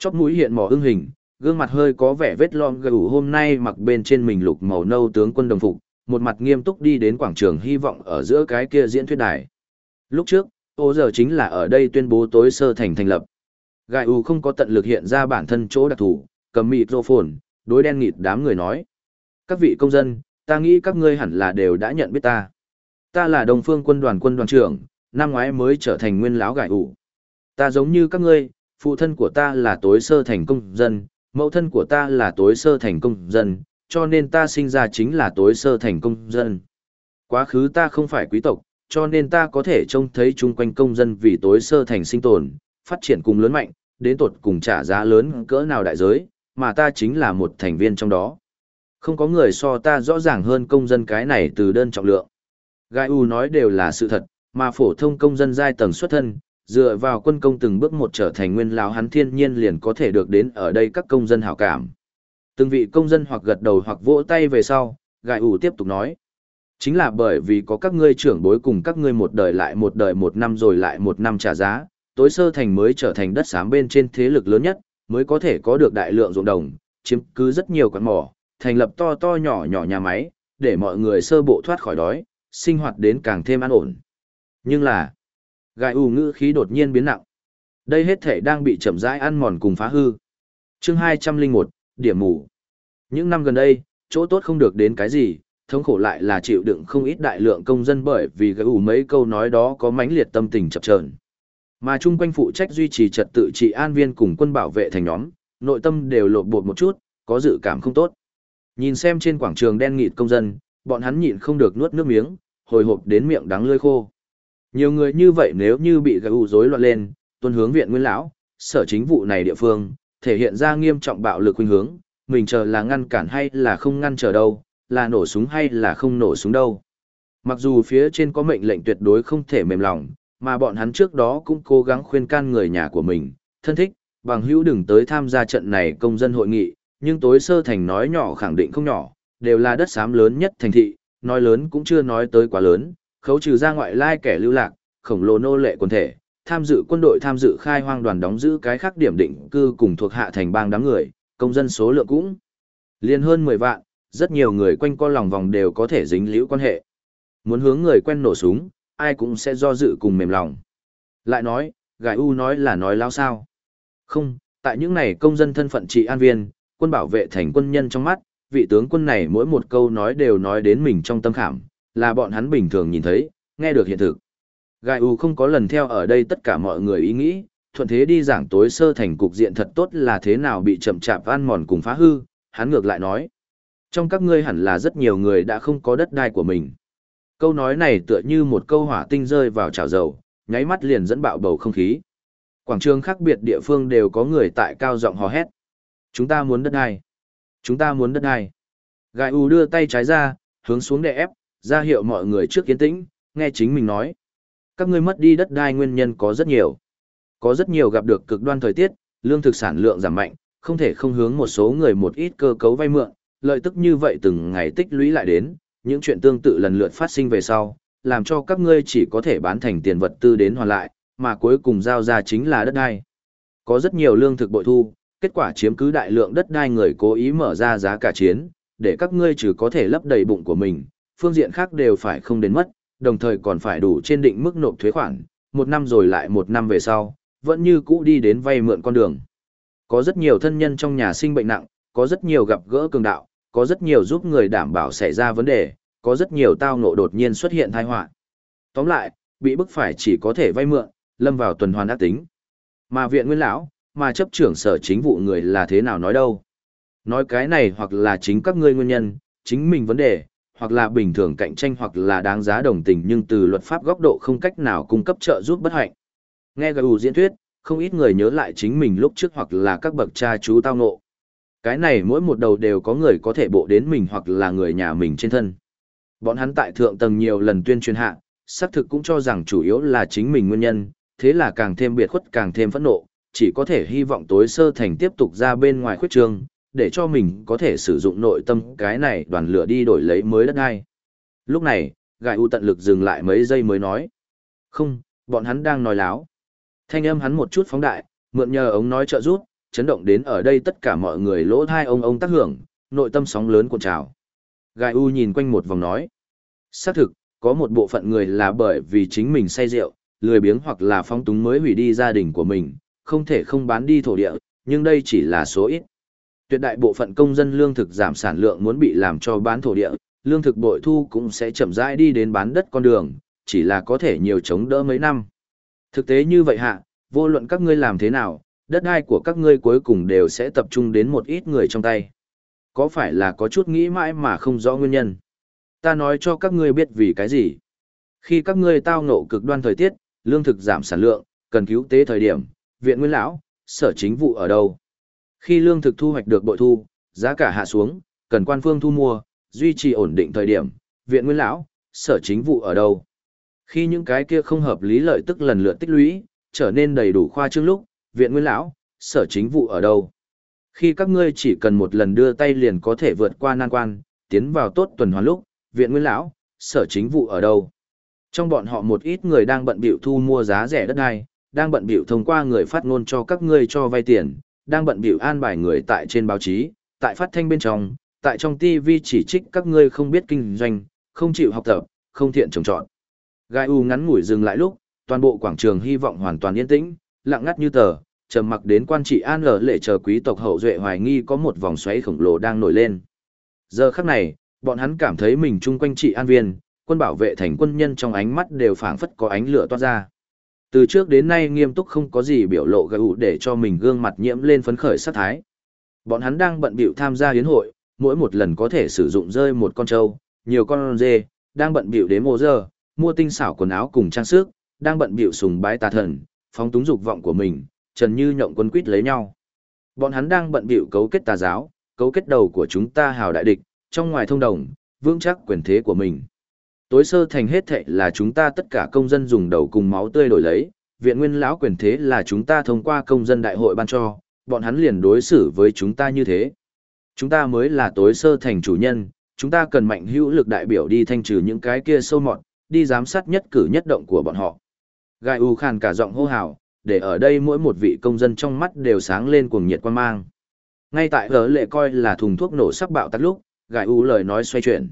Chóp mũi hiện mỏ ưng hình, gương mặt hơi có vẻ vết lom gù hôm nay mặc bên trên mình lục màu nâu tướng quân đồng phục, một mặt nghiêm túc đi đến quảng trường hy vọng ở giữa cái kia diễn thuyết đài. Lúc trước, ô giờ chính là ở đây tuyên bố tối sơ thành thành lập. Gai U không có tận lực hiện ra bản thân chỗ đặc thù, cầm microphone, đối đen nghịt đám người nói. Các vị công dân, ta nghĩ các ngươi hẳn là đều đã nhận biết ta. Ta là đồng phương quân đoàn quân đoàn trưởng, năm ngoái mới trở thành nguyên lão Gai U. Ta giống như các ngươi, phụ thân của ta là tối sơ thành công dân, mẫu thân của ta là tối sơ thành công dân, cho nên ta sinh ra chính là tối sơ thành công dân. Quá khứ ta không phải quý tộc, cho nên ta có thể trông thấy chung quanh công dân vì tối sơ thành sinh tồn, phát triển cùng lớn mạnh, đến tột cùng trả giá lớn cỡ nào đại giới, mà ta chính là một thành viên trong đó. Không có người so ta rõ ràng hơn công dân cái này từ đơn trọng lượng. Gai U nói đều là sự thật, mà phổ thông công dân giai tầng xuất thân, dựa vào quân công từng bước một trở thành nguyên lão hắn thiên nhiên liền có thể được đến ở đây các công dân hảo cảm. Từng vị công dân hoặc gật đầu hoặc vỗ tay về sau, Gai ủ tiếp tục nói. Chính là bởi vì có các ngươi trưởng bối cùng các ngươi một đời lại một đời một năm rồi lại một năm trả giá, tối sơ thành mới trở thành đất xám bên trên thế lực lớn nhất, mới có thể có được đại lượng ruộng đồng, chiếm cứ rất nhiều quán mỏ, thành lập to to nhỏ nhỏ nhà máy, để mọi người sơ bộ thoát khỏi đói, sinh hoạt đến càng thêm an ổn. Nhưng là, gai u ngữ khí đột nhiên biến nặng. Đây hết thể đang bị chậm rãi ăn mòn cùng phá hư. Chương 201, điểm mù. Những năm gần đây, chỗ tốt không được đến cái gì, thống khổ lại là chịu đựng không ít đại lượng công dân bởi vì gai u mấy câu nói đó có mãnh liệt tâm tình chập chờn. Mà chung quanh phụ trách duy trì trật tự trị an viên cùng quân bảo vệ thành nhóm, nội tâm đều lột bột một chút, có dự cảm không tốt. Nhìn xem trên quảng trường đen nghịt công dân, bọn hắn nhịn không được nuốt nước miếng, hồi hộp đến miệng đắng lưỡi khô. Nhiều người như vậy nếu như bị gãy rối loạn lên, tuân hướng viện nguyên lão, sở chính vụ này địa phương, thể hiện ra nghiêm trọng bạo lực khuynh hướng, mình chờ là ngăn cản hay là không ngăn trở đâu, là nổ súng hay là không nổ súng đâu. Mặc dù phía trên có mệnh lệnh tuyệt đối không thể mềm lòng, mà bọn hắn trước đó cũng cố gắng khuyên can người nhà của mình, thân thích, bằng hữu đừng tới tham gia trận này công dân hội nghị, nhưng tối sơ thành nói nhỏ khẳng định không nhỏ, đều là đất xám lớn nhất thành thị, nói lớn cũng chưa nói tới quá lớn, khấu trừ ra ngoại lai kẻ lưu lạc, khổng lồ nô lệ quân thể, tham dự quân đội tham dự khai hoang đoàn đóng giữ cái khác điểm định cư cùng thuộc hạ thành bang đám người, công dân số lượng cũng liên hơn 10 vạn, rất nhiều người quanh co lòng vòng đều có thể dính liễu quan hệ. Muốn hướng người quen nổ súng, ai cũng sẽ do dự cùng mềm lòng. Lại nói, Gài U nói là nói lao sao. Không, tại những này công dân thân phận trị an viên, quân bảo vệ thành quân nhân trong mắt, vị tướng quân này mỗi một câu nói đều nói đến mình trong tâm khảm, là bọn hắn bình thường nhìn thấy, nghe được hiện thực. Gai U không có lần theo ở đây tất cả mọi người ý nghĩ, thuận thế đi giảng tối sơ thành cục diện thật tốt là thế nào bị chậm chạp ăn mòn cùng phá hư, hắn ngược lại nói. Trong các ngươi hẳn là rất nhiều người đã không có đất đai của mình. Câu nói này tựa như một câu hỏa tinh rơi vào chảo dầu, nháy mắt liền dẫn bạo bầu không khí. Quảng trường khác biệt địa phương đều có người tại cao giọng hò hét. Chúng ta muốn đất đai. Chúng ta muốn đất đai. Gai U đưa tay trái ra, hướng xuống để ép, ra hiệu mọi người trước kiến tĩnh, nghe chính mình nói. Các ngươi mất đi đất đai nguyên nhân có rất nhiều. Có rất nhiều gặp được cực đoan thời tiết, lương thực sản lượng giảm mạnh, không thể không hướng một số người một ít cơ cấu vay mượn, lợi tức như vậy từng ngày tích lũy lại đến, những chuyện tương tự lần lượt phát sinh về sau, làm cho các ngươi chỉ có thể bán thành tiền vật tư đến hoàn lại, mà cuối cùng giao ra chính là đất đai. Có rất nhiều lương thực bội thu, kết quả chiếm cứ đại lượng đất đai người cố ý mở ra giá cả chiến, để các ngươi trừ có thể lấp đầy bụng của mình, phương diện khác đều phải không đến mất, đồng thời còn phải đủ trên định mức nộp thuế khoản, một năm rồi lại một năm về sau, vẫn như cũ đi đến vay mượn con đường. Có rất nhiều thân nhân trong nhà sinh bệnh nặng, có rất nhiều gặp gỡ cường đạo, có rất nhiều giúp người đảm bảo xảy ra vấn đề, có rất nhiều tao ngộ đột nhiên xuất hiện tai họa. Tóm lại, bị bức phải chỉ có thể vay mượn, lâm vào tuần hoàn ác tính. Mà viện nguyên lão, mà chấp trưởng sở chính vụ người là thế nào nói đâu. Nói cái này hoặc là chính các ngươi nguyên nhân, chính mình vấn đề, hoặc là bình thường cạnh tranh hoặc là đáng giá đồng tình nhưng từ luật pháp góc độ không cách nào cung cấp trợ giúp bất hạnh. Nghe GU diễn thuyết, không ít người nhớ lại chính mình lúc trước hoặc là các bậc cha chú tao ngộ. Cái này mỗi một đầu đều có người có thể bộ đến mình hoặc là người nhà mình trên thân. Bọn hắn tại thượng tầng nhiều lần tuyên truyền hạ, xác thực cũng cho rằng chủ yếu là chính mình nguyên nhân, thế là càng thêm biệt khuất càng thêm phẫn nộ, chỉ có thể hy vọng tối sơ thành tiếp tục ra bên ngoài khuyết trường để cho mình có thể sử dụng nội tâm cái này đoàn lửa đi đổi lấy mới đất đai. Lúc này, gài U tận lực dừng lại mấy giây mới nói. Không, bọn hắn đang nói láo. Thanh âm hắn một chút phóng đại, mượn nhờ ống nói trợ rút, chấn động đến ở đây tất cả mọi người lỗ thai ông ông tác hưởng, nội tâm sóng lớn cuộn trào. Gai U nhìn quanh một vòng nói. Xác thực, có một bộ phận người là bởi vì chính mình say rượu, lười biếng hoặc là phong túng mới hủy đi gia đình của mình, không thể không bán đi thổ địa, nhưng đây chỉ là số ít. Tuyệt đại bộ phận công dân lương thực giảm sản lượng muốn bị làm cho bán thổ địa, lương thực bội thu cũng sẽ chậm rãi đi đến bán đất con đường, chỉ là có thể nhiều chống đỡ mấy năm. Thực tế như vậy hạ, vô luận các ngươi làm thế nào, đất đai của các ngươi cuối cùng đều sẽ tập trung đến một ít người trong tay. Có phải là có chút nghĩ mãi mà không rõ nguyên nhân? Ta nói cho các ngươi biết vì cái gì? Khi các ngươi tao ngộ cực đoan thời tiết, lương thực giảm sản lượng, cần cứu tế thời điểm, viện nguyên lão, sở chính vụ ở đâu? Khi lương thực thu hoạch được bội thu, giá cả hạ xuống, cần quan phương thu mua, duy trì ổn định thời điểm, viện nguyên lão, sở chính vụ ở đâu? Khi những cái kia không hợp lý lợi tức lần lượt tích lũy, trở nên đầy đủ khoa trương lúc, viện nguyên lão, sở chính vụ ở đâu? Khi các ngươi chỉ cần một lần đưa tay liền có thể vượt qua nan quan, tiến vào tốt tuần hoàn lúc, viện nguyên lão, sở chính vụ ở đâu? Trong bọn họ một ít người đang bận biểu thu mua giá rẻ đất đai, đang bận biểu thông qua người phát ngôn cho các ngươi cho vay tiền, đang bận biểu an bài người tại trên báo chí, tại phát thanh bên trong, tại trong TV chỉ trích các ngươi không biết kinh doanh, không chịu học tập, không thiện trồng trọt. Gai U ngắn ngủi dừng lại lúc, toàn bộ quảng trường hy vọng hoàn toàn yên tĩnh, lặng ngắt như tờ, trầm mặc đến quan trị an lở lệ chờ quý tộc hậu duệ hoài nghi có một vòng xoáy khổng lồ đang nổi lên. Giờ khắc này, bọn hắn cảm thấy mình chung quanh trị an viên, quân bảo vệ thành quân nhân trong ánh mắt đều phảng phất có ánh lửa toát ra. Từ trước đến nay nghiêm túc không có gì biểu lộ gợi ủ để cho mình gương mặt nhiễm lên phấn khởi sát thái. Bọn hắn đang bận bịu tham gia hiến hội, mỗi một lần có thể sử dụng rơi một con trâu, nhiều con dê, đang bận bịu đến mô giờ, mua tinh xảo quần áo cùng trang sức, đang bận bịu sùng bái tà thần, phóng túng dục vọng của mình, trần như nhộng quân quýt lấy nhau. Bọn hắn đang bận bịu cấu kết tà giáo, cấu kết đầu của chúng ta hào đại địch, trong ngoài thông đồng, vững chắc quyền thế của mình. Tối sơ thành hết thệ là chúng ta tất cả công dân dùng đầu cùng máu tươi đổi lấy, viện nguyên lão quyền thế là chúng ta thông qua công dân đại hội ban cho, bọn hắn liền đối xử với chúng ta như thế. Chúng ta mới là tối sơ thành chủ nhân, chúng ta cần mạnh hữu lực đại biểu đi thanh trừ những cái kia sâu mọt, đi giám sát nhất cử nhất động của bọn họ. Gai U khàn cả giọng hô hào, để ở đây mỗi một vị công dân trong mắt đều sáng lên cuồng nhiệt quan mang. Ngay tại gỡ lệ coi là thùng thuốc nổ sắc bạo tắt lúc, Gai U lời nói xoay chuyển.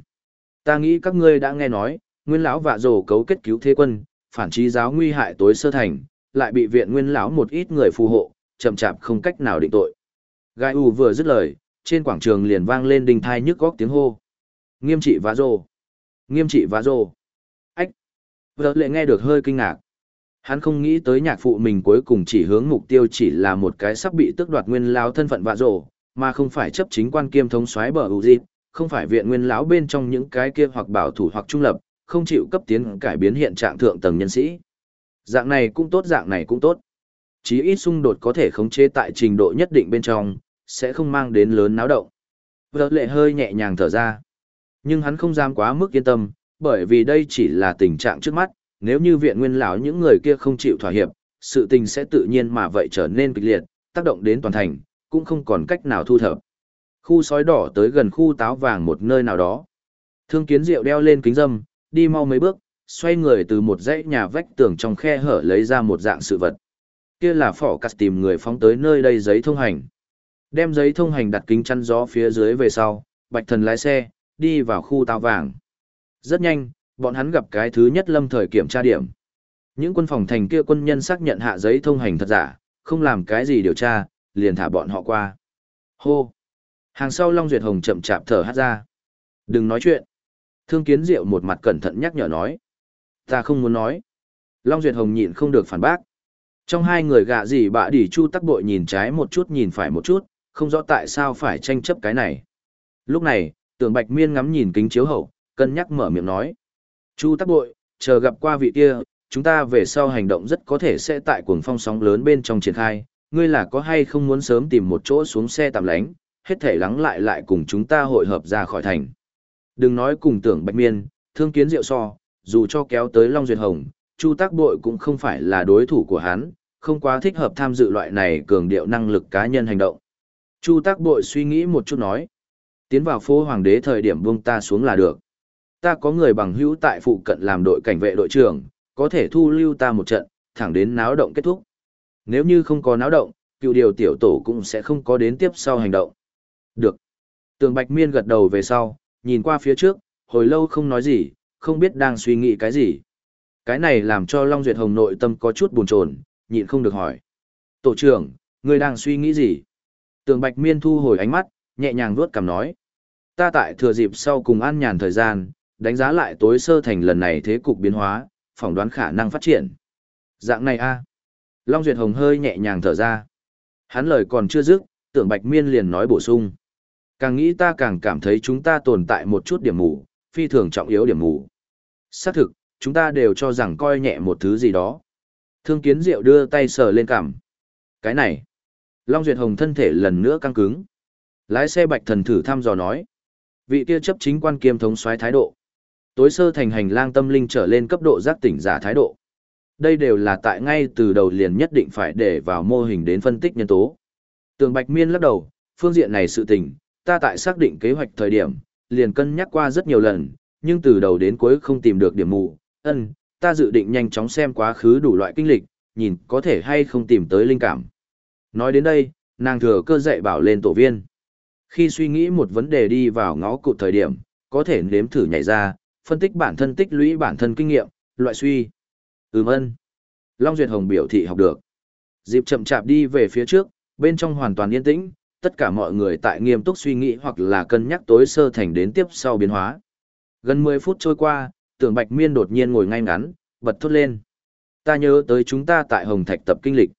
Ta nghĩ các ngươi đã nghe nói, nguyên lão vạ rồ cấu kết cứu thế quân, phản trí giáo nguy hại tối sơ thành, lại bị viện nguyên lão một ít người phù hộ, chậm chạp không cách nào định tội. Gai U vừa dứt lời, trên quảng trường liền vang lên đình thai nhức góc tiếng hô. Nghiêm trị vạ rồ! Nghiêm trị vạ rồ! Ách! Vợ lệ nghe được hơi kinh ngạc. Hắn không nghĩ tới nhạc phụ mình cuối cùng chỉ hướng mục tiêu chỉ là một cái sắp bị tước đoạt nguyên lão thân phận vạ rồ, mà không phải chấp chính quan kiêm thống soái bờ ưu dịp, không phải viện nguyên lão bên trong những cái kia hoặc bảo thủ hoặc trung lập, không chịu cấp tiến cải biến hiện trạng thượng tầng nhân sĩ. Dạng này cũng tốt dạng này cũng tốt. Chí ít xung đột có thể khống chế tại trình độ nhất định bên trong, sẽ không mang đến lớn náo động. Vợ lệ hơi nhẹ nhàng thở ra. Nhưng hắn không dám quá mức yên tâm, bởi vì đây chỉ là tình trạng trước mắt, nếu như viện nguyên lão những người kia không chịu thỏa hiệp, sự tình sẽ tự nhiên mà vậy trở nên kịch liệt, tác động đến toàn thành, cũng không còn cách nào thu thập. Khu sói đỏ tới gần khu táo vàng một nơi nào đó. Thương kiến diệu đeo lên kính dâm, đi mau mấy bước, Xoay người từ một dãy nhà vách tường trong khe hở lấy ra một dạng sự vật. Kia là phỏ cắt tìm người phóng tới nơi đây giấy thông hành. Đem giấy thông hành đặt kính chăn gió phía dưới về sau, bạch thần lái xe, đi vào khu táo vàng. Rất nhanh, bọn hắn gặp cái thứ nhất lâm thời kiểm tra điểm. Những quân phòng thành kia quân nhân xác nhận hạ giấy thông hành thật giả, không làm cái gì điều tra, liền thả bọn họ qua. Hô! Hàng sau Long Duyệt Hồng chậm chạp thở hát ra. Đừng nói chuyện. Thương kiến diệu một mặt cẩn thận nhắc nhở nói. Ta không muốn nói. Long Duyệt Hồng nhịn không được phản bác. Trong hai người gạ gì bạ đỉ chu tắc bội nhìn trái một chút nhìn phải một chút, không rõ tại sao phải tranh chấp cái này. Lúc này, tưởng bạch miên ngắm nhìn kính chiếu hậu, cân nhắc mở miệng nói. Chu tắc bội, chờ gặp qua vị kia, chúng ta về sau hành động rất có thể sẽ tại cuồng phong sóng lớn bên trong triển khai, ngươi là có hay không muốn sớm tìm một chỗ xuống xe tạm lánh, hết thể lắng lại lại cùng chúng ta hội hợp ra khỏi thành. Đừng nói cùng tưởng bạch miên, thương kiến diệu so, dù cho kéo tới Long Duyệt Hồng, Chu Tác Bội cũng không phải là đối thủ của hắn, không quá thích hợp tham dự loại này cường điệu năng lực cá nhân hành động. Chu Tác Bội suy nghĩ một chút nói, tiến vào phố Hoàng đế thời điểm buông ta xuống là được. Ta có người bằng hữu tại phụ cận làm đội cảnh vệ đội trưởng, có thể thu lưu ta một trận, thẳng đến náo động kết thúc. Nếu như không có náo động, cựu điều tiểu tổ cũng sẽ không có đến tiếp sau hành động. Được. Tường Bạch Miên gật đầu về sau, nhìn qua phía trước, hồi lâu không nói gì, không biết đang suy nghĩ cái gì. Cái này làm cho Long Duyệt Hồng nội tâm có chút buồn chồn, nhịn không được hỏi. Tổ trưởng, ngươi đang suy nghĩ gì? Tường Bạch Miên thu hồi ánh mắt, nhẹ nhàng vuốt cằm nói. Ta tại thừa dịp sau cùng an nhàn thời gian, đánh giá lại tối sơ thành lần này thế cục biến hóa, phỏng đoán khả năng phát triển. Dạng này a Long Duyệt Hồng hơi nhẹ nhàng thở ra. Hắn lời còn chưa dứt, tưởng Bạch Miên liền nói bổ sung. Càng nghĩ ta càng cảm thấy chúng ta tồn tại một chút điểm mù, phi thường trọng yếu điểm mù. Xác thực, chúng ta đều cho rằng coi nhẹ một thứ gì đó. Thương kiến diệu đưa tay sờ lên cằm. Cái này. Long Duyệt Hồng thân thể lần nữa căng cứng. Lái xe bạch thần thử thăm dò nói. Vị kia chấp chính quan kiêm thống soái thái độ. Tối sơ thành hành lang tâm linh trở lên cấp độ giác tỉnh giả thái độ. Đây đều là tại ngay từ đầu liền nhất định phải để vào mô hình đến phân tích nhân tố. Tường Bạch Miên lắc đầu, phương diện này sự tình, ta tại xác định kế hoạch thời điểm, liền cân nhắc qua rất nhiều lần, nhưng từ đầu đến cuối không tìm được điểm mù. Ân, ta dự định nhanh chóng xem quá khứ đủ loại kinh lịch, nhìn có thể hay không tìm tới linh cảm. Nói đến đây, nàng thừa cơ dạy bảo lên tổ viên. Khi suy nghĩ một vấn đề đi vào ngõ cụt thời điểm, có thể nếm thử nhảy ra, phân tích bản thân tích lũy bản thân kinh nghiệm, loại suy. Ừm ân. Long Duyệt Hồng biểu thị học được. Dịp chậm chạp đi về phía trước, bên trong hoàn toàn yên tĩnh, tất cả mọi người tại nghiêm túc suy nghĩ hoặc là cân nhắc tối sơ thành đến tiếp sau biến hóa. Gần 10 phút trôi qua, tưởng Bạch Miên đột nhiên ngồi ngay ngắn, bật thốt lên. Ta nhớ tới chúng ta tại Hồng Thạch tập kinh lịch.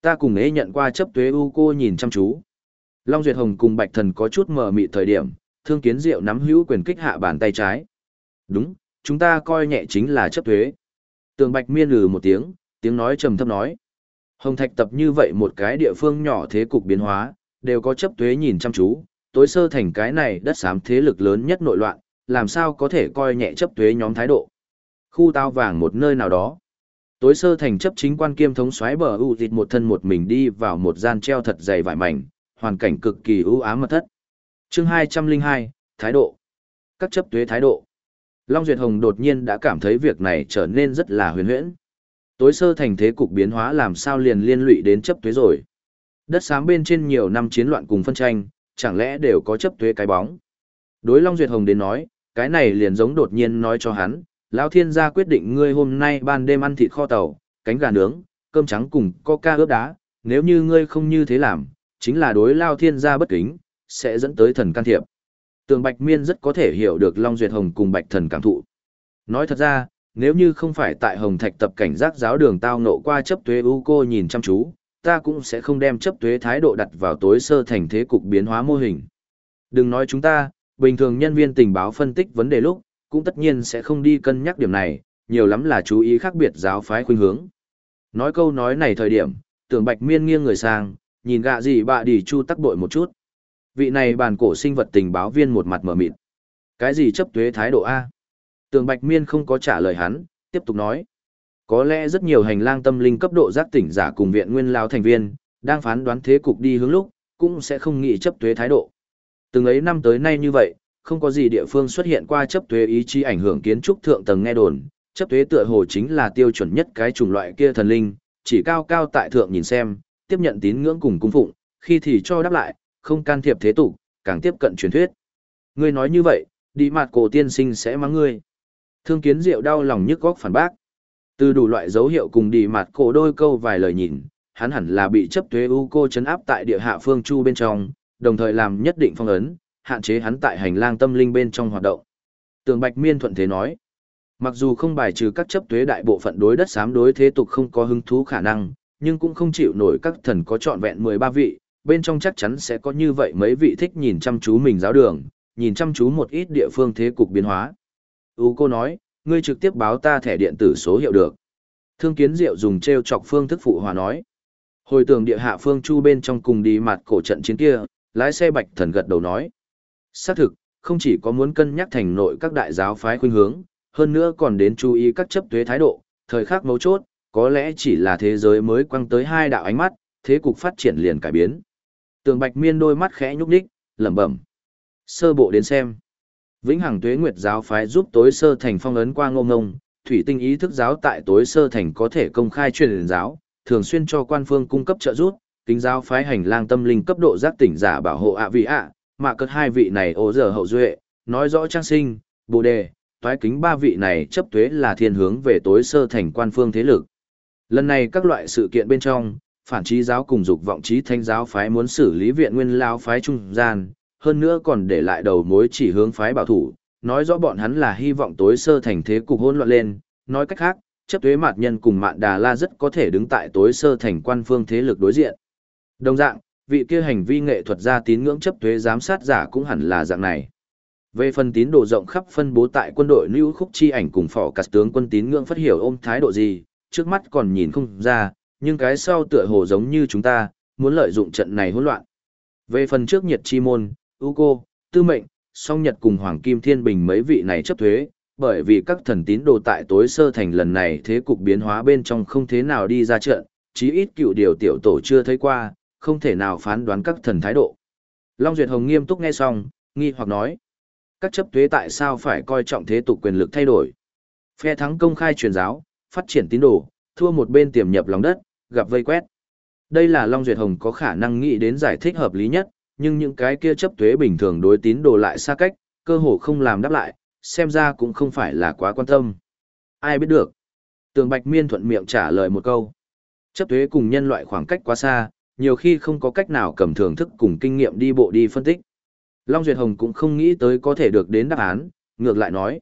Ta cùng ấy nhận qua chấp tuế u cô nhìn chăm chú. Long Duyệt Hồng cùng Bạch Thần có chút mờ mị thời điểm, thương kiến diệu nắm hữu quyền kích hạ bàn tay trái. Đúng, chúng ta coi nhẹ chính là chấp thuế. Tường Bạch miên lừ một tiếng, tiếng nói trầm thấp nói. Hồng Thạch tập như vậy một cái địa phương nhỏ thế cục biến hóa, đều có chấp tuế nhìn chăm chú, tối sơ thành cái này đất xám thế lực lớn nhất nội loạn, làm sao có thể coi nhẹ chấp tuế nhóm thái độ. Khu tao vàng một nơi nào đó. Tối sơ thành chấp chính quan kiêm thống xoáy bờ ưu thịt một thân một mình đi vào một gian treo thật dày vải mảnh, hoàn cảnh cực kỳ ưu ám mật thất. Chương 202, Thái độ. Các chấp tuế thái độ. Long Duyệt Hồng đột nhiên đã cảm thấy việc này trở nên rất là huyền huyễn. Tối sơ thành thế cục biến hóa làm sao liền liên lụy đến chấp tuế rồi. Đất xám bên trên nhiều năm chiến loạn cùng phân tranh, chẳng lẽ đều có chấp thuế cái bóng. Đối Long Duyệt Hồng đến nói, cái này liền giống đột nhiên nói cho hắn, Lão Thiên gia quyết định ngươi hôm nay ban đêm ăn thịt kho tàu, cánh gà nướng, cơm trắng cùng coca ướp đá, nếu như ngươi không như thế làm, chính là đối Lão Thiên gia bất kính, sẽ dẫn tới thần can thiệp. Tường Bạch Miên rất có thể hiểu được Long Duyệt Hồng cùng Bạch Thần cảm thụ. Nói thật ra, nếu như không phải tại Hồng Thạch tập cảnh giác giáo đường tao nộ qua chấp tuế u cô nhìn chăm chú, ta cũng sẽ không đem chấp thuế thái độ đặt vào tối sơ thành thế cục biến hóa mô hình. Đừng nói chúng ta, bình thường nhân viên tình báo phân tích vấn đề lúc, cũng tất nhiên sẽ không đi cân nhắc điểm này, nhiều lắm là chú ý khác biệt giáo phái khuynh hướng. Nói câu nói này thời điểm, tưởng Bạch Miên nghiêng người sang, nhìn gạ gì bạ đi chu tắc bội một chút. Vị này bàn cổ sinh vật tình báo viên một mặt mở mịt. Cái gì chấp thuế thái độ A? Tường Bạch Miên không có trả lời hắn, tiếp tục nói. Có lẽ rất nhiều hành lang tâm linh cấp độ giác tỉnh giả cùng viện nguyên lao thành viên, đang phán đoán thế cục đi hướng lúc, cũng sẽ không nghĩ chấp thuế thái độ. Từng ấy năm tới nay như vậy, không có gì địa phương xuất hiện qua chấp thuế ý chí ảnh hưởng kiến trúc thượng tầng nghe đồn, chấp thuế tựa hồ chính là tiêu chuẩn nhất cái chủng loại kia thần linh, chỉ cao cao tại thượng nhìn xem, tiếp nhận tín ngưỡng cùng cung phụng, khi thì cho đáp lại, không can thiệp thế tục, càng tiếp cận truyền thuyết. Ngươi nói như vậy, đi mặt cổ tiên sinh sẽ mắng ngươi. Thương kiến diệu đau lòng nhức góc phản bác. Từ đủ loại dấu hiệu cùng đi mặt cổ đôi câu vài lời nhìn, hắn hẳn là bị chấp thuế u cô chấn áp tại địa hạ phương chu bên trong, đồng thời làm nhất định phong ấn, hạn chế hắn tại hành lang tâm linh bên trong hoạt động. Tường Bạch Miên thuận thế nói, mặc dù không bài trừ các chấp thuế đại bộ phận đối đất sám đối thế tục không có hứng thú khả năng, nhưng cũng không chịu nổi các thần có trọn vẹn 13 vị, bên trong chắc chắn sẽ có như vậy mấy vị thích nhìn chăm chú mình giáo đường, nhìn chăm chú một ít địa phương thế cục biến hóa. U cô nói, ngươi trực tiếp báo ta thẻ điện tử số hiệu được. Thương kiến diệu dùng treo chọc phương thức phụ hòa nói. Hồi tưởng địa hạ phương chu bên trong cùng đi mặt cổ trận chiến kia, lái xe bạch thần gật đầu nói. Xác thực, không chỉ có muốn cân nhắc thành nội các đại giáo phái khuynh hướng, hơn nữa còn đến chú ý các chấp tuế thái độ, thời khắc mấu chốt, có lẽ chỉ là thế giới mới quăng tới hai đạo ánh mắt, thế cục phát triển liền cải biến. Tường Bạch Miên đôi mắt khẽ nhúc nhích, lẩm bẩm. Sơ bộ đến xem. Vĩnh Hằng Tuế Nguyệt giáo phái giúp tối sơ thành phong ấn qua ngô ngông, thủy tinh ý thức giáo tại tối sơ thành có thể công khai truyền giáo, thường xuyên cho quan phương cung cấp trợ giúp, kính giáo phái hành lang tâm linh cấp độ giác tỉnh giả bảo hộ ạ vị ạ, mà cất hai vị này ố giờ hậu duệ, nói rõ trang sinh, bồ đề, toái kính ba vị này chấp tuế là thiên hướng về tối sơ thành quan phương thế lực. Lần này các loại sự kiện bên trong, phản trí giáo cùng dục vọng trí thanh giáo phái muốn xử lý viện nguyên lao phái trung gian, hơn nữa còn để lại đầu mối chỉ hướng phái bảo thủ, nói rõ bọn hắn là hy vọng tối sơ thành thế cục hỗn loạn lên, nói cách khác, chấp thuế mạt nhân cùng mạn đà la rất có thể đứng tại tối sơ thành quan phương thế lực đối diện. Đồng dạng, vị kia hành vi nghệ thuật gia tín ngưỡng chấp thuế giám sát giả cũng hẳn là dạng này. Về phần tín đồ rộng khắp phân bố tại quân đội lưu khúc chi ảnh cùng phỏ cắt tướng quân tín ngưỡng phát hiểu ôm thái độ gì, trước mắt còn nhìn không ra, nhưng cái sau tựa hồ giống như chúng ta, muốn lợi dụng trận này hỗn loạn. Về phần trước nhiệt chi môn, U cô, tư mệnh, song nhật cùng hoàng kim thiên bình mấy vị này chấp thuế, bởi vì các thần tín đồ tại tối sơ thành lần này thế cục biến hóa bên trong không thế nào đi ra trận, chí ít cựu điều tiểu tổ chưa thấy qua, không thể nào phán đoán các thần thái độ. Long Duyệt Hồng nghiêm túc nghe xong, nghi hoặc nói, các chấp thuế tại sao phải coi trọng thế tục quyền lực thay đổi. Phe thắng công khai truyền giáo, phát triển tín đồ, thua một bên tiềm nhập lòng đất, gặp vây quét. Đây là Long Duyệt Hồng có khả năng nghĩ đến giải thích hợp lý nhất, nhưng những cái kia chấp thuế bình thường đối tín đồ lại xa cách, cơ hồ không làm đáp lại, xem ra cũng không phải là quá quan tâm. Ai biết được. Tường Bạch Miên thuận miệng trả lời một câu. Chấp thuế cùng nhân loại khoảng cách quá xa, nhiều khi không có cách nào cầm thưởng thức cùng kinh nghiệm đi bộ đi phân tích. Long Duyệt Hồng cũng không nghĩ tới có thể được đến đáp án, ngược lại nói.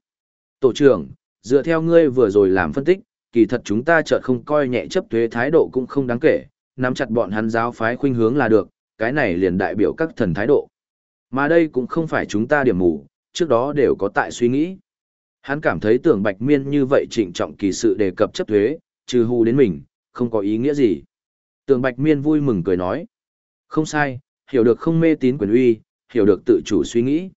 Tổ trưởng, dựa theo ngươi vừa rồi làm phân tích, kỳ thật chúng ta chợt không coi nhẹ chấp thuế thái độ cũng không đáng kể, nắm chặt bọn hắn giáo phái khuynh hướng là được, cái này liền đại biểu các thần thái độ. Mà đây cũng không phải chúng ta điểm mù, trước đó đều có tại suy nghĩ. Hắn cảm thấy tưởng bạch miên như vậy trịnh trọng kỳ sự đề cập chấp thuế, trừ hù đến mình, không có ý nghĩa gì. Tưởng Bạch Miên vui mừng cười nói. Không sai, hiểu được không mê tín quyền uy, hiểu được tự chủ suy nghĩ.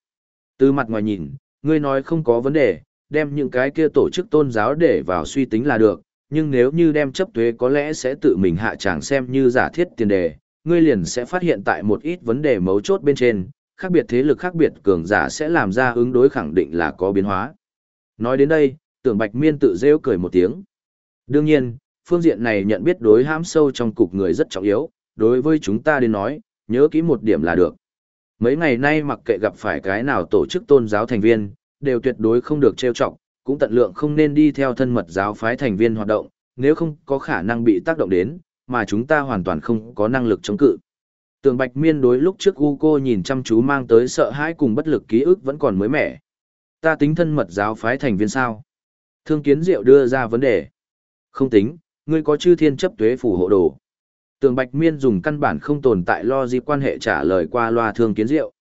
Từ mặt ngoài nhìn, ngươi nói không có vấn đề, đem những cái kia tổ chức tôn giáo để vào suy tính là được, nhưng nếu như đem chấp thuế có lẽ sẽ tự mình hạ tràng xem như giả thiết tiền đề, ngươi liền sẽ phát hiện tại một ít vấn đề mấu chốt bên trên, khác biệt thế lực khác biệt cường giả sẽ làm ra ứng đối khẳng định là có biến hóa. Nói đến đây, tưởng Bạch Miên tự rêu cười một tiếng. Đương nhiên, phương diện này nhận biết đối hãm sâu trong cục người rất trọng yếu, đối với chúng ta đến nói, nhớ kỹ một điểm là được. Mấy ngày nay mặc kệ gặp phải cái nào tổ chức tôn giáo thành viên, đều tuyệt đối không được trêu chọc, cũng tận lượng không nên đi theo thân mật giáo phái thành viên hoạt động, nếu không có khả năng bị tác động đến, mà chúng ta hoàn toàn không có năng lực chống cự. Tường Bạch Miên đối lúc trước U cô nhìn chăm chú mang tới sợ hãi cùng bất lực ký ức vẫn còn mới mẻ. Ta tính thân mật giáo phái thành viên sao? Thương Kiến Diệu đưa ra vấn đề. Không tính, ngươi có chư thiên chấp tuế phù hộ đồ. Tường Bạch Miên dùng căn bản không tồn tại lo gì quan hệ trả lời qua loa thương kiến diệu.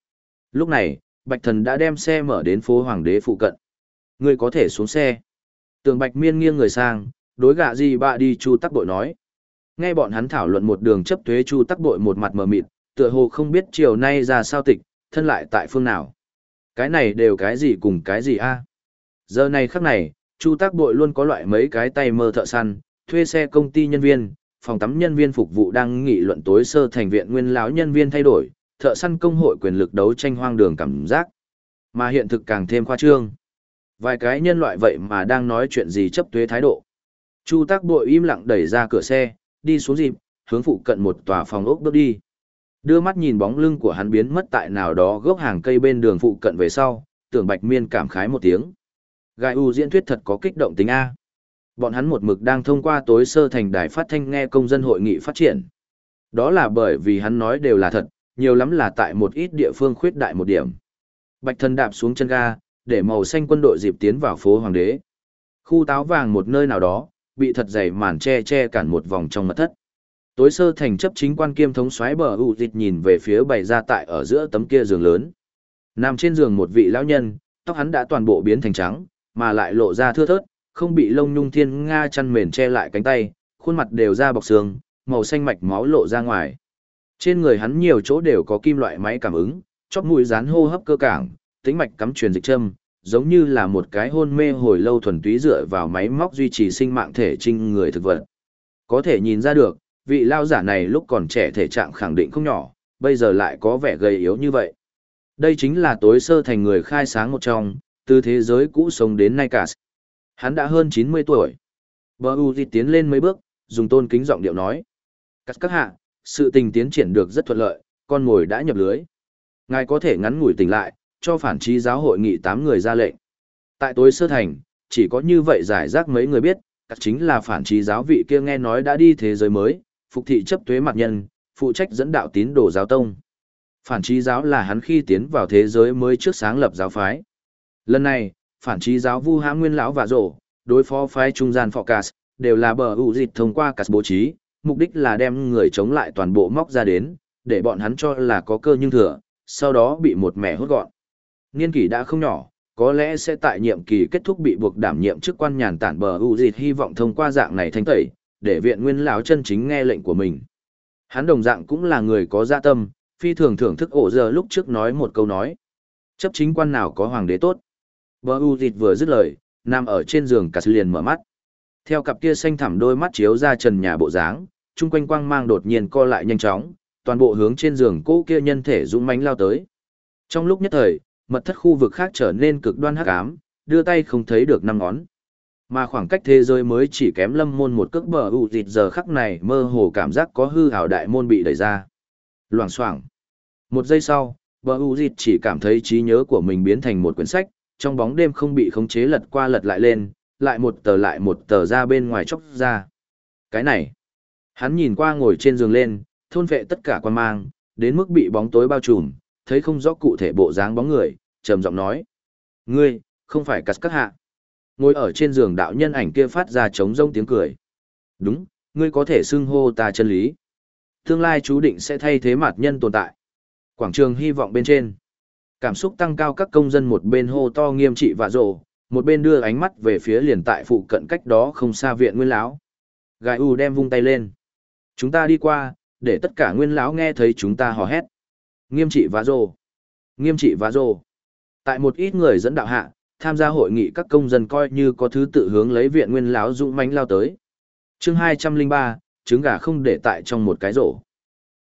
Lúc này, Bạch Thần đã đem xe mở đến phố Hoàng đế phụ cận. Ngươi có thể xuống xe. Tường Bạch Miên nghiêng người sang, đối gạ gì bạ đi chu tắc bội nói. Nghe bọn hắn thảo luận một đường chấp thuế chu tắc bội một mặt mờ mịt, tựa hồ không biết chiều nay ra sao tịch, thân lại tại phương nào. Cái này đều cái gì cùng cái gì a? Giờ này khắc này, chu tắc bội luôn có loại mấy cái tay mơ thợ săn, thuê xe công ty nhân viên, phòng tắm nhân viên phục vụ đang nghị luận tối sơ thành viện nguyên lão nhân viên thay đổi, thợ săn công hội quyền lực đấu tranh hoang đường cảm giác. Mà hiện thực càng thêm khoa trương. Vài cái nhân loại vậy mà đang nói chuyện gì chấp thuế thái độ. Chu tác bội im lặng đẩy ra cửa xe, đi xuống dịp, hướng phụ cận một tòa phòng ốc bước đi. Đưa mắt nhìn bóng lưng của hắn biến mất tại nào đó gốc hàng cây bên đường phụ cận về sau, tưởng bạch miên cảm khái một tiếng. Gai U diễn thuyết thật có kích động tính A. Bọn hắn một mực đang thông qua tối sơ thành đài phát thanh nghe công dân hội nghị phát triển. Đó là bởi vì hắn nói đều là thật, nhiều lắm là tại một ít địa phương khuyết đại một điểm. Bạch thân đạp xuống chân ga, để màu xanh quân đội dịp tiến vào phố Hoàng đế. Khu táo vàng một nơi nào đó, bị thật dày màn che che cản một vòng trong mật thất. Tối sơ thành chấp chính quan kiêm thống xoáy bờ u dịch nhìn về phía bày ra tại ở giữa tấm kia giường lớn. Nằm trên giường một vị lão nhân, tóc hắn đã toàn bộ biến thành trắng, mà lại lộ ra thưa thớt, không bị lông nhung thiên nga chăn mền che lại cánh tay, khuôn mặt đều ra bọc xương, màu xanh mạch máu lộ ra ngoài. Trên người hắn nhiều chỗ đều có kim loại máy cảm ứng, chóp mũi dán hô hấp cơ cảng, tính mạch cắm truyền dịch châm, giống như là một cái hôn mê hồi lâu thuần túy dựa vào máy móc duy trì sinh mạng thể trinh người thực vật. Có thể nhìn ra được, vị lao giả này lúc còn trẻ thể trạng khẳng định không nhỏ, bây giờ lại có vẻ gầy yếu như vậy. Đây chính là tối sơ thành người khai sáng một trong, từ thế giới cũ sống đến nay cả. Hắn đã hơn 90 tuổi. Bờ U Di tiến lên mấy bước, dùng tôn kính giọng điệu nói. Các các hạ, sự tình tiến triển được rất thuận lợi, con mồi đã nhập lưới. Ngài có thể ngắn ngủi tỉnh lại, cho phản trí giáo hội nghị 8 người ra lệnh. Tại tối sơ thành, chỉ có như vậy giải rác mấy người biết, các chính là phản trí giáo vị kia nghe nói đã đi thế giới mới, phục thị chấp thuế mặt nhân, phụ trách dẫn đạo tín đồ giáo tông. Phản trí giáo là hắn khi tiến vào thế giới mới trước sáng lập giáo phái. Lần này, phản trí giáo vu hãm nguyên lão và rổ, đối phó phái trung gian Phocas, đều là bờ ủ dịch thông qua cast bố trí, mục đích là đem người chống lại toàn bộ móc ra đến, để bọn hắn cho là có cơ nhưng thừa, sau đó bị một mẹ hốt gọn. Niên kỷ đã không nhỏ, có lẽ sẽ tại nhiệm kỳ kết thúc bị buộc đảm nhiệm chức quan nhàn tản bờ u dịt hy vọng thông qua dạng này thanh tẩy, để viện nguyên lão chân chính nghe lệnh của mình. Hắn đồng dạng cũng là người có dạ tâm, phi thường thưởng thức ổ giờ lúc trước nói một câu nói. Chấp chính quan nào có hoàng đế tốt. Bờ U Dịt vừa dứt lời, nằm ở trên giường cả liền mở mắt. Theo cặp kia xanh thẳm đôi mắt chiếu ra trần nhà bộ dáng, chung quanh quang mang đột nhiên co lại nhanh chóng, toàn bộ hướng trên giường cũ kia nhân thể dũng mãnh lao tới. Trong lúc nhất thời, mật thất khu vực khác trở nên cực đoan hắc ám, đưa tay không thấy được năm ngón. Mà khoảng cách thế giới mới chỉ kém lâm môn một cước bờ ụ dịt giờ khắc này mơ hồ cảm giác có hư hào đại môn bị đẩy ra. Loảng xoảng. Một giây sau, bờ ụ dịt chỉ cảm thấy trí nhớ của mình biến thành một quyển sách, trong bóng đêm không bị khống chế lật qua lật lại lên, lại một tờ lại một tờ ra bên ngoài chóc ra. Cái này. Hắn nhìn qua ngồi trên giường lên, thôn vệ tất cả quan mang, đến mức bị bóng tối bao trùm, thấy không rõ cụ thể bộ dáng bóng người, trầm giọng nói. Ngươi, không phải cắt các hạ. Ngồi ở trên giường đạo nhân ảnh kia phát ra trống rông tiếng cười. Đúng, ngươi có thể xưng hô ta chân lý. Tương lai chú định sẽ thay thế mặt nhân tồn tại. Quảng trường hy vọng bên trên. Cảm xúc tăng cao các công dân một bên hô to nghiêm trị và rộ, một bên đưa ánh mắt về phía liền tại phụ cận cách đó không xa viện nguyên lão. Gai U đem vung tay lên. Chúng ta đi qua, để tất cả nguyên lão nghe thấy chúng ta hò hét. Nghiêm trị và rồ. Nghiêm trị và rồ. Tại một ít người dẫn đạo hạ, tham gia hội nghị các công dân coi như có thứ tự hướng lấy viện nguyên lão dũng mãnh lao tới. Chương 203, trứng gà không để tại trong một cái rổ.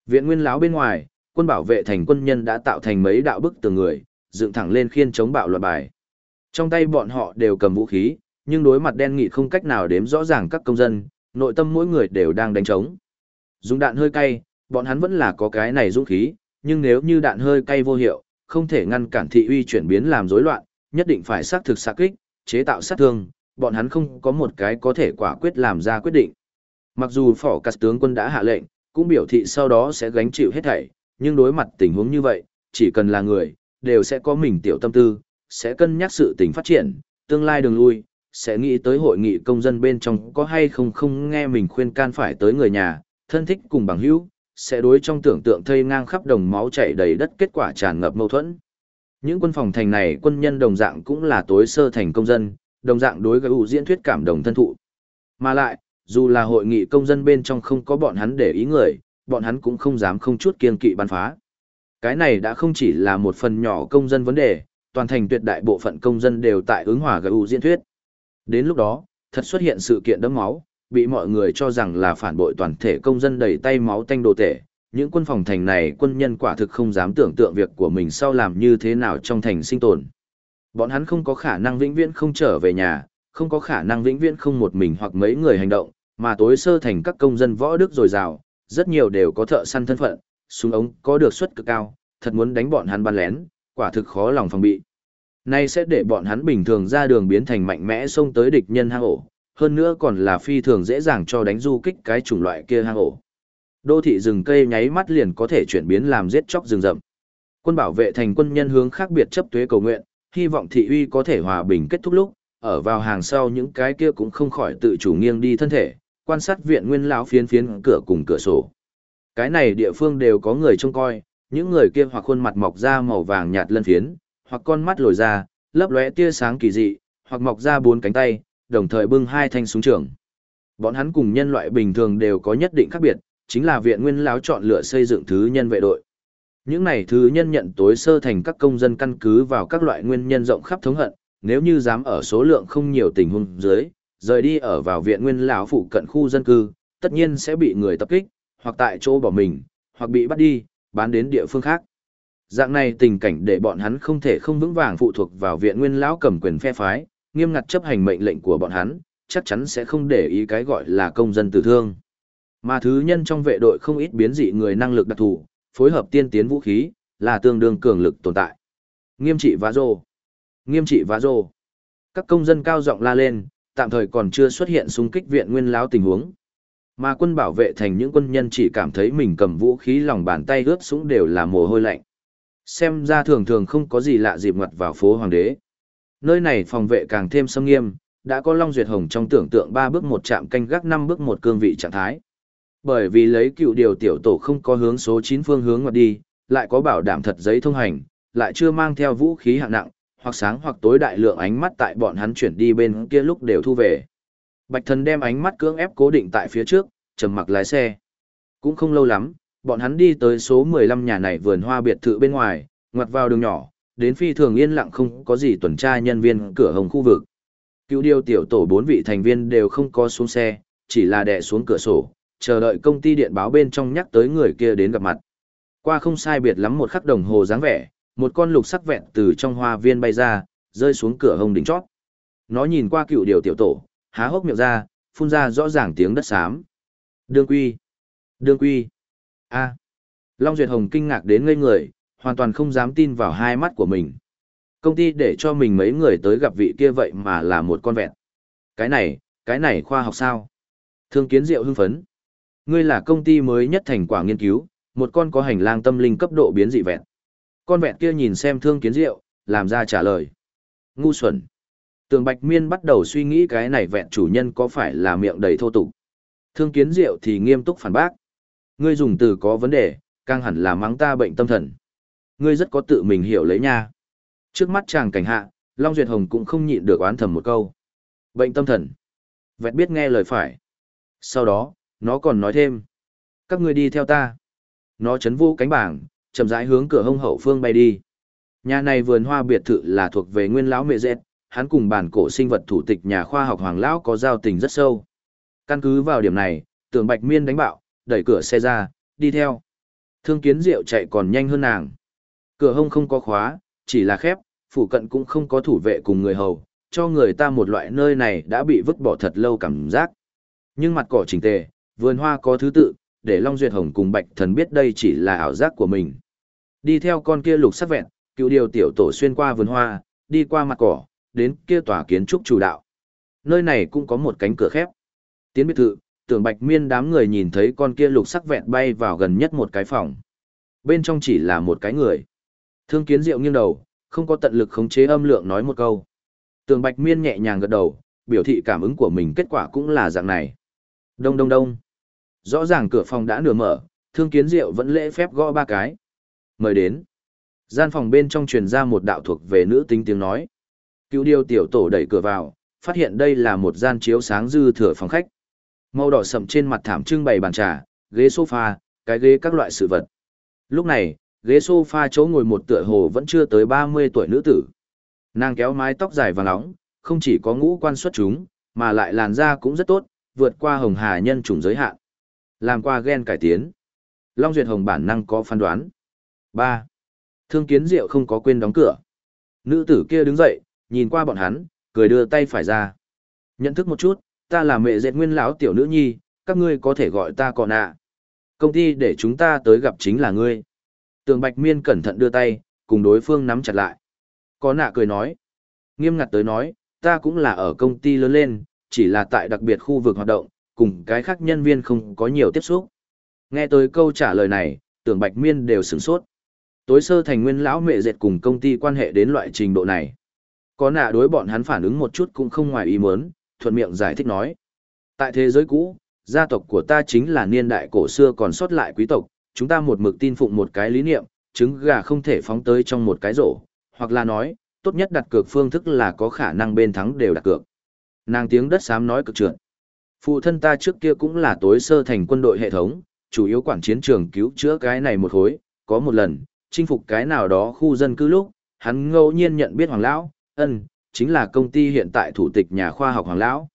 Viện nguyên lão bên ngoài, quân bảo vệ thành quân nhân đã tạo thành mấy đạo bức tường người, dựng thẳng lên khiên chống bạo loạn bài. Trong tay bọn họ đều cầm vũ khí, nhưng đối mặt đen nghị không cách nào đếm rõ ràng các công dân, nội tâm mỗi người đều đang đánh trống. Dùng đạn hơi cay, bọn hắn vẫn là có cái này dũng khí, nhưng nếu như đạn hơi cay vô hiệu, không thể ngăn cản thị uy chuyển biến làm rối loạn, nhất định phải xác thực xác kích, chế tạo sát thương, bọn hắn không có một cái có thể quả quyết làm ra quyết định. Mặc dù phỏ cắt tướng quân đã hạ lệnh, cũng biểu thị sau đó sẽ gánh chịu hết thảy, nhưng đối mặt tình huống như vậy, chỉ cần là người, đều sẽ có mình tiểu tâm tư, sẽ cân nhắc sự tình phát triển, tương lai đường lui, sẽ nghĩ tới hội nghị công dân bên trong có hay không không nghe mình khuyên can phải tới người nhà, thân thích cùng bằng hữu, sẽ đối trong tưởng tượng thây ngang khắp đồng máu chảy đầy đất kết quả tràn ngập mâu thuẫn. Những quân phòng thành này quân nhân đồng dạng cũng là tối sơ thành công dân, đồng dạng đối với diễn thuyết cảm đồng thân thụ. Mà lại, dù là hội nghị công dân bên trong không có bọn hắn để ý người, bọn hắn cũng không dám không chút kiên kỵ bắn phá. Cái này đã không chỉ là một phần nhỏ công dân vấn đề, toàn thành tuyệt đại bộ phận công dân đều tại ứng hòa GU diễn thuyết. Đến lúc đó, thật xuất hiện sự kiện đẫm máu, bị mọi người cho rằng là phản bội toàn thể công dân đầy tay máu tanh đồ tể. Những quân phòng thành này quân nhân quả thực không dám tưởng tượng việc của mình sau làm như thế nào trong thành sinh tồn. Bọn hắn không có khả năng vĩnh viễn không trở về nhà, không có khả năng vĩnh viễn không một mình hoặc mấy người hành động, mà tối sơ thành các công dân võ đức dồi dào, rất nhiều đều có thợ săn thân phận, súng ống có được suất cực cao, thật muốn đánh bọn hắn bắn lén, quả thực khó lòng phòng bị. Nay sẽ để bọn hắn bình thường ra đường biến thành mạnh mẽ xông tới địch nhân hang ổ, hơn nữa còn là phi thường dễ dàng cho đánh du kích cái chủng loại kia hang ổ. Đô thị rừng cây nháy mắt liền có thể chuyển biến làm giết chóc rừng rậm. Quân bảo vệ thành quân nhân hướng khác biệt chấp tuế cầu nguyện, hy vọng thị uy có thể hòa bình kết thúc lúc, ở vào hàng sau những cái kia cũng không khỏi tự chủ nghiêng đi thân thể, quan sát viện nguyên lão phiến phiến cửa cùng cửa sổ. Cái này địa phương đều có người trông coi, những người kia hoặc khuôn mặt mọc ra màu vàng nhạt lân phiến, hoặc con mắt lồi ra, lấp lóe tia sáng kỳ dị, hoặc mọc ra bốn cánh tay, đồng thời bưng hai thanh súng trường. Bọn hắn cùng nhân loại bình thường đều có nhất định khác biệt, chính là viện nguyên lão chọn lựa xây dựng thứ nhân vệ đội. Những này thứ nhân nhận tối sơ thành các công dân căn cứ vào các loại nguyên nhân rộng khắp thống hận, nếu như dám ở số lượng không nhiều tình huống dưới, rời đi ở vào viện nguyên lão phụ cận khu dân cư, tất nhiên sẽ bị người tập kích, hoặc tại chỗ bỏ mình, hoặc bị bắt đi, bán đến địa phương khác. Dạng này tình cảnh để bọn hắn không thể không vững vàng phụ thuộc vào viện nguyên lão cầm quyền phe phái, nghiêm ngặt chấp hành mệnh lệnh của bọn hắn, chắc chắn sẽ không để ý cái gọi là công dân tử thương. Mà thứ nhân trong vệ đội không ít biến dị người năng lực đặc thù, phối hợp tiên tiến vũ khí, là tương đương cường lực tồn tại. Nghiêm trị vã rô. Nghiêm trị vã rô. Các công dân cao giọng la lên, tạm thời còn chưa xuất hiện xung kích viện nguyên láo tình huống. Mà quân bảo vệ thành những quân nhân chỉ cảm thấy mình cầm vũ khí lòng bàn tay ướt sũng đều là mồ hôi lạnh. Xem ra thường thường không có gì lạ dịp ngoặt vào phố hoàng đế. Nơi này phòng vệ càng thêm sâm nghiêm, đã có Long Duyệt Hồng trong tưởng tượng ba bước một chạm canh gác năm bước một cương vị trạng thái. Bởi vì lấy cựu điều tiểu tổ không có hướng số 9 phương hướng ngoặt đi, lại có bảo đảm thật giấy thông hành, lại chưa mang theo vũ khí hạng nặng, hoặc sáng hoặc tối đại lượng ánh mắt tại bọn hắn chuyển đi bên kia lúc đều thu về. Bạch thần đem ánh mắt cưỡng ép cố định tại phía trước, trầm mặc lái xe. Cũng không lâu lắm, bọn hắn đi tới số 15 nhà này vườn hoa biệt thự bên ngoài, ngoặt vào đường nhỏ, đến phi thường yên lặng không có gì tuần tra nhân viên cửa hồng khu vực. Cứu điều tiểu tổ bốn vị thành viên đều không có xuống xe, chỉ là đè xuống cửa sổ, chờ đợi công ty điện báo bên trong nhắc tới người kia đến gặp mặt. Qua không sai biệt lắm một khắc đồng hồ dáng vẻ, một con lục sắc vẹn từ trong hoa viên bay ra, rơi xuống cửa hồng đỉnh chót. Nó nhìn qua cựu điều tiểu tổ, há hốc miệng ra, phun ra rõ ràng tiếng đất xám. Đương quy. Đương quy. a Long Duyệt Hồng kinh ngạc đến ngây người, hoàn toàn không dám tin vào hai mắt của mình. Công ty để cho mình mấy người tới gặp vị kia vậy mà là một con vẹn. Cái này, cái này khoa học sao? Thương kiến diệu hưng phấn. Ngươi là công ty mới nhất thành quả nghiên cứu, một con có hành lang tâm linh cấp độ biến dị vẹn. Con vẹn kia nhìn xem thương kiến diệu, làm ra trả lời. Ngu xuẩn. Tường Bạch Miên bắt đầu suy nghĩ cái này vẹn chủ nhân có phải là miệng đầy thô tục. Thương kiến diệu thì nghiêm túc phản bác. Ngươi dùng từ có vấn đề, càng hẳn là mắng ta bệnh tâm thần. Ngươi rất có tự mình hiểu lấy nha. Trước mắt chàng cảnh hạ, Long Duyệt Hồng cũng không nhịn được oán thầm một câu. Bệnh tâm thần. vẹt biết nghe lời phải. Sau đó, nó còn nói thêm. Các ngươi đi theo ta. Nó chấn vũ cánh bảng, chậm rãi hướng cửa hông hậu phương bay đi. Nhà này vườn hoa biệt thự là thuộc về nguyên lão mẹ dẹt, hắn cùng bản cổ sinh vật thủ tịch nhà khoa học Hoàng Lão có giao tình rất sâu. Căn cứ vào điểm này, tưởng Bạch Miên đánh bạo, đẩy cửa xe ra, đi theo. Thương kiến diệu chạy còn nhanh hơn nàng. Cửa hông không có khóa, chỉ là khép, phủ cận cũng không có thủ vệ cùng người hầu, cho người ta một loại nơi này đã bị vứt bỏ thật lâu cảm giác. Nhưng mặt cỏ chỉnh tề, vườn hoa có thứ tự, để Long Duyệt Hồng cùng Bạch Thần biết đây chỉ là ảo giác của mình. Đi theo con kia lục sắc vẹn, cựu điều tiểu tổ xuyên qua vườn hoa, đi qua mặt cỏ, đến kia tòa kiến trúc chủ đạo. Nơi này cũng có một cánh cửa khép. Tiến biệt thự, tưởng Bạch Miên đám người nhìn thấy con kia lục sắc vẹn bay vào gần nhất một cái phòng. Bên trong chỉ là một cái người. Thương kiến diệu nghiêng đầu, không có tận lực khống chế âm lượng nói một câu. Tường Bạch Miên nhẹ nhàng gật đầu, biểu thị cảm ứng của mình kết quả cũng là dạng này. Đông đông đông. Rõ ràng cửa phòng đã nửa mở, thương kiến diệu vẫn lễ phép gõ ba cái. Mời đến. Gian phòng bên trong truyền ra một đạo thuộc về nữ tính tiếng nói. Cứu điêu tiểu tổ đẩy cửa vào, phát hiện đây là một gian chiếu sáng dư thừa phòng khách. Màu đỏ sậm trên mặt thảm trưng bày bàn trà, ghế sofa, cái ghế các loại sự vật. Lúc này, ghế sofa chỗ ngồi một tựa hồ vẫn chưa tới 30 tuổi nữ tử. Nàng kéo mái tóc dài và nóng, không chỉ có ngũ quan xuất chúng, mà lại làn da cũng rất tốt, vượt qua hồng hà nhân chủng giới hạn. Làm qua gen cải tiến. Long Duyệt Hồng bản năng có phán đoán. 3. Thương kiến diệu không có quên đóng cửa. Nữ tử kia đứng dậy, nhìn qua bọn hắn, cười đưa tay phải ra. Nhận thức một chút, ta là mẹ dệt nguyên lão tiểu nữ nhi, các ngươi có thể gọi ta còn ạ. Công ty để chúng ta tới gặp chính là ngươi. Tường Bạch Miên cẩn thận đưa tay, cùng đối phương nắm chặt lại. Có nạ cười nói. Nghiêm ngặt tới nói, ta cũng là ở công ty lớn lên, chỉ là tại đặc biệt khu vực hoạt động, cùng cái khác nhân viên không có nhiều tiếp xúc. Nghe tới câu trả lời này, tưởng Bạch Miên đều sửng sốt. Tối sơ thành nguyên lão mẹ dệt cùng công ty quan hệ đến loại trình độ này. Có nạ đối bọn hắn phản ứng một chút cũng không ngoài ý muốn, thuận miệng giải thích nói. Tại thế giới cũ, gia tộc của ta chính là niên đại cổ xưa còn sót lại quý tộc, chúng ta một mực tin phụng một cái lý niệm, trứng gà không thể phóng tới trong một cái rổ, hoặc là nói, tốt nhất đặt cược phương thức là có khả năng bên thắng đều đặt cược. Nàng tiếng đất xám nói cực trượt. Phụ thân ta trước kia cũng là tối sơ thành quân đội hệ thống, chủ yếu quản chiến trường cứu chữa cái này một hồi, có một lần, chinh phục cái nào đó khu dân cư lúc, hắn ngẫu nhiên nhận biết Hoàng Lão, ân, chính là công ty hiện tại thủ tịch nhà khoa học Hoàng Lão.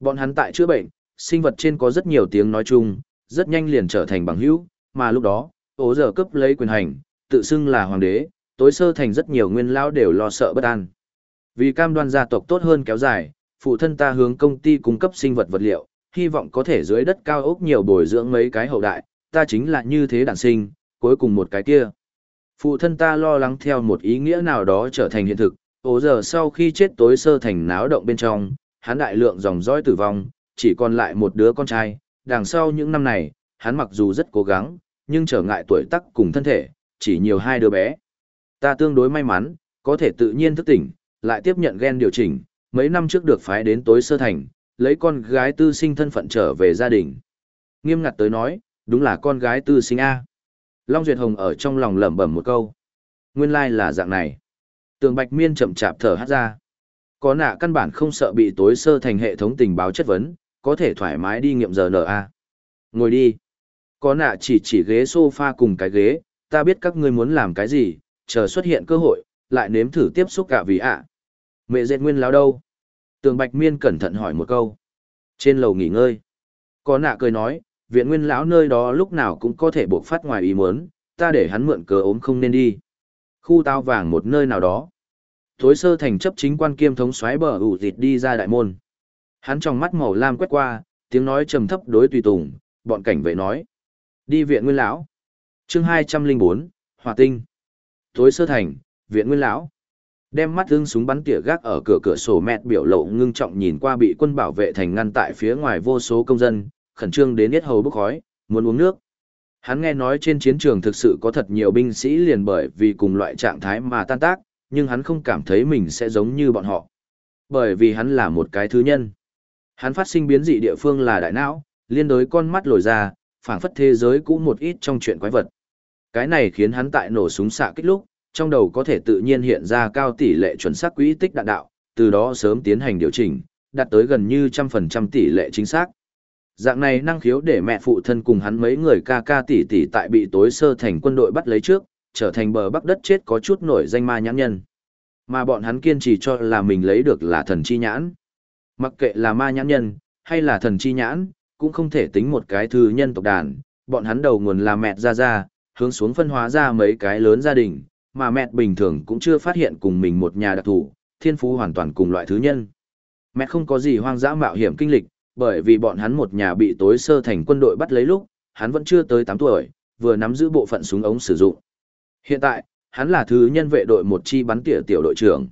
Bọn hắn tại chữa bệnh, sinh vật trên có rất nhiều tiếng nói chung, rất nhanh liền trở thành bằng hữu, mà lúc đó, ố giờ cấp lấy quyền hành, tự xưng là hoàng đế, tối sơ thành rất nhiều nguyên lão đều lo sợ bất an. Vì cam đoan gia tộc tốt hơn kéo dài, phụ thân ta hướng công ty cung cấp sinh vật vật liệu, hy vọng có thể dưới đất cao ốc nhiều bồi dưỡng mấy cái hậu đại, ta chính là như thế đản sinh, cuối cùng một cái kia. Phụ thân ta lo lắng theo một ý nghĩa nào đó trở thành hiện thực, ố giờ sau khi chết tối sơ thành náo động bên trong, hắn đại lượng dòng dõi tử vong, chỉ còn lại một đứa con trai, đằng sau những năm này, hắn mặc dù rất cố gắng, nhưng trở ngại tuổi tác cùng thân thể, chỉ nhiều hai đứa bé. Ta tương đối may mắn, có thể tự nhiên thức tỉnh, lại tiếp nhận gen điều chỉnh, mấy năm trước được phái đến tối sơ thành, lấy con gái tư sinh thân phận trở về gia đình. Nghiêm ngặt tới nói, đúng là con gái tư sinh A. Long Duyệt Hồng ở trong lòng lẩm bẩm một câu. Nguyên lai like là dạng này. Tường Bạch Miên chậm chạp thở hát ra. Có nạ căn bản không sợ bị tối sơ thành hệ thống tình báo chất vấn, có thể thoải mái đi nghiệm giờ NA. Ngồi đi. Có nạ chỉ chỉ ghế sofa cùng cái ghế, ta biết các ngươi muốn làm cái gì, chờ xuất hiện cơ hội, lại nếm thử tiếp xúc cả vì ạ. Mẹ dệt nguyên láo đâu? Tường Bạch Miên cẩn thận hỏi một câu. Trên lầu nghỉ ngơi. Có nạ cười nói, viện nguyên lão nơi đó lúc nào cũng có thể bộc phát ngoài ý muốn, ta để hắn mượn cớ ốm không nên đi. Khu tao vàng một nơi nào đó. Thối sơ thành chấp chính quan kiêm thống xoáy bờ ủ dịt đi ra đại môn. Hắn trong mắt màu lam quét qua, tiếng nói trầm thấp đối tùy tùng, bọn cảnh vệ nói. Đi viện nguyên lão. chương hai trăm linh bốn Hòa tinh. Thối sơ thành, viện nguyên lão. Đem mắt thương súng bắn tỉa gác ở cửa cửa sổ mẹt biểu lộ ngưng trọng nhìn qua bị quân bảo vệ thành ngăn tại phía ngoài vô số công dân, khẩn trương đến yết hầu bốc khói, muốn uống nước. Hắn nghe nói trên chiến trường thực sự có thật nhiều binh sĩ liền bởi vì cùng loại trạng thái mà tan tác, nhưng hắn không cảm thấy mình sẽ giống như bọn họ. Bởi vì hắn là một cái thứ nhân. Hắn phát sinh biến dị địa phương là đại não, liên đối con mắt lồi ra, phảng phất thế giới cũ một ít trong chuyện quái vật. Cái này khiến hắn tại nổ súng xạ kích lúc, trong đầu có thể tự nhiên hiện ra cao tỷ lệ chuẩn xác quỹ tích đạn đạo, từ đó sớm tiến hành điều chỉnh, đạt tới gần như trăm phần trăm tỷ lệ chính xác. Dạng này năng khiếu để mẹ phụ thân cùng hắn mấy người ca ca tỷ tỷ tại bị tối sơ thành quân đội bắt lấy trước, trở thành bờ bắc đất chết có chút nổi danh ma nhãn nhân. Mà bọn hắn kiên trì cho là mình lấy được là thần chi nhãn. Mặc kệ là ma nhãn nhân, hay là thần chi nhãn, cũng không thể tính một cái thư nhân tộc đàn, bọn hắn đầu nguồn là mẹ ra ra, hướng xuống phân hóa ra mấy cái lớn gia đình, mà mẹ bình thường cũng chưa phát hiện cùng mình một nhà đặc thù, thiên phú hoàn toàn cùng loại thứ nhân. Mẹ không có gì hoang dã mạo hiểm kinh lịch, bởi vì bọn hắn một nhà bị tối sơ thành quân đội bắt lấy lúc, hắn vẫn chưa tới 8 tuổi, vừa nắm giữ bộ phận súng ống sử dụng. Hiện tại, hắn là thứ nhân vệ đội một chi bắn tỉa tiểu đội trưởng.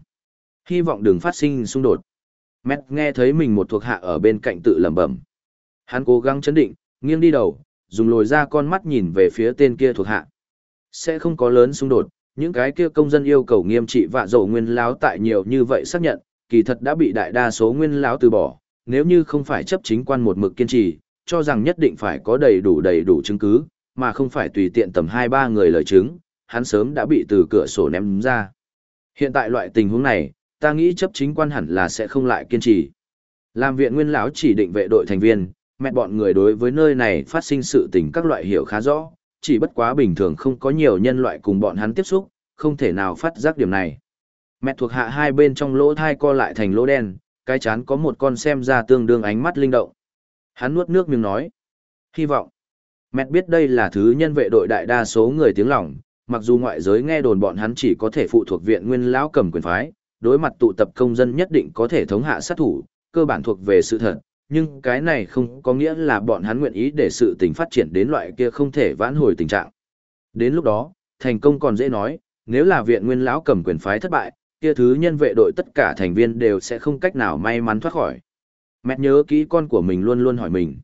Hy vọng đừng phát sinh xung đột. Mét nghe thấy mình một thuộc hạ ở bên cạnh tự lẩm bẩm. Hắn cố gắng chấn định, nghiêng đi đầu, dùng lồi ra con mắt nhìn về phía tên kia thuộc hạ. Sẽ không có lớn xung đột, những cái kia công dân yêu cầu nghiêm trị vạ dầu nguyên láo tại nhiều như vậy xác nhận, kỳ thật đã bị đại đa số nguyên láo từ bỏ, nếu như không phải chấp chính quan một mực kiên trì, cho rằng nhất định phải có đầy đủ đầy đủ chứng cứ, mà không phải tùy tiện tầm 2-3 người lời chứng, hắn sớm đã bị từ cửa sổ ném ra. Hiện tại loại tình huống này, ta nghĩ chấp chính quan hẳn là sẽ không lại kiên trì. Làm viện nguyên lão chỉ định vệ đội thành viên, mẹ bọn người đối với nơi này phát sinh sự tình các loại hiểu khá rõ, chỉ bất quá bình thường không có nhiều nhân loại cùng bọn hắn tiếp xúc, không thể nào phát giác điểm này. Mẹ thuộc hạ hai bên trong lỗ thai co lại thành lỗ đen, cái chán có một con xem ra tương đương ánh mắt linh động. Hắn nuốt nước miếng nói. Hy vọng. Mẹ biết đây là thứ nhân vệ đội đại đa số người tiếng lòng, mặc dù ngoại giới nghe đồn bọn hắn chỉ có thể phụ thuộc viện nguyên lão cầm quyền phái, đối mặt tụ tập công dân nhất định có thể thống hạ sát thủ, cơ bản thuộc về sự thật, nhưng cái này không có nghĩa là bọn hắn nguyện ý để sự tình phát triển đến loại kia không thể vãn hồi tình trạng. Đến lúc đó, thành công còn dễ nói, nếu là viện nguyên lão cầm quyền phái thất bại, kia thứ nhân vệ đội tất cả thành viên đều sẽ không cách nào may mắn thoát khỏi. Mẹ nhớ kỹ con của mình luôn luôn hỏi mình.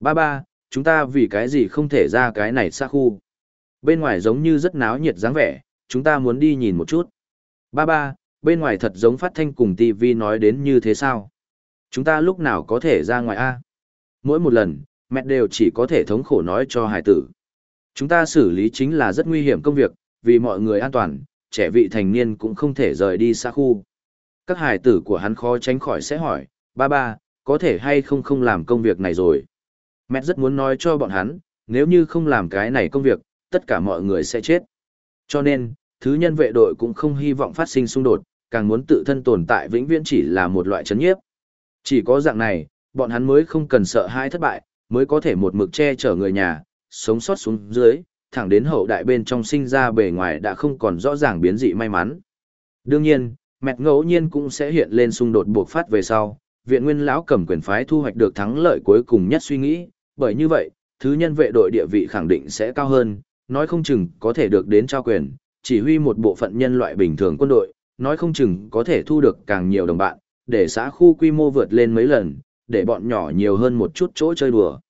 Ba ba, chúng ta vì cái gì không thể ra cái này xa khu. Bên ngoài giống như rất náo nhiệt dáng vẻ, chúng ta muốn đi nhìn một chút. Ba ba, bên ngoài thật giống phát thanh cùng TV nói đến như thế sao? Chúng ta lúc nào có thể ra ngoài A? Mỗi một lần, mẹ đều chỉ có thể thống khổ nói cho hải tử. Chúng ta xử lý chính là rất nguy hiểm công việc, vì mọi người an toàn, trẻ vị thành niên cũng không thể rời đi xa khu. Các hải tử của hắn khó tránh khỏi sẽ hỏi, ba ba, có thể hay không không làm công việc này rồi. Mẹ rất muốn nói cho bọn hắn, nếu như không làm cái này công việc, tất cả mọi người sẽ chết. Cho nên, thứ nhân vệ đội cũng không hy vọng phát sinh xung đột, càng muốn tự thân tồn tại vĩnh viễn chỉ là một loại chấn nhiếp. Chỉ có dạng này, bọn hắn mới không cần sợ hãi thất bại, mới có thể một mực che chở người nhà, sống sót xuống dưới, thẳng đến hậu đại bên trong sinh ra bề ngoài đã không còn rõ ràng biến dị may mắn. Đương nhiên, mẹt ngẫu nhiên cũng sẽ hiện lên xung đột buộc phát về sau, viện nguyên lão cầm quyền phái thu hoạch được thắng lợi cuối cùng nhất suy nghĩ, bởi như vậy, thứ nhân vệ đội địa vị khẳng định sẽ cao hơn, nói không chừng có thể được đến trao quyền, chỉ huy một bộ phận nhân loại bình thường quân đội, nói không chừng có thể thu được càng nhiều đồng bạn, để xã khu quy mô vượt lên mấy lần, để bọn nhỏ nhiều hơn một chút chỗ chơi đùa.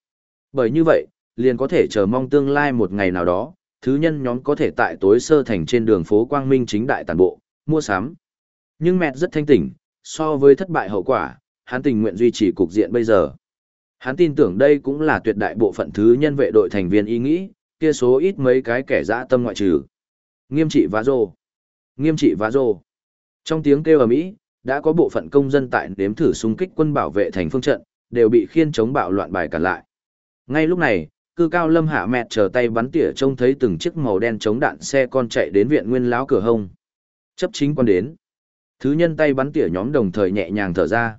Bởi như vậy, liền có thể chờ mong tương lai một ngày nào đó, thứ nhân nhóm có thể tại tối sơ thành trên đường phố Quang Minh chính đại tàn bộ, mua sắm. Nhưng mẹ rất thanh tỉnh, so với thất bại hậu quả, hắn tình nguyện duy trì cục diện bây giờ. Hắn tin tưởng đây cũng là tuyệt đại bộ phận thứ nhân vệ đội thành viên ý nghĩ, kia số ít mấy cái kẻ dã tâm ngoại trừ. Nghiêm trị vá rồ. Nghiêm trị vá rồ. Trong tiếng kêu ầm ĩ, đã có bộ phận công dân tại nếm thử xung kích quân bảo vệ thành phương trận, đều bị khiên chống bạo loạn bài cản lại. Ngay lúc này, cư cao lâm hạ mẹt chờ tay bắn tỉa trông thấy từng chiếc màu đen chống đạn xe con chạy đến viện nguyên láo cửa hông. Chấp chính quan đến. Thứ nhân tay bắn tỉa nhóm đồng thời nhẹ nhàng thở ra.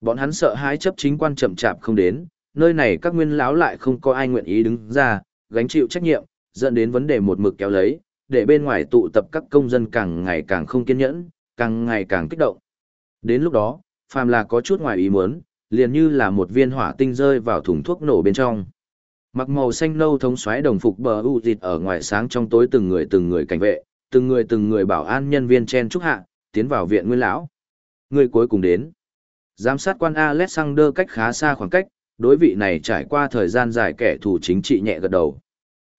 Bọn hắn sợ hãi chấp chính quan chậm chạp không đến, nơi này các nguyên láo lại không có ai nguyện ý đứng ra, gánh chịu trách nhiệm, dẫn đến vấn đề một mực kéo lấy, để bên ngoài tụ tập các công dân càng ngày càng không kiên nhẫn, càng ngày càng kích động. Đến lúc đó, phàm là có chút ngoài ý muốn, liền như là một viên hỏa tinh rơi vào thùng thuốc nổ bên trong. Mặc màu xanh nâu thống xoáy đồng phục bờ u dịt ở ngoài sáng trong tối từng người từng người cảnh vệ, từng người từng người bảo an nhân viên chen trúc hạ, tiến vào viện nguyên lão. Người cuối cùng đến. Giám sát quan Alexander cách khá xa khoảng cách, đối vị này trải qua thời gian dài kẻ thù chính trị nhẹ gật đầu.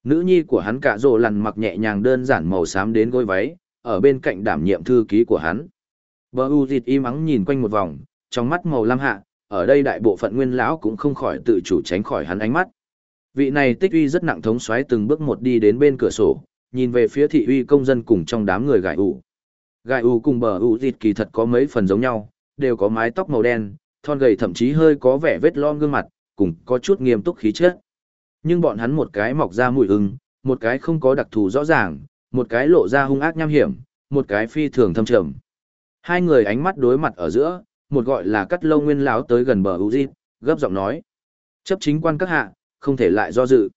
Nữ nhi của hắn cả rồ lằn mặc nhẹ nhàng đơn giản màu xám đến gối váy, ở bên cạnh đảm nhiệm thư ký của hắn. Bờ U Dịt im ắng nhìn quanh một vòng, trong mắt màu lam hạ, ở đây đại bộ phận nguyên lão cũng không khỏi tự chủ tránh khỏi hắn ánh mắt. Vị này tích uy rất nặng thống xoáy từng bước một đi đến bên cửa sổ, nhìn về phía thị uy công dân cùng trong đám người gài ủ. Gài ủ cùng bờ U Dịt kỳ thật có mấy phần giống nhau, đều có mái tóc màu đen, thon gầy thậm chí hơi có vẻ vết lon gương mặt, cùng có chút nghiêm túc khí chất. Nhưng bọn hắn một cái mọc ra mùi ưng, một cái không có đặc thù rõ ràng, một cái lộ ra hung ác nham hiểm, một cái phi thường thâm trầm. Hai người ánh mắt đối mặt ở giữa, một gọi là cắt lâu nguyên láo tới gần bờ Uzi, gấp giọng nói. Chấp chính quan các hạ, không thể lại do dự.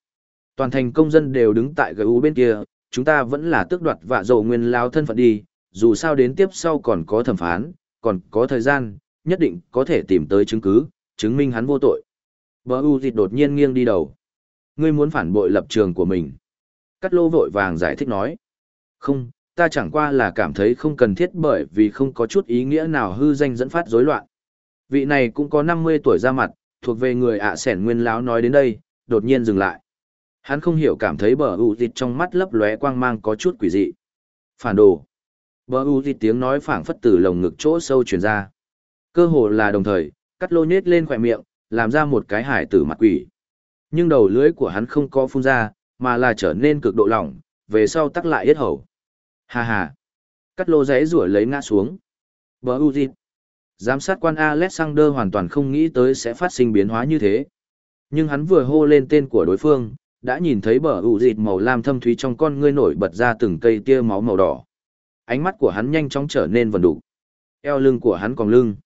Toàn thành công dân đều đứng tại GU bên kia, chúng ta vẫn là tước đoạt vạ dầu nguyên lao thân phận đi, dù sao đến tiếp sau còn có thẩm phán, còn có thời gian, nhất định có thể tìm tới chứng cứ, chứng minh hắn vô tội. Bờ U dịch đột nhiên nghiêng đi đầu. Ngươi muốn phản bội lập trường của mình. Cắt lô vội vàng giải thích nói. Không, ta chẳng qua là cảm thấy không cần thiết bởi vì không có chút ý nghĩa nào hư danh dẫn phát rối loạn. Vị này cũng có 50 tuổi ra mặt, thuộc về người ạ à sẻn nguyên láo nói đến đây, đột nhiên dừng lại. Hắn không hiểu cảm thấy bờ u dịch trong mắt lấp lóe quang mang có chút quỷ dị. Phản đồ. Bờ u dịch tiếng nói phảng phất từ lồng ngực chỗ sâu truyền ra. Cơ hồ là đồng thời, cắt lô nhết lên khỏe miệng, làm ra một cái hải tử mặt quỷ. Nhưng đầu lưới của hắn không có phun ra, mà là trở nên cực độ lỏng, về sau tắc lại yết hầu. Hà hà. Cắt lô rẽ rủa lấy ngã xuống. Bờ u dịch. Giám sát quan Alexander hoàn toàn không nghĩ tới sẽ phát sinh biến hóa như thế. Nhưng hắn vừa hô lên tên của đối phương, đã nhìn thấy bờ ủ dịt màu lam thâm thúy trong con ngươi nổi bật ra từng cây tia máu màu đỏ. Ánh mắt của hắn nhanh chóng trở nên vần đủ. Eo lưng của hắn còn lưng.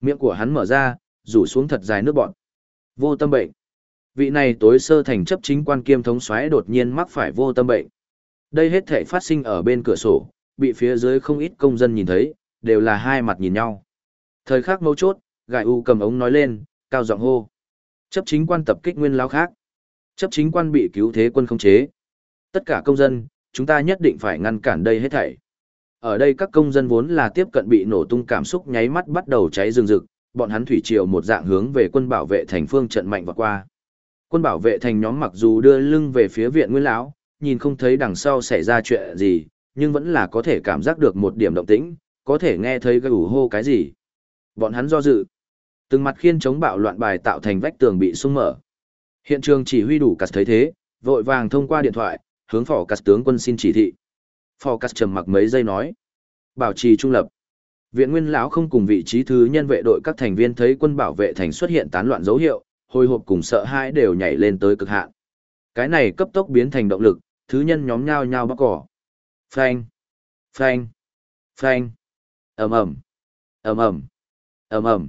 Miệng của hắn mở ra, rủ xuống thật dài nước bọn. Vô tâm bệnh. Vị này tối sơ thành chấp chính quan kiêm thống xoáy đột nhiên mắc phải vô tâm bệnh. Đây hết thể phát sinh ở bên cửa sổ, bị phía dưới không ít công dân nhìn thấy, đều là hai mặt nhìn nhau. Thời khắc mấu chốt, Gai u cầm ống nói lên, cao giọng hô. Chấp chính quan tập kích nguyên lao khác. Chấp chính quan bị cứu thế quân không chế. Tất cả công dân, chúng ta nhất định phải ngăn cản đây hết thảy. Ở đây các công dân vốn là tiếp cận bị nổ tung cảm xúc nháy mắt bắt đầu cháy rừng rực, bọn hắn thủy triều một dạng hướng về quân bảo vệ thành phương trận mạnh và qua. Quân bảo vệ thành nhóm mặc dù đưa lưng về phía viện Nguyên lão, nhìn không thấy đằng sau xảy ra chuyện gì, nhưng vẫn là có thể cảm giác được một điểm động tĩnh, có thể nghe thấy cái ủ hô cái gì. Bọn hắn do dự. Từng mặt khiên chống bạo loạn bài tạo thành vách tường bị sung mở. Hiện trường chỉ huy đủ cắt thấy thế, vội vàng thông qua điện thoại, hướng phò cắt tướng quân xin chỉ thị. Phò cắt trầm mặc mấy giây nói. Bảo trì trung lập. Viện Nguyên lão không cùng vị trí thứ nhân vệ đội các thành viên thấy quân bảo vệ thành xuất hiện tán loạn dấu hiệu, hồi hộp cùng sợ hãi đều nhảy lên tới cực hạn. Cái này cấp tốc biến thành động lực, thứ nhân nhóm nhao nhao bóc cỏ. Phanh, phanh, phanh. Ầm ầm. Ầm ầm. Ầm ầm.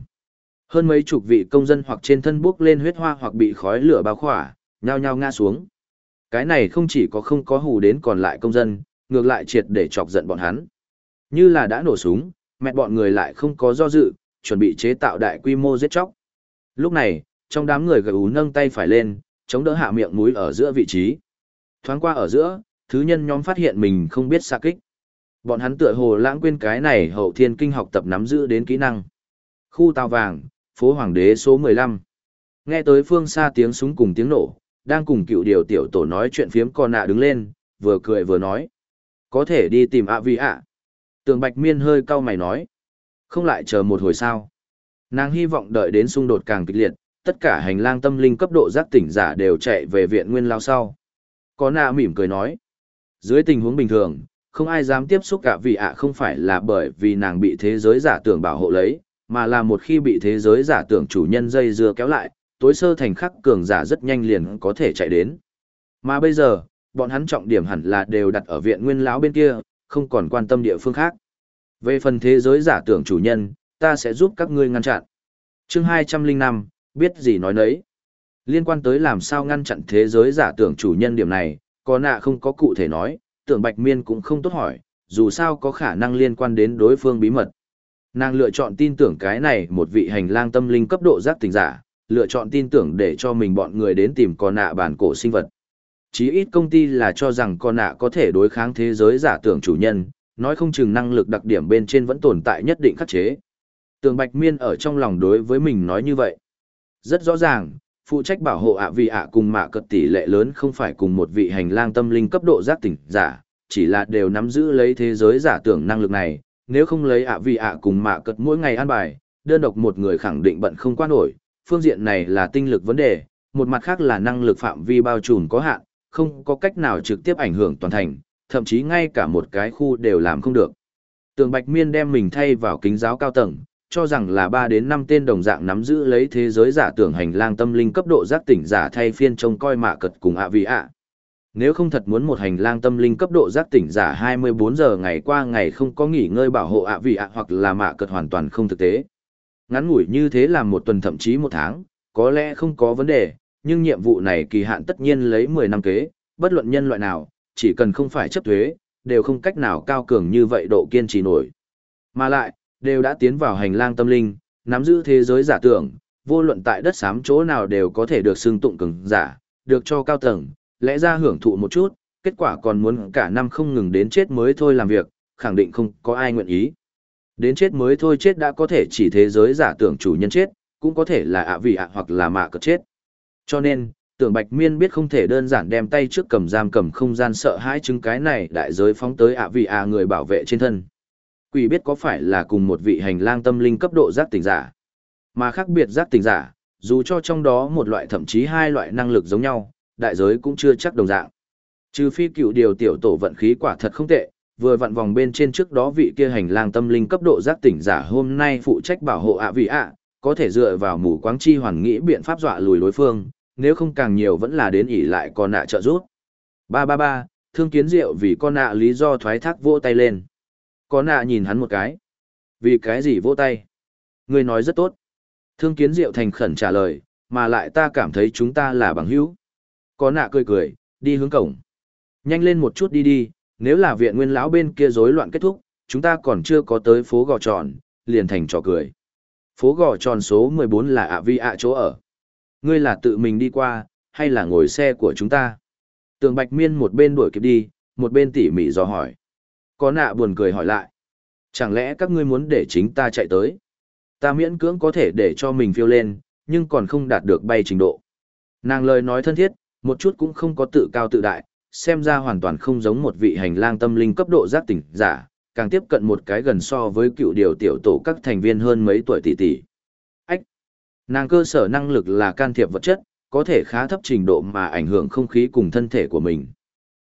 Hơn mấy chục vị công dân hoặc trên thân bước lên huyết hoa hoặc bị khói lửa bao khỏa, nhao nhao ngã xuống. Cái này không chỉ có không có hù đến còn lại công dân, ngược lại triệt để chọc giận bọn hắn. Như là đã nổ súng, mẹ bọn người lại không có do dự, chuẩn bị chế tạo đại quy mô giết chóc. Lúc này, trong đám người gầy ú nâng tay phải lên, chống đỡ hạ miệng mũi ở giữa vị trí. Thoáng qua ở giữa, thứ nhân nhóm phát hiện mình không biết xa kích. Bọn hắn tựa hồ lãng quên cái này hậu thiên kinh học tập nắm giữ đến kỹ năng. Khu tàu vàng, phố Hoàng đế số 15. Nghe tới phương xa tiếng súng cùng tiếng nổ, đang cùng cựu điều tiểu tổ nói chuyện phiếm con nạ đứng lên, vừa cười vừa nói. Có thể đi tìm ạ vì ạ. Tường Bạch Miên hơi cau mày nói. Không lại chờ một hồi sao. Nàng hy vọng đợi đến xung đột càng kịch liệt, tất cả hành lang tâm linh cấp độ giác tỉnh giả đều chạy về viện nguyên lao sau. Có nạ mỉm cười nói. Dưới tình huống bình thường, không ai dám tiếp xúc cả vì ạ không phải là bởi vì nàng bị thế giới giả tưởng bảo hộ lấy, mà là một khi bị thế giới giả tưởng chủ nhân dây dưa kéo lại, tối sơ thành khắc cường giả rất nhanh liền có thể chạy đến. Mà bây giờ, bọn hắn trọng điểm hẳn là đều đặt ở viện nguyên lão bên kia, không còn quan tâm địa phương khác. Về phần thế giới giả tưởng chủ nhân, ta sẽ giúp các ngươi ngăn chặn. Chương 205, biết gì nói nấy. Liên quan tới làm sao ngăn chặn thế giới giả tưởng chủ nhân điểm này, có nạ không có cụ thể nói, tưởng bạch miên cũng không tốt hỏi, dù sao có khả năng liên quan đến đối phương bí mật. Nàng lựa chọn tin tưởng cái này một vị hành lang tâm linh cấp độ giác tình giả, lựa chọn tin tưởng để cho mình bọn người đến tìm con nạ bản cổ sinh vật. Chí ít công ty là cho rằng con nạ có thể đối kháng thế giới giả tưởng chủ nhân, nói không chừng năng lực đặc điểm bên trên vẫn tồn tại nhất định khắc chế. Tường Bạch Miên ở trong lòng đối với mình nói như vậy. Rất rõ ràng, phụ trách bảo hộ ạ vì ạ cùng mạ cật tỷ lệ lớn không phải cùng một vị hành lang tâm linh cấp độ giác tỉnh giả, chỉ là đều nắm giữ lấy thế giới giả tưởng năng lực này, nếu không lấy ạ vì ạ cùng mạ cật mỗi ngày ăn bài, đơn độc một người khẳng định bận không qua nổi, phương diện này là tinh lực vấn đề, một mặt khác là năng lực phạm vi bao trùm có hạn, không có cách nào trực tiếp ảnh hưởng toàn thành, thậm chí ngay cả một cái khu đều làm không được. Tường Bạch Miên đem mình thay vào kính giáo cao tầng, cho rằng là 3 đến 5 tên đồng dạng nắm giữ lấy thế giới giả tưởng hành lang tâm linh cấp độ giác tỉnh giả thay phiên trông coi mạ cật cùng ạ vì ạ. Nếu không thật muốn một hành lang tâm linh cấp độ giác tỉnh giả 24 giờ ngày qua ngày không có nghỉ ngơi bảo hộ ạ vì ạ hoặc là mạ cật hoàn toàn không thực tế. Ngắn ngủi như thế làm một tuần thậm chí một tháng, có lẽ không có vấn đề, nhưng nhiệm vụ này kỳ hạn tất nhiên lấy 10 năm kế, bất luận nhân loại nào, chỉ cần không phải chấp thuế, đều không cách nào cao cường như vậy độ kiên trì nổi. Mà lại, đều đã tiến vào hành lang tâm linh, nắm giữ thế giới giả tưởng, vô luận tại đất xám chỗ nào đều có thể được xưng tụng cường giả, được cho cao tầng, lẽ ra hưởng thụ một chút, kết quả còn muốn cả năm không ngừng đến chết mới thôi làm việc, khẳng định không có ai nguyện ý. Đến chết mới thôi chết đã có thể chỉ thế giới giả tưởng chủ nhân chết, cũng có thể là ạ vị ạ hoặc là mạ cật chết. Cho nên, tưởng bạch miên biết không thể đơn giản đem tay trước cầm giam cầm không gian sợ hãi chứng cái này đại giới phóng tới ạ vị ạ người bảo vệ trên thân. Quỷ biết có phải là cùng một vị hành lang tâm linh cấp độ giác tỉnh giả. Mà khác biệt giác tỉnh giả, dù cho trong đó một loại thậm chí hai loại năng lực giống nhau, đại giới cũng chưa chắc đồng dạng. Trừ phi cựu điều tiểu tổ vận khí quả thật không tệ, vừa vặn vòng bên trên trước đó vị kia hành lang tâm linh cấp độ giác tỉnh giả hôm nay phụ trách bảo hộ ạ vị ạ, có thể dựa vào mù quáng chi hoàn nghĩ biện pháp dọa lùi đối phương, nếu không càng nhiều vẫn là đến ỉ lại con nạ trợ giúp. Ba ba ba, thương kiến diệu vì con nạ lý do thoái thác vỗ tay lên có nạ nhìn hắn một cái. Vì cái gì vỗ tay? Người nói rất tốt. Thương kiến diệu thành khẩn trả lời, mà lại ta cảm thấy chúng ta là bằng hữu. có nạ cười cười, đi hướng cổng. Nhanh lên một chút đi đi, nếu là viện nguyên lão bên kia rối loạn kết thúc, chúng ta còn chưa có tới phố gò tròn, liền thành trò cười. Phố gò tròn số 14 là ạ vi ạ chỗ ở. Ngươi là tự mình đi qua, hay là ngồi xe của chúng ta? Tường Bạch Miên một bên đuổi kịp đi, một bên tỉ mỉ dò hỏi. Có nạ buồn cười hỏi lại. Chẳng lẽ các ngươi muốn để chính ta chạy tới? Ta miễn cưỡng có thể để cho mình phiêu lên, nhưng còn không đạt được bay trình độ. Nàng lời nói thân thiết, một chút cũng không có tự cao tự đại, xem ra hoàn toàn không giống một vị hành lang tâm linh cấp độ giác tỉnh giả, càng tiếp cận một cái gần so với cựu điều tiểu tổ các thành viên hơn mấy tuổi tỷ tỷ. Ách! Nàng cơ sở năng lực là can thiệp vật chất, có thể khá thấp trình độ mà ảnh hưởng không khí cùng thân thể của mình.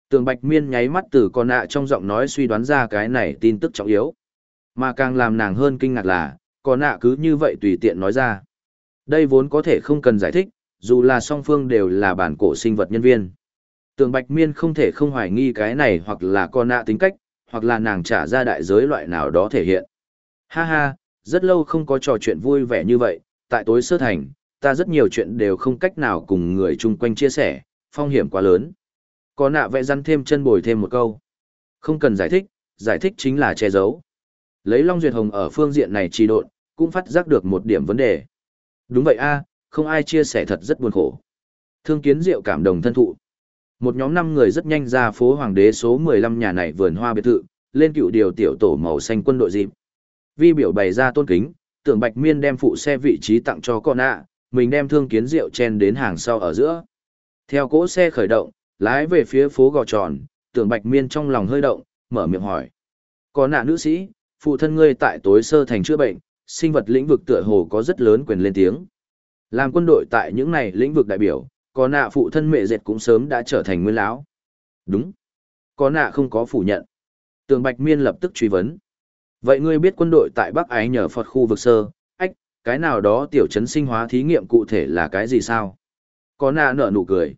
Tường Bạch Miên nháy mắt từ con nạ trong giọng nói suy đoán ra cái này tin tức trọng yếu. Mà càng làm nàng hơn kinh ngạc là, con nạ cứ như vậy tùy tiện nói ra. Đây vốn có thể không cần giải thích, dù là song phương đều là bản cổ sinh vật nhân viên. Tường Bạch Miên không thể không hoài nghi cái này hoặc là con nạ tính cách, hoặc là nàng trả ra đại giới loại nào đó thể hiện. Ha ha, rất lâu không có trò chuyện vui vẻ như vậy, tại tối sơ thành, ta rất nhiều chuyện đều không cách nào cùng người chung quanh chia sẻ, phong hiểm quá lớn. Có nạ vẽ răn thêm chân bồi thêm một câu. Không cần giải thích, giải thích chính là che giấu. Lấy Long Duyệt Hồng ở phương diện này trì độn, cũng phát giác được một điểm vấn đề. Đúng vậy a, không ai chia sẻ thật rất buồn khổ. Thương kiến diệu cảm đồng thân thụ. Một nhóm năm người rất nhanh ra phố Hoàng đế số 15 nhà này vườn hoa biệt thự, lên cựu điều tiểu tổ màu xanh quân đội dịp. Vi biểu bày ra tôn kính, tưởng Bạch Miên đem phụ xe vị trí tặng cho con ạ, mình đem thương kiến rượu chen đến hàng sau ở giữa. Theo cỗ xe khởi động, lái về phía phố gò tròn, tưởng Bạch Miên trong lòng hơi động, mở miệng hỏi. Có nạ nữ sĩ, phụ thân ngươi tại tối sơ thành chữa bệnh, sinh vật lĩnh vực tựa hồ có rất lớn quyền lên tiếng. Làm quân đội tại những này lĩnh vực đại biểu, có nạ phụ thân mẹ dệt cũng sớm đã trở thành nguyên lão. Đúng. Có nạ không có phủ nhận. Tường Bạch Miên lập tức truy vấn. Vậy ngươi biết quân đội tại Bắc Ái nhờ Phật khu vực sơ, ách, cái nào đó tiểu chấn sinh hóa thí nghiệm cụ thể là cái gì sao? Có nạ nở nụ cười.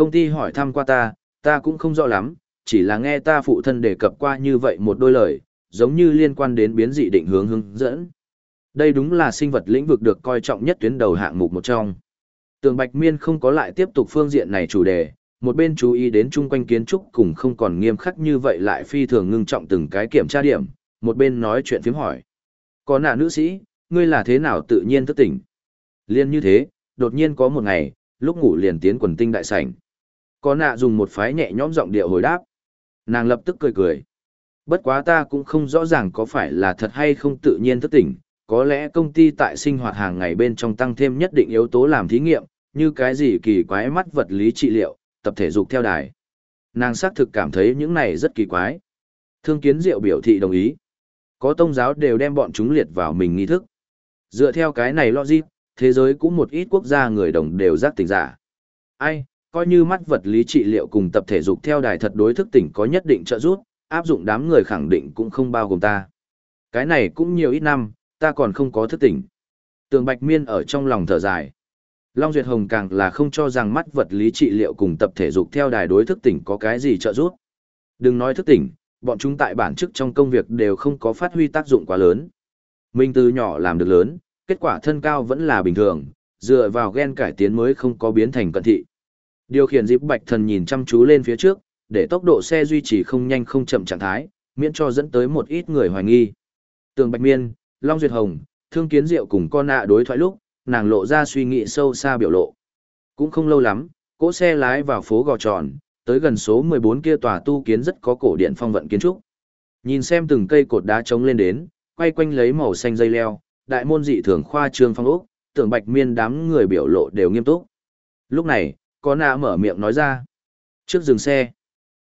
Công ty hỏi thăm qua ta, ta cũng không rõ lắm, chỉ là nghe ta phụ thân đề cập qua như vậy một đôi lời, giống như liên quan đến biến dị định hướng hướng dẫn. Đây đúng là sinh vật lĩnh vực được coi trọng nhất tuyến đầu hạng mục một trong. Tường Bạch Miên không có lại tiếp tục phương diện này chủ đề, một bên chú ý đến chung quanh kiến trúc cùng không còn nghiêm khắc như vậy lại phi thường ngưng trọng từng cái kiểm tra điểm, một bên nói chuyện phiếm hỏi. Có nạ nữ sĩ, ngươi là thế nào tự nhiên thức tỉnh? Liên như thế, đột nhiên có một ngày, lúc ngủ liền tiến quần tinh đại sảnh. Có nạ dùng một phái nhẹ nhõm giọng điệu hồi đáp. Nàng lập tức cười cười. Bất quá ta cũng không rõ ràng có phải là thật hay không tự nhiên thức tỉnh, có lẽ công ty tại sinh hoạt hàng ngày bên trong tăng thêm nhất định yếu tố làm thí nghiệm, như cái gì kỳ quái mắt vật lý trị liệu, tập thể dục theo đài. Nàng xác thực cảm thấy những này rất kỳ quái. Thương kiến diệu biểu thị đồng ý. Có tôn giáo đều đem bọn chúng liệt vào mình nghi thức. Dựa theo cái này logic, thế giới cũng một ít quốc gia người đồng đều giác tỉnh giả. Ai, coi như mắt vật lý trị liệu cùng tập thể dục theo đài thật đối thức tỉnh có nhất định trợ giúp, áp dụng đám người khẳng định cũng không bao gồm ta. Cái này cũng nhiều ít năm, ta còn không có thức tỉnh. Tường Bạch Miên ở trong lòng thở dài. Long Duyệt Hồng càng là không cho rằng mắt vật lý trị liệu cùng tập thể dục theo đài đối thức tỉnh có cái gì trợ giúp. Đừng nói thức tỉnh, bọn chúng tại bản chức trong công việc đều không có phát huy tác dụng quá lớn. Mình từ nhỏ làm được lớn, kết quả thân cao vẫn là bình thường, dựa vào gen cải tiến mới không có biến thành cận thị. Điều khiển dịp bạch thần nhìn chăm chú lên phía trước, để tốc độ xe duy trì không nhanh không chậm trạng thái, miễn cho dẫn tới một ít người hoài nghi. Tường Bạch Miên, Long Duyệt Hồng, Thương Kiến Diệu cùng con nạ đối thoại lúc, nàng lộ ra suy nghĩ sâu xa biểu lộ. Cũng không lâu lắm, cỗ xe lái vào phố gò tròn, tới gần số 14 kia tòa tu kiến rất có cổ điện phong vận kiến trúc. Nhìn xem từng cây cột đá trống lên đến, quay quanh lấy màu xanh dây leo, đại môn dị thường khoa trương phong ốc, tưởng bạch miên đám người biểu lộ đều nghiêm túc. Lúc này, có nạ mở miệng nói ra. Trước dừng xe,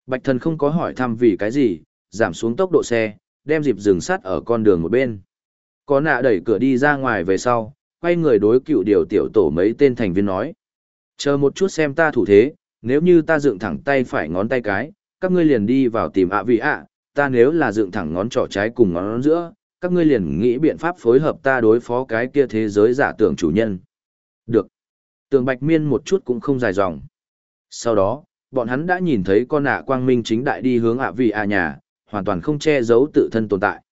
bạch thần không có hỏi thăm vì cái gì, giảm xuống tốc độ xe, đem dịp dừng sát ở con đường một bên. Có nạ đẩy cửa đi ra ngoài về sau, quay người đối cựu điều tiểu tổ mấy tên thành viên nói. Chờ một chút xem ta thủ thế, nếu như ta dựng thẳng tay phải ngón tay cái, các ngươi liền đi vào tìm ạ vị ạ, ta nếu là dựng thẳng ngón trỏ trái cùng ngón giữa, các ngươi liền nghĩ biện pháp phối hợp ta đối phó cái kia thế giới giả tưởng chủ nhân. Được. Tường Bạch Miên một chút cũng không dài dòng. Sau đó, bọn hắn đã nhìn thấy con nạ quang minh chính đại đi hướng ạ vị ạ nhà, hoàn toàn không che giấu tự thân tồn tại.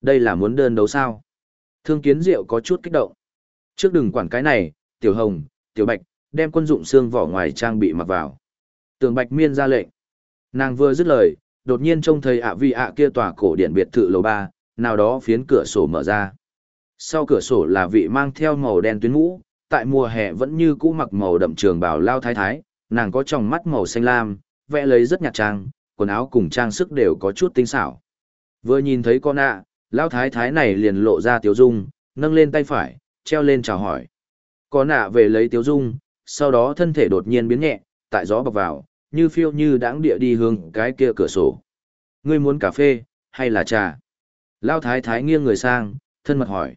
Đây là muốn đơn đấu sao? Thương kiến diệu có chút kích động. Trước đừng quản cái này, tiểu hồng, tiểu bạch, đem quân dụng xương vỏ ngoài trang bị mặc vào. Tường bạch miên ra lệnh. Nàng vừa dứt lời, đột nhiên trông thấy ạ vị ạ kia tòa cổ điện biệt thự lầu ba, nào đó phiến cửa sổ mở ra. Sau cửa sổ là vị mang theo màu đen tuyến mũ, tại mùa hè vẫn như cũ mặc màu đậm trường bảo lao thái thái, nàng có tròng mắt màu xanh lam, vẽ lấy rất nhạt trang, quần áo cùng trang sức đều có chút tinh xảo. Vừa nhìn thấy con ạ, lao thái thái này liền lộ ra tiếu dung, nâng lên tay phải, treo lên chào hỏi. Con ạ về lấy tiếu dung, sau đó thân thể đột nhiên biến nhẹ, tại gió bọc vào, như phiêu như đãng địa đi hướng cái kia cửa sổ. Ngươi muốn cà phê, hay là trà? Lao thái thái nghiêng người sang, thân mật hỏi.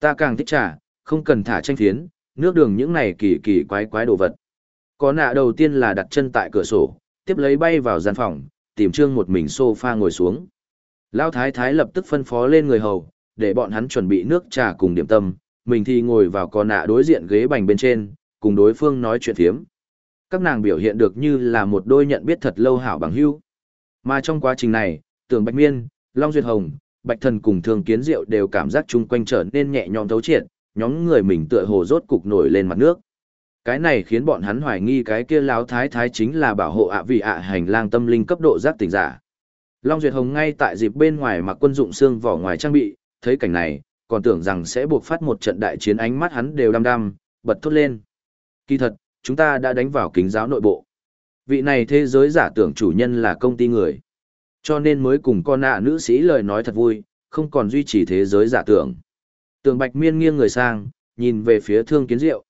Ta càng thích trà, không cần thả tranh phiến, nước đường những này kỳ kỳ quái quái đồ vật. Có nạ đầu tiên là đặt chân tại cửa sổ, tiếp lấy bay vào gian phòng, tìm trương một mình sofa ngồi xuống. Lão thái thái lập tức phân phó lên người hầu, để bọn hắn chuẩn bị nước trà cùng điểm tâm, mình thì ngồi vào con nạ đối diện ghế bành bên trên, cùng đối phương nói chuyện thiếm. Các nàng biểu hiện được như là một đôi nhận biết thật lâu hảo bằng hữu. Mà trong quá trình này, tưởng Bạch Miên, Long Duyệt Hồng, Bạch Thần cùng Thường Kiến Diệu đều cảm giác chung quanh trở nên nhẹ nhõm thấu triệt, nhóm người mình tựa hồ rốt cục nổi lên mặt nước. Cái này khiến bọn hắn hoài nghi cái kia láo thái thái chính là bảo hộ ạ vị ạ hành lang tâm linh cấp độ giác tỉnh giả. Long Duyệt Hồng ngay tại dịp bên ngoài mặc quân dụng xương vỏ ngoài trang bị, thấy cảnh này, còn tưởng rằng sẽ buộc phát một trận đại chiến ánh mắt hắn đều đăm đăm, bật thốt lên. Kỳ thật, chúng ta đã đánh vào kính giáo nội bộ. Vị này thế giới giả tưởng chủ nhân là công ty người. Cho nên mới cùng con nạ nữ sĩ lời nói thật vui, không còn duy trì thế giới giả tưởng. Tường Bạch Miên nghiêng người sang, nhìn về phía Thương Kiến Diệu.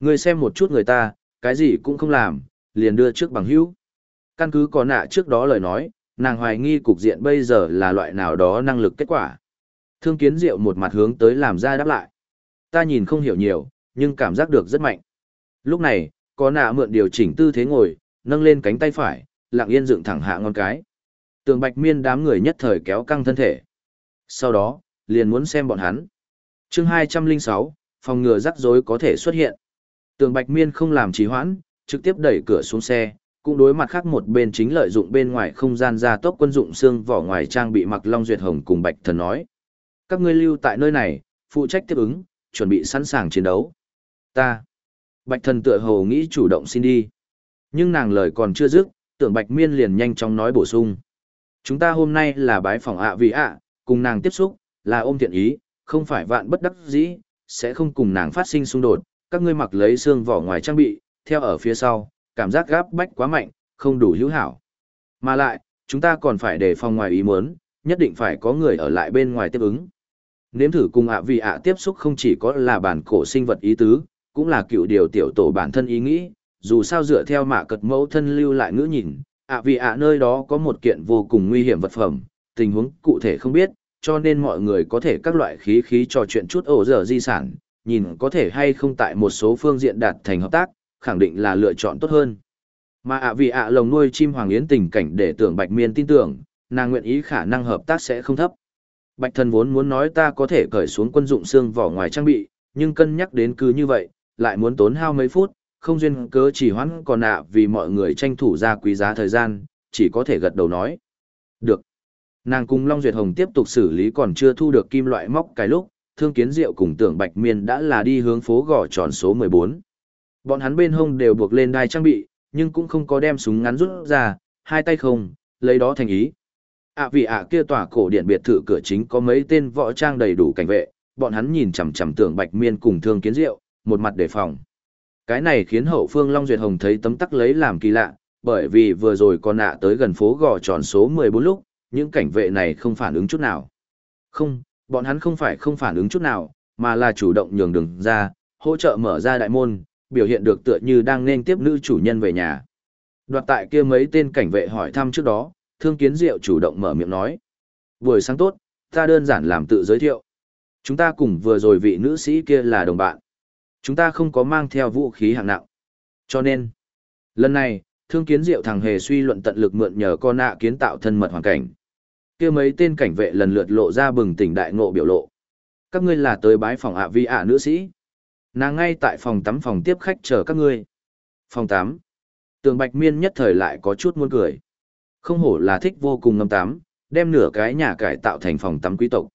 Người xem một chút người ta, cái gì cũng không làm, liền đưa trước bằng hữu. Căn cứ có nạ trước đó lời nói, nàng hoài nghi cục diện bây giờ là loại nào đó năng lực kết quả. Thương Kiến Diệu một mặt hướng tới làm ra đáp lại. Ta nhìn không hiểu nhiều, nhưng cảm giác được rất mạnh. Lúc này, có nạ mượn điều chỉnh tư thế ngồi, nâng lên cánh tay phải, lặng yên dựng thẳng hạ ngón cái. Tường Bạch Miên đám người nhất thời kéo căng thân thể. Sau đó, liền muốn xem bọn hắn chương 206, phòng ngừa rắc rối có thể xuất hiện. Tường Bạch Miên không làm trì hoãn, trực tiếp đẩy cửa xuống xe, cũng đối mặt khác một bên chính lợi dụng bên ngoài không gian gia tốc quân dụng xương vỏ ngoài trang bị mặc Long Duyệt Hồng cùng Bạch Thần nói. Các ngươi lưu tại nơi này, phụ trách tiếp ứng, chuẩn bị sẵn sàng chiến đấu. Ta. Bạch Thần tựa hồ nghĩ chủ động xin đi. Nhưng nàng lời còn chưa dứt, tưởng Bạch Miên liền nhanh chóng nói bổ sung. Chúng ta hôm nay là bái phòng ạ vì ạ, cùng nàng tiếp xúc, là ôm thiện ý, không phải vạn bất đắc dĩ, sẽ không cùng nàng phát sinh xung đột, các ngươi mặc lấy xương vỏ ngoài trang bị, theo ở phía sau, cảm giác gáp bách quá mạnh, không đủ hữu hảo. Mà lại, chúng ta còn phải đề phòng ngoài ý muốn, nhất định phải có người ở lại bên ngoài tiếp ứng. Nếm thử cùng ạ vì ạ tiếp xúc không chỉ có là bản cổ sinh vật ý tứ, cũng là cựu điều tiểu tổ bản thân ý nghĩ, dù sao dựa theo mạ cật mẫu thân lưu lại ngữ nhìn, ạ vì ạ nơi đó có một kiện vô cùng nguy hiểm vật phẩm, tình huống cụ thể không biết, cho nên mọi người có thể các loại khí khí trò chuyện chút ổ dở di sản, nhìn có thể hay không tại một số phương diện đạt thành hợp tác, khẳng định là lựa chọn tốt hơn. Mà ạ vì ạ lồng nuôi chim hoàng yến tình cảnh để tưởng Bạch Miên tin tưởng, nàng nguyện ý khả năng hợp tác sẽ không thấp. Bạch thần vốn muốn nói ta có thể cởi xuống quân dụng xương vỏ ngoài trang bị, nhưng cân nhắc đến cứ như vậy, lại muốn tốn hao mấy phút, không duyên cớ chỉ hoãn còn ạ vì mọi người tranh thủ ra quý giá thời gian, chỉ có thể gật đầu nói. Được. Nàng cùng Long Duyệt Hồng tiếp tục xử lý còn chưa thu được kim loại móc cái lúc, Thương Kiến Diệu cùng Tưởng Bạch Miên đã là đi hướng phố gò tròn số 14. Bọn hắn bên hông đều buộc lên đai trang bị, nhưng cũng không có đem súng ngắn rút ra, hai tay không, lấy đó thành ý. ạ vì ạ kia tòa cổ điện biệt thự cửa chính có mấy tên võ trang đầy đủ cảnh vệ, bọn hắn nhìn chằm chằm Tưởng Bạch Miên cùng Thương Kiến Diệu, một mặt đề phòng. Cái này khiến hậu phương Long Duyệt Hồng thấy tấm tắc lấy làm kỳ lạ, bởi vì vừa rồi con nạ tới gần phố gò tròn số 14 lúc, những cảnh vệ này không phản ứng chút nào. Không, bọn hắn không phải không phản ứng chút nào, mà là chủ động nhường đường ra, hỗ trợ mở ra đại môn, biểu hiện được tựa như đang nên tiếp nữ chủ nhân về nhà. Đoạt tại kia mấy tên cảnh vệ hỏi thăm trước đó, Thương Kiến Diệu chủ động mở miệng nói. Buổi sáng tốt, ta đơn giản làm tự giới thiệu. Chúng ta cùng vừa rồi vị nữ sĩ kia là đồng bạn. Chúng ta không có mang theo vũ khí hạng nặng. Cho nên, lần này, Thương Kiến Diệu thằng hề suy luận tận lực mượn nhờ con nạ kiến tạo thân mật hoàn cảnh kia mấy tên cảnh vệ lần lượt lộ ra bừng tỉnh đại ngộ biểu lộ. Các ngươi là tới bái phòng ạ vi ạ nữ sĩ. Nàng ngay tại phòng tắm phòng tiếp khách chờ các ngươi. Phòng tắm. Tường bạch miên nhất thời lại có chút muốn cười. Không hổ là thích vô cùng ngâm tắm đem nửa cái nhà cải tạo thành phòng tắm quý tộc.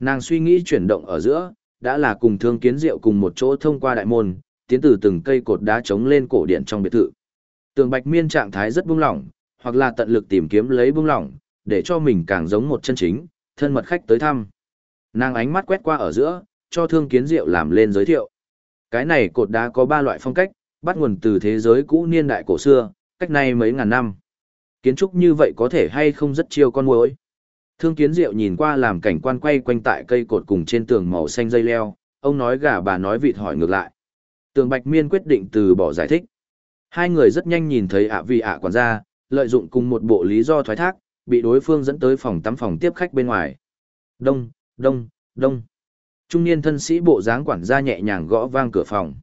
Nàng suy nghĩ chuyển động ở giữa đã là cùng thương kiến diệu cùng một chỗ thông qua đại môn tiến từ từng cây cột đá trống lên cổ điện trong biệt thự. Tường bạch miên trạng thái rất buông lỏng hoặc là tận lực tìm kiếm lấy buông lỏng, để cho mình càng giống một chân chính, thân mật khách tới thăm. Nàng ánh mắt quét qua ở giữa, cho thương kiến diệu làm lên giới thiệu. Cái này cột đá có ba loại phong cách, bắt nguồn từ thế giới cũ niên đại cổ xưa, cách nay mấy ngàn năm. Kiến trúc như vậy có thể hay không rất chiêu con muỗi. Thương kiến diệu nhìn qua làm cảnh quan quay quanh tại cây cột cùng trên tường màu xanh dây leo, ông nói gà bà nói vịt hỏi ngược lại. Tường Bạch Miên quyết định từ bỏ giải thích. Hai người rất nhanh nhìn thấy ạ vì ạ quản gia, lợi dụng cùng một bộ lý do thoái thác, bị đối phương dẫn tới phòng tắm phòng tiếp khách bên ngoài. Đông, đông, đông. Trung niên thân sĩ bộ dáng quản gia nhẹ nhàng gõ vang cửa phòng.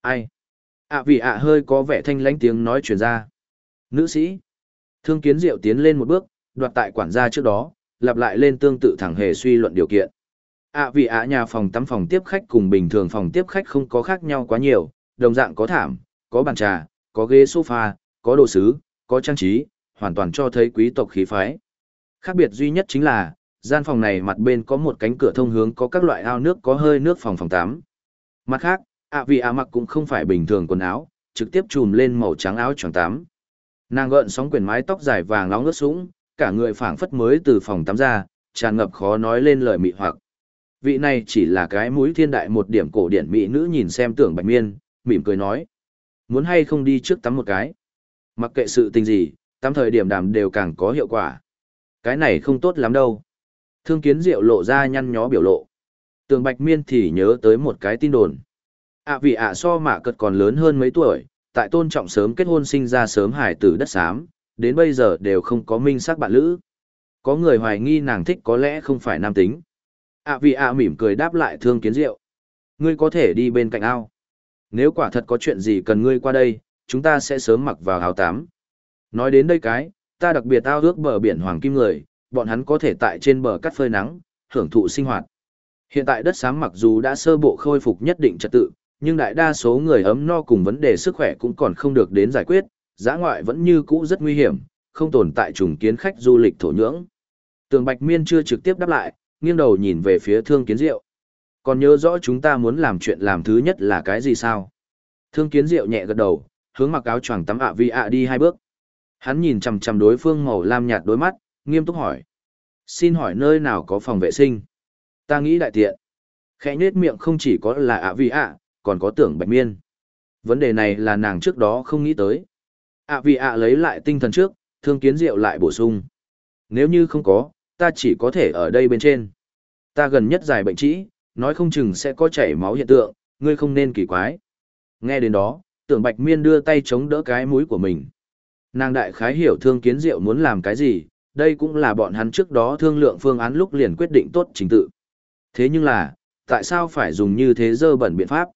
Ai? ạ vì ạ hơi có vẻ thanh lãnh tiếng nói truyền ra. Nữ sĩ. Thương kiến diệu tiến lên một bước, đoạt tại quản gia trước đó, lặp lại lên tương tự thẳng hề suy luận điều kiện. ạ vì ạ nhà phòng tắm phòng tiếp khách cùng bình thường phòng tiếp khách không có khác nhau quá nhiều, đồng dạng có thảm, có bàn trà, có ghế sofa, có đồ sứ, có trang trí, hoàn toàn cho thấy quý tộc khí phái. Khác biệt duy nhất chính là, gian phòng này mặt bên có một cánh cửa thông hướng có các loại ao nước có hơi nước phòng phòng tắm. Mặt khác, ạ vì ạ mặc cũng không phải bình thường quần áo, trực tiếp trùm lên màu trắng áo choàng tắm. Nàng gợn sóng quyền mái tóc dài vàng nóng ướt sũng, cả người phảng phất mới từ phòng tắm ra, tràn ngập khó nói lên lời mị hoặc. Vị này chỉ là cái mũi thiên đại một điểm cổ điển mỹ nữ nhìn xem tưởng bạch miên, mỉm cười nói. Muốn hay không đi trước tắm một cái. Mặc kệ sự tình gì, tắm thời điểm đàm đều càng có hiệu quả. Cái này không tốt lắm đâu. Thương kiến diệu lộ ra nhăn nhó biểu lộ. Tường bạch miên thì nhớ tới một cái tin đồn. ạ vì ạ so mạ cật còn lớn hơn mấy tuổi, tại tôn trọng sớm kết hôn sinh ra sớm hải tử đất xám, đến bây giờ đều không có minh xác bạn lữ. Có người hoài nghi nàng thích có lẽ không phải nam tính. ạ vì ạ mỉm cười đáp lại thương kiến diệu. Ngươi có thể đi bên cạnh ao. Nếu quả thật có chuyện gì cần ngươi qua đây, chúng ta sẽ sớm mặc vào áo tám. Nói đến đây cái, ta đặc biệt ao ước bờ biển Hoàng Kim người, bọn hắn có thể tại trên bờ cắt phơi nắng, hưởng thụ sinh hoạt. Hiện tại đất xám mặc dù đã sơ bộ khôi phục nhất định trật tự, nhưng đại đa số người ấm no cùng vấn đề sức khỏe cũng còn không được đến giải quyết, giã ngoại vẫn như cũ rất nguy hiểm, không tồn tại trùng kiến khách du lịch thổ nhưỡng. Tường Bạch Miên chưa trực tiếp đáp lại, nghiêng đầu nhìn về phía Thương Kiến Diệu. Còn nhớ rõ chúng ta muốn làm chuyện làm thứ nhất là cái gì sao? Thương Kiến Diệu nhẹ gật đầu, hướng mặc áo choàng tắm ạ vi ạ đi hai bước. Hắn nhìn chằm chằm đối phương màu lam nhạt đôi mắt, nghiêm túc hỏi. Xin hỏi nơi nào có phòng vệ sinh? Ta nghĩ đại tiện. Khẽ nhết miệng không chỉ có là ạ vi ạ, còn có tưởng bạch miên. Vấn đề này là nàng trước đó không nghĩ tới. ạ vì ạ lấy lại tinh thần trước, thương kiến diệu lại bổ sung. Nếu như không có, ta chỉ có thể ở đây bên trên. Ta gần nhất dài bệnh trĩ, nói không chừng sẽ có chảy máu hiện tượng, ngươi không nên kỳ quái. Nghe đến đó, tưởng bạch miên đưa tay chống đỡ cái mũi của mình. Nàng đại khái hiểu thương kiến diệu muốn làm cái gì, đây cũng là bọn hắn trước đó thương lượng phương án lúc liền quyết định tốt trình tự. Thế nhưng là, tại sao phải dùng như thế dơ bẩn biện pháp?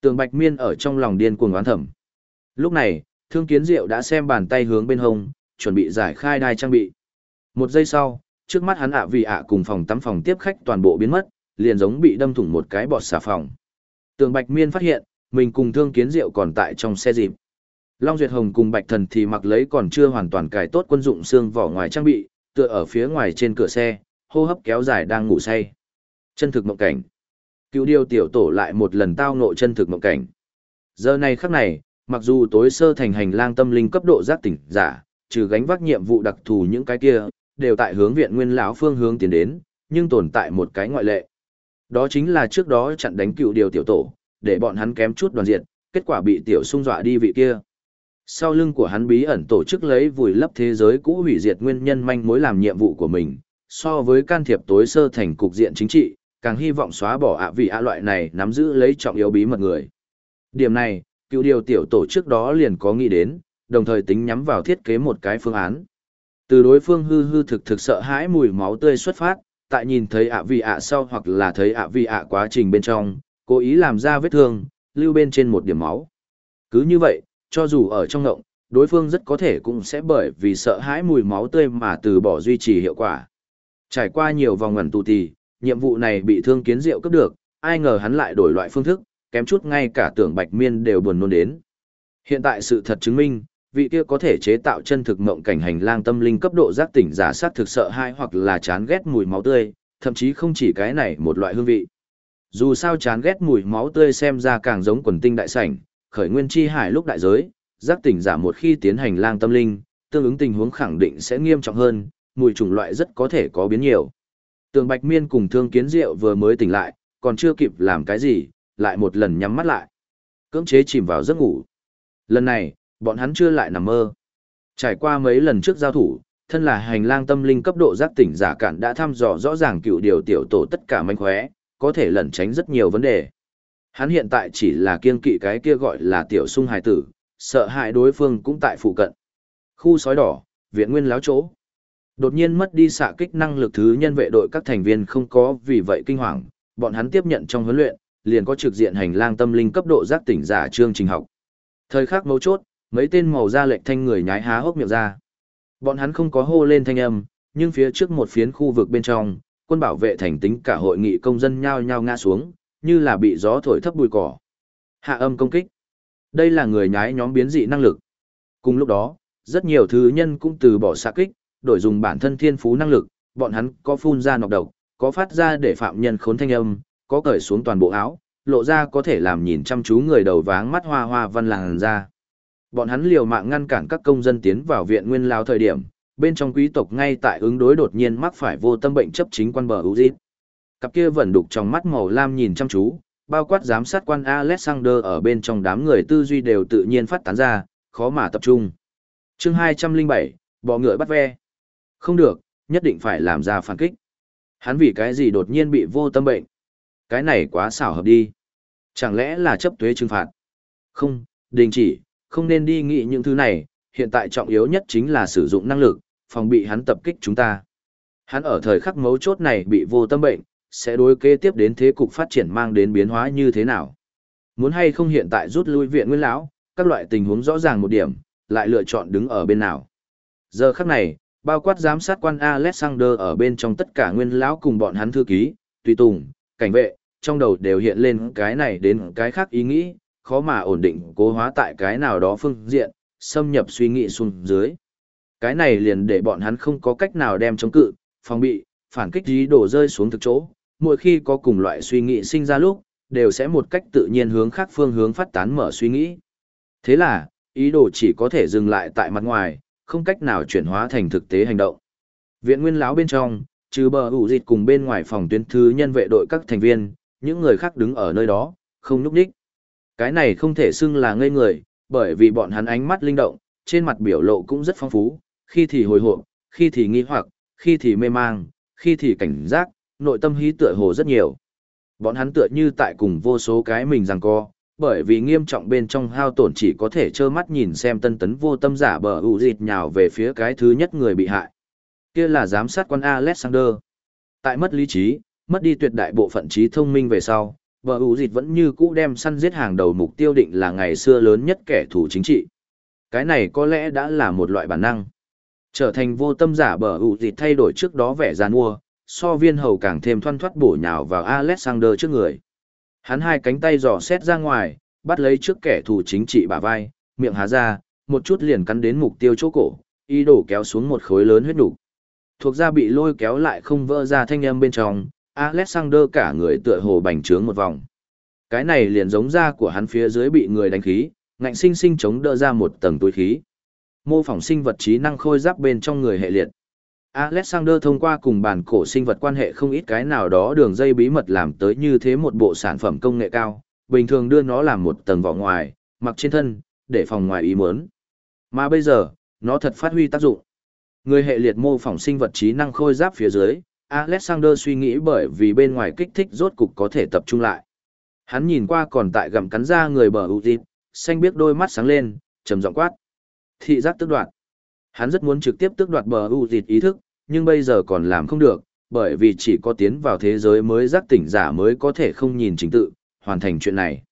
Tường Bạch Miên ở trong lòng điên cuồng oán thầm. Lúc này, Thương Kiến Diệu đã xem bàn tay hướng bên hông, chuẩn bị giải khai đai trang bị. Một giây sau, trước mắt hắn ạ vì ạ cùng phòng tắm phòng tiếp khách toàn bộ biến mất, liền giống bị đâm thủng một cái bọt xà phòng. Tường Bạch Miên phát hiện, mình cùng Thương Kiến Diệu còn tại trong xe dịp. Long Duyệt Hồng cùng Bạch Thần thì mặc lấy còn chưa hoàn toàn cải tốt quân dụng xương vỏ ngoài trang bị, tựa ở phía ngoài trên cửa xe, hô hấp kéo dài đang ngủ say. Chân thực mộng cảnh. Cựu điều tiểu tổ lại một lần tao ngộ chân thực mộng cảnh. Giờ này khắc này, mặc dù tối sơ thành hành lang tâm linh cấp độ giác tỉnh giả, trừ gánh vác nhiệm vụ đặc thù những cái kia, đều tại hướng viện nguyên lão phương hướng tiến đến, nhưng tồn tại một cái ngoại lệ. Đó chính là trước đó chặn đánh cựu điều tiểu tổ, để bọn hắn kém chút đoàn diện, kết quả bị tiểu sung dọa đi vị kia. Sau lưng của hắn bí ẩn tổ chức lấy vùi lấp thế giới cũ hủy diệt nguyên nhân manh mối làm nhiệm vụ của mình, so với can thiệp tối sơ thành cục diện chính trị, càng hy vọng xóa bỏ ạ vị ạ loại này nắm giữ lấy trọng yếu bí mật người. Điểm này, cựu điều tiểu tổ trước đó liền có nghĩ đến, đồng thời tính nhắm vào thiết kế một cái phương án. Từ đối phương hư hư thực thực sợ hãi mùi máu tươi xuất phát, tại nhìn thấy ạ vị ạ sau hoặc là thấy ạ vị ạ quá trình bên trong, cố ý làm ra vết thương, lưu bên trên một điểm máu. Cứ như vậy, cho dù ở trong ngộng, đối phương rất có thể cũng sẽ bởi vì sợ hãi mùi máu tươi mà từ bỏ duy trì hiệu quả. Trải qua nhiều vòng ngẩn tù tì, nhiệm vụ này bị thương kiến diệu cấp được, ai ngờ hắn lại đổi loại phương thức, kém chút ngay cả tưởng bạch miên đều buồn nôn đến. Hiện tại sự thật chứng minh, vị kia có thể chế tạo chân thực mộng cảnh hành lang tâm linh cấp độ giác tỉnh giả sát thực sợ hãi hoặc là chán ghét mùi máu tươi, thậm chí không chỉ cái này một loại hương vị. Dù sao chán ghét mùi máu tươi xem ra càng giống quần tinh đại sảnh, khởi nguyên chi hải lúc đại giới, giác tỉnh giả một khi tiến hành lang tâm linh, tương ứng tình huống khẳng định sẽ nghiêm trọng hơn, mùi chủng loại rất có thể có biến nhiều. Tường Bạch Miên cùng Thương Kiến Diệu vừa mới tỉnh lại, còn chưa kịp làm cái gì, lại một lần nhắm mắt lại. Cưỡng chế chìm vào giấc ngủ. Lần này, bọn hắn chưa lại nằm mơ. Trải qua mấy lần trước giao thủ, thân là hành lang tâm linh cấp độ giác tỉnh giả cản đã thăm dò rõ ràng cựu điều tiểu tổ tất cả manh khóe, có thể lẩn tránh rất nhiều vấn đề. Hắn hiện tại chỉ là kiên kỵ cái kia gọi là tiểu sung hài tử, sợ hại đối phương cũng tại phụ cận. Khu sói đỏ, viện nguyên láo chỗ. Đột nhiên mất đi xạ kích năng lực thứ nhân vệ đội các thành viên không có vì vậy kinh hoàng, bọn hắn tiếp nhận trong huấn luyện, liền có trực diện hành lang tâm linh cấp độ giác tỉnh giả chương trình học. Thời khắc mấu chốt, mấy tên màu da lệch thanh người nhái há hốc miệng ra. Bọn hắn không có hô lên thanh âm, nhưng phía trước một phiến khu vực bên trong, quân bảo vệ thành tính cả hội nghị công dân nhao nhao ngã xuống, như là bị gió thổi thấp bụi cỏ. Hạ âm công kích. Đây là người nhái nhóm biến dị năng lực. Cùng lúc đó, rất nhiều thứ nhân cũng từ bỏ xạ kích, đổi dùng bản thân thiên phú năng lực, bọn hắn có phun ra nọc độc, có phát ra để phạm nhân khốn thanh âm, có cởi xuống toàn bộ áo, lộ ra có thể làm nhìn chăm chú người đầu váng mắt hoa hoa văn làng ra. Bọn hắn liều mạng ngăn cản các công dân tiến vào viện nguyên lao thời điểm, bên trong quý tộc ngay tại ứng đối đột nhiên mắc phải vô tâm bệnh chấp chính quan bờ Uzit. Cặp kia vẫn đục trong mắt màu lam nhìn chăm chú, bao quát giám sát quan Alexander ở bên trong đám người tư duy đều tự nhiên phát tán ra, khó mà tập trung. chương 207, bọ ngựa bắt ve. Không được, nhất định phải làm ra phản kích. Hắn vì cái gì đột nhiên bị vô tâm bệnh? Cái này quá xảo hợp đi. Chẳng lẽ là chấp tuế trừng phạt? Không, đình chỉ, không nên đi nghĩ những thứ này, hiện tại trọng yếu nhất chính là sử dụng năng lực, phòng bị hắn tập kích chúng ta. Hắn ở thời khắc mấu chốt này bị vô tâm bệnh, sẽ đối kế tiếp đến thế cục phát triển mang đến biến hóa như thế nào. Muốn hay không hiện tại rút lui viện nguyên lão, các loại tình huống rõ ràng một điểm, lại lựa chọn đứng ở bên nào. Giờ khắc này, bao quát giám sát quan Alexander ở bên trong tất cả nguyên lão cùng bọn hắn thư ký, tùy tùng, cảnh vệ, trong đầu đều hiện lên cái này đến cái khác ý nghĩ, khó mà ổn định cố hóa tại cái nào đó phương diện, xâm nhập suy nghĩ xuống dưới. Cái này liền để bọn hắn không có cách nào đem chống cự, phòng bị, phản kích ý đổ rơi xuống thực chỗ, mỗi khi có cùng loại suy nghĩ sinh ra lúc, đều sẽ một cách tự nhiên hướng khác phương hướng phát tán mở suy nghĩ. Thế là, ý đồ chỉ có thể dừng lại tại mặt ngoài, không cách nào chuyển hóa thành thực tế hành động. Viện nguyên lão bên trong, trừ bờ ủ dịch cùng bên ngoài phòng tuyến thứ nhân vệ đội các thành viên, những người khác đứng ở nơi đó, không núp đích. Cái này không thể xưng là ngây người, bởi vì bọn hắn ánh mắt linh động, trên mặt biểu lộ cũng rất phong phú, khi thì hồi hộp, khi thì nghi hoặc, khi thì mê mang, khi thì cảnh giác, nội tâm hí tựa hồ rất nhiều. Bọn hắn tựa như tại cùng vô số cái mình rằng co, bởi vì nghiêm trọng bên trong hao tổn chỉ có thể trơ mắt nhìn xem tân tấn vô tâm giả bờ ủ dịt nhào về phía cái thứ nhất người bị hại. Kia là giám sát quan Alexander. Tại mất lý trí, mất đi tuyệt đại bộ phận trí thông minh về sau, bờ ủ dịt vẫn như cũ đem săn giết hàng đầu mục tiêu định là ngày xưa lớn nhất kẻ thù chính trị. Cái này có lẽ đã là một loại bản năng. Trở thành vô tâm giả bờ ủ dịt thay đổi trước đó vẻ gian mua, so viên hầu càng thêm thoăn thoắt bổ nhào vào Alexander trước người. Hắn hai cánh tay giò xét ra ngoài, bắt lấy trước kẻ thù chính trị bả vai, miệng há ra, một chút liền cắn đến mục tiêu chỗ cổ, ý đồ kéo xuống một khối lớn huyết đủ. Thuộc ra bị lôi kéo lại không vỡ ra thanh âm bên trong, Alexander cả người tựa hồ bành trướng một vòng. Cái này liền giống da của hắn phía dưới bị người đánh khí, ngạnh sinh sinh chống đỡ ra một tầng túi khí. Mô phỏng sinh vật trí năng khôi giáp bên trong người hệ liệt. Alexander thông qua cùng bản cổ sinh vật quan hệ không ít cái nào đó đường dây bí mật làm tới như thế một bộ sản phẩm công nghệ cao, bình thường đưa nó làm một tầng vỏ ngoài, mặc trên thân, để phòng ngoài ý muốn. Mà bây giờ, nó thật phát huy tác dụng. Người hệ liệt mô phỏng sinh vật trí năng khôi giáp phía dưới, Alexander suy nghĩ bởi vì bên ngoài kích thích rốt cục có thể tập trung lại. Hắn nhìn qua còn tại gặm cắn ra người bờ ưu dịp, xanh biết đôi mắt sáng lên, trầm giọng quát. Thị giác tức đoạt. Hắn rất muốn trực tiếp tước đoạt bờ u dịt ý thức, nhưng bây giờ còn làm không được, bởi vì chỉ có tiến vào thế giới mới giác tỉnh giả mới có thể không nhìn chính tự, hoàn thành chuyện này.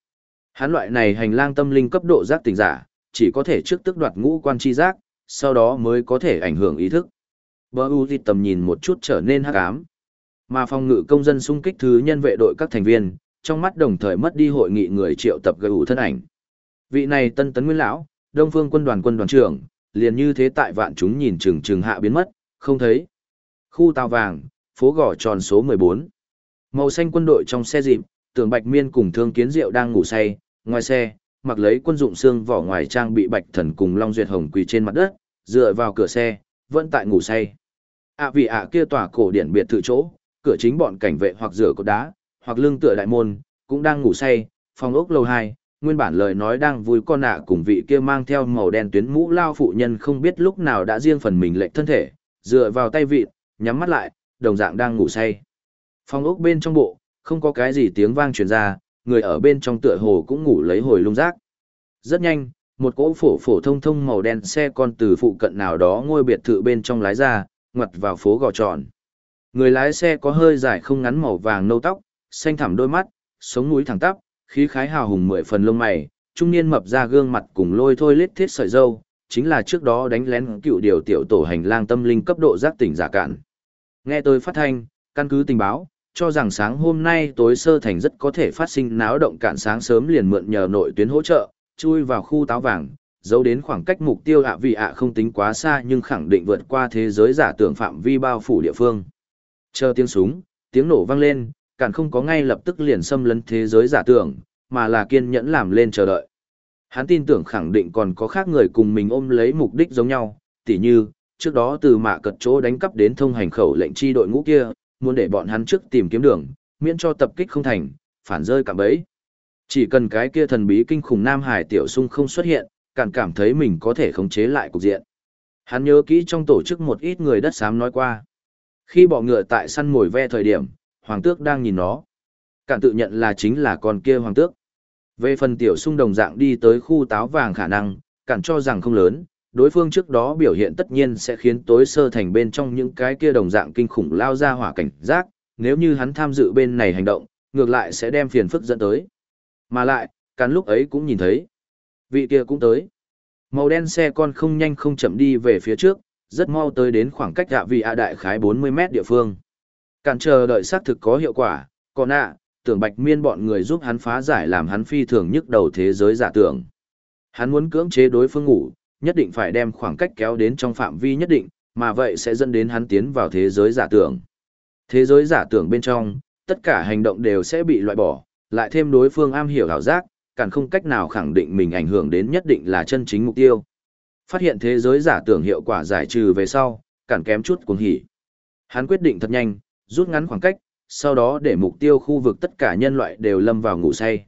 Hắn loại này hành lang tâm linh cấp độ giác tỉnh giả, chỉ có thể trước tước đoạt ngũ quan chi giác, sau đó mới có thể ảnh hưởng ý thức. Bờ u dịt tầm nhìn một chút trở nên hắc ám. Mà phòng ngự công dân xung kích thứ nhân vệ đội các thành viên, trong mắt đồng thời mất đi hội nghị người triệu tập gây ủ thân ảnh. Vị này tân tấn nguyên lão, đông phương quân đoàn quân đoàn trưởng, liền như thế tại vạn chúng nhìn chừng chừng hạ biến mất, không thấy. Khu tàu vàng, phố gò tròn số 14. Màu xanh quân đội trong xe dịp, tưởng Bạch Miên cùng Thương Kiến Diệu đang ngủ say, ngoài xe, mặc lấy quân dụng xương vỏ ngoài trang bị Bạch Thần cùng Long Duyệt Hồng quỳ trên mặt đất, dựa vào cửa xe, vẫn tại ngủ say. ạ vì ạ kia tòa cổ điển biệt thự chỗ, cửa chính bọn cảnh vệ hoặc rửa cột đá, hoặc lưng tựa đại môn, cũng đang ngủ say, phòng ốc lầu 2, nguyên bản lời nói đang vui con nạ cùng vị kia mang theo màu đen tuyến mũ lao phụ nhân không biết lúc nào đã riêng phần mình lệch thân thể, dựa vào tay vịt, nhắm mắt lại, đồng dạng đang ngủ say. Phòng ốc bên trong bộ, không có cái gì tiếng vang truyền ra, người ở bên trong tựa hồ cũng ngủ lấy hồi lung rác. Rất nhanh, một cỗ phổ phổ thông thông màu đen xe con từ phụ cận nào đó ngôi biệt thự bên trong lái ra, ngoặt vào phố gò tròn. Người lái xe có hơi dài không ngắn màu vàng nâu tóc, xanh thẳm đôi mắt, sống mũi thẳng tắp, khí khái hào hùng mười phần lông mày, trung niên mập ra gương mặt cùng lôi thôi lết thiết sợi dâu, chính là trước đó đánh lén cựu điều tiểu tổ hành lang tâm linh cấp độ giác tỉnh giả cạn. Nghe tôi phát thanh, căn cứ tình báo, cho rằng sáng hôm nay tối sơ thành rất có thể phát sinh náo động cạn sáng sớm liền mượn nhờ nội tuyến hỗ trợ, chui vào khu táo vàng, giấu đến khoảng cách mục tiêu ạ vì ạ không tính quá xa nhưng khẳng định vượt qua thế giới giả tưởng phạm vi bao phủ địa phương. Chờ tiếng súng, tiếng nổ vang lên, cản không có ngay lập tức liền xâm lấn thế giới giả tưởng, mà là kiên nhẫn làm lên chờ đợi. Hắn tin tưởng khẳng định còn có khác người cùng mình ôm lấy mục đích giống nhau, tỉ như, trước đó từ mạ cật chỗ đánh cắp đến thông hành khẩu lệnh chi đội ngũ kia, muốn để bọn hắn trước tìm kiếm đường, miễn cho tập kích không thành, phản rơi cả bấy. Chỉ cần cái kia thần bí kinh khủng Nam Hải tiểu sung không xuất hiện, càng cảm thấy mình có thể khống chế lại cục diện. Hắn nhớ kỹ trong tổ chức một ít người đất xám nói qua. Khi bỏ ngựa tại săn mồi ve thời điểm, hoàng tước đang nhìn nó. Cản tự nhận là chính là con kia hoàng tước. Về phần tiểu sung đồng dạng đi tới khu táo vàng khả năng, cản cho rằng không lớn, đối phương trước đó biểu hiện tất nhiên sẽ khiến tối sơ thành bên trong những cái kia đồng dạng kinh khủng lao ra hỏa cảnh giác, nếu như hắn tham dự bên này hành động, ngược lại sẽ đem phiền phức dẫn tới. Mà lại, cắn lúc ấy cũng nhìn thấy. Vị kia cũng tới. Màu đen xe con không nhanh không chậm đi về phía trước, rất mau tới đến khoảng cách hạ vị ạ đại khái 40 mét địa phương. Cản chờ đợi xác thực có hiệu quả, còn ạ, tưởng bạch miên bọn người giúp hắn phá giải làm hắn phi thường nhức đầu thế giới giả tưởng. Hắn muốn cưỡng chế đối phương ngủ, nhất định phải đem khoảng cách kéo đến trong phạm vi nhất định, mà vậy sẽ dẫn đến hắn tiến vào thế giới giả tưởng. Thế giới giả tưởng bên trong, tất cả hành động đều sẽ bị loại bỏ, lại thêm đối phương am hiểu hảo giác, càng không cách nào khẳng định mình ảnh hưởng đến nhất định là chân chính mục tiêu. Phát hiện thế giới giả tưởng hiệu quả giải trừ về sau, càng kém chút cuồng hỉ. Hắn quyết định thật nhanh, rút ngắn khoảng cách, sau đó để mục tiêu khu vực tất cả nhân loại đều lâm vào ngủ say.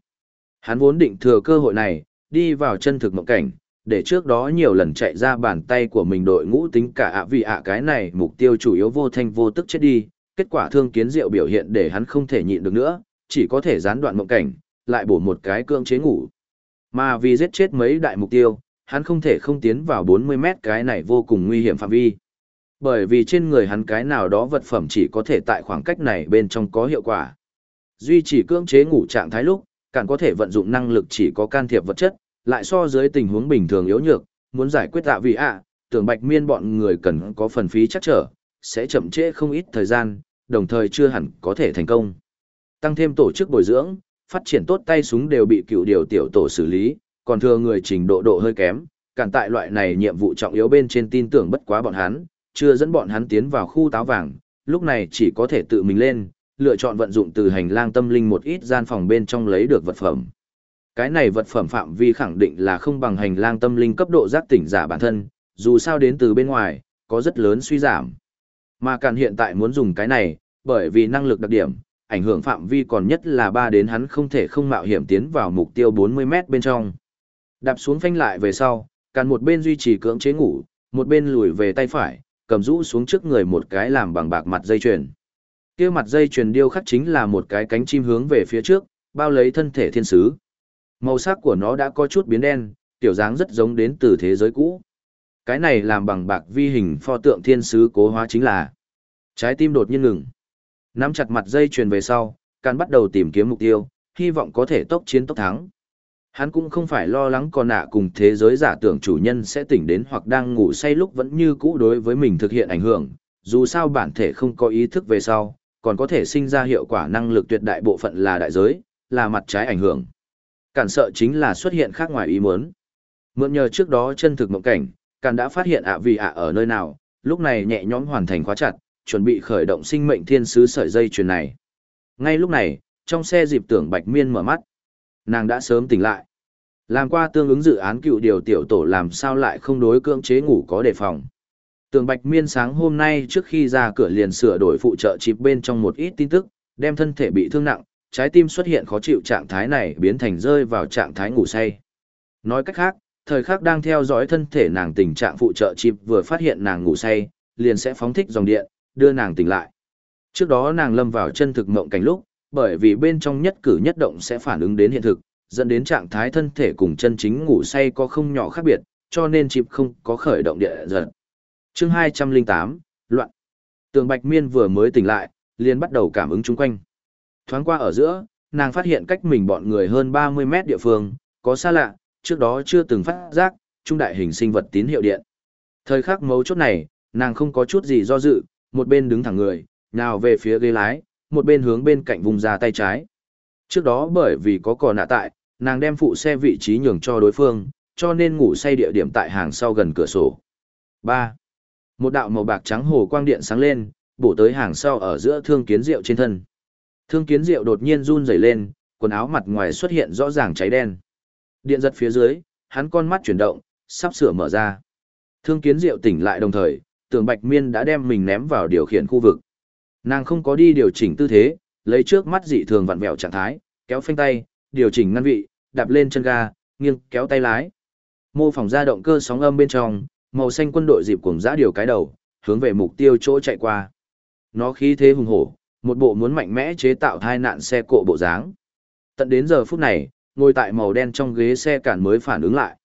Hắn vốn định thừa cơ hội này, đi vào chân thực mộng cảnh, để trước đó nhiều lần chạy ra bàn tay của mình đội ngũ tính cả ạ vì ạ cái này mục tiêu chủ yếu vô thanh vô tức chết đi, kết quả thương kiến diệu biểu hiện để hắn không thể nhịn được nữa, chỉ có thể gián đoạn mộng cảnh, lại bổ một cái cưỡng chế ngủ. Mà vì giết chết mấy đại mục tiêu, hắn không thể không tiến vào 40 mét cái này vô cùng nguy hiểm phạm vi. Bởi vì trên người hắn cái nào đó vật phẩm chỉ có thể tại khoảng cách này bên trong có hiệu quả. Duy trì cưỡng chế ngủ trạng thái lúc, càng có thể vận dụng năng lực chỉ có can thiệp vật chất, lại so dưới tình huống bình thường yếu nhược, muốn giải quyết tạ vị ạ, tưởng bạch miên bọn người cần có phần phí chắc trở, sẽ chậm trễ không ít thời gian, đồng thời chưa hẳn có thể thành công. Tăng thêm tổ chức bồi dưỡng, phát triển tốt tay súng đều bị cựu điều tiểu tổ xử lý, còn thừa người trình độ độ hơi kém, càng tại loại này nhiệm vụ trọng yếu bên trên tin tưởng bất quá bọn hắn, chưa dẫn bọn hắn tiến vào khu táo vàng, lúc này chỉ có thể tự mình lên, lựa chọn vận dụng từ hành lang tâm linh một ít gian phòng bên trong lấy được vật phẩm. Cái này vật phẩm phạm vi khẳng định là không bằng hành lang tâm linh cấp độ giác tỉnh giả bản thân, dù sao đến từ bên ngoài, có rất lớn suy giảm. Mà càng hiện tại muốn dùng cái này, bởi vì năng lực đặc điểm, ảnh hưởng phạm vi còn nhất là ba đến hắn không thể không mạo hiểm tiến vào mục tiêu 40 mét bên trong. Đạp xuống phanh lại về sau, càng một bên duy trì cưỡng chế ngủ, một bên lùi về tay phải, cầm rũ xuống trước người một cái làm bằng bạc mặt dây chuyền. Kia mặt dây chuyền điêu khắc chính là một cái cánh chim hướng về phía trước, bao lấy thân thể thiên sứ. Màu sắc của nó đã có chút biến đen, tiểu dáng rất giống đến từ thế giới cũ. Cái này làm bằng bạc vi hình pho tượng thiên sứ cố hóa chính là. Trái tim đột nhiên ngừng. Nắm chặt mặt dây chuyền về sau, can bắt đầu tìm kiếm mục tiêu, hy vọng có thể tốc chiến tốc thắng. Hắn cũng không phải lo lắng còn nạ cùng thế giới giả tưởng chủ nhân sẽ tỉnh đến hoặc đang ngủ say lúc vẫn như cũ đối với mình thực hiện ảnh hưởng, dù sao bản thể không có ý thức về sau, còn có thể sinh ra hiệu quả năng lực tuyệt đại bộ phận là đại giới, là mặt trái ảnh hưởng. Cản sợ chính là xuất hiện khác ngoài ý muốn. Mượn nhờ trước đó chân thực mộng cảnh, Cản đã phát hiện ạ vì ạ ở nơi nào, lúc này nhẹ nhõm hoàn thành khóa chặt, chuẩn bị khởi động sinh mệnh thiên sứ sợi dây chuyền này. Ngay lúc này, trong xe dịp tưởng Bạch Miên mở mắt. Nàng đã sớm tỉnh lại. Làm qua tương ứng dự án cựu điều tiểu tổ làm sao lại không đối cưỡng chế ngủ có đề phòng. Tường Bạch Miên sáng hôm nay trước khi ra cửa liền sửa đổi phụ trợ chịp bên trong một ít tin tức, đem thân thể bị thương nặng, trái tim xuất hiện khó chịu trạng thái này biến thành rơi vào trạng thái ngủ say. Nói cách khác, thời khắc đang theo dõi thân thể nàng tình trạng phụ trợ chịp vừa phát hiện nàng ngủ say, liền sẽ phóng thích dòng điện, đưa nàng tỉnh lại. Trước đó nàng lâm vào chân thực mộng cảnh lúc, bởi vì bên trong nhất cử nhất động sẽ phản ứng đến hiện thực, dẫn đến trạng thái thân thể cùng chân chính ngủ say có không nhỏ khác biệt, cho nên chịp không có khởi động địa giật. Chương 208, loạn. Tường Bạch Miên vừa mới tỉnh lại, liền bắt đầu cảm ứng chung quanh. Thoáng qua ở giữa, nàng phát hiện cách mình bọn người hơn 30 mét địa phương, có xa lạ, trước đó chưa từng phát giác, trung đại hình sinh vật tín hiệu điện. Thời khắc mấu chốt này, nàng không có chút gì do dự, một bên đứng thẳng người, nào về phía ghế lái, một bên hướng bên cạnh vùng ra tay trái. Trước đó bởi vì có cò nạ tại, nàng đem phụ xe vị trí nhường cho đối phương, cho nên ngủ say địa điểm tại hàng sau gần cửa sổ. 3. Một đạo màu bạc trắng hồ quang điện sáng lên, bổ tới hàng sau ở giữa thương kiến rượu trên thân. Thương kiến rượu đột nhiên run rẩy lên, quần áo mặt ngoài xuất hiện rõ ràng cháy đen. Điện giật phía dưới, hắn con mắt chuyển động, sắp sửa mở ra. Thương kiến rượu tỉnh lại đồng thời, tưởng bạch miên đã đem mình ném vào điều khiển khu vực. Nàng không có đi điều chỉnh tư thế, lấy trước mắt dị thường vặn vẹo trạng thái, kéo phanh tay, điều chỉnh ngăn vị, đạp lên chân ga, nghiêng kéo tay lái. Mô phỏng ra động cơ sóng âm bên trong, màu xanh quân đội dịp cuồng dã điều cái đầu, hướng về mục tiêu chỗ chạy qua. Nó khí thế hùng hổ, một bộ muốn mạnh mẽ chế tạo thai nạn xe cộ bộ dáng. Tận đến giờ phút này, ngồi tại màu đen trong ghế xe cản mới phản ứng lại.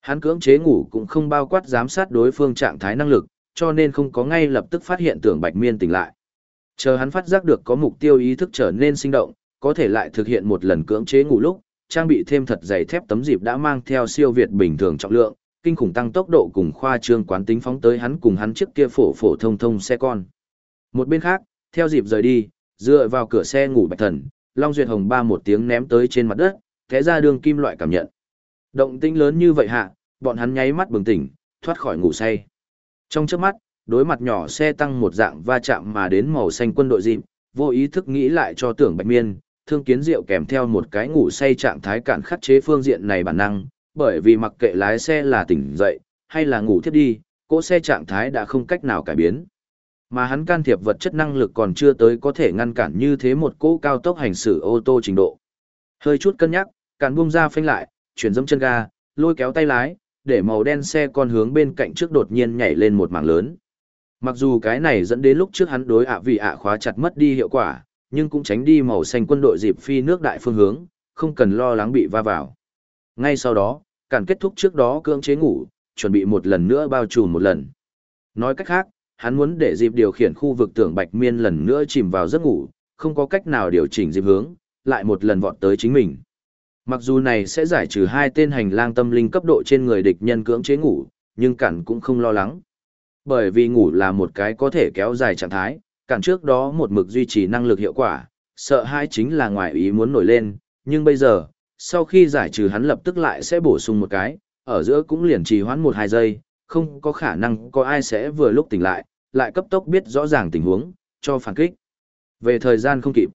Hắn cưỡng chế ngủ cũng không bao quát giám sát đối phương trạng thái năng lực, cho nên không có ngay lập tức phát hiện tưởng Bạch Miên tỉnh lại. Chờ hắn phát giác được có mục tiêu ý thức trở nên sinh động, có thể lại thực hiện một lần cưỡng chế ngủ lúc, trang bị thêm thật dày thép tấm dịp đã mang theo siêu việt bình thường trọng lượng, kinh khủng tăng tốc độ cùng khoa trương quán tính phóng tới hắn cùng hắn trước kia phổ phổ thông thông xe con. Một bên khác, theo dịp rời đi, dựa vào cửa xe ngủ bạch thần, Long Duyệt Hồng ba một tiếng ném tới trên mặt đất, té ra đường kim loại cảm nhận. Động tĩnh lớn như vậy hạ, bọn hắn nháy mắt bừng tỉnh, thoát khỏi ngủ say. Trong chớp mắt, đối mặt nhỏ xe tăng một dạng va chạm mà đến màu xanh quân đội dịp, vô ý thức nghĩ lại cho tưởng bạch miên, thương kiến rượu kèm theo một cái ngủ say trạng thái cản khắc chế phương diện này bản năng, bởi vì mặc kệ lái xe là tỉnh dậy, hay là ngủ thiếp đi, cỗ xe trạng thái đã không cách nào cải biến. Mà hắn can thiệp vật chất năng lực còn chưa tới có thể ngăn cản như thế một cỗ cao tốc hành xử ô tô trình độ. Hơi chút cân nhắc, cản buông ra phanh lại, chuyển dâm chân ga, lôi kéo tay lái, để màu đen xe con hướng bên cạnh trước đột nhiên nhảy lên một mảng lớn. Mặc dù cái này dẫn đến lúc trước hắn đối ạ vì ạ khóa chặt mất đi hiệu quả, nhưng cũng tránh đi màu xanh quân đội dịp phi nước đại phương hướng, không cần lo lắng bị va vào. Ngay sau đó, cản kết thúc trước đó cưỡng chế ngủ, chuẩn bị một lần nữa bao trùm một lần. Nói cách khác, hắn muốn để dịp điều khiển khu vực tưởng bạch miên lần nữa chìm vào giấc ngủ, không có cách nào điều chỉnh dịp hướng, lại một lần vọt tới chính mình. Mặc dù này sẽ giải trừ hai tên hành lang tâm linh cấp độ trên người địch nhân cưỡng chế ngủ, nhưng cản cũng không lo lắng. Bởi vì ngủ là một cái có thể kéo dài trạng thái, cản trước đó một mực duy trì năng lực hiệu quả, sợ hai chính là ngoài ý muốn nổi lên, nhưng bây giờ, sau khi giải trừ hắn lập tức lại sẽ bổ sung một cái, ở giữa cũng liền trì hoãn một hai giây, không có khả năng có ai sẽ vừa lúc tỉnh lại, lại cấp tốc biết rõ ràng tình huống, cho phản kích. Về thời gian không kịp.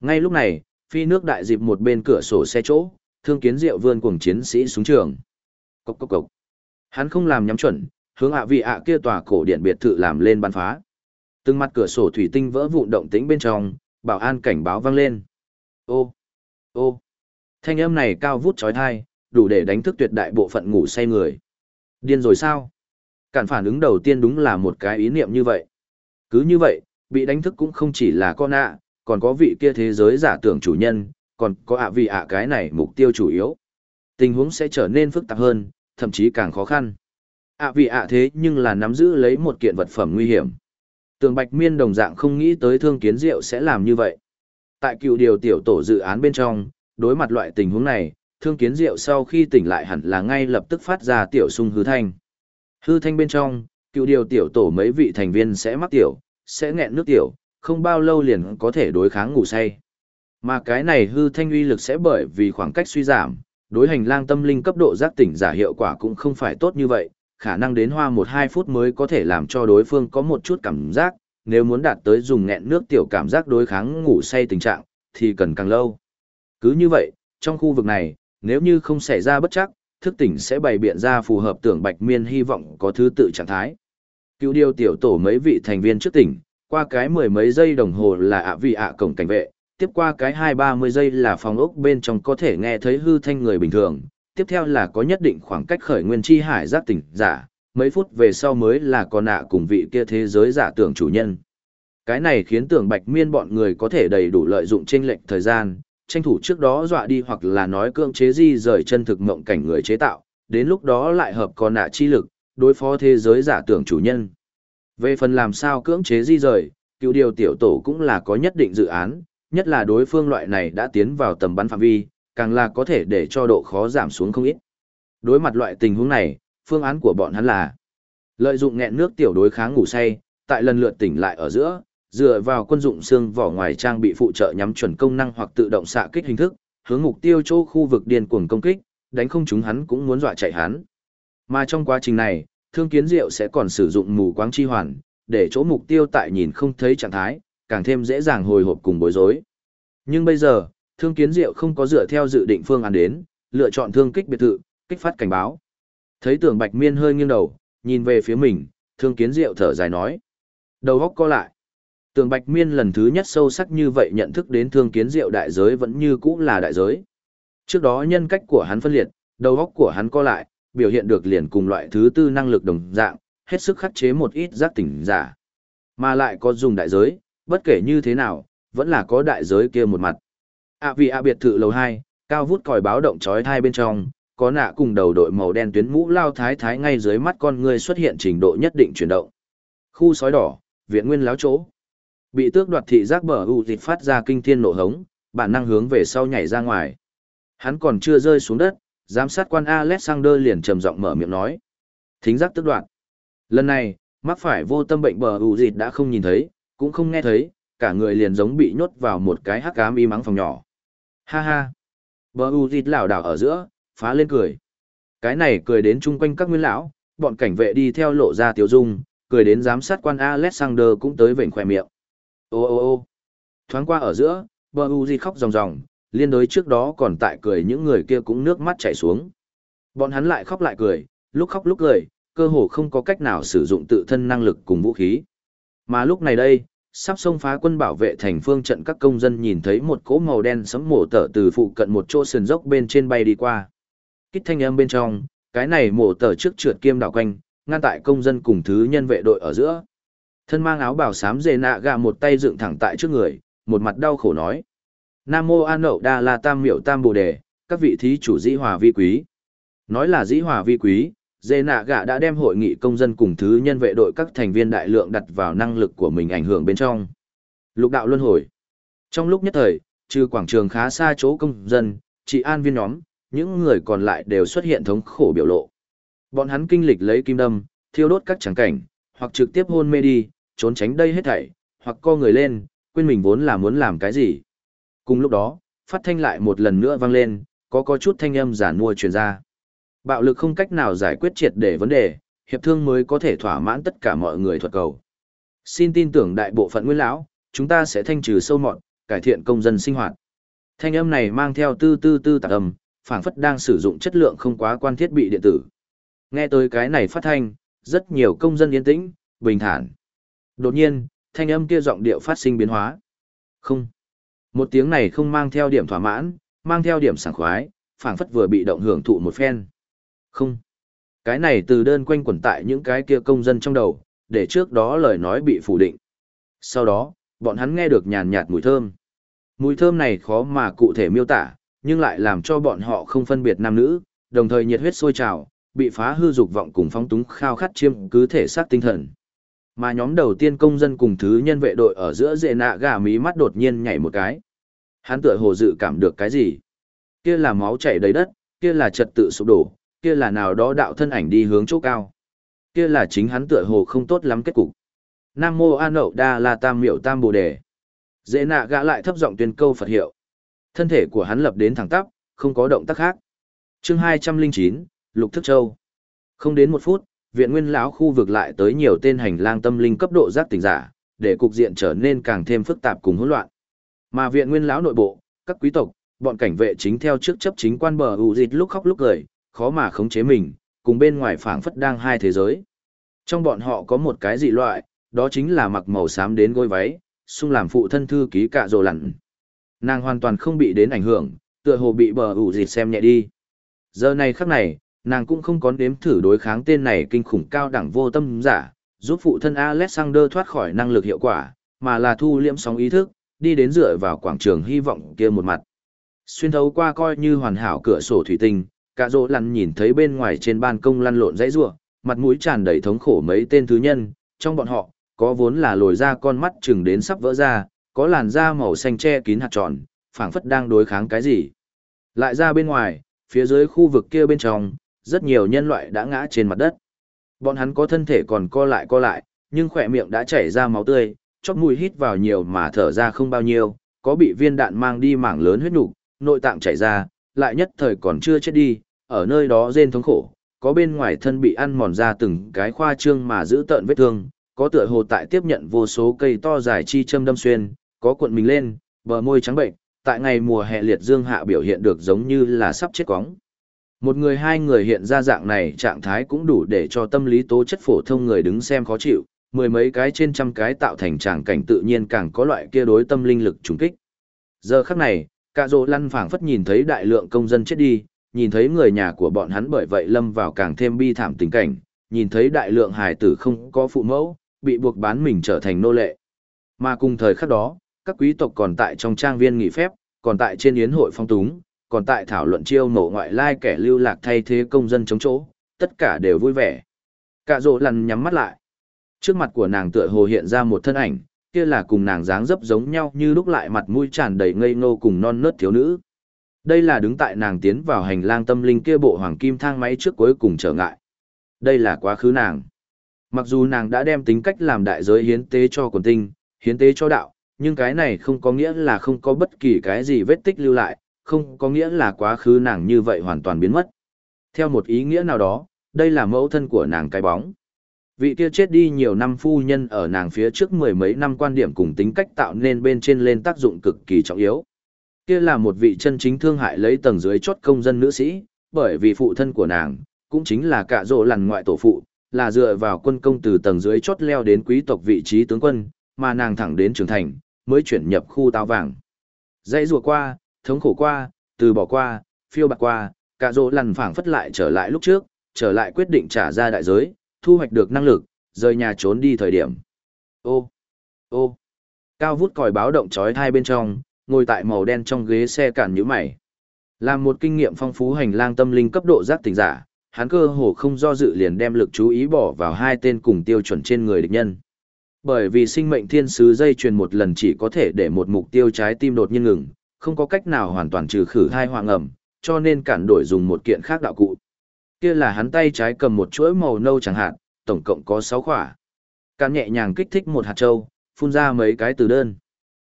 Ngay lúc này, phi nước đại dịp một bên cửa sổ xe chỗ, thương kiến diệu vươn cùng chiến sĩ xuống trường. Cốc cốc cốc. Hắn không làm nhắm chuẩn, hướng ạ vị ạ kia tòa cổ điện biệt thự làm lên bắn phá. Từng mặt cửa sổ thủy tinh vỡ vụn động tĩnh bên trong, bảo an cảnh báo vang lên. Ô, ô, thanh âm này cao vút chói tai, đủ để đánh thức tuyệt đại bộ phận ngủ say người. Điên rồi sao? Cản phản ứng đầu tiên đúng là một cái ý niệm như vậy. Cứ như vậy, bị đánh thức cũng không chỉ là con ạ, còn có vị kia thế giới giả tưởng chủ nhân, còn có ạ vị ạ cái này mục tiêu chủ yếu. Tình huống sẽ trở nên phức tạp hơn, thậm chí càng khó khăn. À ạ vị ạ thế nhưng là nắm giữ lấy một kiện vật phẩm nguy hiểm. Tường Bạch Miên đồng dạng không nghĩ tới thương kiến diệu sẽ làm như vậy. Tại cựu điều tiểu tổ dự án bên trong, đối mặt loại tình huống này, thương kiến diệu sau khi tỉnh lại hẳn là ngay lập tức phát ra tiểu sung hư thanh. Hư thanh bên trong, cựu điều tiểu tổ mấy vị thành viên sẽ mắc tiểu, sẽ nghẹn nước tiểu, không bao lâu liền có thể đối kháng ngủ say. Mà cái này hư thanh uy lực sẽ bởi vì khoảng cách suy giảm, đối hành lang tâm linh cấp độ giác tỉnh giả hiệu quả cũng không phải tốt như vậy, khả năng đến hoa 1-2 phút mới có thể làm cho đối phương có một chút cảm giác, nếu muốn đạt tới dùng nghẹn nước tiểu cảm giác đối kháng ngủ say tình trạng, thì cần càng lâu. Cứ như vậy, trong khu vực này, nếu như không xảy ra bất chắc, thức tỉnh sẽ bày biện ra phù hợp tưởng bạch miên hy vọng có thứ tự trạng thái. Cựu điều tiểu tổ mấy vị thành viên trước tỉnh, qua cái mười mấy giây đồng hồ là ạ vị ạ cổng cảnh vệ, tiếp qua cái hai ba mươi giây là phòng ốc bên trong có thể nghe thấy hư thanh người bình thường, tiếp theo là có nhất định khoảng cách khởi nguyên chi hải giác tỉnh giả, mấy phút về sau mới là con nạ cùng vị kia thế giới giả tưởng chủ nhân. Cái này khiến tưởng bạch miên bọn người có thể đầy đủ lợi dụng trên lệnh thời gian, tranh thủ trước đó dọa đi hoặc là nói cưỡng chế di rời chân thực mộng cảnh người chế tạo, đến lúc đó lại hợp con nạ chi lực, đối phó thế giới giả tưởng chủ nhân. Về phần làm sao cưỡng chế di rời, cựu điều tiểu tổ cũng là có nhất định dự án, nhất là đối phương loại này đã tiến vào tầm bắn phạm vi, càng là có thể để cho độ khó giảm xuống không ít. Đối mặt loại tình huống này, phương án của bọn hắn là lợi dụng nghẹn nước tiểu đối kháng ngủ say, tại lần lượt tỉnh lại ở giữa, dựa vào quân dụng xương vỏ ngoài trang bị phụ trợ nhắm chuẩn công năng hoặc tự động xạ kích hình thức, hướng mục tiêu chỗ khu vực điên cuồng công kích, đánh không chúng hắn cũng muốn dọa chạy hắn. Mà trong quá trình này, Thương Kiến Diệu sẽ còn sử dụng mù quáng chi hoàn, để chỗ mục tiêu tại nhìn không thấy trạng thái, càng thêm dễ dàng hồi hộp cùng bối rối. Nhưng bây giờ, Thương Kiến Diệu không có dựa theo dự định phương án đến, lựa chọn thương kích biệt thự, kích phát cảnh báo. Thấy Tưởng Bạch Miên hơi nghiêng đầu, nhìn về phía mình, Thương Kiến Diệu thở dài nói: Đầu góc co lại. Tưởng Bạch Miên lần thứ nhất sâu sắc như vậy nhận thức đến thương kiến diệu đại giới vẫn như cũ là đại giới. Trước đó nhân cách của hắn phân liệt, đầu óc của hắn co lại, biểu hiện được liền cùng loại thứ tư năng lực đồng dạng, hết sức khắc chế một ít giác tỉnh giả. Mà lại có dùng đại giới, bất kể như thế nào, vẫn là có đại giới kia một mặt. À vì à biệt thự lầu hai, cao vút còi báo động chói thai bên trong, có nạ cùng đầu đội màu đen tuyến mũ lao thái thái ngay dưới mắt con người xuất hiện trình độ nhất định chuyển động. Khu sói đỏ, viện nguyên láo chỗ. Bị tước đoạt thị giác bờ u thịt phát ra kinh thiên nổ hống, bản năng hướng về sau nhảy ra ngoài. Hắn còn chưa rơi xuống đất, giám sát quan Alexander liền trầm giọng mở miệng nói. Thính giác tước đoạt. Lần này, mắc phải vô tâm bệnh bờ u thịt đã không nhìn thấy, cũng không nghe thấy, cả người liền giống bị nhốt vào một cái hắc cám y mắng phòng nhỏ. Ha ha. Bờ u thịt lảo đảo ở giữa, phá lên cười. Cái này cười đến chung quanh các nguyên lão, bọn cảnh vệ đi theo lộ ra tiểu dung, cười đến giám sát quan Alexander cũng tới vểnh khỏe miệng. Ô ô ô thoáng qua ở giữa, bờ Uzi khóc ròng ròng, liên đối trước đó còn tại cười những người kia cũng nước mắt chảy xuống. Bọn hắn lại khóc lại cười, lúc khóc lúc cười, cơ hồ không có cách nào sử dụng tự thân năng lực cùng vũ khí. Mà lúc này đây, sắp xông phá quân bảo vệ thành phương trận các công dân nhìn thấy một cỗ màu đen sấm mổ tở từ phụ cận một chỗ sườn dốc bên trên bay đi qua. Kích thanh âm bên trong, cái này mổ tở trước trượt kiêm đảo quanh, ngăn tại công dân cùng thứ nhân vệ đội ở giữa. Thân mang áo bảo xám dề nạ gà một tay dựng thẳng tại trước người, một mặt đau khổ nói. Nam mô an nậu đa la tam miệu tam bồ đề, các vị thí chủ dĩ hòa vi quý. Nói là dĩ hòa vi quý, Dê nạ gạ đã đem hội nghị công dân cùng thứ nhân vệ đội các thành viên đại lượng đặt vào năng lực của mình ảnh hưởng bên trong. Lục đạo luân hồi. Trong lúc nhất thời, trừ quảng trường khá xa chỗ công dân, chị an viên nhóm, những người còn lại đều xuất hiện thống khổ biểu lộ. Bọn hắn kinh lịch lấy kim đâm, thiêu đốt các tràng cảnh, hoặc trực tiếp hôn mê đi, trốn tránh đây hết thảy, hoặc co người lên, quên mình vốn là muốn làm cái gì. Cùng lúc đó, phát thanh lại một lần nữa vang lên, có có chút thanh âm giả mua truyền ra. Bạo lực không cách nào giải quyết triệt để vấn đề, hiệp thương mới có thể thỏa mãn tất cả mọi người thuật cầu. Xin tin tưởng đại bộ phận nguyên lão, chúng ta sẽ thanh trừ sâu mọt, cải thiện công dân sinh hoạt. Thanh âm này mang theo tư tư tư tạc âm, phảng phất đang sử dụng chất lượng không quá quan thiết bị điện tử. Nghe tới cái này phát thanh, rất nhiều công dân yên tĩnh, bình thản. Đột nhiên, thanh âm kia giọng điệu phát sinh biến hóa. Không. Một tiếng này không mang theo điểm thỏa mãn, mang theo điểm sảng khoái, phảng phất vừa bị động hưởng thụ một phen. Không. Cái này từ đơn quanh quẩn tại những cái kia công dân trong đầu, để trước đó lời nói bị phủ định. Sau đó, bọn hắn nghe được nhàn nhạt mùi thơm. Mùi thơm này khó mà cụ thể miêu tả, nhưng lại làm cho bọn họ không phân biệt nam nữ, đồng thời nhiệt huyết sôi trào, bị phá hư dục vọng cùng phóng túng khao khát chiêm cứ thể xác tinh thần. Mà nhóm đầu tiên công dân cùng thứ nhân vệ đội ở giữa dệ nạ gà mí mắt đột nhiên nhảy một cái. Hắn tựa hồ dự cảm được cái gì? Kia là máu chảy đầy đất, kia là trật tự sụp đổ, kia là nào đó đạo thân ảnh đi hướng chỗ cao. Kia là chính hắn tựa hồ không tốt lắm kết cục. Nam mô A Nậu Đa La Tam Miệu Tam Bồ Đề. Dễ nạ gã lại thấp giọng tuyên câu Phật hiệu. Thân thể của hắn lập đến thẳng tắp, không có động tác khác. Chương 209, Lục Thức Châu. Không đến một phút, viện nguyên lão khu vực lại tới nhiều tên hành lang tâm linh cấp độ giác tỉnh giả, để cục diện trở nên càng thêm phức tạp cùng hỗn loạn. Mà viện nguyên lão nội bộ, các quý tộc, bọn cảnh vệ chính theo trước chấp chính quan bờ ủ dịt lúc khóc lúc cười, khó mà khống chế mình, cùng bên ngoài phảng phất đang hai thế giới. Trong bọn họ có một cái dị loại, đó chính là mặc màu xám đến gối váy, xung làm phụ thân thư ký cạ rồ lặn. Nàng hoàn toàn không bị đến ảnh hưởng, tựa hồ bị bờ ủ dịt xem nhẹ đi. Giờ này khắc này, nàng cũng không có đếm thử đối kháng tên này kinh khủng cao đẳng vô tâm giả, giúp phụ thân Alexander thoát khỏi năng lực hiệu quả, mà là thu liễm sóng ý thức, đi đến dựa vào quảng trường hy vọng kia một mặt. Xuyên thấu qua coi như hoàn hảo cửa sổ thủy tinh, cả rỗ lăn nhìn thấy bên ngoài trên ban công lăn lộn dãy rủa, mặt mũi tràn đầy thống khổ mấy tên thứ nhân, trong bọn họ, có vốn là lồi ra con mắt chừng đến sắp vỡ ra, có làn da màu xanh che kín hạt tròn, phảng phất đang đối kháng cái gì. Lại ra bên ngoài, phía dưới khu vực kia bên trong, rất nhiều nhân loại đã ngã trên mặt đất. Bọn hắn có thân thể còn co lại co lại, nhưng khỏe miệng đã chảy ra máu tươi, chóp mũi hít vào nhiều mà thở ra không bao nhiêu, có bị viên đạn mang đi mảng lớn huyết nhục nội tạng chảy ra, lại nhất thời còn chưa chết đi, ở nơi đó rên thống khổ, có bên ngoài thân bị ăn mòn ra từng cái khoa trương mà giữ tợn vết thương, có tựa hồ tại tiếp nhận vô số cây to dài chi châm đâm xuyên, có cuộn mình lên, bờ môi trắng bệnh, tại ngày mùa hè liệt dương hạ biểu hiện được giống như là sắp chết cóng. Một người hai người hiện ra dạng này trạng thái cũng đủ để cho tâm lý tố chất phổ thông người đứng xem khó chịu, mười mấy cái trên trăm cái tạo thành tràng cảnh tự nhiên càng có loại kia đối tâm linh lực trùng kích. Giờ khắc này, cả rộ lăn phảng phất nhìn thấy đại lượng công dân chết đi, nhìn thấy người nhà của bọn hắn bởi vậy lâm vào càng thêm bi thảm tình cảnh, nhìn thấy đại lượng hài tử không có phụ mẫu, bị buộc bán mình trở thành nô lệ. Mà cùng thời khắc đó, các quý tộc còn tại trong trang viên nghỉ phép, còn tại trên yến hội phong túng, còn tại thảo luận chiêu mộ ngoại lai kẻ lưu lạc thay thế công dân chống chỗ, tất cả đều vui vẻ. Cả rộ lăn nhắm mắt lại. Trước mặt của nàng tựa hồ hiện ra một thân ảnh, kia là cùng nàng dáng dấp giống nhau như lúc lại mặt mũi tràn đầy ngây ngô cùng non nớt thiếu nữ. Đây là đứng tại nàng tiến vào hành lang tâm linh kia bộ hoàng kim thang máy trước cuối cùng trở ngại. Đây là quá khứ nàng. Mặc dù nàng đã đem tính cách làm đại giới hiến tế cho quần tinh, hiến tế cho đạo, nhưng cái này không có nghĩa là không có bất kỳ cái gì vết tích lưu lại, không có nghĩa là quá khứ nàng như vậy hoàn toàn biến mất. Theo một ý nghĩa nào đó, đây là mẫu thân của nàng cái bóng. Vị kia chết đi nhiều năm phu nhân ở nàng phía trước mười mấy năm quan điểm cùng tính cách tạo nên bên trên lên tác dụng cực kỳ trọng yếu. Kia là một vị chân chính thương hại lấy tầng dưới chốt công dân nữ sĩ, bởi vì phụ thân của nàng, cũng chính là cả rộ lằn ngoại tổ phụ, là dựa vào quân công từ tầng dưới chốt leo đến quý tộc vị trí tướng quân, mà nàng thẳng đến trưởng thành, mới chuyển nhập khu tao vàng. Dãy rùa qua, thống khổ qua, từ bỏ qua, phiêu bạc qua, cả rộ lằn phảng phất lại trở lại lúc trước, trở lại quyết định trả ra đại giới, thu hoạch được năng lực, rời nhà trốn đi thời điểm. Ô, ô, cao vút còi báo động chói thai bên trong, ngồi tại màu đen trong ghế xe cản nhíu mày. Làm một kinh nghiệm phong phú hành lang tâm linh cấp độ giác tỉnh giả, hắn cơ hồ không do dự liền đem lực chú ý bỏ vào hai tên cùng tiêu chuẩn trên người địch nhân. Bởi vì sinh mệnh thiên sứ dây truyền một lần chỉ có thể để một mục tiêu trái tim đột nhiên ngừng, không có cách nào hoàn toàn trừ khử hai hoàng ẩm, cho nên cản đổi dùng một kiện khác đạo cụ. Kia là hắn tay trái cầm một chuỗi màu nâu chẳng hạn, tổng cộng có 6 khỏa. Cản nhẹ nhàng kích thích một hạt châu, phun ra mấy cái từ đơn.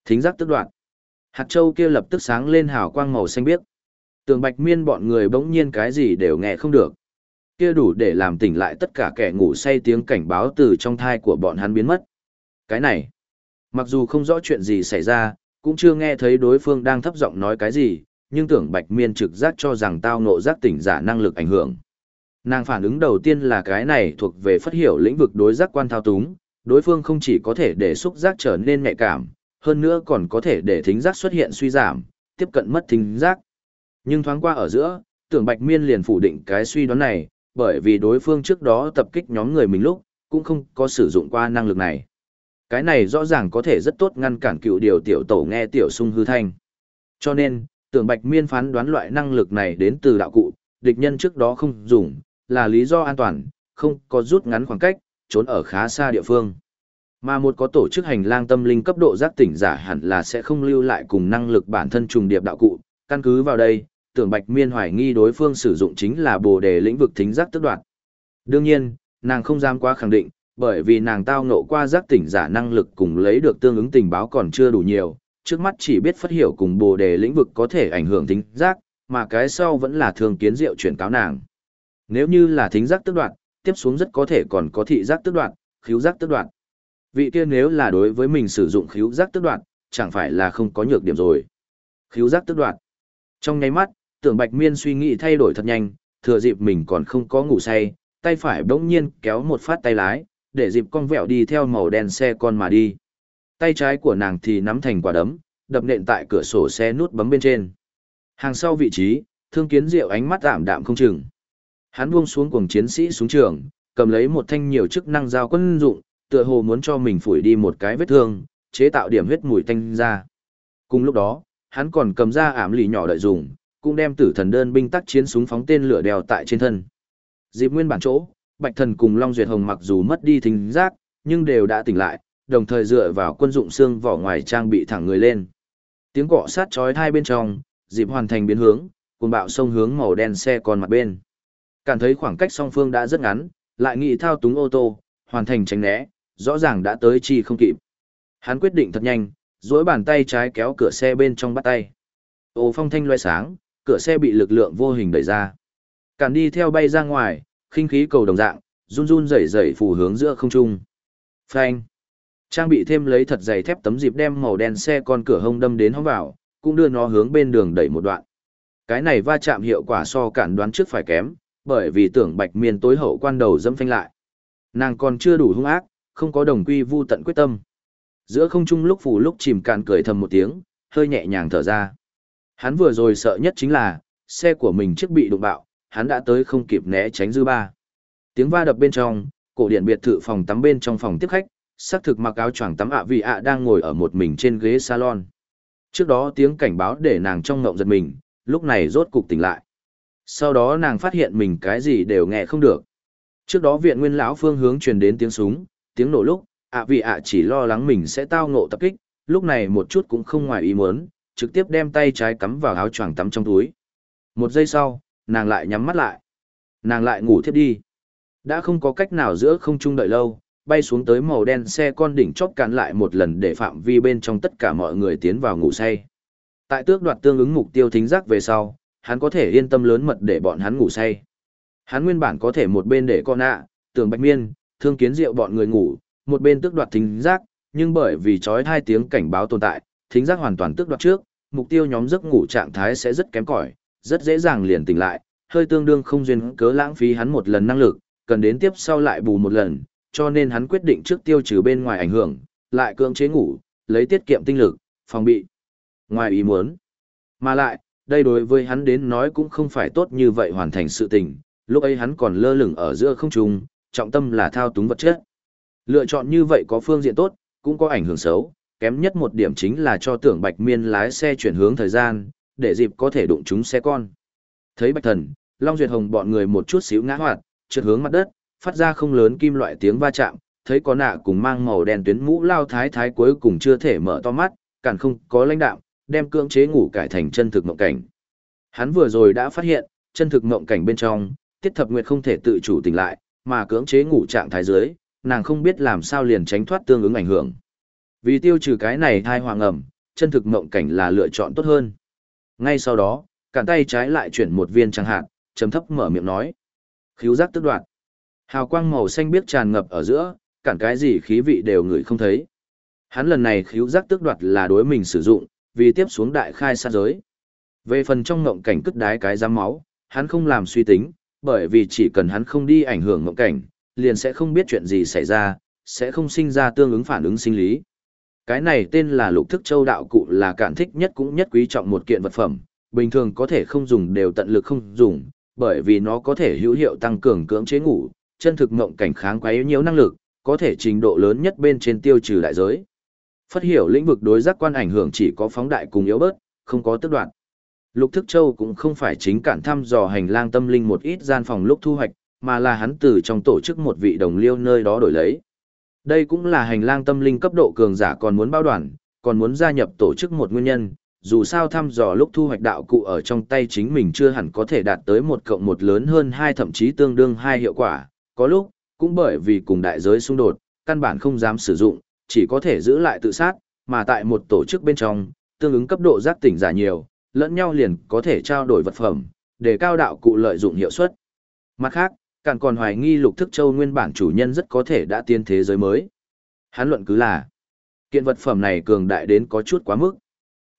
Thính giác tức đoạn. Hạt châu kia lập tức sáng lên hào quang màu xanh biếc. Tường Bạch Miên bọn người bỗng nhiên cái gì đều nghe không được. Kia đủ để làm tỉnh lại tất cả kẻ ngủ say tiếng cảnh báo từ trong thai của bọn hắn biến mất. Cái này, mặc dù không rõ chuyện gì xảy ra, cũng chưa nghe thấy đối phương đang thấp giọng nói cái gì, nhưng tưởng Bạch Miên trực giác cho rằng tao ngộ giác tỉnh giả năng lực ảnh hưởng. Nàng phản ứng đầu tiên là cái này thuộc về phát hiểu lĩnh vực đối giác quan thao túng, đối phương không chỉ có thể để xúc giác trở nên nhạy cảm, hơn nữa còn có thể để thính giác xuất hiện suy giảm, tiếp cận mất thính giác. Nhưng thoáng qua ở giữa, tưởng Bạch Miên liền phủ định cái suy đoán này, bởi vì đối phương trước đó tập kích nhóm người mình lúc, cũng không có sử dụng qua năng lực này. Cái này rõ ràng có thể rất tốt ngăn cản cựu điều tiểu tổ nghe tiểu sung hư thanh. Cho nên, tưởng Bạch Miên phán đoán loại năng lực này đến từ đạo cụ, địch nhân trước đó không dùng, là lý do an toàn, không có rút ngắn khoảng cách, trốn ở khá xa địa phương. Mà một có tổ chức hành lang tâm linh cấp độ giác tỉnh giả hẳn là sẽ không lưu lại cùng năng lực bản thân trùng điệp đạo cụ, căn cứ vào đây, tưởng Bạch Miên hoài nghi đối phương sử dụng chính là bồ đề lĩnh vực thính giác tức đoạt. Đương nhiên, nàng không dám quá khẳng định, bởi vì nàng tao ngộ qua giác tỉnh giả năng lực cùng lấy được tương ứng tình báo còn chưa đủ nhiều, trước mắt chỉ biết phát hiểu cùng bồ đề lĩnh vực có thể ảnh hưởng thính giác, mà cái sau vẫn là thường kiến diệu chuyển cáo nàng. Nếu như là thính giác tức đoạt, tiếp xuống rất có thể còn có thị giác tức đoạt, khiếu giác tức đoạt. Vị kia nếu là đối với mình sử dụng khíu giác tức đoạn, chẳng phải là không có nhược điểm rồi. Khíu giác tức đoạn, Trong nháy mắt, tưởng Bạch Miên suy nghĩ thay đổi thật nhanh, thừa dịp mình còn không có ngủ say, tay phải bỗng nhiên kéo một phát tay lái, để dịp con vẹo đi theo màu đen xe con mà đi. Tay trái của nàng thì nắm thành quả đấm, đập nện tại cửa sổ xe nút bấm bên trên. Hàng sau vị trí, thương kiến diệu ánh mắt ảm đạm không chừng. Hắn buông xuống cùng chiến sĩ xuống trường, cầm lấy một thanh nhiều chức năng dao quân dụng, tựa hồ muốn cho mình phủi đi một cái vết thương, chế tạo điểm huyết mùi tanh ra. Cùng lúc đó, hắn còn cầm ra ảm lì nhỏ đợi dùng, cũng đem tử thần đơn binh tác chiến súng phóng tên lửa đèo tại trên thân. Dịp nguyên bản chỗ, Bạch Thần cùng Long Duyệt Hồng mặc dù mất đi thính giác, nhưng đều đã tỉnh lại, đồng thời dựa vào quân dụng xương vỏ ngoài trang bị thẳng người lên. Tiếng cọ sát chói hai bên trong, dịp hoàn thành biến hướng, cùng bạo sông hướng màu đen xe còn mặt bên. Cảm thấy khoảng cách song phương đã rất ngắn, lại nghĩ thao túng ô tô, hoàn thành tránh né, rõ ràng đã tới chi không kịp. Hắn quyết định thật nhanh, duỗi bàn tay trái kéo cửa xe bên trong bắt tay. Ô phong thanh loe sáng, cửa xe bị lực lượng vô hình đẩy ra. Cản đi theo bay ra ngoài, khinh khí cầu đồng dạng, run run rẩy rẩy phù hướng giữa không trung. Phanh. Trang bị thêm lấy thật dày thép tấm dịp đem màu đen xe con cửa hông đâm đến hóng vào, cũng đưa nó hướng bên đường đẩy một đoạn. Cái này va chạm hiệu quả so cản đoán trước phải kém, bởi vì tưởng bạch miên tối hậu quan đầu dẫm phanh lại. Nàng còn chưa đủ hung ác, không có đồng quy vu tận quyết tâm. Giữa không trung lúc phủ lúc chìm cạn cười thầm một tiếng, hơi nhẹ nhàng thở ra. Hắn vừa rồi sợ nhất chính là, xe của mình trước bị đụng bạo, hắn đã tới không kịp né tránh dư ba. Tiếng va đập bên trong, cổ điện biệt thự phòng tắm bên trong phòng tiếp khách, xác thực mặc áo choàng tắm ạ vì ạ đang ngồi ở một mình trên ghế salon. Trước đó tiếng cảnh báo để nàng trong ngộng giật mình, lúc này rốt cục tỉnh lại. Sau đó nàng phát hiện mình cái gì đều nghe không được. Trước đó viện nguyên lão phương hướng truyền đến tiếng súng, tiếng nổ lúc, ạ vì ạ chỉ lo lắng mình sẽ tao ngộ tập kích, lúc này một chút cũng không ngoài ý muốn, trực tiếp đem tay trái cắm vào áo choàng tắm trong túi. Một giây sau, nàng lại nhắm mắt lại. Nàng lại ngủ thiếp đi. Đã không có cách nào giữa không trung đợi lâu, bay xuống tới màu đen xe con đỉnh chóp cản lại một lần để phạm vi bên trong tất cả mọi người tiến vào ngủ say. Tại tước đoạt tương ứng mục tiêu thính giác về sau, hắn có thể yên tâm lớn mật để bọn hắn ngủ say. Hắn nguyên bản có thể một bên để con ạ, tường bạch miên, thương kiến rượu bọn người ngủ, một bên tước đoạt thính giác, nhưng bởi vì chói hai tiếng cảnh báo tồn tại, thính giác hoàn toàn tước đoạt trước, mục tiêu nhóm giấc ngủ trạng thái sẽ rất kém cỏi, rất dễ dàng liền tỉnh lại, hơi tương đương không duyên cớ lãng phí hắn một lần năng lực, cần đến tiếp sau lại bù một lần, cho nên hắn quyết định trước tiêu trừ bên ngoài ảnh hưởng, lại cưỡng chế ngủ, lấy tiết kiệm tinh lực, phòng bị. Ngoài ý muốn. Mà lại, đây đối với hắn đến nói cũng không phải tốt như vậy hoàn thành sự tình, lúc ấy hắn còn lơ lửng ở giữa không trung, trọng tâm là thao túng vật chất. Lựa chọn như vậy có phương diện tốt, cũng có ảnh hưởng xấu, kém nhất một điểm chính là cho tưởng Bạch Miên lái xe chuyển hướng thời gian, để dịp có thể đụng chúng xe con. Thấy Bạch Thần, Long Duyệt Hồng bọn người một chút xíu ngã hoạt, trượt hướng mặt đất, phát ra không lớn kim loại tiếng va chạm, thấy có nạ cùng mang màu đen tuyến mũ lao thái thái cuối cùng chưa thể mở to mắt, càng không có lãnh đạo, đem cưỡng chế ngủ cải thành chân thực mộng cảnh. Hắn vừa rồi đã phát hiện, chân thực mộng cảnh bên trong, Tiết Thập Nguyệt không thể tự chủ tỉnh lại, mà cưỡng chế ngủ trạng thái dưới, nàng không biết làm sao liền tránh thoát tương ứng ảnh hưởng. Vì tiêu trừ cái này thai hoàng ẩm, chân thực mộng cảnh là lựa chọn tốt hơn. Ngay sau đó, cản tay trái lại chuyển một viên trăng hạt, chấm thấp mở miệng nói. Khíu giác tức đoạn. Hào quang màu xanh biếc tràn ngập ở giữa, cản cái gì khí vị đều ngửi không thấy. Hắn lần này khíu giác tức đoạt là đối mình sử dụng, vì tiếp xuống đại khai sát giới. Về phần trong ngộng cảnh cất đái cái giám máu, hắn không làm suy tính, bởi vì chỉ cần hắn không đi ảnh hưởng mộng cảnh, liền sẽ không biết chuyện gì xảy ra, sẽ không sinh ra tương ứng phản ứng sinh lý. Cái này tên là lục thức châu đạo cụ là cản thích nhất cũng nhất quý trọng một kiện vật phẩm, bình thường có thể không dùng đều tận lực không dùng, bởi vì nó có thể hữu hiệu tăng cường cưỡng chế ngủ, chân thực mộng cảnh kháng quấy nhiều năng lực, có thể trình độ lớn nhất bên trên tiêu trừ đại giới. Phát hiểu lĩnh vực đối giác quan ảnh hưởng chỉ có phóng đại cùng yếu bớt, không có tức đoạn. Lục Thức Châu cũng không phải chính cản thăm dò hành lang tâm linh một ít gian phòng lúc thu hoạch, mà là hắn từ trong tổ chức một vị đồng liêu nơi đó đổi lấy. Đây cũng là hành lang tâm linh cấp độ cường giả còn muốn bao đoàn, còn muốn gia nhập tổ chức một nguyên nhân, dù sao thăm dò lúc thu hoạch đạo cụ ở trong tay chính mình chưa hẳn có thể đạt tới một cộng một lớn hơn hai thậm chí tương đương hai hiệu quả, có lúc, cũng bởi vì cùng đại giới xung đột, căn bản không dám sử dụng, chỉ có thể giữ lại tự sát, mà tại một tổ chức bên trong, tương ứng cấp độ giác tỉnh giả nhiều, lẫn nhau liền có thể trao đổi vật phẩm, để cao đạo cụ lợi dụng hiệu suất. Mặt khác, càng còn hoài nghi lục thức châu nguyên bản chủ nhân rất có thể đã tiên thế giới mới. Hán luận cứ là, kiện vật phẩm này cường đại đến có chút quá mức.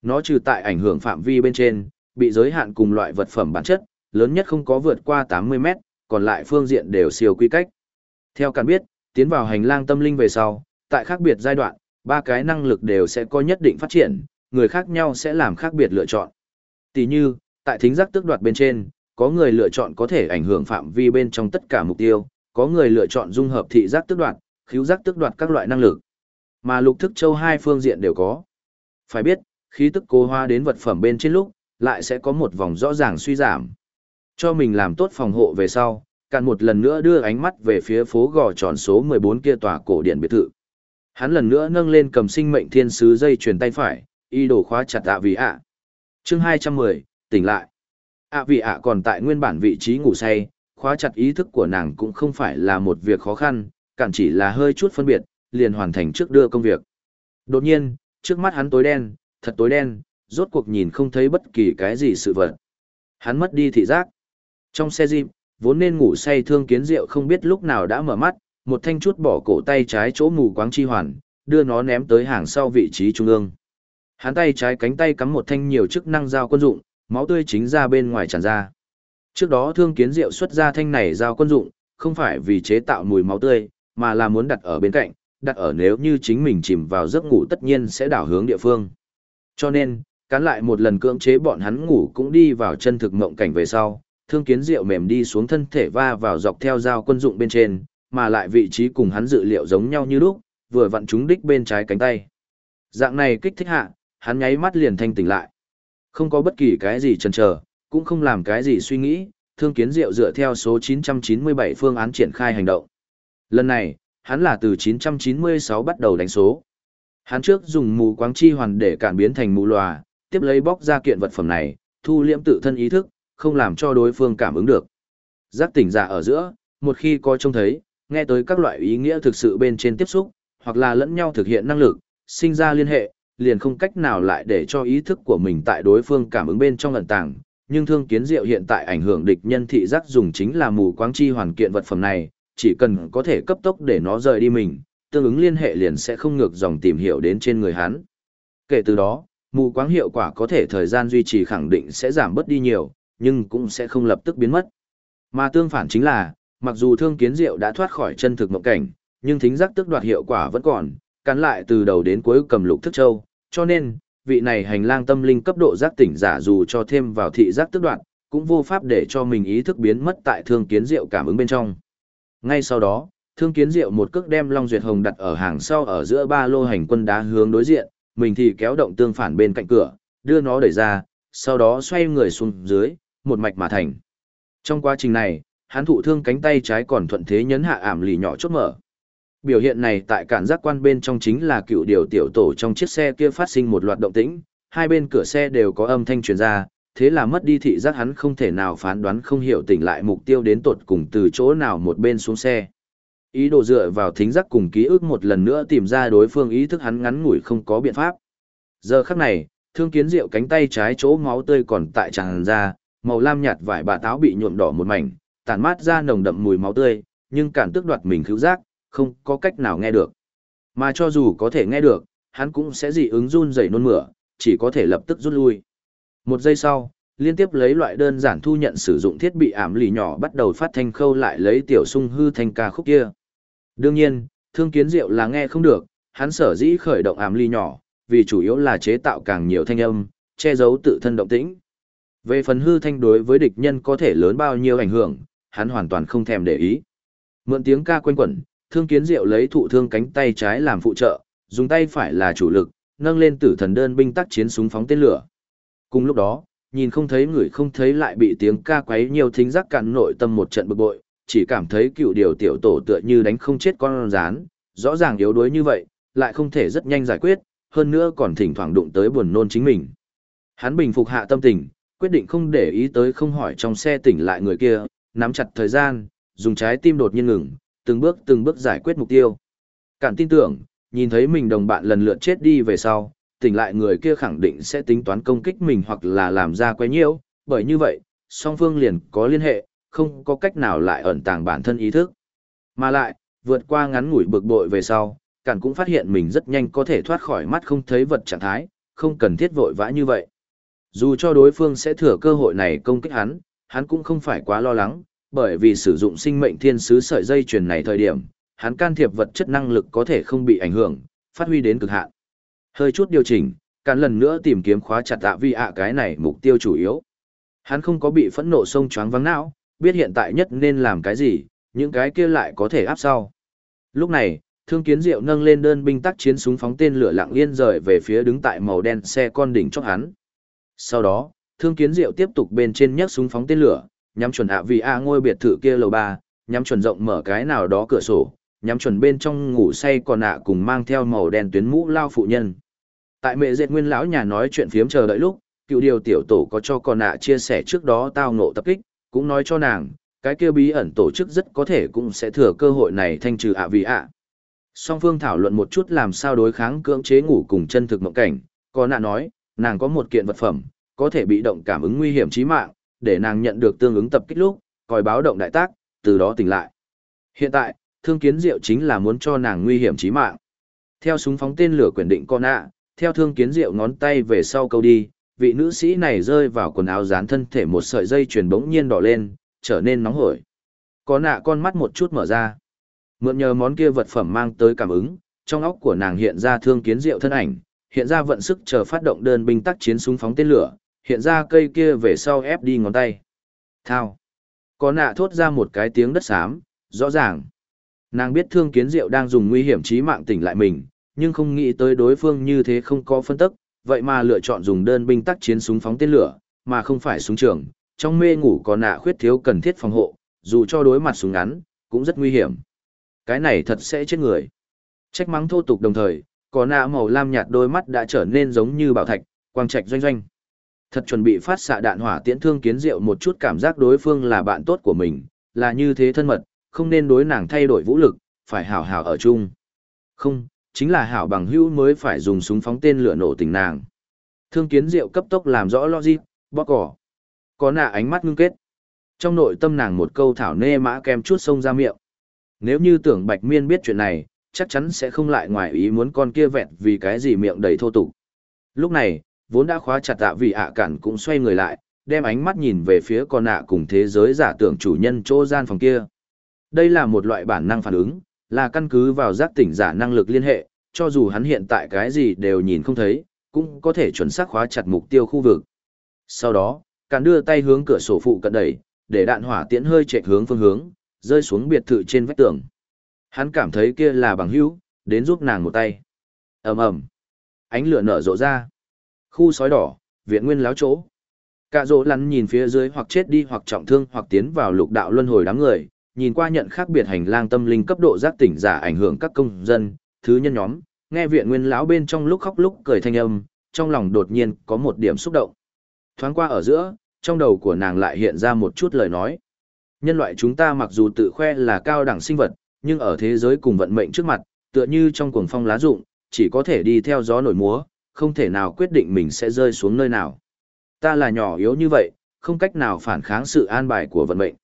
Nó trừ tại ảnh hưởng phạm vi bên trên, bị giới hạn cùng loại vật phẩm bản chất, lớn nhất không có vượt qua 80 mét, còn lại phương diện đều siêu quy cách. Theo càng biết, tiến vào hành lang tâm linh về sau, tại khác biệt giai đoạn, ba cái năng lực đều sẽ có nhất định phát triển, người khác nhau sẽ làm khác biệt lựa chọn. Tỷ như, tại thính giác tước đoạt bên trên, có người lựa chọn có thể ảnh hưởng phạm vi bên trong tất cả mục tiêu, có người lựa chọn dung hợp thị giác tước đoạt, khíu giác tước đoạt các loại năng lực. Mà lục thức châu hai phương diện đều có. Phải biết, khí tức cố hóa đến vật phẩm bên trên lúc, lại sẽ có một vòng rõ ràng suy giảm. Cho mình làm tốt phòng hộ về sau, càn một lần nữa đưa ánh mắt về phía phố gò tròn số 14 kia tòa cổ điện biệt thự. Hắn lần nữa nâng lên cầm sinh mệnh thiên sứ dây chuyền tay phải, y đổ khóa chặt ạ vì ạ. Chương 210, tỉnh lại. ạ vị ạ còn tại nguyên bản vị trí ngủ say, khóa chặt ý thức của nàng cũng không phải là một việc khó khăn, cản chỉ là hơi chút phân biệt, liền hoàn thành trước đưa công việc. Đột nhiên, trước mắt hắn tối đen, thật tối đen, rốt cuộc nhìn không thấy bất kỳ cái gì sự vật. Hắn mất đi thị giác. Trong xe Jeep, vốn nên ngủ say thương kiến rượu không biết lúc nào đã mở mắt, một thanh chút bỏ cổ tay trái chỗ mù quáng chi hoàn, đưa nó ném tới hàng sau vị trí trung ương. Hắn tay trái cánh tay cắm một thanh nhiều chức năng dao quân dụng, máu tươi chính ra bên ngoài tràn ra. Trước đó thương kiến diệu xuất ra thanh này dao quân dụng, không phải vì chế tạo mùi máu tươi, mà là muốn đặt ở bên cạnh, đặt ở nếu như chính mình chìm vào giấc ngủ tất nhiên sẽ đảo hướng địa phương. Cho nên, cán lại một lần cưỡng chế bọn hắn ngủ cũng đi vào chân thực mộng cảnh về sau, thương kiến diệu mềm đi xuống thân thể va vào dọc theo dao quân dụng bên trên, mà lại vị trí cùng hắn dự liệu giống nhau như lúc, vừa vặn trúng đích bên trái cánh tay. Dạng này kích thích hạ, hắn nháy mắt liền thanh tỉnh lại. Không có bất kỳ cái gì chần chờ, cũng không làm cái gì suy nghĩ, thương kiến diệu dựa theo số 997 phương án triển khai hành động. Lần này, hắn là từ 996 bắt đầu đánh số. Hắn trước dùng mù quáng chi hoàn để cản biến thành mù lòa, tiếp lấy bóc ra kiện vật phẩm này, thu liễm tự thân ý thức, không làm cho đối phương cảm ứng được. Giác tỉnh giả ở giữa, một khi có trông thấy, nghe tới các loại ý nghĩa thực sự bên trên tiếp xúc, hoặc là lẫn nhau thực hiện năng lực, sinh ra liên hệ, liền không cách nào lại để cho ý thức của mình tại đối phương cảm ứng bên trong ẩn tàng. Nhưng thương kiến diệu hiện tại ảnh hưởng địch nhân thị giác dùng chính là mù quáng chi hoàn kiện vật phẩm này, chỉ cần có thể cấp tốc để nó rời đi mình, tương ứng liên hệ liền sẽ không ngược dòng tìm hiểu đến trên người hắn. Kể từ đó, mù quáng hiệu quả có thể thời gian duy trì khẳng định sẽ giảm bớt đi nhiều, nhưng cũng sẽ không lập tức biến mất. Mà tương phản chính là, mặc dù thương kiến diệu đã thoát khỏi chân thực mộng cảnh, nhưng thính giác tức đoạt hiệu quả vẫn còn, cắn lại từ đầu đến cuối cầm lục thức châu, cho nên, vị này hành lang tâm linh cấp độ giác tỉnh giả dù cho thêm vào thị giác tức đoạn cũng vô pháp để cho mình ý thức biến mất tại thương kiến diệu cảm ứng bên trong. Ngay sau đó, thương kiến diệu một cước đem Long Duyệt Hồng đặt ở hàng sau ở giữa ba lô hành quân đá hướng đối diện, mình thì kéo động tương phản bên cạnh cửa, đưa nó đẩy ra, sau đó xoay người xuống dưới, một mạch mà thành. Trong quá trình này, hắn thụ thương cánh tay trái còn thuận thế nhấn hạ ảm lì nhỏ chốt mở. Biểu hiện này tại cản giác quan bên trong chính là cựu điều tiểu tổ trong chiếc xe kia phát sinh một loạt động tĩnh, hai bên cửa xe đều có âm thanh truyền ra, thế là mất đi thị giác hắn không thể nào phán đoán không hiểu tỉnh lại mục tiêu đến tột cùng từ chỗ nào một bên xuống xe. Ý đồ dựa vào thính giác cùng ký ức một lần nữa tìm ra đối phương ý thức hắn ngắn ngủi không có biện pháp. Giờ khắc này, thương kiến rượu cánh tay trái chỗ máu tươi còn tại tràn ra, màu lam nhạt vải bà táo bị nhuộm đỏ một mảnh, tản mát ra nồng đậm mùi máu tươi, nhưng cản tước đoạt mình cứu giác, không có cách nào nghe được. Mà cho dù có thể nghe được, hắn cũng sẽ dị ứng run rẩy nôn mửa, chỉ có thể lập tức rút lui. Một giây sau, liên tiếp lấy loại đơn giản thu nhận sử dụng thiết bị ảm lì nhỏ bắt đầu phát thanh khâu lại lấy tiểu sung hư thanh ca khúc kia. Đương nhiên, thương kiến diệu là nghe không được, hắn sở dĩ khởi động ảm lì nhỏ, vì chủ yếu là chế tạo càng nhiều thanh âm, che giấu tự thân động tĩnh. Về phần hư thanh đối với địch nhân có thể lớn bao nhiêu ảnh hưởng, hắn hoàn toàn không thèm để ý. Mượn tiếng ca quanh quẩn, thương kiến diệu lấy thụ thương cánh tay trái làm phụ trợ, dùng tay phải là chủ lực, nâng lên tử thần đơn binh tác chiến súng phóng tên lửa. Cùng lúc đó, nhìn không thấy người không thấy lại bị tiếng ca quấy nhiều thính giác cạn nội tâm một trận bực bội, chỉ cảm thấy cựu điều tiểu tổ tựa như đánh không chết con rán, rõ ràng yếu đuối như vậy, lại không thể rất nhanh giải quyết, hơn nữa còn thỉnh thoảng đụng tới buồn nôn chính mình. Hắn bình phục hạ tâm tình, quyết định không để ý tới không hỏi trong xe tỉnh lại người kia, nắm chặt thời gian, dùng trái tim đột nhiên ngừng, từng bước từng bước giải quyết mục tiêu. Cản tin tưởng, nhìn thấy mình đồng bạn lần lượt chết đi về sau, tỉnh lại người kia khẳng định sẽ tính toán công kích mình hoặc là làm ra quấy nhiễu, bởi như vậy, song phương liền có liên hệ, không có cách nào lại ẩn tàng bản thân ý thức. Mà lại, vượt qua ngắn ngủi bực bội về sau, cản cũng phát hiện mình rất nhanh có thể thoát khỏi mắt không thấy vật trạng thái, không cần thiết vội vã như vậy. Dù cho đối phương sẽ thừa cơ hội này công kích hắn, hắn cũng không phải quá lo lắng, bởi vì sử dụng sinh mệnh thiên sứ sợi dây chuyền này thời điểm, hắn can thiệp vật chất năng lực có thể không bị ảnh hưởng, phát huy đến cực hạn. Hơi chút điều chỉnh, càn lần nữa tìm kiếm khóa chặt tạ vi ạ cái này mục tiêu chủ yếu. Hắn không có bị phẫn nộ sông choáng vắng não, biết hiện tại nhất nên làm cái gì, những cái kia lại có thể áp sau. Lúc này, thương kiến diệu nâng lên đơn binh tác chiến súng phóng tên lửa lặng yên rời về phía đứng tại màu đen xe con đỉnh chót hắn. Sau đó, thương kiến diệu tiếp tục bên trên nhấc súng phóng tên lửa, nhắm chuẩn ạ vì a ngôi biệt thự kia lầu ba, nhắm chuẩn rộng mở cái nào đó cửa sổ, nhắm chuẩn bên trong ngủ say còn ạ cùng mang theo màu đen tuyến mũ lao phụ nhân. Tại mẹ dệt nguyên lão nhà nói chuyện phiếm chờ đợi lúc, cựu điều tiểu tổ có cho còn ạ chia sẻ trước đó tao nộ tập kích, cũng nói cho nàng, cái kia bí ẩn tổ chức rất có thể cũng sẽ thừa cơ hội này thanh trừ ạ vì ạ. Song phương thảo luận một chút làm sao đối kháng cưỡng chế ngủ cùng chân thực mộng cảnh, còn ạ nói, nàng có một kiện vật phẩm, có thể bị động cảm ứng nguy hiểm chí mạng, để nàng nhận được tương ứng tập kích lúc, còi báo động đại tác, từ đó tỉnh lại. Hiện tại, thương kiến diệu chính là muốn cho nàng nguy hiểm chí mạng. Theo súng phóng tên lửa quyển định con ạ, theo thương kiến diệu ngón tay về sau câu đi, vị nữ sĩ này rơi vào quần áo dán thân thể một sợi dây chuyền bỗng nhiên đỏ lên, trở nên nóng hổi. Có nạ con mắt một chút mở ra. Mượn nhờ món kia vật phẩm mang tới cảm ứng, trong óc của nàng hiện ra thương kiến diệu thân ảnh, hiện ra vận sức chờ phát động đơn binh tác chiến súng phóng tên lửa, hiện ra cây kia về sau ép đi ngón tay. Thao. Có nạ thốt ra một cái tiếng đất xám, rõ ràng. Nàng biết thương kiến diệu đang dùng nguy hiểm chí mạng tỉnh lại mình, nhưng không nghĩ tới đối phương như thế không có phân tức, vậy mà lựa chọn dùng đơn binh tác chiến súng phóng tên lửa, mà không phải súng trường. Trong mê ngủ có nạ khuyết thiếu cần thiết phòng hộ, dù cho đối mặt súng ngắn, cũng rất nguy hiểm. Cái này thật sẽ chết người. Trách mắng thô tục đồng thời, có nạ màu lam nhạt đôi mắt đã trở nên giống như bảo thạch, quang trạch doanh doanh. Thật chuẩn bị phát xạ đạn hỏa tiễn thương kiến diệu một chút cảm giác đối phương là bạn tốt của mình, là như thế thân mật, không nên đối nàng thay đổi vũ lực, phải hảo hảo ở chung. Không, chính là hảo bằng hữu mới phải dùng súng phóng tên lửa nổ tình nàng. Thương kiến diệu cấp tốc làm rõ logic, bóc cỏ. Có nạ ánh mắt ngưng kết. Trong nội tâm nàng một câu thảo nê mã kem chút sông ra miệng. Nếu như tưởng bạch miên biết chuyện này, chắc chắn sẽ không lại ngoài ý muốn con kia vẹn vì cái gì miệng đầy thô tục. Lúc này, vốn đã khóa chặt tạ vì ạ cản cũng xoay người lại, đem ánh mắt nhìn về phía con ạ cùng thế giới giả tưởng chủ nhân chỗ gian phòng kia. Đây là một loại bản năng phản ứng, là căn cứ vào giác tỉnh giả năng lực liên hệ, cho dù hắn hiện tại cái gì đều nhìn không thấy, cũng có thể chuẩn xác khóa chặt mục tiêu khu vực. Sau đó, cản đưa tay hướng cửa sổ phụ cận đẩy, để đạn hỏa tiễn hơi chạy hướng phương hướng, rơi xuống biệt thự trên vách tường. Hắn cảm thấy kia là bằng hữu, đến giúp nàng một tay. ầm ầm, ánh lửa nở rộ ra. Khu sói đỏ, viện nguyên láo chỗ. Cả rỗ lăn nhìn phía dưới hoặc chết đi hoặc trọng thương hoặc tiến vào lục đạo luân hồi đám người, nhìn qua nhận khác biệt hành lang tâm linh cấp độ giác tỉnh giả ảnh hưởng các công dân, thứ nhân nhóm, nghe viện nguyên lão bên trong lúc khóc lúc cười thanh âm, trong lòng đột nhiên có một điểm xúc động. Thoáng qua ở giữa, trong đầu của nàng lại hiện ra một chút lời nói. Nhân loại chúng ta mặc dù tự khoe là cao đẳng sinh vật, nhưng ở thế giới cùng vận mệnh trước mặt, tựa như trong cuồng phong lá rụng, chỉ có thể đi theo gió nổi múa, không thể nào quyết định mình sẽ rơi xuống nơi nào. Ta là nhỏ yếu như vậy, không cách nào phản kháng sự an bài của vận mệnh.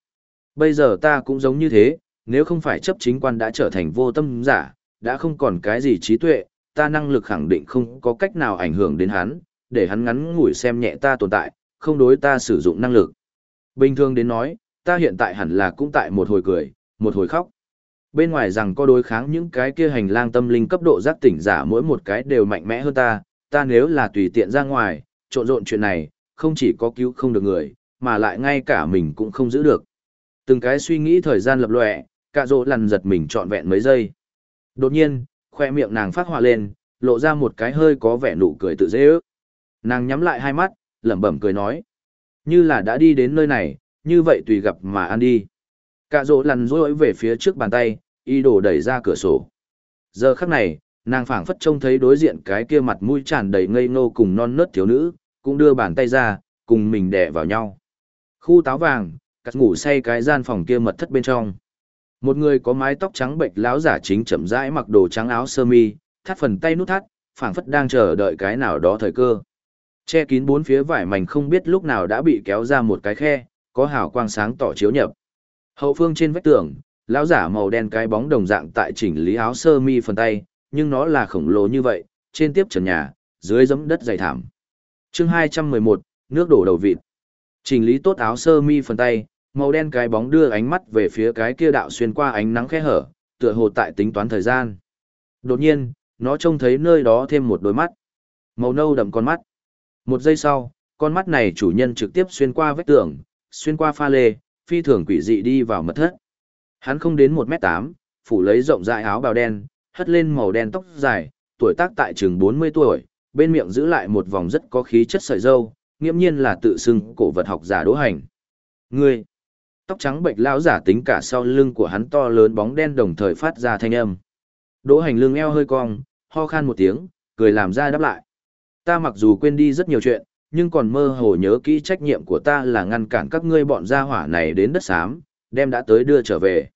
Bây giờ ta cũng giống như thế, nếu không phải chấp chính quan đã trở thành vô tâm giả, đã không còn cái gì trí tuệ, ta năng lực khẳng định không có cách nào ảnh hưởng đến hắn, để hắn ngắn ngủi xem nhẹ ta tồn tại, không đối ta sử dụng năng lực. Bình thường đến nói, ta hiện tại hẳn là cũng tại một hồi cười, một hồi khóc. Bên ngoài rằng có đối kháng những cái kia hành lang tâm linh cấp độ giác tỉnh giả mỗi một cái đều mạnh mẽ hơn ta, ta nếu là tùy tiện ra ngoài, trộn rộn chuyện này, không chỉ có cứu không được người, mà lại ngay cả mình cũng không giữ được. Từng cái suy nghĩ thời gian lập lòe, cả rộ lằn giật mình trọn vẹn mấy giây. Đột nhiên, khoe miệng nàng phát họa lên, lộ ra một cái hơi có vẻ nụ cười tự dễ ước. Nàng nhắm lại hai mắt, lẩm bẩm cười nói. Như là đã đi đến nơi này, như vậy tùy gặp mà ăn đi. Cả rộ lằn rối về phía trước bàn tay, y đổ đẩy ra cửa sổ. Giờ khắc này, nàng phảng phất trông thấy đối diện cái kia mặt mũi tràn đầy ngây ngô cùng non nớt thiếu nữ, cũng đưa bàn tay ra, cùng mình đè vào nhau. Khu táo vàng, cắt ngủ say cái gian phòng kia mật thất bên trong. Một người có mái tóc trắng bệch láo giả chính chậm rãi mặc đồ trắng áo sơ mi, thắt phần tay nút thắt, phảng phất đang chờ đợi cái nào đó thời cơ. Che kín bốn phía vải mảnh không biết lúc nào đã bị kéo ra một cái khe, có hào quang sáng tỏ chiếu nhập. Hậu phương trên vách tường, lão giả màu đen cái bóng đồng dạng tại chỉnh lý áo sơ mi phần tay, nhưng nó là khổng lồ như vậy, trên tiếp trần nhà, dưới giẫm đất dày thảm. Chương 211, nước đổ đầu vịt. trình lý tốt áo sơ mi phần tay, màu đen cái bóng đưa ánh mắt về phía cái kia đạo xuyên qua ánh nắng khẽ hở, tựa hồ tại tính toán thời gian. Đột nhiên, nó trông thấy nơi đó thêm một đôi mắt. Màu nâu đậm con mắt. Một giây sau, con mắt này chủ nhân trực tiếp xuyên qua vách tường, xuyên qua pha lê, phi thường quỷ dị đi vào mật thất. Hắn không đến 1m8, phủ lấy rộng rãi áo bào đen, hất lên màu đen tóc dài, tuổi tác tại chừng 40 tuổi, bên miệng giữ lại một vòng rất có khí chất sợi dâu, nghiễm nhiên là tự xưng cổ vật học giả đỗ hành. Ngươi, tóc trắng bệnh lão giả tính cả sau lưng của hắn to lớn bóng đen đồng thời phát ra thanh âm. Đỗ hành lưng eo hơi cong, ho khan một tiếng, cười làm ra đáp lại. Ta mặc dù quên đi rất nhiều chuyện, nhưng còn mơ hồ nhớ kỹ trách nhiệm của ta là ngăn cản các ngươi bọn gia hỏa này đến đất xám, đem đã tới đưa trở về.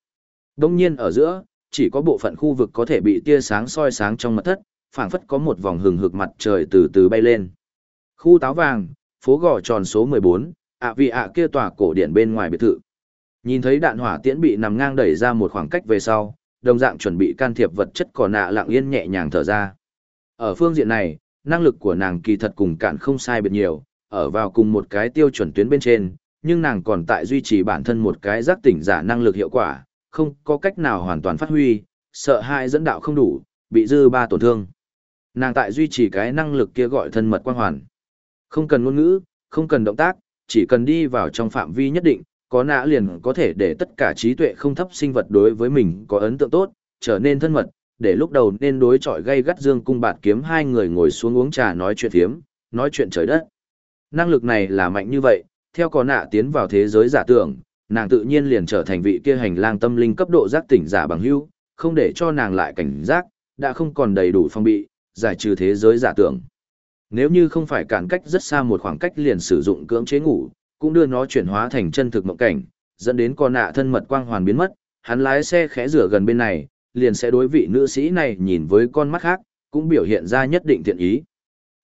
Đông nhiên ở giữa, chỉ có bộ phận khu vực có thể bị tia sáng soi sáng trong mật thất, phảng phất có một vòng hừng hực mặt trời từ từ bay lên. Khu táo vàng, phố gò tròn số 14, ạ vì ạ kia tòa cổ điện bên ngoài biệt thự. Nhìn thấy đạn hỏa tiễn bị nằm ngang đẩy ra một khoảng cách về sau, đồng dạng chuẩn bị can thiệp vật chất cỏ nạ lặng yên nhẹ nhàng thở ra. Ở phương diện này, năng lực của nàng kỳ thật cùng cạn không sai biệt nhiều, ở vào cùng một cái tiêu chuẩn tuyến bên trên, nhưng nàng còn tại duy trì bản thân một cái giác tỉnh giả năng lực hiệu quả, không có cách nào hoàn toàn phát huy, sợ hai dẫn đạo không đủ, bị dư ba tổn thương. Nàng tại duy trì cái năng lực kia gọi thân mật quan hoàn. Không cần ngôn ngữ, không cần động tác, chỉ cần đi vào trong phạm vi nhất định, có nã liền có thể để tất cả trí tuệ không thấp sinh vật đối với mình có ấn tượng tốt, trở nên thân mật, để lúc đầu nên đối chọi gây gắt dương cung bạt kiếm hai người ngồi xuống uống trà nói chuyện thiếm, nói chuyện trời đất. Năng lực này là mạnh như vậy, theo có nạ tiến vào thế giới giả tưởng, nàng tự nhiên liền trở thành vị kia hành lang tâm linh cấp độ giác tỉnh giả bằng hữu, không để cho nàng lại cảnh giác, đã không còn đầy đủ phong bị, giải trừ thế giới giả tưởng. Nếu như không phải cản cách rất xa một khoảng cách liền sử dụng cưỡng chế ngủ, cũng đưa nó chuyển hóa thành chân thực mộng cảnh, dẫn đến con nạ thân mật quang hoàn biến mất, hắn lái xe khẽ rửa gần bên này, liền sẽ đối vị nữ sĩ này nhìn với con mắt khác, cũng biểu hiện ra nhất định thiện ý.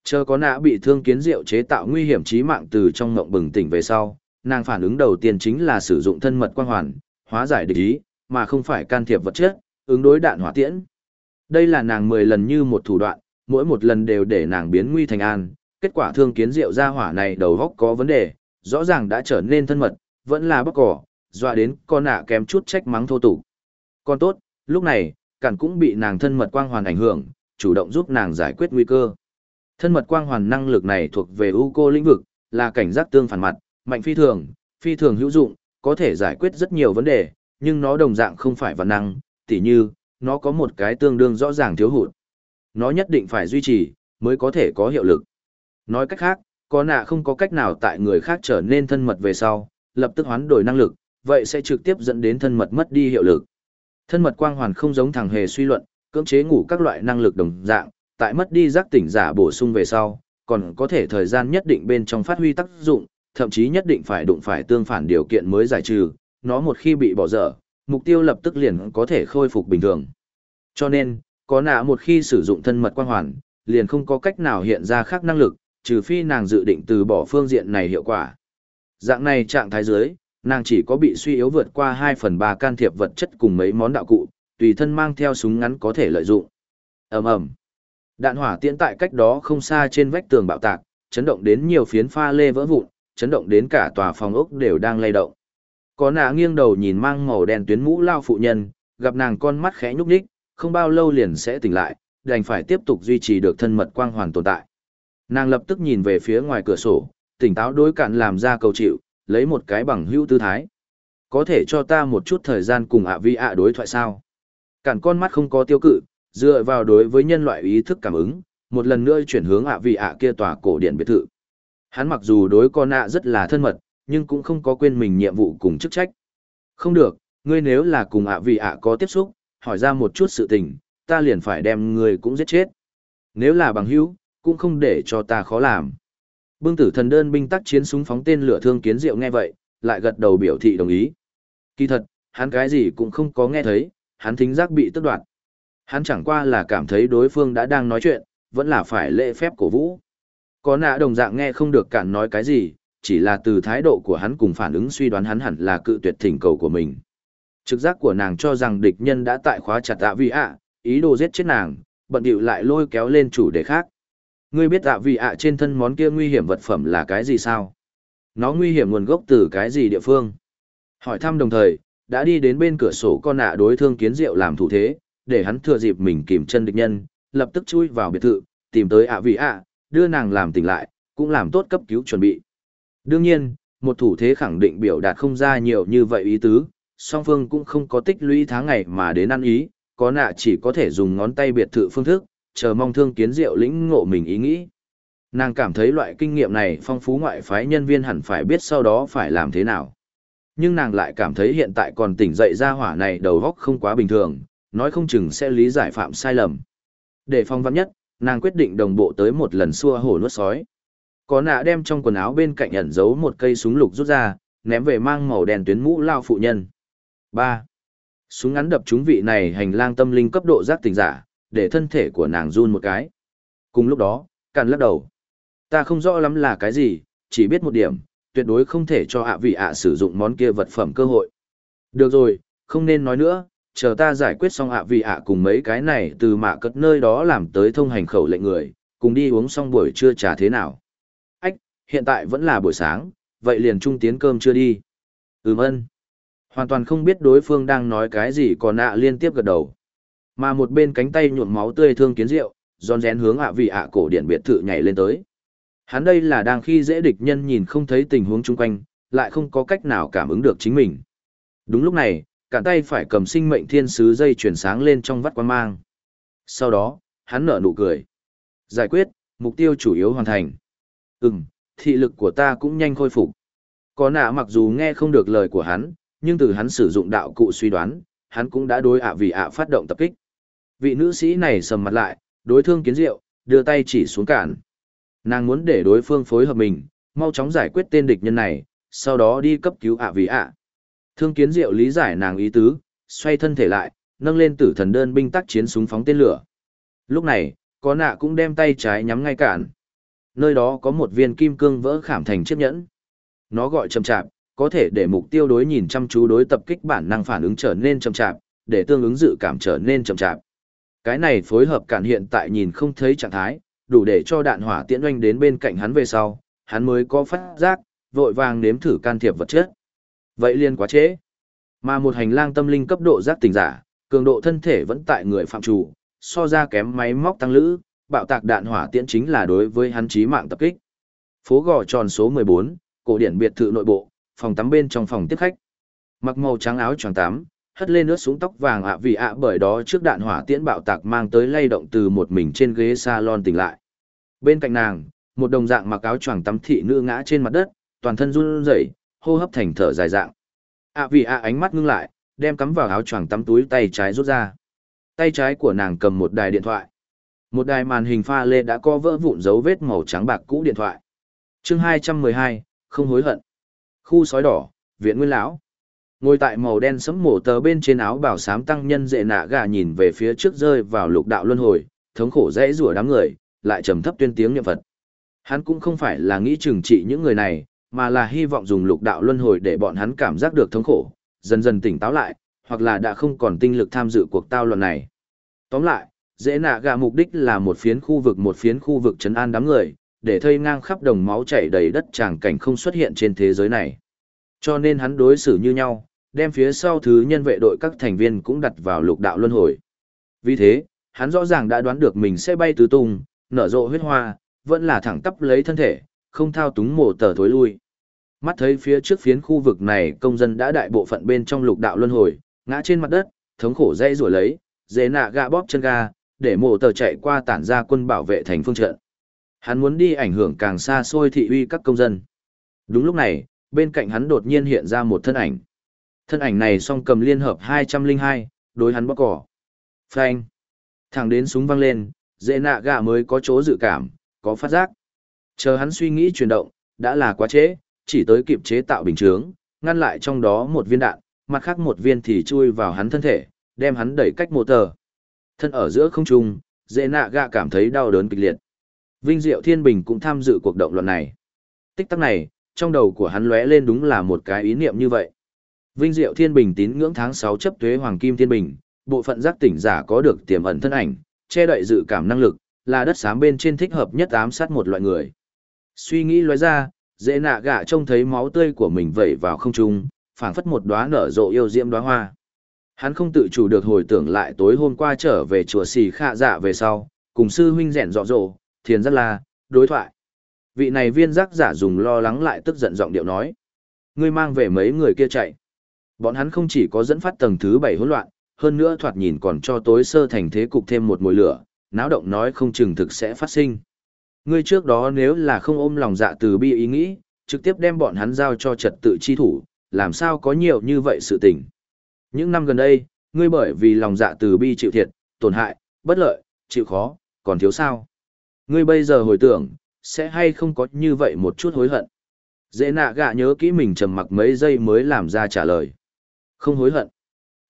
Chờ có nạ bị thương kiến rượu chế tạo nguy hiểm chí mạng từ trong ngộng bừng tỉnh về sau, nàng phản ứng đầu tiên chính là sử dụng thân mật quang hoàn, hóa giải địch ý, mà không phải can thiệp vật chất, ứng đối đạn hỏa tiễn. Đây là nàng 10 lần như một thủ đoạn, mỗi một lần đều để nàng biến nguy thành an, kết quả thương kiến rượu ra hỏa này đầu góc có vấn đề, rõ ràng đã trở nên thân mật, vẫn là bóc cỏ, dọa đến con nạ kém chút trách mắng thô tục. Còn tốt, lúc này, cản cũng bị nàng thân mật quang hoàn ảnh hưởng, chủ động giúp nàng giải quyết nguy cơ. Thân mật quang hoàn năng lực này thuộc về ưu cô lĩnh vực, là cảnh giác tương phản mặt, mạnh phi thường, phi thường hữu dụng, có thể giải quyết rất nhiều vấn đề, nhưng nó đồng dạng không phải văn năng, tỉ như, nó có một cái tương đương rõ ràng thiếu hụt. Nó nhất định phải duy trì, mới có thể có hiệu lực. Nói cách khác, có nạ không có cách nào tại người khác trở nên thân mật về sau, lập tức hoán đổi năng lực, vậy sẽ trực tiếp dẫn đến thân mật mất đi hiệu lực. Thân mật quang hoàn không giống thằng hề suy luận, cưỡng chế ngủ các loại năng lực đồng dạng, tại mất đi giác tỉnh giả bổ sung về sau, còn có thể thời gian nhất định bên trong phát huy tác dụng, thậm chí nhất định phải đụng phải tương phản điều kiện mới giải trừ, nó một khi bị bỏ dở, mục tiêu lập tức liền có thể khôi phục bình thường. Cho nên, có nạ một khi sử dụng thân mật quang hoàn, liền không có cách nào hiện ra khác năng lực, trừ phi nàng dự định từ bỏ phương diện này hiệu quả. Dạng này trạng thái dưới, nàng chỉ có bị suy yếu vượt qua 2 phần 3 can thiệp vật chất cùng mấy món đạo cụ, tùy thân mang theo súng ngắn có thể lợi dụng. ầm ầm Đạn hỏa tiễn tại cách đó không xa trên vách tường bạo tạc, chấn động đến nhiều phiến pha lê vỡ vụn, chấn động đến cả tòa phòng ốc đều đang lay động. Có nạ nghiêng đầu nhìn mang màu đen tuyến mũ lao phụ nhân, gặp nàng con mắt khẽ nhúc nhích, không bao lâu liền sẽ tỉnh lại, đành phải tiếp tục duy trì được thân mật quang hoàn tồn tại. Nàng lập tức nhìn về phía ngoài cửa sổ, tỉnh táo đối cạn làm ra cầu chịu, lấy một cái bằng hữu tư thái. Có thể cho ta một chút thời gian cùng ạ vi ạ đối thoại sao? Cản con mắt không có tiêu cự, dựa vào đối với nhân loại ý thức cảm ứng, một lần nữa chuyển hướng ạ vi ạ kia tòa cổ điện biệt thự. Hắn mặc dù đối con nạ rất là thân mật, nhưng cũng không có quên mình nhiệm vụ cùng chức trách. Không được, ngươi nếu là cùng ạ vì ạ có tiếp xúc, hỏi ra một chút sự tình, ta liền phải đem ngươi cũng giết chết. Nếu là bằng hữu, cũng không để cho ta khó làm. Bương tử thần đơn binh tác chiến súng phóng tên lửa thương kiến diệu nghe vậy, lại gật đầu biểu thị đồng ý. Kỳ thật, hắn cái gì cũng không có nghe thấy, hắn thính giác bị tức đoạt. Hắn chẳng qua là cảm thấy đối phương đã đang nói chuyện, vẫn là phải lễ phép cổ vũ. Có nạ đồng dạng nghe không được cản nói cái gì, chỉ là từ thái độ của hắn cùng phản ứng suy đoán hắn hẳn là cự tuyệt thỉnh cầu của mình. Trực giác của nàng cho rằng địch nhân đã tại khóa chặt tạ vị ạ, ý đồ giết chết nàng, bận điệu lại lôi kéo lên chủ đề khác. Ngươi biết ạ vị ạ trên thân món kia nguy hiểm vật phẩm là cái gì sao? Nó nguy hiểm nguồn gốc từ cái gì địa phương? Hỏi thăm đồng thời, đã đi đến bên cửa sổ con nạ đối thương kiến diệu làm thủ thế, để hắn thừa dịp mình kìm chân địch nhân, lập tức chui vào biệt thự, tìm tới ạ vị ạ, đưa nàng làm tỉnh lại, cũng làm tốt cấp cứu chuẩn bị. Đương nhiên, một thủ thế khẳng định biểu đạt không ra nhiều như vậy ý tứ, song phương cũng không có tích lũy tháng ngày mà đến ăn ý, có nạ chỉ có thể dùng ngón tay biệt thự phương thức, chờ mong thương kiến diệu lĩnh ngộ mình ý nghĩ. Nàng cảm thấy loại kinh nghiệm này phong phú ngoại phái nhân viên hẳn phải biết sau đó phải làm thế nào. Nhưng nàng lại cảm thấy hiện tại còn tỉnh dậy ra hỏa này đầu góc không quá bình thường, nói không chừng sẽ lý giải phạm sai lầm. Để phong văn nhất, nàng quyết định đồng bộ tới một lần xua hổ nuốt sói. Có nạ đem trong quần áo bên cạnh ẩn giấu một cây súng lục rút ra, ném về mang màu đen tuyến mũ lao phụ nhân. 3. Súng ngắn đập trúng vị này hành lang tâm linh cấp độ giác tỉnh giả, để thân thể của nàng run một cái. Cùng lúc đó, càn lắc đầu. Ta không rõ lắm là cái gì, chỉ biết một điểm, tuyệt đối không thể cho ạ vị ạ sử dụng món kia vật phẩm cơ hội. Được rồi, không nên nói nữa, chờ ta giải quyết xong ạ vị ạ cùng mấy cái này từ mạ cất nơi đó làm tới thông hành khẩu lệnh người, cùng đi uống xong buổi trưa trà thế nào. Ách, hiện tại vẫn là buổi sáng, vậy liền trung tiến cơm chưa đi. Ừm ân. Hoàn toàn không biết đối phương đang nói cái gì còn ạ liên tiếp gật đầu. Mà một bên cánh tay nhuộm máu tươi thương kiến rượu, giòn rén hướng ạ vị ạ cổ điện biệt thự nhảy lên tới. Hắn đây là đang khi dễ địch nhân nhìn không thấy tình huống chung quanh, lại không có cách nào cảm ứng được chính mình. Đúng lúc này, cả tay phải cầm sinh mệnh thiên sứ dây chuyển sáng lên trong vắt quan mang. Sau đó, hắn nở nụ cười. Giải quyết, mục tiêu chủ yếu hoàn thành. Ừm, thị lực của ta cũng nhanh khôi phục. Có nạ mặc dù nghe không được lời của hắn, nhưng từ hắn sử dụng đạo cụ suy đoán, hắn cũng đã đối ạ vì ạ phát động tập kích. Vị nữ sĩ này sầm mặt lại, đối thương kiến diệu, đưa tay chỉ xuống cản. Nàng muốn để đối phương phối hợp mình, mau chóng giải quyết tên địch nhân này, sau đó đi cấp cứu ạ vì ạ. Thương kiến diệu lý giải nàng ý tứ, xoay thân thể lại, nâng lên tử thần đơn binh tác chiến súng phóng tên lửa. Lúc này, có nạ cũng đem tay trái nhắm ngay cản. Nơi đó có một viên kim cương vỡ khảm thành chiếc nhẫn. Nó gọi chậm chạp, có thể để mục tiêu đối nhìn chăm chú đối tập kích bản năng phản ứng trở nên chậm chạp, để tương ứng dự cảm trở nên chậm chạp. Cái này phối hợp cản hiện tại nhìn không thấy trạng thái, đủ để cho đạn hỏa tiễn oanh đến bên cạnh hắn về sau, hắn mới có phát giác, vội vàng nếm thử can thiệp vật chất. Vậy liên quá trễ. Mà một hành lang tâm linh cấp độ giác tỉnh giả, cường độ thân thể vẫn tại người phạm chủ, so ra kém máy móc tăng lữ, bạo tạc đạn hỏa tiễn chính là đối với hắn chí mạng tập kích. Phố gò tròn số 14, cổ điển biệt thự nội bộ, phòng tắm bên trong phòng tiếp khách. Mặc màu trắng áo choàng tắm, hất lên nước xuống tóc vàng ạ vì ạ bởi đó trước đạn hỏa tiễn bạo tạc mang tới lay động từ một mình trên ghế salon tỉnh lại. Bên cạnh nàng, một đồng dạng mặc áo choàng tắm thị nữ ngã trên mặt đất, toàn thân run rẩy, hô hấp thành thở dài dạng. ạ vì ạ ánh mắt ngưng lại, đem cắm vào áo choàng tắm túi tay trái rút ra. Tay trái của nàng cầm một đài điện thoại. Một đài màn hình pha lê đã có vỡ vụn dấu vết màu trắng bạc cũ điện thoại. Chương 212, không hối hận. Khu sói đỏ, viện nguyên lão. Ngồi tại màu đen sẫm mổ tờ bên trên áo bảo sám tăng nhân dệ nạ gà nhìn về phía trước rơi vào lục đạo luân hồi, thống khổ dễ rủa đám người, lại trầm thấp tuyên tiếng niệm Phật. Hắn cũng không phải là nghĩ trừng trị những người này, mà là hy vọng dùng lục đạo luân hồi để bọn hắn cảm giác được thống khổ, dần dần tỉnh táo lại, hoặc là đã không còn tinh lực tham dự cuộc tao luận này. Tóm lại, dễ nạ gạ mục đích là một phiến khu vực một phiến khu vực trấn an đám người, để thây ngang khắp đồng máu chảy đầy đất tràng cảnh không xuất hiện trên thế giới này. Cho nên hắn đối xử như nhau, đem phía sau thứ nhân vệ đội các thành viên cũng đặt vào lục đạo luân hồi. Vì thế, hắn rõ ràng đã đoán được mình sẽ bay tứ tung, nở rộ huyết hoa, vẫn là thẳng tắp lấy thân thể, không thao túng mổ tờ thối lui. Mắt thấy phía trước phiến khu vực này công dân đã đại bộ phận bên trong lục đạo luân hồi, ngã trên mặt đất, thống khổ dây rủa lấy, dễ nạ gạ bóp chân ga, để mổ tờ chạy qua tản ra quân bảo vệ thành phương trận. Hắn muốn đi ảnh hưởng càng xa xôi thị uy các công dân. Đúng lúc này, bên cạnh hắn đột nhiên hiện ra một thân ảnh. Thân ảnh này song cầm liên hợp 202, đối hắn bóc cỏ. Phanh. Thẳng đến súng văng lên, dễ nạ gạ mới có chỗ dự cảm, có phát giác. Chờ hắn suy nghĩ chuyển động, đã là quá trễ, chỉ tới kịp chế tạo bình chướng, ngăn lại trong đó một viên đạn, mặt khác một viên thì chui vào hắn thân thể, đem hắn đẩy cách mô tờ. Thân ở giữa không trung, dễ nạ gạ cảm thấy đau đớn kịch liệt. Vinh Diệu Thiên Bình cũng tham dự cuộc động luận này. Tích tắc này, trong đầu của hắn lóe lên đúng là một cái ý niệm như vậy. Vinh Diệu Thiên Bình tín ngưỡng tháng 6 chấp thuế Hoàng Kim Thiên Bình, bộ phận giác tỉnh giả có được tiềm ẩn thân ảnh, che đậy dự cảm năng lực, là đất xám bên trên thích hợp nhất ám sát một loại người. Suy nghĩ lóe ra, dễ nạ gạ trông thấy máu tươi của mình vẩy vào không trung, phảng phất một đóa nở rộ yêu diễm đóa hoa. Hắn không tự chủ được hồi tưởng lại tối hôm qua trở về chùa xì khạ dạ về sau, cùng sư huynh rèn rõ rộ, thiền rất là, đối thoại. Vị này viên giác giả dùng lo lắng lại tức giận giọng điệu nói. Ngươi mang về mấy người kia chạy. Bọn hắn không chỉ có dẫn phát tầng thứ bảy hỗn loạn, hơn nữa thoạt nhìn còn cho tối sơ thành thế cục thêm một mùi lửa, náo động nói không chừng thực sẽ phát sinh. Ngươi trước đó nếu là không ôm lòng dạ từ bi ý nghĩ, trực tiếp đem bọn hắn giao cho trật tự chi thủ, làm sao có nhiều như vậy sự tình. Những năm gần đây, ngươi bởi vì lòng dạ từ bi chịu thiệt, tổn hại, bất lợi, chịu khó, còn thiếu sao. Ngươi bây giờ hồi tưởng, sẽ hay không có như vậy một chút hối hận. Dễ nạ gạ nhớ kỹ mình trầm mặc mấy giây mới làm ra trả lời. Không hối hận.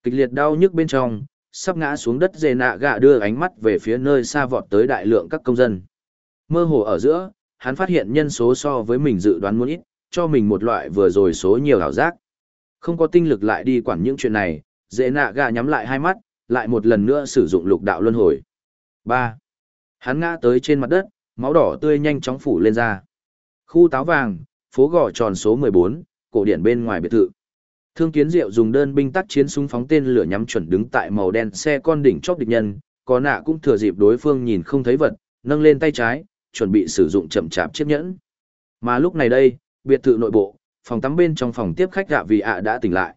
Kịch liệt đau nhức bên trong, sắp ngã xuống đất dễ nạ gạ đưa ánh mắt về phía nơi xa vọt tới đại lượng các công dân. Mơ hồ ở giữa, hắn phát hiện nhân số so với mình dự đoán muốn ít, cho mình một loại vừa rồi số nhiều ảo giác. Không có tinh lực lại đi quản những chuyện này, dễ nạ gà nhắm lại hai mắt, lại một lần nữa sử dụng lục đạo luân hồi. 3. Hắn ngã tới trên mặt đất, máu đỏ tươi nhanh chóng phủ lên ra. Khu táo vàng, phố gò tròn số 14, cổ điển bên ngoài biệt thự. Thương Kiến Diệu dùng đơn binh tắt chiến súng phóng tên lửa nhắm chuẩn đứng tại màu đen xe con đỉnh chóp địch nhân, có nạ cũng thừa dịp đối phương nhìn không thấy vật, nâng lên tay trái, chuẩn bị sử dụng chậm chạp chiếc nhẫn. Mà lúc này đây, biệt thự nội bộ, phòng tắm bên trong phòng tiếp khách gạ vì ạ đã tỉnh lại.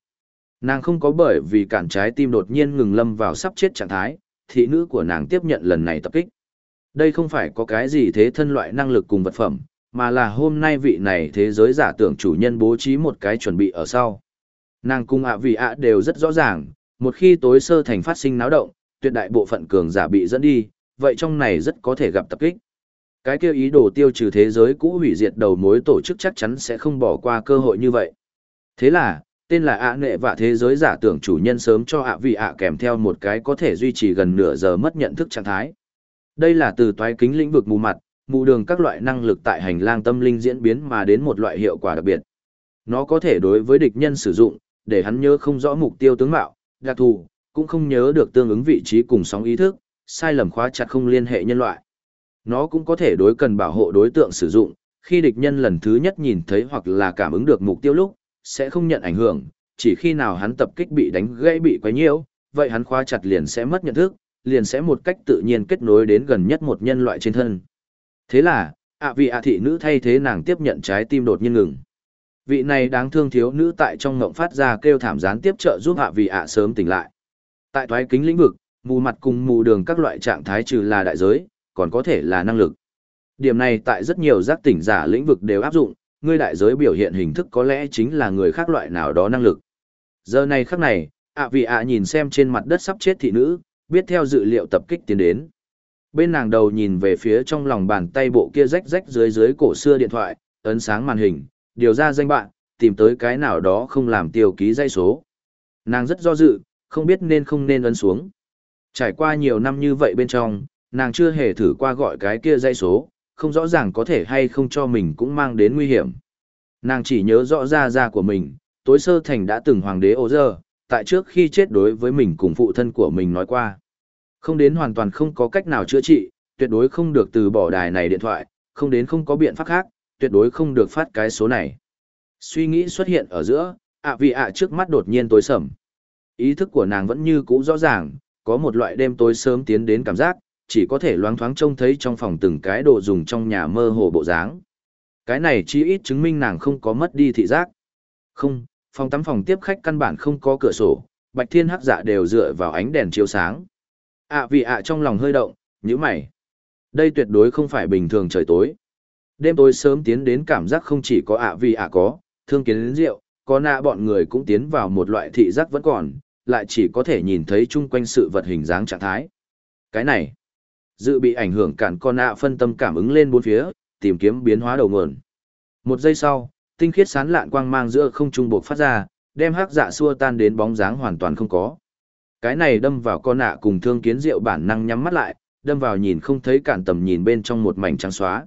Nàng không có bởi vì cản trái tim đột nhiên ngừng lâm vào sắp chết trạng thái, thị nữ của nàng tiếp nhận lần này tập kích. Đây không phải có cái gì thế thân loại năng lực cùng vật phẩm, mà là hôm nay vị này thế giới giả tưởng chủ nhân bố trí một cái chuẩn bị ở sau. Nàng cung ạ vì ạ đều rất rõ ràng, một khi tối sơ thành phát sinh náo động, tuyệt đại bộ phận cường giả bị dẫn đi, vậy trong này rất có thể gặp tập kích. Cái kia ý đồ tiêu trừ thế giới cũ hủy diệt đầu mối tổ chức chắc chắn sẽ không bỏ qua cơ hội như vậy. Thế là, tên là ạ nệ và thế giới giả tưởng chủ nhân sớm cho ạ vị ạ kèm theo một cái có thể duy trì gần nửa giờ mất nhận thức trạng thái. Đây là từ toái kính lĩnh vực mù mặt, mù đường các loại năng lực tại hành lang tâm linh diễn biến mà đến một loại hiệu quả đặc biệt. Nó có thể đối với địch nhân sử dụng, để hắn nhớ không rõ mục tiêu tướng mạo, đặc thù, cũng không nhớ được tương ứng vị trí cùng sóng ý thức, sai lầm khóa chặt không liên hệ nhân loại. Nó cũng có thể đối cần bảo hộ đối tượng sử dụng, khi địch nhân lần thứ nhất nhìn thấy hoặc là cảm ứng được mục tiêu lúc, sẽ không nhận ảnh hưởng, chỉ khi nào hắn tập kích bị đánh gãy bị quấy nhiễu, vậy hắn khóa chặt liền sẽ mất nhận thức, liền sẽ một cách tự nhiên kết nối đến gần nhất một nhân loại trên thân. Thế là, ạ vị ạ thị nữ thay thế nàng tiếp nhận trái tim đột nhiên ngừng. Vị này đáng thương thiếu nữ tại trong ngộng phát ra kêu thảm gián tiếp trợ giúp ạ vị ạ sớm tỉnh lại. Tại thoái kính lĩnh vực, mù mặt cùng mù đường các loại trạng thái trừ là đại giới, còn có thể là năng lực. Điểm này tại rất nhiều giác tỉnh giả lĩnh vực đều áp dụng, người đại giới biểu hiện hình thức có lẽ chính là người khác loại nào đó năng lực. Giờ này khắc này, ạ vị ạ nhìn xem trên mặt đất sắp chết thị nữ, biết theo dự liệu tập kích tiến đến. Bên nàng đầu nhìn về phía trong lòng bàn tay bộ kia rách rách dưới dưới cổ xưa điện thoại, ấn sáng màn hình, điều ra danh bạn, tìm tới cái nào đó không làm tiêu ký dây số. Nàng rất do dự, không biết nên không nên ấn xuống. Trải qua nhiều năm như vậy bên trong, nàng chưa hề thử qua gọi cái kia dây số, không rõ ràng có thể hay không cho mình cũng mang đến nguy hiểm. Nàng chỉ nhớ rõ ra ra của mình, tối sơ thành đã từng hoàng đế ô dơ, tại trước khi chết đối với mình cùng phụ thân của mình nói qua. Không đến hoàn toàn không có cách nào chữa trị, tuyệt đối không được từ bỏ đài này điện thoại, không đến không có biện pháp khác, tuyệt đối không được phát cái số này. Suy nghĩ xuất hiện ở giữa, ạ vì ạ trước mắt đột nhiên tối sầm. Ý thức của nàng vẫn như cũ rõ ràng, có một loại đêm tối sớm tiến đến cảm giác, chỉ có thể loáng thoáng trông thấy trong phòng từng cái đồ dùng trong nhà mơ hồ bộ dáng. Cái này chỉ ít chứng minh nàng không có mất đi thị giác. Không, phòng tắm phòng tiếp khách căn bản không có cửa sổ, bạch thiên hắc dạ đều dựa vào ánh đèn chiếu sáng. ạ vì ạ trong lòng hơi động, như mày. Đây tuyệt đối không phải bình thường trời tối. Đêm tối sớm tiến đến cảm giác không chỉ có ạ vì ạ có, thương kiến đến rượu, có nạ bọn người cũng tiến vào một loại thị giác vẫn còn, lại chỉ có thể nhìn thấy chung quanh sự vật hình dáng trạng thái. Cái này, dự bị ảnh hưởng cản con nạ phân tâm cảm ứng lên bốn phía, tìm kiếm biến hóa đầu nguồn. Một giây sau, tinh khiết sán lạn quang mang giữa không trung bộc phát ra, đem hắc dạ xua tan đến bóng dáng hoàn toàn không có. Cái này đâm vào con nạ cùng thương kiến rượu bản năng nhắm mắt lại, đâm vào nhìn không thấy cản tầm nhìn bên trong một mảnh trắng xóa.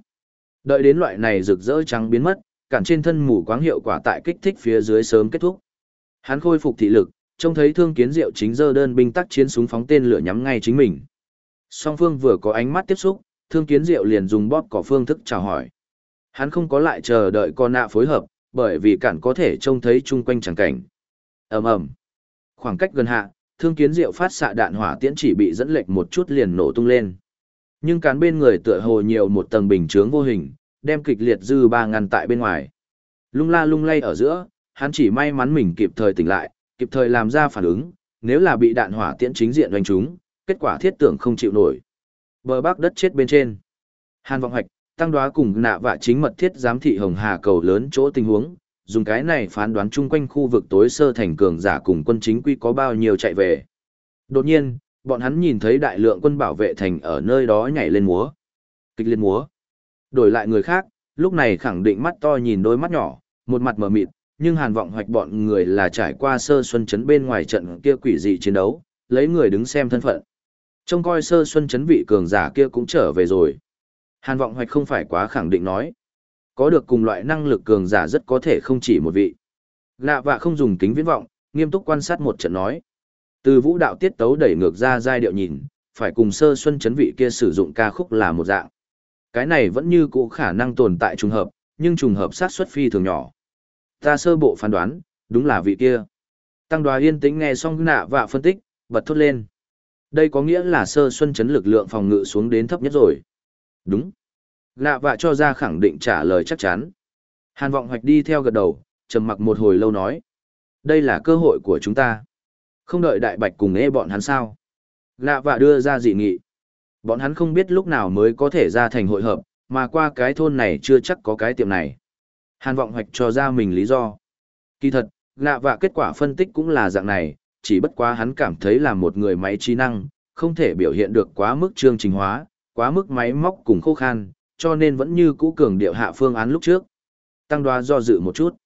Đợi đến loại này rực rỡ trắng biến mất, cản trên thân mù quáng hiệu quả tại kích thích phía dưới sớm kết thúc. Hắn khôi phục thị lực, trông thấy thương kiến diệu chính dơ đơn binh tác chiến súng phóng tên lửa nhắm ngay chính mình. Song phương vừa có ánh mắt tiếp xúc, thương kiến diệu liền dùng bóp cỏ phương thức chào hỏi. Hắn không có lại chờ đợi con nạ phối hợp, bởi vì cản có thể trông thấy chung quanh chẳng cảnh. ầm ầm Khoảng cách gần hạ, thương kiến diệu phát xạ đạn hỏa tiễn chỉ bị dẫn lệch một chút liền nổ tung lên. Nhưng cán bên người tựa hồ nhiều một tầng bình chướng vô hình, đem kịch liệt dư ba ngăn tại bên ngoài. Lung la lung lay ở giữa, hắn chỉ may mắn mình kịp thời tỉnh lại, kịp thời làm ra phản ứng, nếu là bị đạn hỏa tiễn chính diện đánh trúng, kết quả thiết tưởng không chịu nổi. Bờ bắc đất chết bên trên. Hàn vọng hoạch, tăng đoá cùng nạ vạ chính mật thiết giám thị hồng hà cầu lớn chỗ tình huống, dùng cái này phán đoán chung quanh khu vực tối sơ thành cường giả cùng quân chính quy có bao nhiêu chạy về. Đột nhiên, bọn hắn nhìn thấy đại lượng quân bảo vệ thành ở nơi đó nhảy lên múa. Kịch liên múa. Đổi lại người khác, lúc này khẳng định mắt to nhìn đôi mắt nhỏ, một mặt mở mịt, nhưng hàn vọng hoạch bọn người là trải qua sơ xuân chấn bên ngoài trận kia quỷ dị chiến đấu, lấy người đứng xem thân phận. Trông coi sơ xuân chấn vị cường giả kia cũng trở về rồi. Hàn vọng hoạch không phải quá khẳng định nói. Có được cùng loại năng lực cường giả rất có thể không chỉ một vị. Lạ vạ không dùng kính viễn vọng, nghiêm túc quan sát một trận nói. Từ vũ đạo tiết tấu đẩy ngược ra giai điệu nhìn, phải cùng sơ xuân chấn vị kia sử dụng ca khúc là một dạng. Cái này vẫn như cũ khả năng tồn tại trùng hợp, nhưng trùng hợp sát xuất phi thường nhỏ. Ta sơ bộ phán đoán, đúng là vị kia. Tăng đoá yên tĩnh nghe xong nạ vạ phân tích, bật thốt lên. Đây có nghĩa là sơ xuân chấn lực lượng phòng ngự xuống đến thấp nhất rồi. Đúng. Nạ vạ cho ra khẳng định trả lời chắc chắn. Hàn vọng hoạch đi theo gật đầu, trầm mặc một hồi lâu nói. Đây là cơ hội của chúng ta. Không đợi đại bạch cùng nghe bọn hắn sao. Nạ vạ đưa ra dị nghị. Bọn hắn không biết lúc nào mới có thể ra thành hội hợp, mà qua cái thôn này chưa chắc có cái tiệm này. Hàn vọng hoạch cho ra mình lý do. Kỳ thật, lạ vạ kết quả phân tích cũng là dạng này, chỉ bất quá hắn cảm thấy là một người máy trí năng, không thể biểu hiện được quá mức chương trình hóa, quá mức máy móc cùng khô khan, cho nên vẫn như cũ cường điệu hạ phương án lúc trước. Tăng đoá do dự một chút.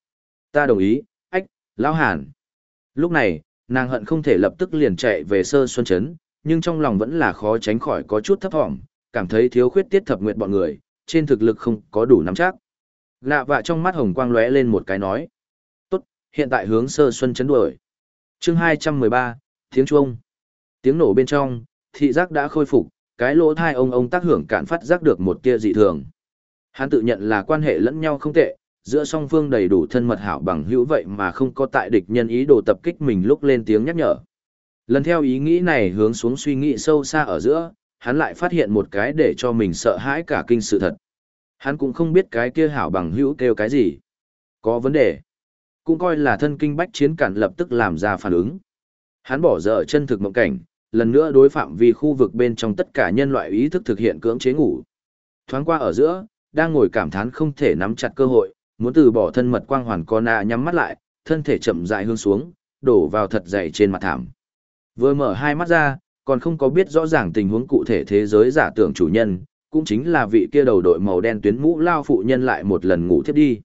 Ta đồng ý, ách, lão hàn. Lúc này, nàng hận không thể lập tức liền chạy về sơ xuân chấn, nhưng trong lòng vẫn là khó tránh khỏi có chút thấp thỏm, cảm thấy thiếu khuyết tiết thập nguyện bọn người, trên thực lực không có đủ nắm chắc. Lạ vạ trong mắt hồng quang lóe lên một cái nói. Tốt, hiện tại hướng sơ xuân chấn đuổi chương 213, tiếng chuông. Tiếng nổ bên trong, thị giác đã khôi phục, cái lỗ thai ông ông tác hưởng cạn phát giác được một tia dị thường. Hắn tự nhận là quan hệ lẫn nhau không tệ, giữa song phương đầy đủ thân mật hảo bằng hữu vậy mà không có tại địch nhân ý đồ tập kích mình lúc lên tiếng nhắc nhở. Lần theo ý nghĩ này hướng xuống suy nghĩ sâu xa ở giữa, hắn lại phát hiện một cái để cho mình sợ hãi cả kinh sự thật. Hắn cũng không biết cái kia hảo bằng hữu kêu cái gì. Có vấn đề. Cũng coi là thân kinh bách chiến cản lập tức làm ra phản ứng. Hắn bỏ dở chân thực mộng cảnh, lần nữa đối phạm vi khu vực bên trong tất cả nhân loại ý thức thực hiện cưỡng chế ngủ. Thoáng qua ở giữa, đang ngồi cảm thán không thể nắm chặt cơ hội, muốn từ bỏ thân mật quang hoàn con nạ nhắm mắt lại, thân thể chậm rãi hướng xuống, đổ vào thật dày trên mặt thảm. Vừa mở hai mắt ra, còn không có biết rõ ràng tình huống cụ thể thế giới giả tưởng chủ nhân, cũng chính là vị kia đầu đội màu đen tuyến mũ lao phụ nhân lại một lần ngủ thiếp đi.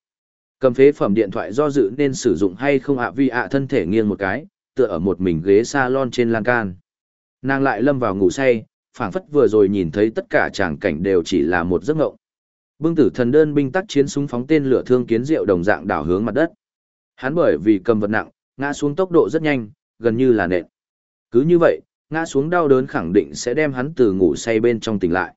Cầm phế phẩm điện thoại do dự nên sử dụng hay không ạ vì ạ thân thể nghiêng một cái, tựa ở một mình ghế salon trên lan can. Nàng lại lâm vào ngủ say, phảng phất vừa rồi nhìn thấy tất cả tràng cảnh đều chỉ là một giấc ngộng. Bưng tử thần đơn binh tác chiến súng phóng tên lửa thương kiến rượu đồng dạng đảo hướng mặt đất. Hắn bởi vì cầm vật nặng, ngã xuống tốc độ rất nhanh, gần như là nện. Cứ như vậy, ngã xuống đau đớn khẳng định sẽ đem hắn từ ngủ say bên trong tỉnh lại.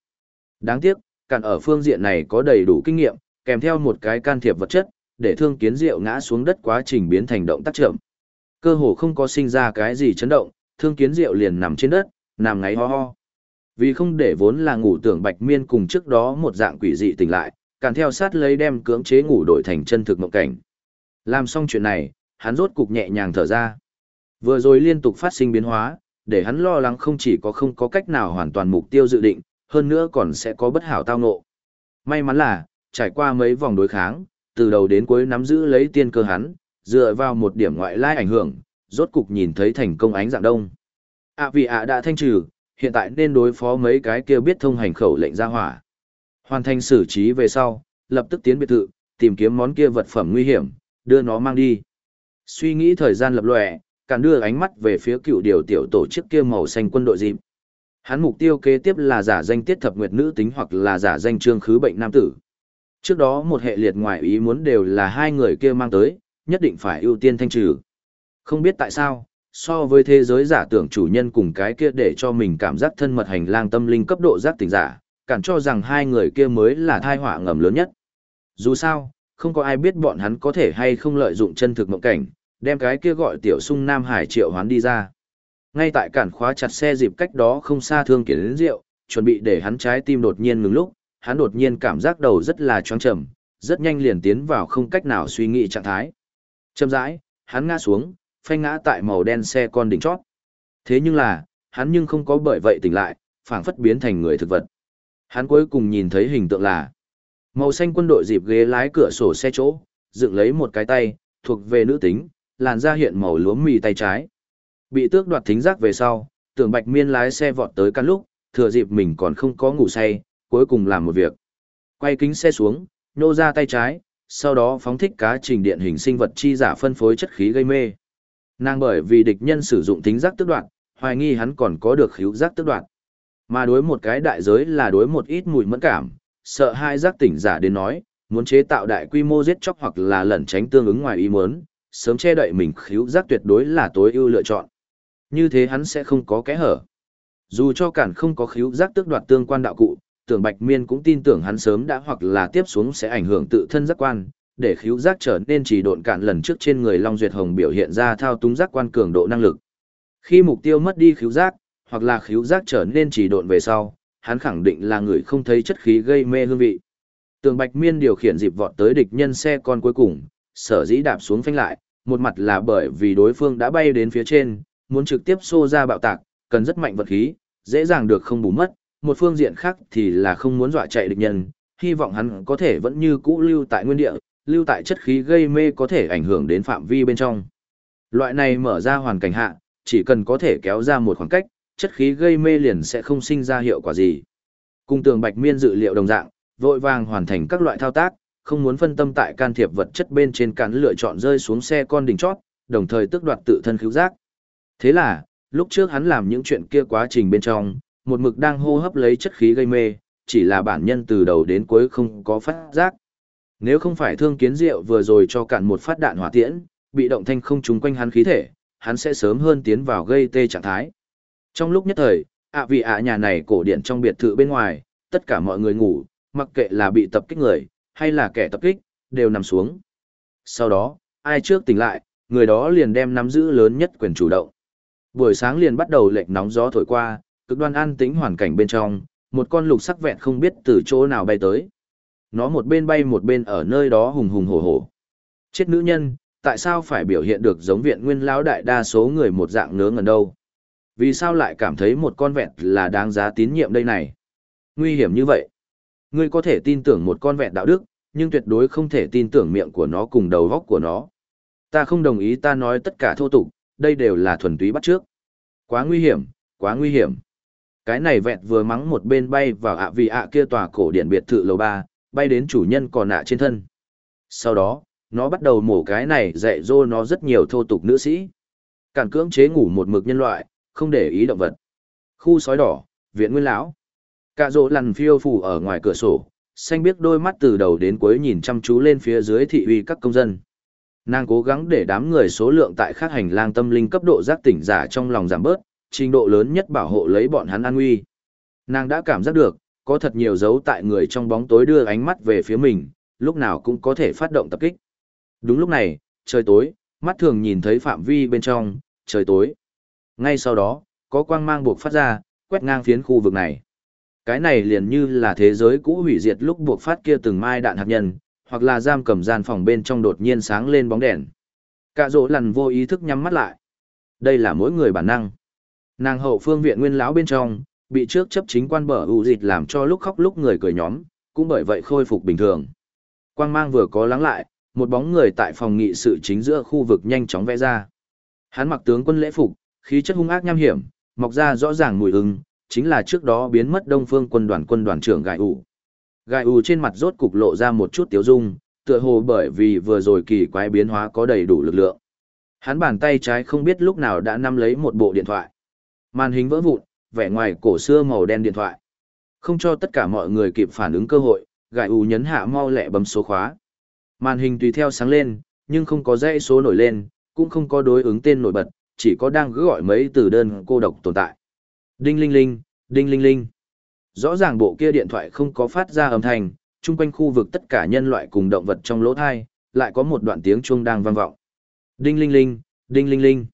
Đáng tiếc, cạn ở phương diện này có đầy đủ kinh nghiệm, kèm theo một cái can thiệp vật chất, để thương kiến diệu ngã xuống đất quá trình biến thành động tác chậm. Cơ hồ không có sinh ra cái gì chấn động, thương kiến diệu liền nằm trên đất, nằm ngáy ho ho. Vì không để vốn là ngủ tưởng bạch miên cùng trước đó một dạng quỷ dị tỉnh lại, càng theo sát lấy đem cưỡng chế ngủ đổi thành chân thực mộng cảnh. Làm xong chuyện này, hắn rốt cục nhẹ nhàng thở ra. Vừa rồi liên tục phát sinh biến hóa, để hắn lo lắng không chỉ có không có cách nào hoàn toàn mục tiêu dự định, hơn nữa còn sẽ có bất hảo tao ngộ. May mắn là, trải qua mấy vòng đối kháng, từ đầu đến cuối nắm giữ lấy tiên cơ hắn, dựa vào một điểm ngoại lai ảnh hưởng, rốt cục nhìn thấy thành công ánh dạng đông. À vì ạ đã thanh trừ, hiện tại nên đối phó mấy cái kia biết thông hành khẩu lệnh ra hỏa. Hoàn thành xử trí về sau, lập tức tiến biệt thự, tìm kiếm món kia vật phẩm nguy hiểm, đưa nó mang đi. Suy nghĩ thời gian lập lòe, càng đưa ánh mắt về phía cựu điều tiểu tổ chức kia màu xanh quân đội dịp. Hắn mục tiêu kế tiếp là giả danh tiết thập nguyệt nữ tính hoặc là giả danh trương khứ bệnh nam tử. Trước đó một hệ liệt ngoại ý muốn đều là hai người kia mang tới, nhất định phải ưu tiên thanh trừ. Không biết tại sao, so với thế giới giả tưởng chủ nhân cùng cái kia để cho mình cảm giác thân mật hành lang tâm linh cấp độ giác tỉnh giả, cản cho rằng hai người kia mới là thai họa ngầm lớn nhất. Dù sao, không có ai biết bọn hắn có thể hay không lợi dụng chân thực mộng cảnh, đem cái kia gọi tiểu sung Nam Hải triệu hoán đi ra. Ngay tại cản khóa chặt xe dịp cách đó không xa thương kiến đến rượu, chuẩn bị để hắn trái tim đột nhiên ngừng lúc, hắn đột nhiên cảm giác đầu rất là choáng trầm, rất nhanh liền tiến vào không cách nào suy nghĩ trạng thái. Chậm rãi, hắn ngã xuống, phanh ngã tại màu đen xe con đỉnh chót. Thế nhưng là, hắn nhưng không có bởi vậy tỉnh lại, phảng phất biến thành người thực vật. Hắn cuối cùng nhìn thấy hình tượng là màu xanh quân đội dịp ghế lái cửa sổ xe chỗ, dựng lấy một cái tay, thuộc về nữ tính, làn da hiện màu lúa mì tay trái. Bị tước đoạt thính giác về sau, tưởng bạch miên lái xe vọt tới căn lúc, thừa dịp mình còn không có ngủ say, cuối cùng làm một việc. Quay kính xe xuống, nô ra tay trái, sau đó phóng thích cá trình điện hình sinh vật chi giả phân phối chất khí gây mê. Nàng bởi vì địch nhân sử dụng tính giác tước đoạn, hoài nghi hắn còn có được khíu giác tước đoạn. Mà đối một cái đại giới là đối một ít mùi mẫn cảm, sợ hai giác tỉnh giả đến nói, muốn chế tạo đại quy mô giết chóc hoặc là lẩn tránh tương ứng ngoài ý muốn, sớm che đậy mình khíu giác tuyệt đối là tối ưu lựa chọn. Như thế hắn sẽ không có kẽ hở. Dù cho cản không có khíu giác tước đoạt tương quan đạo cụ, tưởng Bạch Miên cũng tin tưởng hắn sớm đã hoặc là tiếp xuống sẽ ảnh hưởng tự thân giác quan, để khiếu giác trở nên chỉ độn cạn lần trước trên người Long Duyệt Hồng biểu hiện ra thao túng giác quan cường độ năng lực. Khi mục tiêu mất đi khiếu giác, hoặc là khiếu giác trở nên chỉ độn về sau, hắn khẳng định là người không thấy chất khí gây mê hương vị. Tường Bạch Miên điều khiển dịp vọt tới địch nhân xe con cuối cùng, sở dĩ đạp xuống phanh lại, một mặt là bởi vì đối phương đã bay đến phía trên, muốn trực tiếp xô ra bạo tạc, cần rất mạnh vật khí, dễ dàng được không bù mất, một phương diện khác thì là không muốn dọa chạy địch nhân, hy vọng hắn có thể vẫn như cũ lưu tại nguyên địa, lưu tại chất khí gây mê có thể ảnh hưởng đến phạm vi bên trong. Loại này mở ra hoàn cảnh hạ, chỉ cần có thể kéo ra một khoảng cách, chất khí gây mê liền sẽ không sinh ra hiệu quả gì. Cung tường bạch miên dự liệu đồng dạng, vội vàng hoàn thành các loại thao tác, không muốn phân tâm tại can thiệp vật chất bên trên cắn lựa chọn rơi xuống xe con đỉnh chót, đồng thời tước đoạt tự thân cứu giác. Thế là, lúc trước hắn làm những chuyện kia quá trình bên trong, một mực đang hô hấp lấy chất khí gây mê, chỉ là bản nhân từ đầu đến cuối không có phát giác. Nếu không phải thương kiến diệu vừa rồi cho cạn một phát đạn hỏa tiễn, bị động thanh không trúng quanh hắn khí thể, hắn sẽ sớm hơn tiến vào gây tê trạng thái. Trong lúc nhất thời, ạ vị ạ nhà này cổ điện trong biệt thự bên ngoài, tất cả mọi người ngủ, mặc kệ là bị tập kích người, hay là kẻ tập kích, đều nằm xuống. Sau đó, ai trước tỉnh lại, người đó liền đem nắm giữ lớn nhất quyền chủ động. Buổi sáng liền bắt đầu lệnh nóng gió thổi qua, cực đoan an tĩnh hoàn cảnh bên trong, một con lục sắc vẹn không biết từ chỗ nào bay tới. Nó một bên bay một bên ở nơi đó hùng hùng hổ hổ. Chết nữ nhân, tại sao phải biểu hiện được giống viện nguyên lão đại đa số người một dạng ngớ ngẩn đâu? Vì sao lại cảm thấy một con vẹn là đáng giá tín nhiệm đây này? Nguy hiểm như vậy. Ngươi có thể tin tưởng một con vẹn đạo đức, nhưng tuyệt đối không thể tin tưởng miệng của nó cùng đầu góc của nó. Ta không đồng ý ta nói tất cả thô tục, đây đều là thuần túy bắt trước. Quá nguy hiểm, quá nguy hiểm. Cái này vẹn vừa mắng một bên bay vào ạ vì ạ kia tòa cổ điện biệt thự lầu ba, bay đến chủ nhân còn nạ trên thân. Sau đó, nó bắt đầu mổ cái này dạy dỗ nó rất nhiều thô tục nữ sĩ. Cản cưỡng chế ngủ một mực nhân loại, không để ý động vật. Khu sói đỏ, viện nguyên lão. Cả rỗ lằn phiêu phủ ở ngoài cửa sổ, xanh biết đôi mắt từ đầu đến cuối nhìn chăm chú lên phía dưới thị uy các công dân. Nàng cố gắng để đám người số lượng tại khác hành lang tâm linh cấp độ giác tỉnh giả trong lòng giảm bớt, trình độ lớn nhất bảo hộ lấy bọn hắn an nguy. Nàng đã cảm giác được, có thật nhiều dấu tại người trong bóng tối đưa ánh mắt về phía mình, lúc nào cũng có thể phát động tập kích. Đúng lúc này, trời tối, mắt thường nhìn thấy phạm vi bên trong, trời tối. Ngay sau đó, có quang mang buộc phát ra, quét ngang phiến khu vực này. Cái này liền như là thế giới cũ hủy diệt lúc buộc phát kia từng mai đạn hạt nhân, hoặc là giam cầm gian phòng bên trong đột nhiên sáng lên bóng đèn. Cả rỗ lằn vô ý thức nhắm mắt lại. Đây là mỗi người bản năng. Nàng hậu phương viện nguyên lão bên trong, bị trước chấp chính quan bờ u dịch làm cho lúc khóc lúc người cười nhóm, cũng bởi vậy khôi phục bình thường. Quang mang vừa có lắng lại, một bóng người tại phòng nghị sự chính giữa khu vực nhanh chóng vẽ ra. Hắn mặc tướng quân lễ phục, khí chất hung ác nham hiểm, mọc ra rõ ràng mùi ưng, chính là trước đó biến mất Đông Phương quân đoàn quân đoàn trưởng Gai ủ. Gai ủ trên mặt rốt cục lộ ra một chút tiếu dung, tựa hồ bởi vì vừa rồi kỳ quái biến hóa có đầy đủ lực lượng. Hắn bàn tay trái không biết lúc nào đã nắm lấy một bộ điện thoại. Màn hình vỡ vụn, vẻ ngoài cổ xưa màu đen điện thoại. Không cho tất cả mọi người kịp phản ứng cơ hội, gãi ù nhấn hạ mau lẹ bấm số khóa. Màn hình tùy theo sáng lên, nhưng không có dãy số nổi lên, cũng không có đối ứng tên nổi bật, chỉ có đang gửi gọi mấy từ đơn cô độc tồn tại. Đinh linh linh, đinh linh linh. rõ ràng bộ kia điện thoại không có phát ra âm thanh, chung quanh khu vực tất cả nhân loại cùng động vật trong lỗ thai, lại có một đoạn tiếng chuông đang vang vọng. Đinh linh linh, đinh linh linh.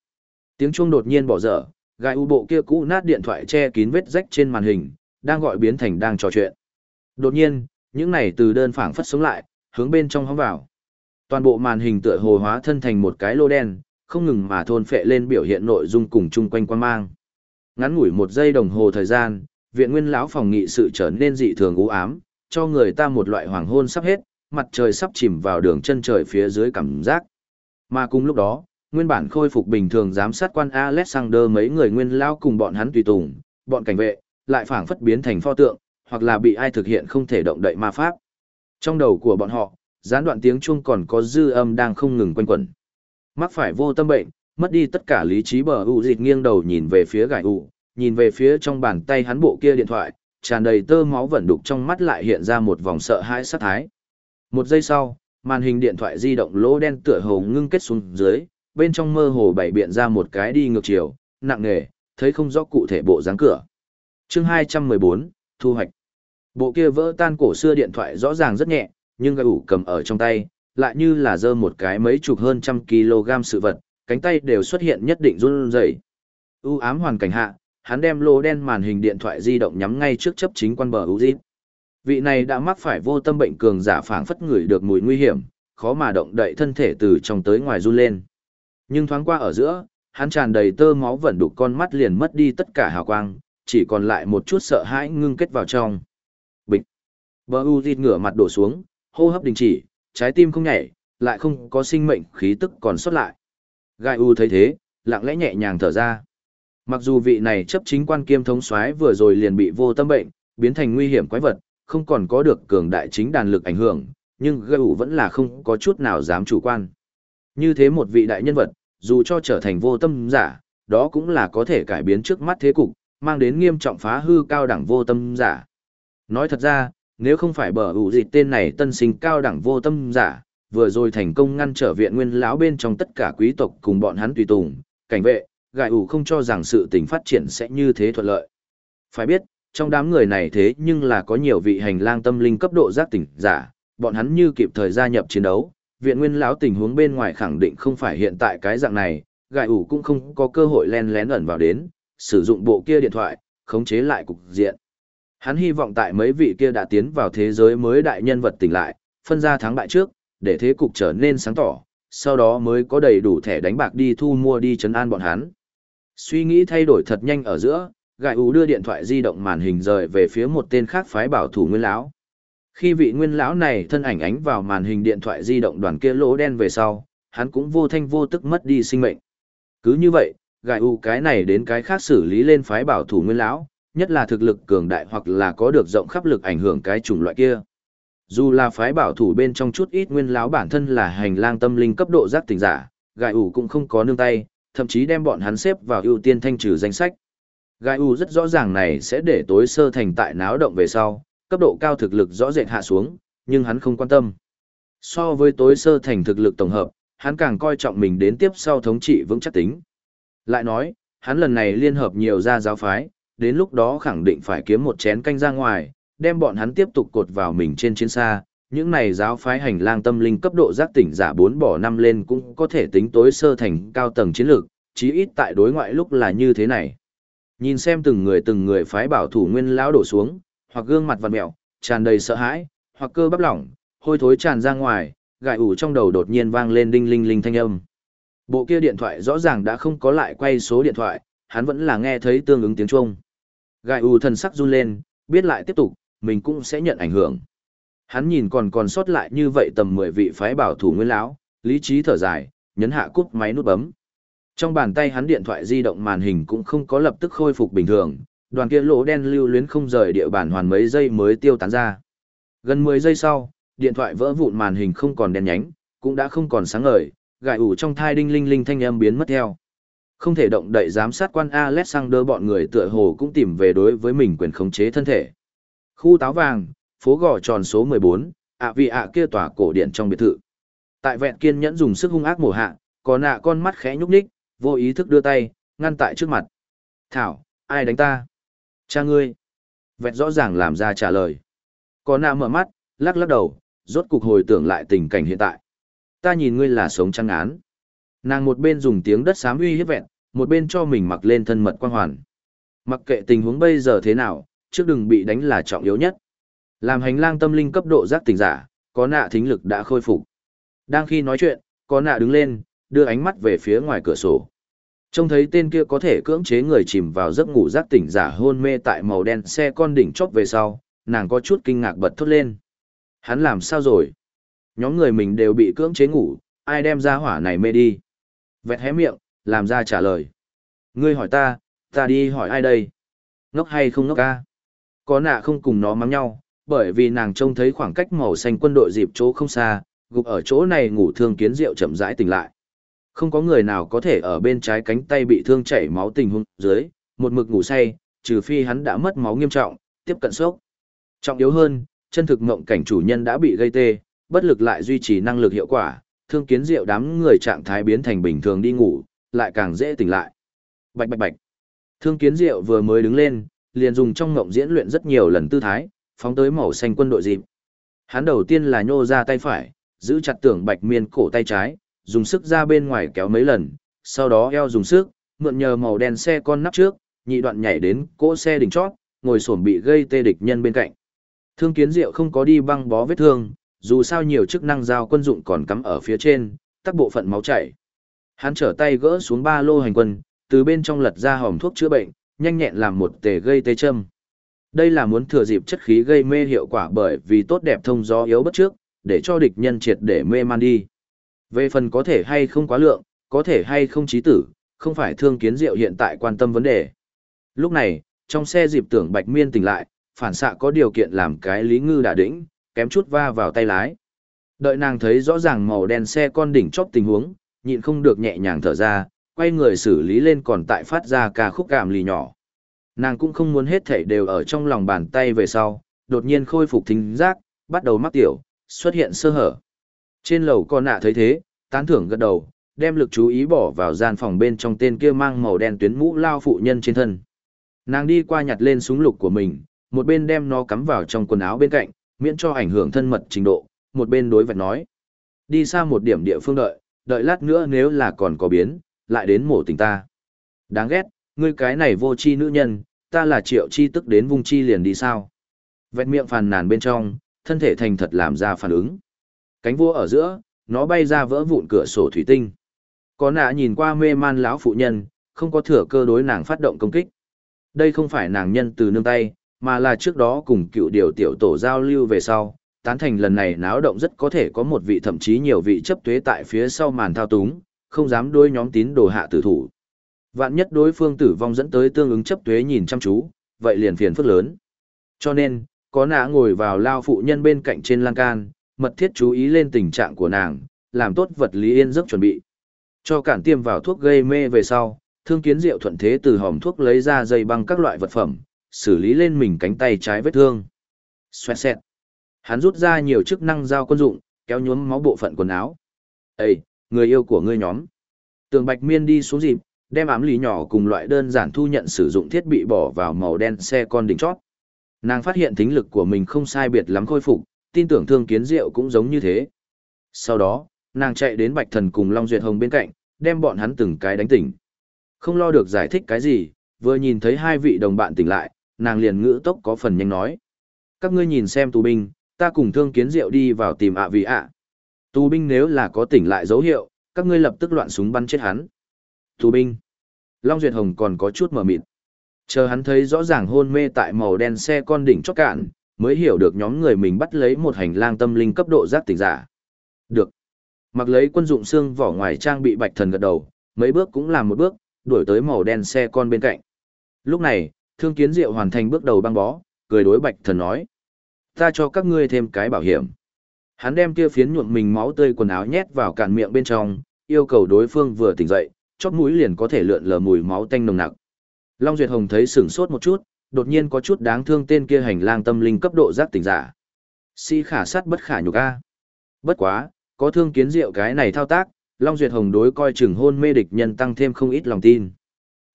Tiếng chuông đột nhiên bỏ dở, gai u bộ kia cũ nát điện thoại che kín vết rách trên màn hình, đang gọi biến thành đang trò chuyện. Đột nhiên, những này từ đơn phảng phất sống lại, hướng bên trong hóng vào. Toàn bộ màn hình tựa hồ hóa thân thành một cái lô đen, không ngừng mà thôn phệ lên biểu hiện nội dung cùng chung quanh quan mang. Ngắn ngủi một giây đồng hồ thời gian, viện nguyên lão phòng nghị sự trở nên dị thường u ám, cho người ta một loại hoàng hôn sắp hết, mặt trời sắp chìm vào đường chân trời phía dưới cảm giác. Mà cùng lúc đó, nguyên bản khôi phục bình thường giám sát quan Alexander mấy người nguyên lao cùng bọn hắn tùy tùng, bọn cảnh vệ, lại phảng phất biến thành pho tượng, hoặc là bị ai thực hiện không thể động đậy ma pháp. Trong đầu của bọn họ, gián đoạn tiếng chuông còn có dư âm đang không ngừng quanh quẩn. Mắc phải vô tâm bệnh, mất đi tất cả lý trí bờ u dịch nghiêng đầu nhìn về phía gải u, nhìn về phía trong bàn tay hắn bộ kia điện thoại, tràn đầy tơ máu vẩn đục trong mắt lại hiện ra một vòng sợ hãi sát thái. Một giây sau, màn hình điện thoại di động lỗ đen tựa hồ ngưng kết xuống dưới, bên trong mơ hồ bảy biện ra một cái đi ngược chiều, nặng nề, thấy không rõ cụ thể bộ dáng cửa. Chương 214, thu hoạch. Bộ kia vỡ tan cổ xưa điện thoại rõ ràng rất nhẹ, nhưng gai ủ cầm ở trong tay, lại như là dơ một cái mấy chục hơn trăm kg sự vật, cánh tay đều xuất hiện nhất định run rẩy. U ám hoàn cảnh hạ, hắn đem lô đen màn hình điện thoại di động nhắm ngay trước chấp chính quan bờ Uzit. Vị này đã mắc phải vô tâm bệnh cường giả phảng phất người được mùi nguy hiểm, khó mà động đậy thân thể từ trong tới ngoài run lên. Nhưng thoáng qua ở giữa, hắn tràn đầy tơ máu vẫn đục con mắt liền mất đi tất cả hào quang, chỉ còn lại một chút sợ hãi ngưng kết vào trong. Bịch. Bờ Uzit ngửa mặt đổ xuống, hô hấp đình chỉ, trái tim không nhảy, lại không có sinh mệnh khí tức còn sót lại. Gai U thấy thế, lặng lẽ nhẹ nhàng thở ra. Mặc dù vị này chấp chính quan kiêm thống soái vừa rồi liền bị vô tâm bệnh, biến thành nguy hiểm quái vật, không còn có được cường đại chính đàn lực ảnh hưởng, nhưng Gai U vẫn là không có chút nào dám chủ quan. Như thế một vị đại nhân vật, dù cho trở thành vô tâm giả, đó cũng là có thể cải biến trước mắt thế cục, mang đến nghiêm trọng phá hư cao đẳng vô tâm giả. Nói thật ra, nếu không phải bờ ủ dịch tên này tân sinh cao đẳng vô tâm giả, vừa rồi thành công ngăn trở viện nguyên lão bên trong tất cả quý tộc cùng bọn hắn tùy tùng, cảnh vệ, gại ủ không cho rằng sự tình phát triển sẽ như thế thuận lợi. Phải biết, trong đám người này thế nhưng là có nhiều vị hành lang tâm linh cấp độ giác tỉnh giả, bọn hắn như kịp thời gia nhập chiến đấu, viện nguyên lão tình huống bên ngoài khẳng định không phải hiện tại cái dạng này, gại ủ cũng không có cơ hội len lén ẩn vào đến, sử dụng bộ kia điện thoại, khống chế lại cục diện. Hắn hy vọng tại mấy vị kia đã tiến vào thế giới mới đại nhân vật tỉnh lại, phân ra thắng bại trước, để thế cục trở nên sáng tỏ, sau đó mới có đầy đủ thẻ đánh bạc đi thu mua đi chấn an bọn hắn. Suy nghĩ thay đổi thật nhanh ở giữa, Gại ủ đưa điện thoại di động màn hình rời về phía một tên khác phái bảo thủ Nguyên lão. Khi vị Nguyên lão này thân ảnh ánh vào màn hình điện thoại di động đoàn kia lỗ đen về sau, hắn cũng vô thanh vô tức mất đi sinh mệnh. Cứ như vậy, Gại u cái này đến cái khác xử lý lên phái bảo thủ Nguyên lão, nhất là thực lực cường đại hoặc là có được rộng khắp lực ảnh hưởng cái chủng loại kia. Dù là phái bảo thủ bên trong chút ít nguyên lão bản thân là hành lang tâm linh cấp độ giác tỉnh giả, Gai ủ cũng không có nương tay, thậm chí đem bọn hắn xếp vào ưu tiên thanh trừ danh sách. Gai u rất rõ ràng này sẽ để tối sơ thành tại náo động về sau, cấp độ cao thực lực rõ rệt hạ xuống, nhưng hắn không quan tâm. So với tối sơ thành thực lực tổng hợp, hắn càng coi trọng mình đến tiếp sau thống trị vững chắc tính. Lại nói, hắn lần này liên hợp nhiều gia giáo phái, đến lúc đó khẳng định phải kiếm một chén canh ra ngoài, đem bọn hắn tiếp tục cột vào mình trên chiến xa. Những này giáo phái hành lang tâm linh cấp độ giác tỉnh giả bốn bỏ năm lên cũng có thể tính tối sơ thành cao tầng chiến lược, chí ít tại đối ngoại lúc là như thế này. Nhìn xem từng người từng người phái bảo thủ nguyên lão đổ xuống, hoặc gương mặt vặn mẹo, tràn đầy sợ hãi, hoặc cơ bắp lỏng, hôi thối tràn ra ngoài, gại ủ trong đầu đột nhiên vang lên đinh linh linh thanh âm. Bộ kia điện thoại rõ ràng đã không có lại quay số điện thoại, hắn vẫn là nghe thấy tương ứng tiếng chuông. Gại u thần sắc run lên, biết lại tiếp tục, mình cũng sẽ nhận ảnh hưởng. Hắn nhìn còn còn sót lại như vậy tầm 10 vị phái bảo thủ nguyên lão, lý trí thở dài, nhấn hạ cúp máy nút bấm. Trong bàn tay hắn điện thoại di động màn hình cũng không có lập tức khôi phục bình thường, đoàn kia lỗ đen lưu luyến không rời địa bàn hoàn mấy giây mới tiêu tán ra. Gần 10 giây sau, điện thoại vỡ vụn màn hình không còn đen nhánh, cũng đã không còn sáng ngời, gại ủ trong thai đinh linh linh thanh âm biến mất theo. Không thể động đậy giám sát quan Alexander bọn người tựa hồ cũng tìm về đối với mình quyền khống chế thân thể. Khu táo vàng, phố gò tròn số 14, ạ vị ạ kia tòa cổ điện trong biệt thự. Tại vẹn kiên nhẫn dùng sức hung ác mổ hạ, có nạ con mắt khẽ nhúc nhích, vô ý thức đưa tay, ngăn tại trước mặt. Thảo, ai đánh ta? Cha ngươi. Vẹt rõ ràng làm ra trả lời. Có nạ mở mắt, lắc lắc đầu, rốt cục hồi tưởng lại tình cảnh hiện tại. Ta nhìn ngươi là sống trăng án. Nàng một bên dùng tiếng đất xám uy hiếp vẹn, một bên cho mình mặc lên thân mật quang hoàn. Mặc kệ tình huống bây giờ thế nào, trước đừng bị đánh là trọng yếu nhất. Làm hành lang tâm linh cấp độ giác tỉnh giả, có nạ thính lực đã khôi phục. Đang khi nói chuyện, có nạ đứng lên, đưa ánh mắt về phía ngoài cửa sổ. Trông thấy tên kia có thể cưỡng chế người chìm vào giấc ngủ giác tỉnh giả hôn mê tại màu đen xe con đỉnh chóp về sau, nàng có chút kinh ngạc bật thốt lên. Hắn làm sao rồi? Nhóm người mình đều bị cưỡng chế ngủ, ai đem ra hỏa này mê đi? Vẹt hé miệng, làm ra trả lời. Ngươi hỏi ta, ta đi hỏi ai đây? Ngốc hay không ngốc ca? Có nạ không cùng nó mắng nhau, bởi vì nàng trông thấy khoảng cách màu xanh quân đội dịp chỗ không xa, gục ở chỗ này ngủ thương kiến rượu chậm rãi tỉnh lại. Không có người nào có thể ở bên trái cánh tay bị thương chảy máu tình huống dưới, một mực ngủ say, trừ phi hắn đã mất máu nghiêm trọng, tiếp cận sốc. Trọng yếu hơn, chân thực mộng cảnh chủ nhân đã bị gây tê, bất lực lại duy trì năng lực hiệu quả, thương kiến diệu đám người trạng thái biến thành bình thường đi ngủ, lại càng dễ tỉnh lại. Bạch bạch bạch. Thương kiến diệu vừa mới đứng lên, liền dùng trong mộng diễn luyện rất nhiều lần tư thái, phóng tới màu xanh quân đội dịp. Hắn đầu tiên là nhô ra tay phải, giữ chặt tưởng bạch miên cổ tay trái, dùng sức ra bên ngoài kéo mấy lần, sau đó eo dùng sức, mượn nhờ màu đen xe con nắp trước, nhị đoạn nhảy đến cỗ xe đỉnh chót, ngồi xổm bị gây tê địch nhân bên cạnh. Thương kiến diệu không có đi băng bó vết thương, dù sao nhiều chức năng giao quân dụng còn cắm ở phía trên, tắc bộ phận máu chảy. Hắn trở tay gỡ xuống ba lô hành quân, từ bên trong lật ra hòm thuốc chữa bệnh, nhanh nhẹn làm một tề gây tê châm. Đây là muốn thừa dịp chất khí gây mê hiệu quả bởi vì tốt đẹp thông gió yếu bất trước, để cho địch nhân triệt để mê man đi. Về phần có thể hay không quá lượng, có thể hay không trí tử, không phải thương kiến diệu hiện tại quan tâm vấn đề. Lúc này, trong xe dịp tưởng bạch miên tỉnh lại, phản xạ có điều kiện làm cái lý ngư đã đỉnh, kém chút va vào tay lái. Đợi nàng thấy rõ ràng màu đen xe con đỉnh chóp tình huống, nhịn không được nhẹ nhàng thở ra, quay người xử lý lên còn tại phát ra ca khúc cảm lì nhỏ. Nàng cũng không muốn hết thảy đều ở trong lòng bàn tay về sau, đột nhiên khôi phục thính giác, bắt đầu mắc tiểu, xuất hiện sơ hở. Trên lầu con nạ thấy thế, tán thưởng gật đầu, đem lực chú ý bỏ vào gian phòng bên trong tên kia mang màu đen tuyến mũ lao phụ nhân trên thân. Nàng đi qua nhặt lên súng lục của mình, một bên đem nó cắm vào trong quần áo bên cạnh, miễn cho ảnh hưởng thân mật trình độ, một bên đối vạch nói. Đi xa một điểm địa phương đợi, đợi lát nữa nếu là còn có biến, lại đến mổ tình ta. Đáng ghét, ngươi cái này vô chi nữ nhân, ta là triệu chi tức đến vung chi liền đi sao. Vẹt miệng phàn nàn bên trong, thân thể thành thật làm ra phản ứng. Cánh vua ở giữa, nó bay ra vỡ vụn cửa sổ thủy tinh. Có nạ nhìn qua mê man lão phụ nhân, không có thừa cơ đối nàng phát động công kích. Đây không phải nàng nhân từ nương tay, mà là trước đó cùng cựu điều tiểu tổ giao lưu về sau, tán thành lần này náo động rất có thể có một vị thậm chí nhiều vị chấp tuế tại phía sau màn thao túng, không dám đối nhóm tín đồ hạ tử thủ. Vạn nhất đối phương tử vong dẫn tới tương ứng chấp tuế nhìn chăm chú, vậy liền phiền phức lớn. Cho nên, có nã ngồi vào lao phụ nhân bên cạnh trên lan can, mật thiết chú ý lên tình trạng của nàng, làm tốt vật lý yên giấc chuẩn bị. Cho cản tiêm vào thuốc gây mê về sau, thương kiến diệu thuận thế từ hòm thuốc lấy ra dây băng các loại vật phẩm, xử lý lên mình cánh tay trái vết thương. Xoẹt xẹt. Hắn rút ra nhiều chức năng giao quân dụng, kéo nhuốm máu bộ phận quần áo. Ê, người yêu của ngươi nhóm. Tường Bạch Miên đi xuống dịp, đem ám lý nhỏ cùng loại đơn giản thu nhận sử dụng thiết bị bỏ vào màu đen xe con đỉnh chót. Nàng phát hiện tính lực của mình không sai biệt lắm khôi phục, tin tưởng thương kiến diệu cũng giống như thế. Sau đó, nàng chạy đến Bạch Thần cùng Long Duyệt Hồng bên cạnh, đem bọn hắn từng cái đánh tỉnh. Không lo được giải thích cái gì, vừa nhìn thấy hai vị đồng bạn tỉnh lại, nàng liền ngữ tốc có phần nhanh nói. Các ngươi nhìn xem tù binh, ta cùng thương kiến diệu đi vào tìm ạ vì ạ. Tù binh nếu là có tỉnh lại dấu hiệu, các ngươi lập tức loạn súng bắn chết hắn. Tù binh. Long Duyệt Hồng còn có chút mở mịt. Chờ hắn thấy rõ ràng hôn mê tại màu đen xe con đỉnh chót cạn, mới hiểu được nhóm người mình bắt lấy một hành lang tâm linh cấp độ giác tỉnh giả. Được. Mặc lấy quân dụng xương vỏ ngoài trang bị bạch thần gật đầu, mấy bước cũng làm một bước, đuổi tới màu đen xe con bên cạnh. Lúc này, thương kiến diệu hoàn thành bước đầu băng bó, cười đối bạch thần nói. Ta cho các ngươi thêm cái bảo hiểm. Hắn đem kia phiến nhuộm mình máu tươi quần áo nhét vào cản miệng bên trong, yêu cầu đối phương vừa tỉnh dậy, chót mũi liền có thể lượn lờ mùi máu tanh nồng nặc. Long Duyệt Hồng thấy sửng sốt một chút, đột nhiên có chút đáng thương tên kia hành lang tâm linh cấp độ giác tỉnh giả. Si khả sát bất khả nhục a. Bất quá, có thương kiến diệu cái này thao tác, Long Duyệt Hồng đối coi chừng hôn mê địch nhân tăng thêm không ít lòng tin.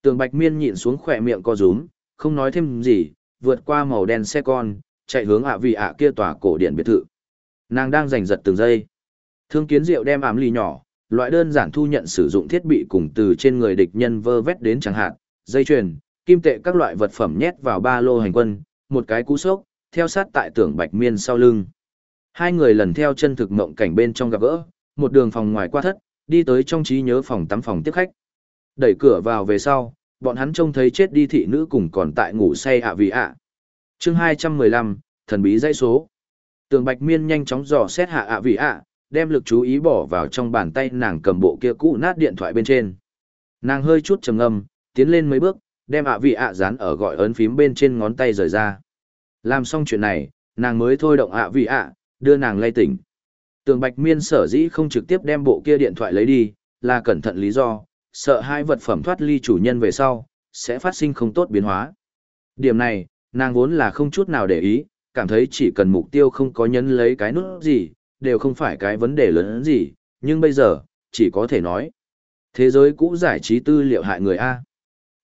Tường Bạch Miên nhịn xuống khỏe miệng co rúm, không nói thêm gì, vượt qua màu đen xe con, chạy hướng ạ vị ạ kia tòa cổ điện biệt thự. Nàng đang giành giật từng giây. Thương kiến diệu đem ám lì nhỏ, loại đơn giản thu nhận sử dụng thiết bị cùng từ trên người địch nhân vơ vét đến chẳng hạn, dây chuyền, kim tệ các loại vật phẩm nhét vào ba lô hành quân, một cái cú sốc, theo sát tại tưởng bạch miên sau lưng. Hai người lần theo chân thực mộng cảnh bên trong gặp gỡ, một đường phòng ngoài qua thất, đi tới trong trí nhớ phòng tắm phòng tiếp khách. Đẩy cửa vào về sau, bọn hắn trông thấy chết đi thị nữ cùng còn tại ngủ say ạ vì ạ. chương 215, thần bí dãy số. Tường Bạch Miên nhanh chóng dò xét hạ ạ vì ạ, đem lực chú ý bỏ vào trong bàn tay nàng cầm bộ kia cũ nát điện thoại bên trên. Nàng hơi chút trầm ngâm, tiến lên mấy bước, đem ạ vị ạ dán ở gọi ấn phím bên trên ngón tay rời ra. Làm xong chuyện này, nàng mới thôi động ạ vị ạ, đưa nàng lay tỉnh. Tường Bạch Miên sở dĩ không trực tiếp đem bộ kia điện thoại lấy đi, là cẩn thận lý do, sợ hai vật phẩm thoát ly chủ nhân về sau, sẽ phát sinh không tốt biến hóa. Điểm này, nàng vốn là không chút nào để ý, cảm thấy chỉ cần mục tiêu không có nhấn lấy cái nút gì, đều không phải cái vấn đề lớn gì, nhưng bây giờ, chỉ có thể nói. Thế giới cũ giải trí tư liệu hại người A.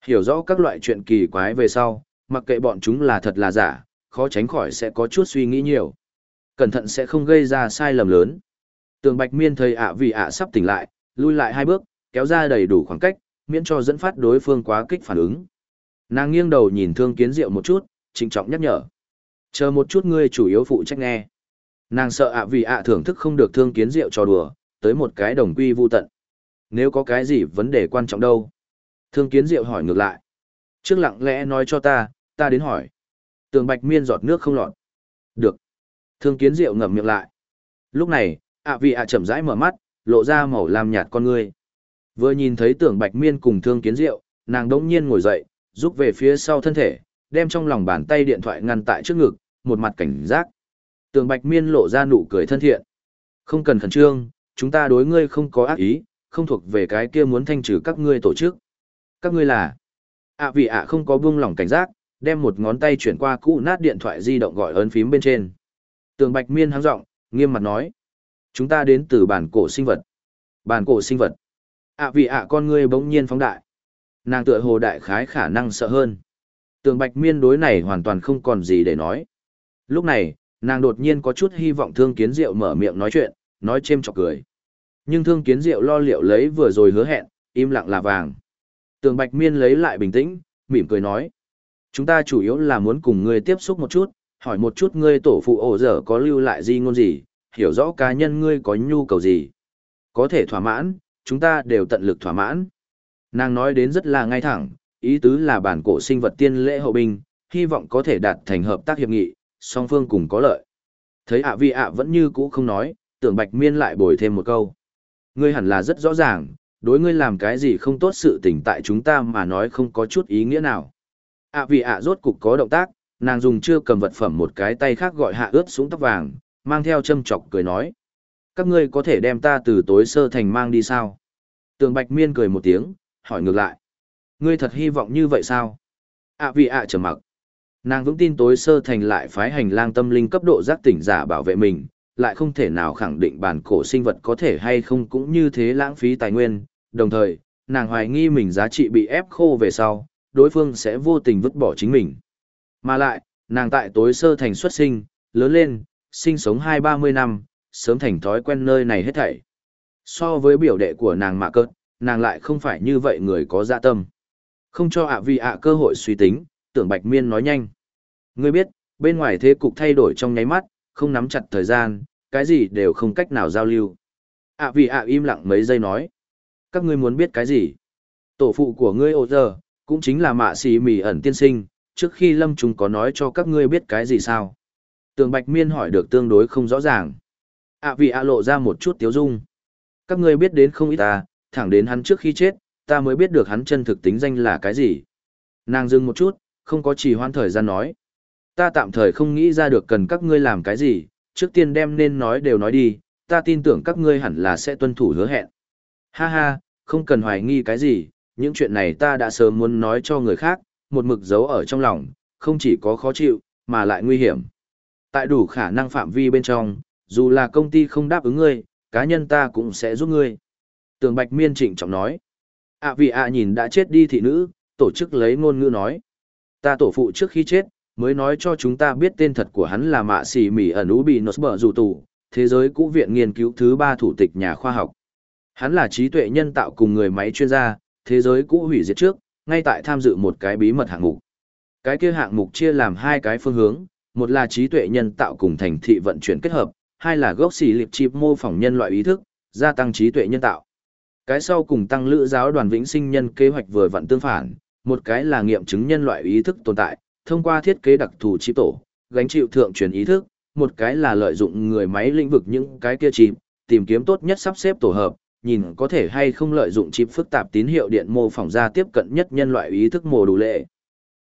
Hiểu rõ các loại chuyện kỳ quái về sau, mặc kệ bọn chúng là thật là giả, khó tránh khỏi sẽ có chút suy nghĩ nhiều. Cẩn thận sẽ không gây ra sai lầm lớn. Tường Bạch Miên thấy ạ vì ạ sắp tỉnh lại, lui lại hai bước, kéo ra đầy đủ khoảng cách, miễn cho dẫn phát đối phương quá kích phản ứng. Nàng nghiêng đầu nhìn Thương Kiến Diệu một chút, trịnh trọng nhắc nhở. Chờ một chút ngươi chủ yếu phụ trách nghe. Nàng sợ ạ vì ạ thưởng thức không được Thương Kiến Diệu trò đùa, tới một cái đồng quy vu tận. Nếu có cái gì vấn đề quan trọng đâu? Thương Kiến Diệu hỏi ngược lại. Trước lặng lẽ nói cho ta, ta đến hỏi. Tường Bạch Miên giọt nước không lọt. Được. Thương Kiến Diệu ngậm miệng lại. Lúc này, ạ vị ạ chậm rãi mở mắt, lộ ra màu lam nhạt con ngươi. Vừa nhìn thấy tưởng bạch miên cùng thương kiến diệu, nàng đống nhiên ngồi dậy, rút về phía sau thân thể, đem trong lòng bàn tay điện thoại ngăn tại trước ngực, một mặt cảnh giác. Tưởng bạch miên lộ ra nụ cười thân thiện. Không cần khẩn trương, chúng ta đối ngươi không có ác ý, không thuộc về cái kia muốn thanh trừ các ngươi tổ chức. Các ngươi là... ạ vì ạ không có buông lỏng cảnh giác, đem một ngón tay chuyển qua cũ nát điện thoại di động gọi ấn phím bên trên. Tường Bạch Miên háng giọng, nghiêm mặt nói: "Chúng ta đến từ bản cổ sinh vật." Bản cổ sinh vật? ạ vì ạ con ngươi bỗng nhiên phóng đại nàng tựa hồ đại khái khả năng sợ hơn tường bạch miên đối này hoàn toàn không còn gì để nói lúc này nàng đột nhiên có chút hy vọng thương kiến diệu mở miệng nói chuyện nói c h ê m chọc cười nhưng thương kiến diệu lo liệu lấy vừa rồi hứa hẹn im lặng là vàng tường bạch miên lấy lại bình tĩnh mỉm cười nói chúng ta chủ yếu là muốn cùng ngươi tiếp xúc một chút hỏi một chút ngươi tổ phụ ổ dở có lưu lại di ngôn gì hiểu rõ cá nhân ngươi có nhu cầu gì có thể thỏa mãn chúng ta đều tận lực thỏa mãn. Nàng nói đến rất là ngay thẳng, ý tứ là bản cổ sinh vật tiên lễ hậu binh, hy vọng có thể đạt thành hợp tác hiệp nghị, song phương cùng có lợi. Thấy ạ vi ạ vẫn như cũ không nói, tưởng bạch miên lại bồi thêm một câu. Ngươi hẳn là rất rõ ràng, đối ngươi làm cái gì không tốt sự tình tại chúng ta mà nói không có chút ý nghĩa nào. ạ vì ạ rốt cục có động tác, nàng dùng chưa cầm vật phẩm một cái tay khác gọi hạ ướt xuống tóc vàng, mang theo châm chọc cười nói các ngươi có thể đem ta từ tối sơ thành mang đi sao? Tường Bạch Miên cười một tiếng, hỏi ngược lại. Ngươi thật hy vọng như vậy sao? ạ vì ạ trầm mặc. Nàng vững tin tối sơ thành lại phái hành lang tâm linh cấp độ giác tỉnh giả bảo vệ mình, lại không thể nào khẳng định bản cổ sinh vật có thể hay không cũng như thế lãng phí tài nguyên. Đồng thời, nàng hoài nghi mình giá trị bị ép khô về sau, đối phương sẽ vô tình vứt bỏ chính mình. Mà lại, nàng tại tối sơ thành xuất sinh, lớn lên, sinh sống hai ba mươi năm, sớm thành thói quen nơi này hết thảy. So với biểu đệ của nàng mạ cơn, nàng lại không phải như vậy người có dạ tâm. Không cho ạ vì ạ cơ hội suy tính, tưởng Bạch Miên nói nhanh. Ngươi biết, bên ngoài thế cục thay đổi trong nháy mắt, không nắm chặt thời gian, cái gì đều không cách nào giao lưu. ạ vì ạ im lặng mấy giây nói. Các ngươi muốn biết cái gì? Tổ phụ của ngươi ô giờ, cũng chính là mạ xì mì ẩn tiên sinh, trước khi lâm trùng có nói cho các ngươi biết cái gì sao? Tường Bạch Miên hỏi được tương đối không rõ ràng. Ạ vì ạ lộ ra một chút tiếu dung. Các ngươi biết đến không ít ta thẳng đến hắn trước khi chết ta mới biết được hắn chân thực tính danh là cái gì. Nàng dừng một chút không có chỉ hoan thời gian nói. Ta tạm thời không nghĩ ra được cần các ngươi làm cái gì trước tiên đem nên nói đều nói đi ta tin tưởng các ngươi hẳn là sẽ tuân thủ hứa hẹn. Ha ha không cần hoài nghi cái gì những chuyện này ta đã sớm muốn nói cho người khác một mực giấu ở trong lòng không chỉ có khó chịu mà lại nguy hiểm tại đủ khả năng phạm vi bên trong dù là công ty không đáp ứng ngươi, cá nhân ta cũng sẽ giúp ngươi. Tường Bạch Miên trịnh trọng nói. À vì ạ nhìn đã chết đi thị nữ, tổ chức lấy ngôn ngữ nói. Ta tổ phụ trước khi chết, mới nói cho chúng ta biết tên thật của hắn là mạ Sì mỉ ẩn ú bị nốt bờ dù tù, thế giới cũ viện nghiên cứu thứ ba thủ tịch nhà khoa học. Hắn là trí tuệ nhân tạo cùng người máy chuyên gia, thế giới cũ hủy diệt trước, ngay tại tham dự một cái bí mật hạng mục. Cái kia hạng mục chia làm hai cái phương hướng, một là trí tuệ nhân tạo cùng thành thị vận chuyển kết hợp, hai là gốc xì liệp chip mô phỏng nhân loại ý thức, gia tăng trí tuệ nhân tạo. Cái sau cùng tăng lữ giáo đoàn vĩnh sinh nhân kế hoạch vừa vặn tương phản, một cái là nghiệm chứng nhân loại ý thức tồn tại, thông qua thiết kế đặc thù chip tổ, gánh chịu thượng truyền ý thức, một cái là lợi dụng người máy lĩnh vực những cái kia chip, tìm kiếm tốt nhất sắp xếp tổ hợp, nhìn có thể hay không lợi dụng chip phức tạp tín hiệu điện mô phỏng ra tiếp cận nhất nhân loại ý thức mồ đủ lệ.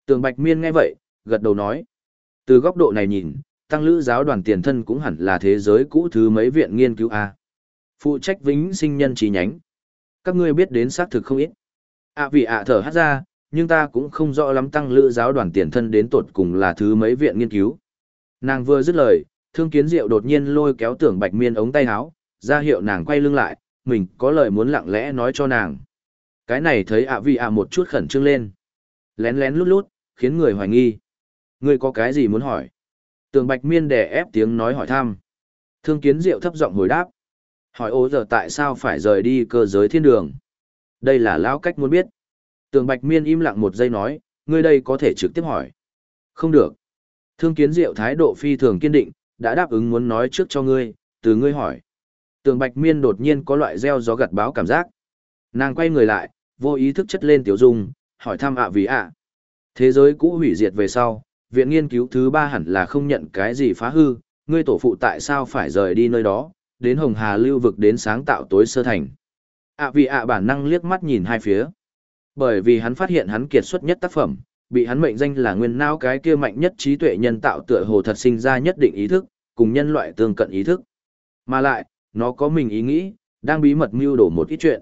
Tường Bạch Miên nghe vậy, gật đầu nói. Từ góc độ này nhìn, tăng lữ giáo đoàn tiền thân cũng hẳn là thế giới cũ thứ mấy viện nghiên cứu A. Phụ trách vĩnh sinh nhân trí nhánh. Các ngươi biết đến xác thực không ít. À vì ạ thở hát ra, nhưng ta cũng không rõ lắm tăng lữ giáo đoàn tiền thân đến tột cùng là thứ mấy viện nghiên cứu. Nàng vừa dứt lời, thương kiến diệu đột nhiên lôi kéo tưởng bạch miên ống tay áo, ra hiệu nàng quay lưng lại, mình có lời muốn lặng lẽ nói cho nàng. Cái này thấy ạ vì ạ một chút khẩn trương lên. Lén lén lút lút, khiến người hoài nghi. Ngươi có cái gì muốn hỏi? Tường Bạch Miên đè ép tiếng nói hỏi thăm. Thương Kiến Diệu thấp giọng hồi đáp. Hỏi ô giờ tại sao phải rời đi cơ giới thiên đường? Đây là lão cách muốn biết. Tường Bạch Miên im lặng một giây nói, ngươi đây có thể trực tiếp hỏi. Không được. Thương Kiến Diệu thái độ phi thường kiên định, đã đáp ứng muốn nói trước cho ngươi, từ ngươi hỏi. Tường Bạch Miên đột nhiên có loại gieo gió gặt báo cảm giác. Nàng quay người lại, vô ý thức chất lên tiểu dung, hỏi thăm ạ vì ạ. Thế giới cũ hủy diệt về sau, viện nghiên cứu thứ ba hẳn là không nhận cái gì phá hư, ngươi tổ phụ tại sao phải rời đi nơi đó, đến Hồng Hà lưu vực đến sáng tạo tối sơ thành. ạ vì ạ bản năng liếc mắt nhìn hai phía. Bởi vì hắn phát hiện hắn kiệt xuất nhất tác phẩm, bị hắn mệnh danh là nguyên não cái kia mạnh nhất trí tuệ nhân tạo tựa hồ thật sinh ra nhất định ý thức, cùng nhân loại tương cận ý thức. Mà lại, nó có mình ý nghĩ, đang bí mật mưu đổ một ít chuyện.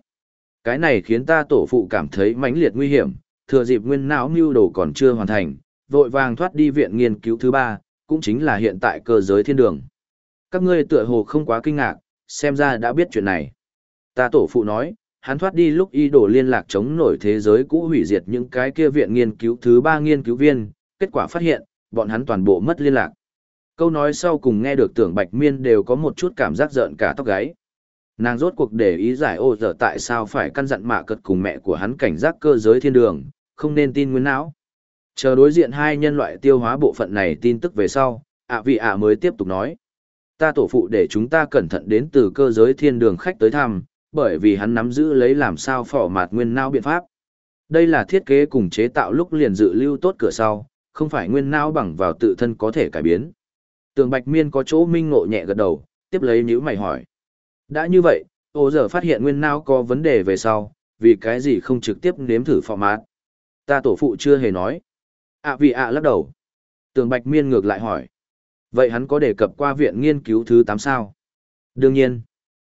Cái này khiến ta tổ phụ cảm thấy mãnh liệt nguy hiểm, thừa dịp nguyên não mưu đồ còn chưa hoàn thành, vội vàng thoát đi viện nghiên cứu thứ ba, cũng chính là hiện tại cơ giới thiên đường. Các ngươi tựa hồ không quá kinh ngạc, xem ra đã biết chuyện này. Ta tổ phụ nói, hắn thoát đi lúc y đổ liên lạc chống nổi thế giới cũ hủy diệt những cái kia viện nghiên cứu thứ ba nghiên cứu viên, kết quả phát hiện, bọn hắn toàn bộ mất liên lạc. Câu nói sau cùng nghe được tưởng bạch miên đều có một chút cảm giác giận cả tóc gáy. Nàng rốt cuộc để ý giải ô giờ tại sao phải căn dặn mạ cật cùng mẹ của hắn cảnh giác cơ giới thiên đường, không nên tin nguyên não. Chờ đối diện hai nhân loại tiêu hóa bộ phận này tin tức về sau, ạ vị ạ mới tiếp tục nói. Ta tổ phụ để chúng ta cẩn thận đến từ cơ giới thiên đường khách tới thăm, bởi vì hắn nắm giữ lấy làm sao phỏ mạt nguyên não biện pháp. Đây là thiết kế cùng chế tạo lúc liền dự lưu tốt cửa sau, không phải nguyên não bằng vào tự thân có thể cải biến. Tường Bạch Miên có chỗ minh ngộ nhẹ gật đầu, tiếp lấy nhữ mày hỏi. Đã như vậy, ô giờ phát hiện nguyên não có vấn đề về sau, vì cái gì không trực tiếp nếm thử phò mát. Ta tổ phụ chưa hề nói. ạ vì ạ lắc đầu. Tường Bạch Miên ngược lại hỏi. Vậy hắn có đề cập qua viện nghiên cứu thứ 8 sao? Đương nhiên.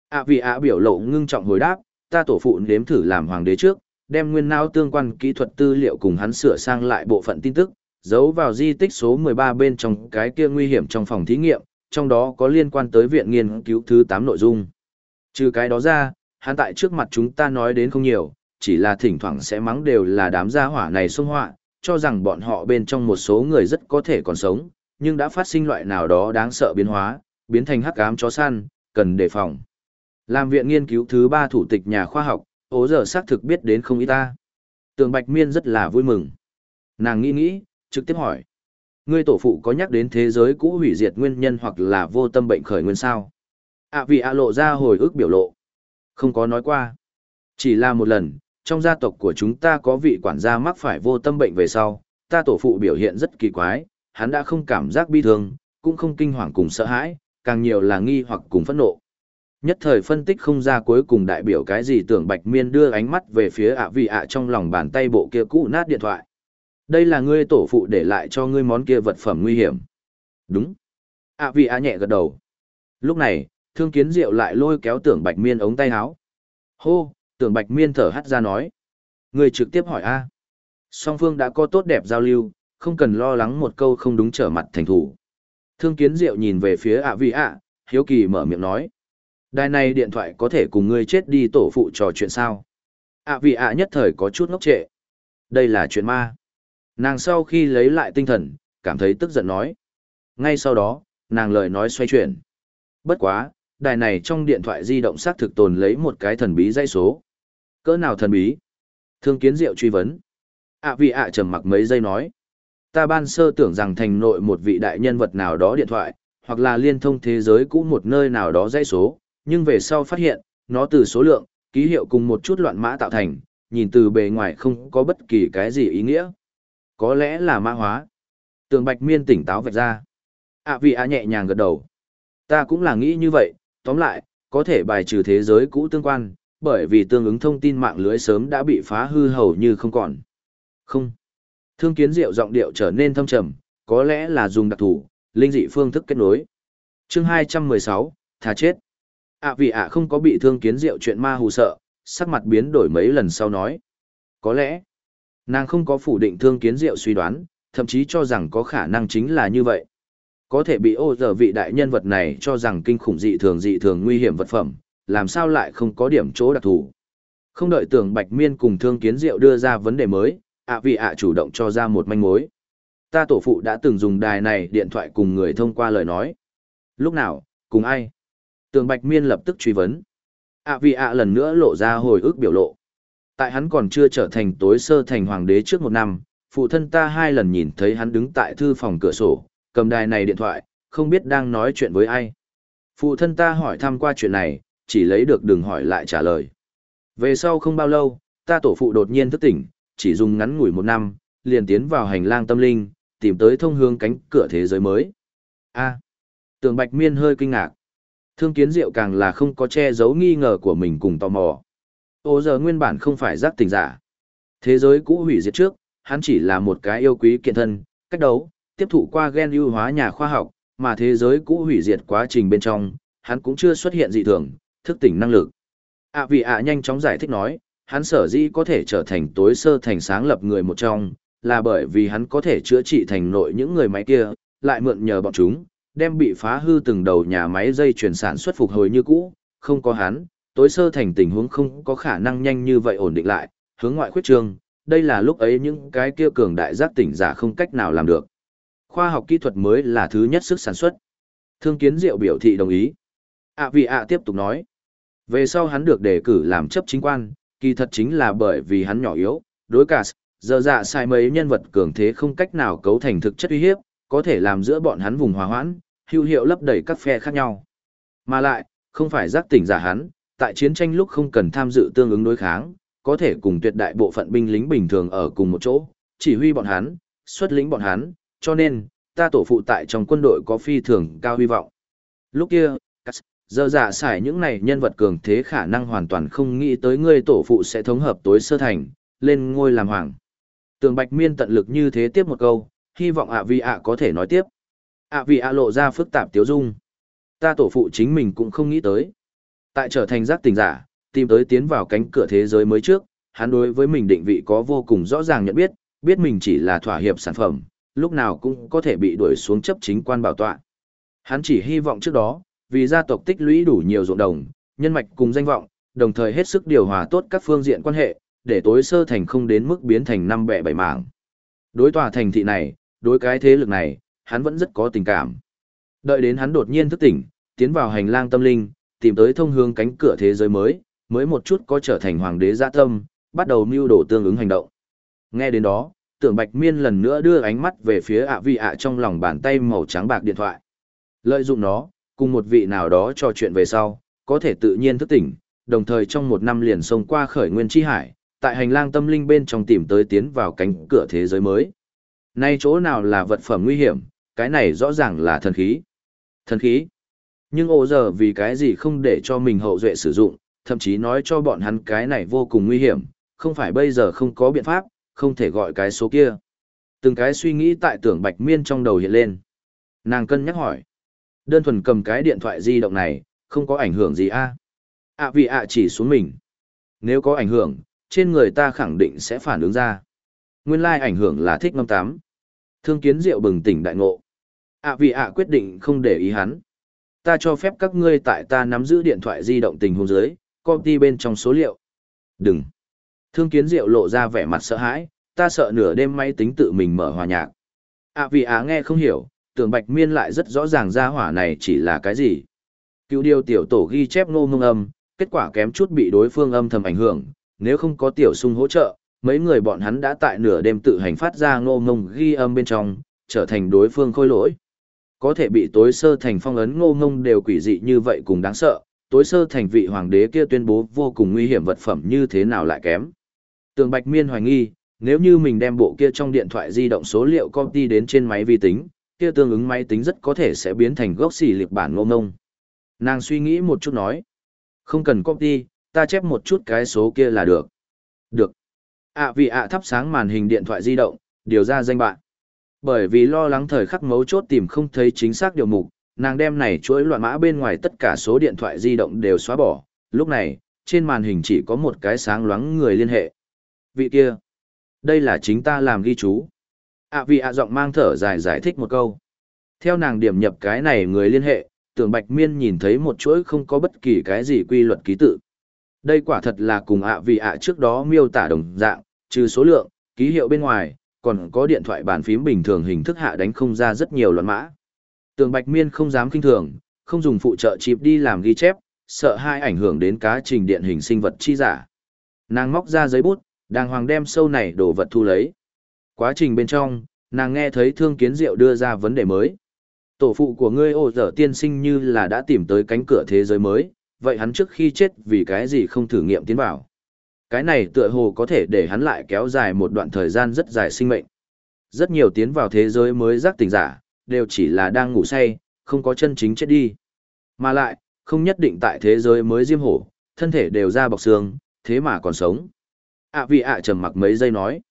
ạ vì ạ biểu lộ ngưng trọng hồi đáp, ta tổ phụ nếm thử làm hoàng đế trước, đem nguyên não tương quan kỹ thuật tư liệu cùng hắn sửa sang lại bộ phận tin tức, giấu vào di tích số 13 bên trong cái kia nguy hiểm trong phòng thí nghiệm, trong đó có liên quan tới viện nghiên cứu thứ 8 nội dung. Trừ cái đó ra, hắn tại trước mặt chúng ta nói đến không nhiều, chỉ là thỉnh thoảng sẽ mắng đều là đám gia hỏa này xông họa, cho rằng bọn họ bên trong một số người rất có thể còn sống, nhưng đã phát sinh loại nào đó đáng sợ biến hóa, biến thành hắc ám chó săn, cần đề phòng. Làm viện nghiên cứu thứ ba thủ tịch nhà khoa học, ố giờ xác thực biết đến không ít ta. Tường Bạch Miên rất là vui mừng. Nàng nghĩ nghĩ, trực tiếp hỏi. Ngươi tổ phụ có nhắc đến thế giới cũ hủy diệt nguyên nhân hoặc là vô tâm bệnh khởi nguyên sao? À vì ạ lộ ra hồi ức biểu lộ. Không có nói qua. Chỉ là một lần, trong gia tộc của chúng ta có vị quản gia mắc phải vô tâm bệnh về sau, ta tổ phụ biểu hiện rất kỳ quái, hắn đã không cảm giác bi thương, cũng không kinh hoàng cùng sợ hãi, càng nhiều là nghi hoặc cùng phẫn nộ. Nhất thời phân tích không ra cuối cùng đại biểu cái gì tưởng Bạch Miên đưa ánh mắt về phía ạ vị ạ trong lòng bàn tay bộ kia cũ nát điện thoại. Đây là ngươi tổ phụ để lại cho ngươi món kia vật phẩm nguy hiểm. Đúng. ạ vị ạ nhẹ gật đầu. Lúc này, thương kiến diệu lại lôi kéo tưởng Bạch Miên ống tay áo. Hô, tưởng bạch miên thở hắt ra nói. Ngươi trực tiếp hỏi A. Song phương đã có tốt đẹp giao lưu, không cần lo lắng một câu không đúng trở mặt thành thủ. Thương kiến diệu nhìn về phía ạ vị ạ, hiếu kỳ mở miệng nói. Đài này điện thoại có thể cùng ngươi chết đi tổ phụ trò chuyện sao? ạ vị ạ nhất thời có chút ngốc trệ. Đây là chuyện ma. Nàng sau khi lấy lại tinh thần, cảm thấy tức giận nói. Ngay sau đó, nàng lời nói xoay chuyển. Bất quá, đài này trong điện thoại di động xác thực tồn lấy một cái thần bí dây số. Cỡ nào thần bí? Thương kiến diệu truy vấn. ạ vì ạ trầm mặc mấy giây nói. Ta ban sơ tưởng rằng thành nội một vị đại nhân vật nào đó điện thoại, hoặc là liên thông thế giới cũ một nơi nào đó dây số, nhưng về sau phát hiện, nó từ số lượng, ký hiệu cùng một chút loạn mã tạo thành, nhìn từ bề ngoài không có bất kỳ cái gì ý nghĩa. Có lẽ là mã hóa. Tường Bạch Miên tỉnh táo vạch ra. ạ vì ạ nhẹ nhàng gật đầu. Ta cũng là nghĩ như vậy, tóm lại, có thể bài trừ thế giới cũ tương quan, bởi vì tương ứng thông tin mạng lưới sớm đã bị phá hư hầu như không còn. Không. Thương kiến diệu giọng điệu trở nên thâm trầm, có lẽ là dùng đặc thủ, linh dị phương thức kết nối. Chương 216, thà chết. ạ vì ạ không có bị thương kiến diệu chuyện ma hù sợ, sắc mặt biến đổi mấy lần sau nói. Có lẽ, nàng không có phủ định thương kiến diệu suy đoán, thậm chí cho rằng có khả năng chính là như vậy. Có thể bị ô giờ vị đại nhân vật này cho rằng kinh khủng dị thường dị thường nguy hiểm vật phẩm, làm sao lại không có điểm chỗ đặc thù. Không đợi tưởng Bạch Miên cùng Thương Kiến Diệu đưa ra vấn đề mới, ạ vị ạ chủ động cho ra một manh mối. Ta tổ phụ đã từng dùng đài này điện thoại cùng người thông qua lời nói. Lúc nào, cùng ai? Tường Bạch Miên lập tức truy vấn. ạ vị ạ lần nữa lộ ra hồi ức biểu lộ. Tại hắn còn chưa trở thành tối sơ thành hoàng đế trước một năm, phụ thân ta hai lần nhìn thấy hắn đứng tại thư phòng cửa sổ, cầm đài này điện thoại, không biết đang nói chuyện với ai. Phụ thân ta hỏi thăm qua chuyện này, chỉ lấy được đừng hỏi lại trả lời. Về sau không bao lâu, ta tổ phụ đột nhiên thức tỉnh, chỉ dùng ngắn ngủi một năm, liền tiến vào hành lang tâm linh, tìm tới thông hướng cánh cửa thế giới mới. A. tường Bạch Miên hơi kinh ngạc. Thương kiến diệu càng là không có che giấu nghi ngờ của mình cùng tò mò. Ô giờ nguyên bản không phải giác tình giả. Thế giới cũ hủy diệt trước, hắn chỉ là một cái yêu quý kiện thân, cách đấu, tiếp thụ qua gen ưu hóa nhà khoa học, mà thế giới cũ hủy diệt quá trình bên trong, hắn cũng chưa xuất hiện dị thường, thức tỉnh năng lực. À vì ạ nhanh chóng giải thích nói, hắn sở dĩ có thể trở thành tối sơ thành sáng lập người một trong, là bởi vì hắn có thể chữa trị thành nội những người máy kia, lại mượn nhờ bọn chúng, đem bị phá hư từng đầu nhà máy dây chuyển sản xuất phục hồi như cũ, không có hắn, tối sơ thành tình huống không có khả năng nhanh như vậy ổn định lại, hướng ngoại khuyết trương, đây là lúc ấy những cái kia cường đại giác tỉnh giả không cách nào làm được. Khoa học kỹ thuật mới là thứ nhất sức sản xuất. Thương kiến diệu biểu thị đồng ý. ạ vì ạ tiếp tục nói. Về sau hắn được đề cử làm chấp chính quan, kỳ thật chính là bởi vì hắn nhỏ yếu, đối cả giờ dạ sai mấy nhân vật cường thế không cách nào cấu thành thực chất uy hiếp, có thể làm giữa bọn hắn vùng hòa hoãn, hữu hiệu lấp đầy các phe khác nhau. Mà lại, không phải giác tỉnh giả hắn, tại chiến tranh lúc không cần tham dự tương ứng đối kháng, có thể cùng tuyệt đại bộ phận binh lính bình thường ở cùng một chỗ, chỉ huy bọn hắn, xuất lĩnh bọn hắn, cho nên, ta tổ phụ tại trong quân đội có phi thường cao hy vọng. Lúc kia, giờ giả xài những này nhân vật cường thế khả năng hoàn toàn không nghĩ tới ngươi tổ phụ sẽ thống hợp tối sơ thành, lên ngôi làm hoàng. Tường Bạch Miên tận lực như thế tiếp một câu, hy vọng ạ vì ạ có thể nói tiếp. ạ vì ạ lộ ra phức tạp tiếu dung. Ta tổ phụ chính mình cũng không nghĩ tới. Tại trở thành giác tình giả, tìm tới tiến vào cánh cửa thế giới mới trước, hắn đối với mình định vị có vô cùng rõ ràng nhận biết, biết mình chỉ là thỏa hiệp sản phẩm, lúc nào cũng có thể bị đuổi xuống chấp chính quan bảo tọa. Hắn chỉ hy vọng trước đó, vì gia tộc tích lũy đủ nhiều ruộng đồng, nhân mạch cùng danh vọng, đồng thời hết sức điều hòa tốt các phương diện quan hệ, để tối sơ thành không đến mức biến thành năm bẻ bảy mảng. Đối tòa thành thị này, đối cái thế lực này, hắn vẫn rất có tình cảm. Đợi đến hắn đột nhiên thức tỉnh, tiến vào hành lang tâm linh, tìm tới thông hướng cánh cửa thế giới mới, mới một chút có trở thành hoàng đế dạ tâm, bắt đầu mưu đồ tương ứng hành động. Nghe đến đó, tưởng bạch miên lần nữa đưa ánh mắt về phía ạ vị ạ trong lòng bàn tay màu trắng bạc điện thoại. Lợi dụng nó, cùng một vị nào đó trò chuyện về sau, có thể tự nhiên thức tỉnh, đồng thời trong một năm liền xông qua khởi nguyên chi hải, tại hành lang tâm linh bên trong tìm tới tiến vào cánh cửa thế giới mới. Nay chỗ nào là vật phẩm nguy hiểm, cái này rõ ràng là thần khí. Thần khí. Nhưng ô giờ vì cái gì không để cho mình hậu duệ sử dụng, thậm chí nói cho bọn hắn cái này vô cùng nguy hiểm, không phải bây giờ không có biện pháp, không thể gọi cái số kia. Từng cái suy nghĩ tại tưởng bạch miên trong đầu hiện lên. Nàng cân nhắc hỏi. Đơn thuần cầm cái điện thoại di động này, không có ảnh hưởng gì a à? ạ vì ạ chỉ xuống mình. Nếu có ảnh hưởng, trên người ta khẳng định sẽ phản ứng ra. Nguyên lai ảnh hưởng là thích ngâm tám. Thương kiến diệu bừng tỉnh đại ngộ. ạ vì ạ quyết định không để ý hắn. Ta cho phép các ngươi tại ta nắm giữ điện thoại di động tình huống dưới, copy bên trong số liệu. Đừng. Thương kiến diệu lộ ra vẻ mặt sợ hãi, ta sợ nửa đêm máy tính tự mình mở hòa nhạc. À vì á nghe không hiểu, tưởng bạch miên lại rất rõ ràng ra hỏa này chỉ là cái gì. Cựu điều tiểu tổ ghi chép ngô mông âm, kết quả kém chút bị đối phương âm thầm ảnh hưởng, nếu không có tiểu sung hỗ trợ, mấy người bọn hắn đã tại nửa đêm tự hành phát ra ngô ngông ghi âm bên trong, trở thành đối phương khôi lỗi. Có thể bị tối sơ thành phong ấn ngô ngông đều quỷ dị như vậy cùng đáng sợ, tối sơ thành vị hoàng đế kia tuyên bố vô cùng nguy hiểm vật phẩm như thế nào lại kém. Tường Bạch Miên hoài nghi, nếu như mình đem bộ kia trong điện thoại di động số liệu copy đến trên máy vi tính, kia tương ứng máy tính rất có thể sẽ biến thành gốc xỉ liệt bản ngô ngông Nàng suy nghĩ một chút nói, không cần copy, ta chép một chút cái số kia là được. Được. ạ vì ạ thắp sáng màn hình điện thoại di động, điều ra danh bạn. Bởi vì lo lắng thời khắc mấu chốt tìm không thấy chính xác điều mục, nàng đem này chuỗi loạn mã bên ngoài tất cả số điện thoại di động đều xóa bỏ. Lúc này, trên màn hình chỉ có một cái sáng loáng người liên hệ. Vị kia, đây là chính ta làm ghi chú. À, ạ vì ạ giọng mang thở dài giải thích một câu. Theo nàng điểm nhập cái này người liên hệ, tưởng bạch miên nhìn thấy một chuỗi không có bất kỳ cái gì quy luật ký tự. Đây quả thật là cùng ạ vì ạ trước đó miêu tả đồng dạng, trừ số lượng, ký hiệu bên ngoài, còn có điện thoại bàn phím bình thường hình thức hạ đánh không ra rất nhiều loạn mã. Tường Bạch Miên không dám kinh thường, không dùng phụ trợ chip đi làm ghi chép, sợ hai ảnh hưởng đến cá trình điện hình sinh vật chi giả. Nàng móc ra giấy bút, đàng hoàng đem sâu này đổ vật thu lấy. Quá trình bên trong, nàng nghe thấy thương kiến diệu đưa ra vấn đề mới. Tổ phụ của ngươi ổ dở tiên sinh như là đã tìm tới cánh cửa thế giới mới, vậy hắn trước khi chết vì cái gì không thử nghiệm tiến vào. Cái này tựa hồ có thể để hắn lại kéo dài một đoạn thời gian rất dài sinh mệnh. Rất nhiều tiến vào thế giới mới giác tỉnh giả, đều chỉ là đang ngủ say, không có chân chính chết đi. Mà lại, không nhất định tại thế giới mới diêm hổ, thân thể đều ra bọc xương, thế mà còn sống. ạ vì ạ trầm mặc mấy giây nói.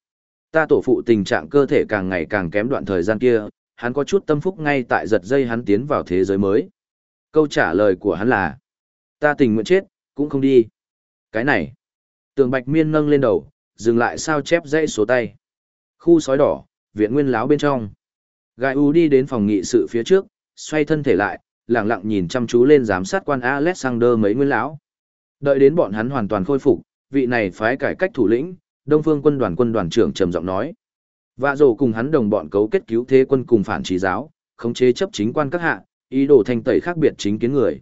Ta tổ phụ tình trạng cơ thể càng ngày càng kém đoạn thời gian kia, hắn có chút tâm phúc ngay tại giật dây hắn tiến vào thế giới mới. Câu trả lời của hắn là, ta tình nguyện chết, cũng không đi. Cái này, tường bạch miên nâng lên đầu, dừng lại sao chép dãy số tay. Khu sói đỏ, viện nguyên láo bên trong. Gai U đi đến phòng nghị sự phía trước, xoay thân thể lại, lặng lặng nhìn chăm chú lên giám sát quan Alexander mấy nguyên lão. Đợi đến bọn hắn hoàn toàn khôi phục, vị này phái cải cách thủ lĩnh, Đông Phương quân đoàn quân đoàn trưởng trầm giọng nói: Vạ rổ cùng hắn đồng bọn cấu kết cứu thế quân cùng phản trí giáo, khống chế chấp chính quan các hạ, ý đồ thanh tẩy khác biệt chính kiến người.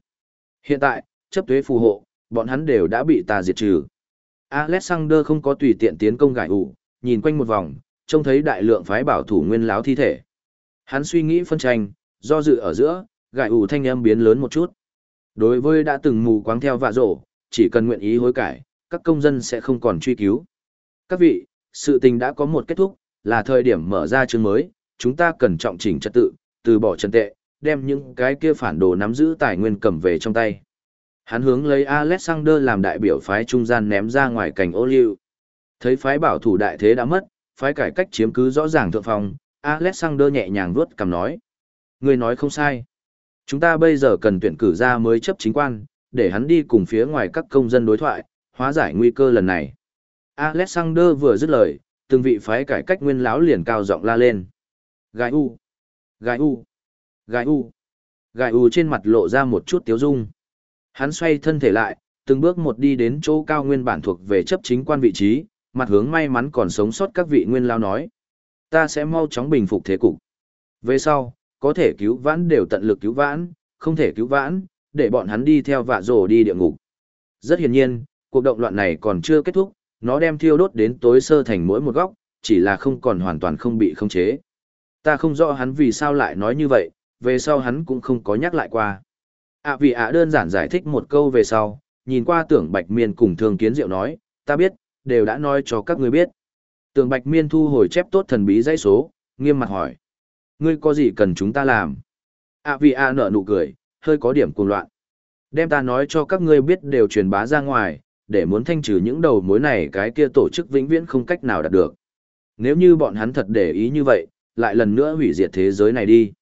Hiện tại, chấp thuế phù hộ, bọn hắn đều đã bị ta diệt trừ. Alexander không có tùy tiện tiến công gãi ủ, nhìn quanh một vòng, trông thấy đại lượng phái bảo thủ nguyên láo thi thể. Hắn suy nghĩ phân tranh, do dự ở giữa, gãi ủ thanh âm biến lớn một chút. Đối với đã từng mù quáng theo vạ rổ, chỉ cần nguyện ý hối cải, các công dân sẽ không còn truy cứu. Các vị, sự tình đã có một kết thúc, là thời điểm mở ra chương mới, chúng ta cần trọng chỉnh trật tự, từ bỏ trần tệ, đem những cái kia phản đồ nắm giữ tài nguyên cầm về trong tay. Hắn hướng lấy Alexander làm đại biểu phái trung gian ném ra ngoài cảnh ô liu. Thấy phái bảo thủ đại thế đã mất, phái cải cách chiếm cứ rõ ràng thượng phong, Alexander nhẹ nhàng vuốt cầm nói. Người nói không sai. Chúng ta bây giờ cần tuyển cử ra mới chấp chính quan, để hắn đi cùng phía ngoài các công dân đối thoại, hóa giải nguy cơ lần này. Alexander vừa dứt lời, từng vị phái cải cách nguyên lão liền cao giọng la lên. Gai u, gai u, gai u. Gai u trên mặt lộ ra một chút tiếu dung. Hắn xoay thân thể lại, từng bước một đi đến chỗ cao nguyên bản thuộc về chấp chính quan vị trí, mặt hướng may mắn còn sống sót các vị nguyên lao nói. Ta sẽ mau chóng bình phục thế cục. Về sau, có thể cứu vãn đều tận lực cứu vãn, không thể cứu vãn, để bọn hắn đi theo vạ rổ đi địa ngục. Rất hiển nhiên, cuộc động loạn này còn chưa kết thúc, nó đem thiêu đốt đến tối sơ thành mỗi một góc, chỉ là không còn hoàn toàn không bị khống chế. Ta không rõ hắn vì sao lại nói như vậy, về sau hắn cũng không có nhắc lại qua ạ vì ạ đơn giản giải thích một câu về sau, nhìn qua tưởng bạch miên cùng thương kiến diệu nói, ta biết, đều đã nói cho các ngươi biết. Tưởng bạch miên thu hồi chép tốt thần bí dãy số, nghiêm mặt hỏi. Ngươi có gì cần chúng ta làm? ạ vì ạ nở nụ cười, hơi có điểm cuồng loạn. Đem ta nói cho các ngươi biết đều truyền bá ra ngoài, để muốn thanh trừ những đầu mối này cái kia tổ chức vĩnh viễn không cách nào đạt được. Nếu như bọn hắn thật để ý như vậy, lại lần nữa hủy diệt thế giới này đi.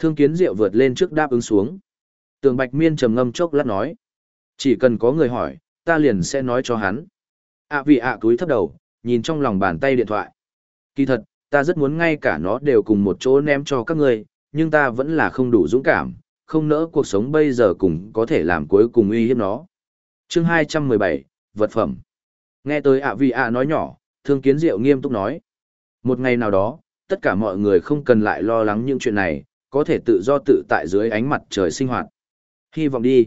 Thương kiến diệu vượt lên trước đáp ứng xuống. Tường Bạch Miên trầm ngâm chốc lát nói. Chỉ cần có người hỏi, ta liền sẽ nói cho hắn. À vì ạ à túi thấp đầu, nhìn trong lòng bàn tay điện thoại. Kỳ thật, ta rất muốn ngay cả nó đều cùng một chỗ ném cho các ngươi, nhưng ta vẫn là không đủ dũng cảm, không nỡ cuộc sống bây giờ cùng có thể làm cuối cùng uy hiếp nó chương 217, vật phẩm. Nghe tới ạ vì ạ nói nhỏ, thương kiến diệu nghiêm túc nói. Một ngày nào đó, tất cả mọi người không cần lại lo lắng những chuyện này, có thể tự do tự tại dưới ánh mặt trời sinh hoạt. Hy vọng đi.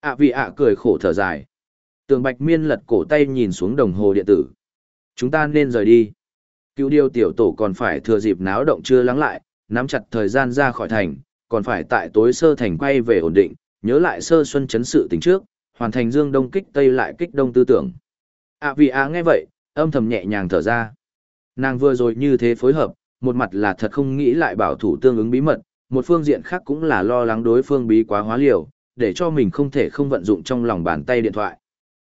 ạ vị ạ cười khổ thở dài. Tường Bạch Miên lật cổ tay nhìn xuống đồng hồ điện tử. Chúng ta nên rời đi. cứu điều tiểu tổ còn phải thừa dịp náo động chưa lắng lại, nắm chặt thời gian ra khỏi thành, còn phải tại tối sơ thành quay về ổn định, nhớ lại sơ xuân chấn sự tính trước, hoàn thành dương đông kích tây lại kích đông tư tưởng. ạ vị ạ nghe vậy, âm thầm nhẹ nhàng thở ra. Nàng vừa rồi như thế phối hợp, một mặt là thật không nghĩ lại bảo thủ tương ứng bí mật, một phương diện khác cũng là lo lắng đối phương bí quá hóa liều, để cho mình không thể không vận dụng trong lòng bàn tay điện thoại.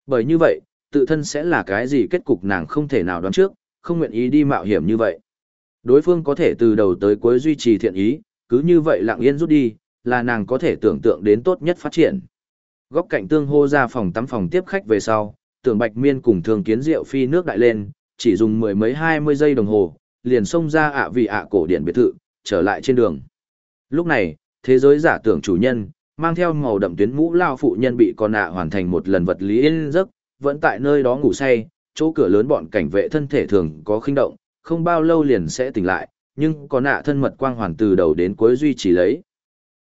Bởi như vậy, tự thân sẽ là cái gì kết cục nàng không thể nào đoán trước, không nguyện ý đi mạo hiểm như vậy. Đối phương có thể từ đầu tới cuối duy trì thiện ý, cứ như vậy lặng yên rút đi, là nàng có thể tưởng tượng đến tốt nhất phát triển. Góc cạnh tương hô ra phòng tắm phòng tiếp khách về sau, tưởng bạch miên cùng thường kiến rượu phi nước đại lên, chỉ dùng mười mấy hai mươi giây đồng hồ, liền xông ra ạ vị ạ cổ điển biệt thự, trở lại trên đường. Lúc này, thế giới giả tưởng chủ nhân, mang theo màu đậm tuyến mũ lao phụ nhân bị con nạ hoàn thành một lần vật lý yên giấc, vẫn tại nơi đó ngủ say, chỗ cửa lớn bọn cảnh vệ thân thể thường có khinh động, không bao lâu liền sẽ tỉnh lại, nhưng con nạ thân mật quang hoàn từ đầu đến cuối duy trì lấy.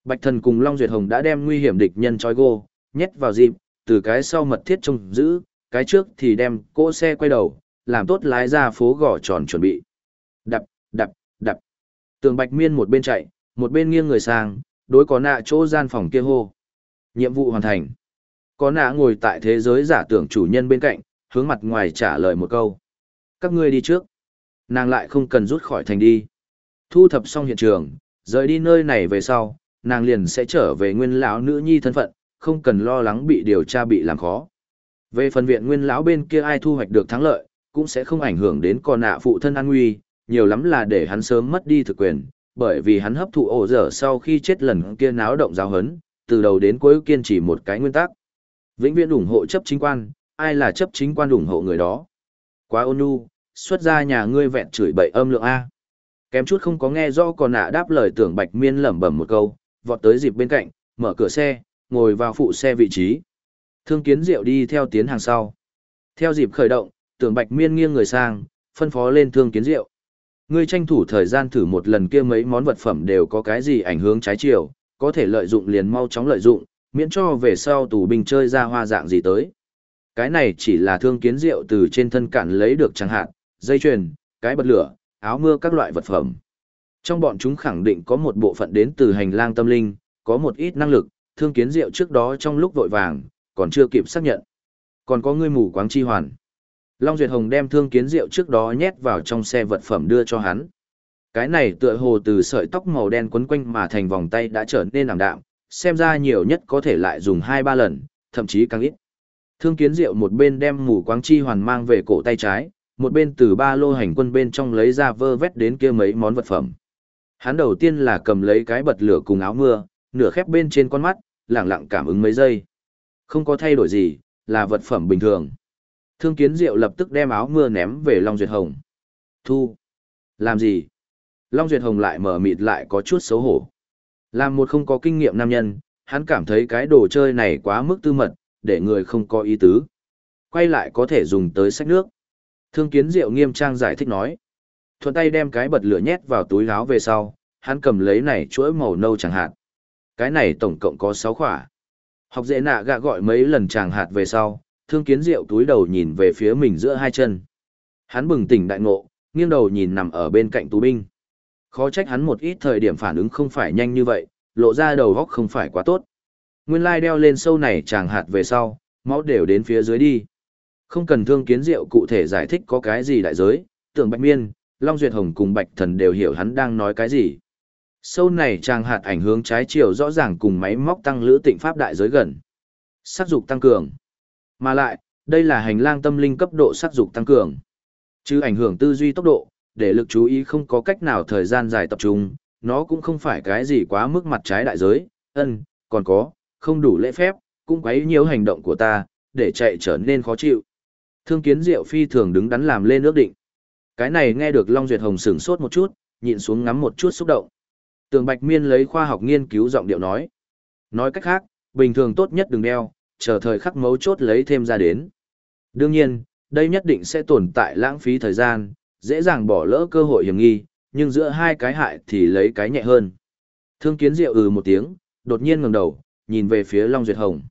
Bạch thần cùng Long Duyệt Hồng đã đem nguy hiểm địch nhân trói gô, nhét vào dịp, từ cái sau mật thiết trông giữ, cái trước thì đem cỗ xe quay đầu, làm tốt lái ra phố gò tròn chuẩn bị. Đập, đập, đập. Tường Bạch Miên một bên chạy, một bên nghiêng người sang, đối có nạ chỗ gian phòng kia hô. Nhiệm vụ hoàn thành. Có nạ ngồi tại thế giới giả tưởng chủ nhân bên cạnh, hướng mặt ngoài trả lời một câu. Các ngươi đi trước. Nàng lại không cần rút khỏi thành đi. Thu thập xong hiện trường, rời đi nơi này về sau, nàng liền sẽ trở về nguyên lão nữ nhi thân phận, không cần lo lắng bị điều tra bị làm khó. Về phần viện nguyên lão bên kia ai thu hoạch được thắng lợi, cũng sẽ không ảnh hưởng đến con nạ phụ thân an nguy, nhiều lắm là để hắn sớm mất đi thực quyền, bởi vì hắn hấp thụ ổ dở sau khi chết lần kia náo động giáo hấn, từ đầu đến cuối kiên trì một cái nguyên tắc. Vĩnh viễn ủng hộ chấp chính quan, ai là chấp chính quan ủng hộ người đó. Quá ôn nhu, xuất ra nhà ngươi vẹn chửi bậy âm lượng A. Kém chút không có nghe rõ còn nạ đáp lời tưởng bạch miên lẩm bẩm một câu, vọt tới dịp bên cạnh, mở cửa xe, ngồi vào phụ xe vị trí. Thương kiến diệu đi theo tiến hàng sau. Theo dịp khởi động, tưởng bạch miên nghiêng người sang, phân phó lên thương kiến diệu. Ngươi tranh thủ thời gian thử một lần kia mấy món vật phẩm đều có cái gì ảnh hưởng trái chiều, có thể lợi dụng liền mau chóng lợi dụng, miễn cho về sau tù binh chơi ra hoa dạng gì tới. Cái này chỉ là thương kiến rượu từ trên thân cản lấy được chẳng hạn, dây chuyền, cái bật lửa, áo mưa các loại vật phẩm. Trong bọn chúng khẳng định có một bộ phận đến từ hành lang tâm linh, có một ít năng lực, thương kiến rượu trước đó trong lúc vội vàng, còn chưa kịp xác nhận. Còn có ngươi mù quáng chi hoàn. Long Duyệt Hồng đem thương kiến rượu trước đó nhét vào trong xe vật phẩm đưa cho hắn. Cái này tựa hồ từ sợi tóc màu đen quấn quanh mà thành vòng tay đã trở nên ảm đạm, xem ra nhiều nhất có thể lại dùng 2-3 lần, thậm chí càng ít. Thương kiến rượu một bên đem mù quáng chi hoàn mang về cổ tay trái, một bên từ ba lô hành quân bên trong lấy ra vơ vét đến kia mấy món vật phẩm. Hắn đầu tiên là cầm lấy cái bật lửa cùng áo mưa, nửa khép bên trên con mắt, lặng lặng cảm ứng mấy giây. Không có thay đổi gì, là vật phẩm bình thường. Thương kiến diệu lập tức đem áo mưa ném về Long Duyệt Hồng. Thu. Làm gì? Long Duyệt Hồng lại mở mịt lại có chút xấu hổ. Làm một không có kinh nghiệm nam nhân, hắn cảm thấy cái đồ chơi này quá mức tư mật, để người không có ý tứ. Quay lại có thể dùng tới sách nước. Thương kiến diệu nghiêm trang giải thích nói. Thuận tay đem cái bật lửa nhét vào túi áo về sau, hắn cầm lấy này chuỗi màu nâu chẳng hạn. Cái này tổng cộng có 6 khỏa. Học dễ nạ gạ gọi mấy lần chàng hạt về sau, thương kiến diệu túi đầu nhìn về phía mình giữa hai chân. Hắn bừng tỉnh đại ngộ, nghiêng đầu nhìn nằm ở bên cạnh tù binh. Khó trách hắn một ít thời điểm phản ứng không phải nhanh như vậy, lộ ra đầu góc không phải quá tốt. Nguyên lai đeo lên sâu này chàng hạt về sau, máu đều đến phía dưới đi. Không cần thương kiến diệu cụ thể giải thích có cái gì đại giới, tưởng Bạch Miên, Long Duyệt Hồng cùng Bạch Thần đều hiểu hắn đang nói cái gì. Sâu này chàng hạt ảnh hướng trái chiều rõ ràng cùng máy móc tăng lữ tịnh pháp đại giới gần. Sắc dục tăng cường. Mà lại, đây là hành lang tâm linh cấp độ sắc dục tăng cường. Chứ ảnh hưởng tư duy tốc độ, để lực chú ý không có cách nào thời gian dài tập trung, nó cũng không phải cái gì quá mức mặt trái đại giới, ân, còn có, không đủ lễ phép, cũng quấy nhiều hành động của ta, để chạy trở nên khó chịu. Thương kiến diệu phi thường đứng đắn làm lên ước định. Cái này nghe được Long Duyệt Hồng sửng sốt một chút, nhịn xuống ngắm một chút xúc động. Tường Bạch Miên lấy khoa học nghiên cứu giọng điệu nói. Nói cách khác, bình thường tốt nhất đừng đeo, chờ thời khắc mấu chốt lấy thêm ra đến. Đương nhiên, đây nhất định sẽ tồn tại lãng phí thời gian, dễ dàng bỏ lỡ cơ hội hiểm nghi, nhưng giữa hai cái hại thì lấy cái nhẹ hơn. Thương kiến diệu ừ một tiếng, đột nhiên ngẩng đầu, nhìn về phía Long Duyệt Hồng.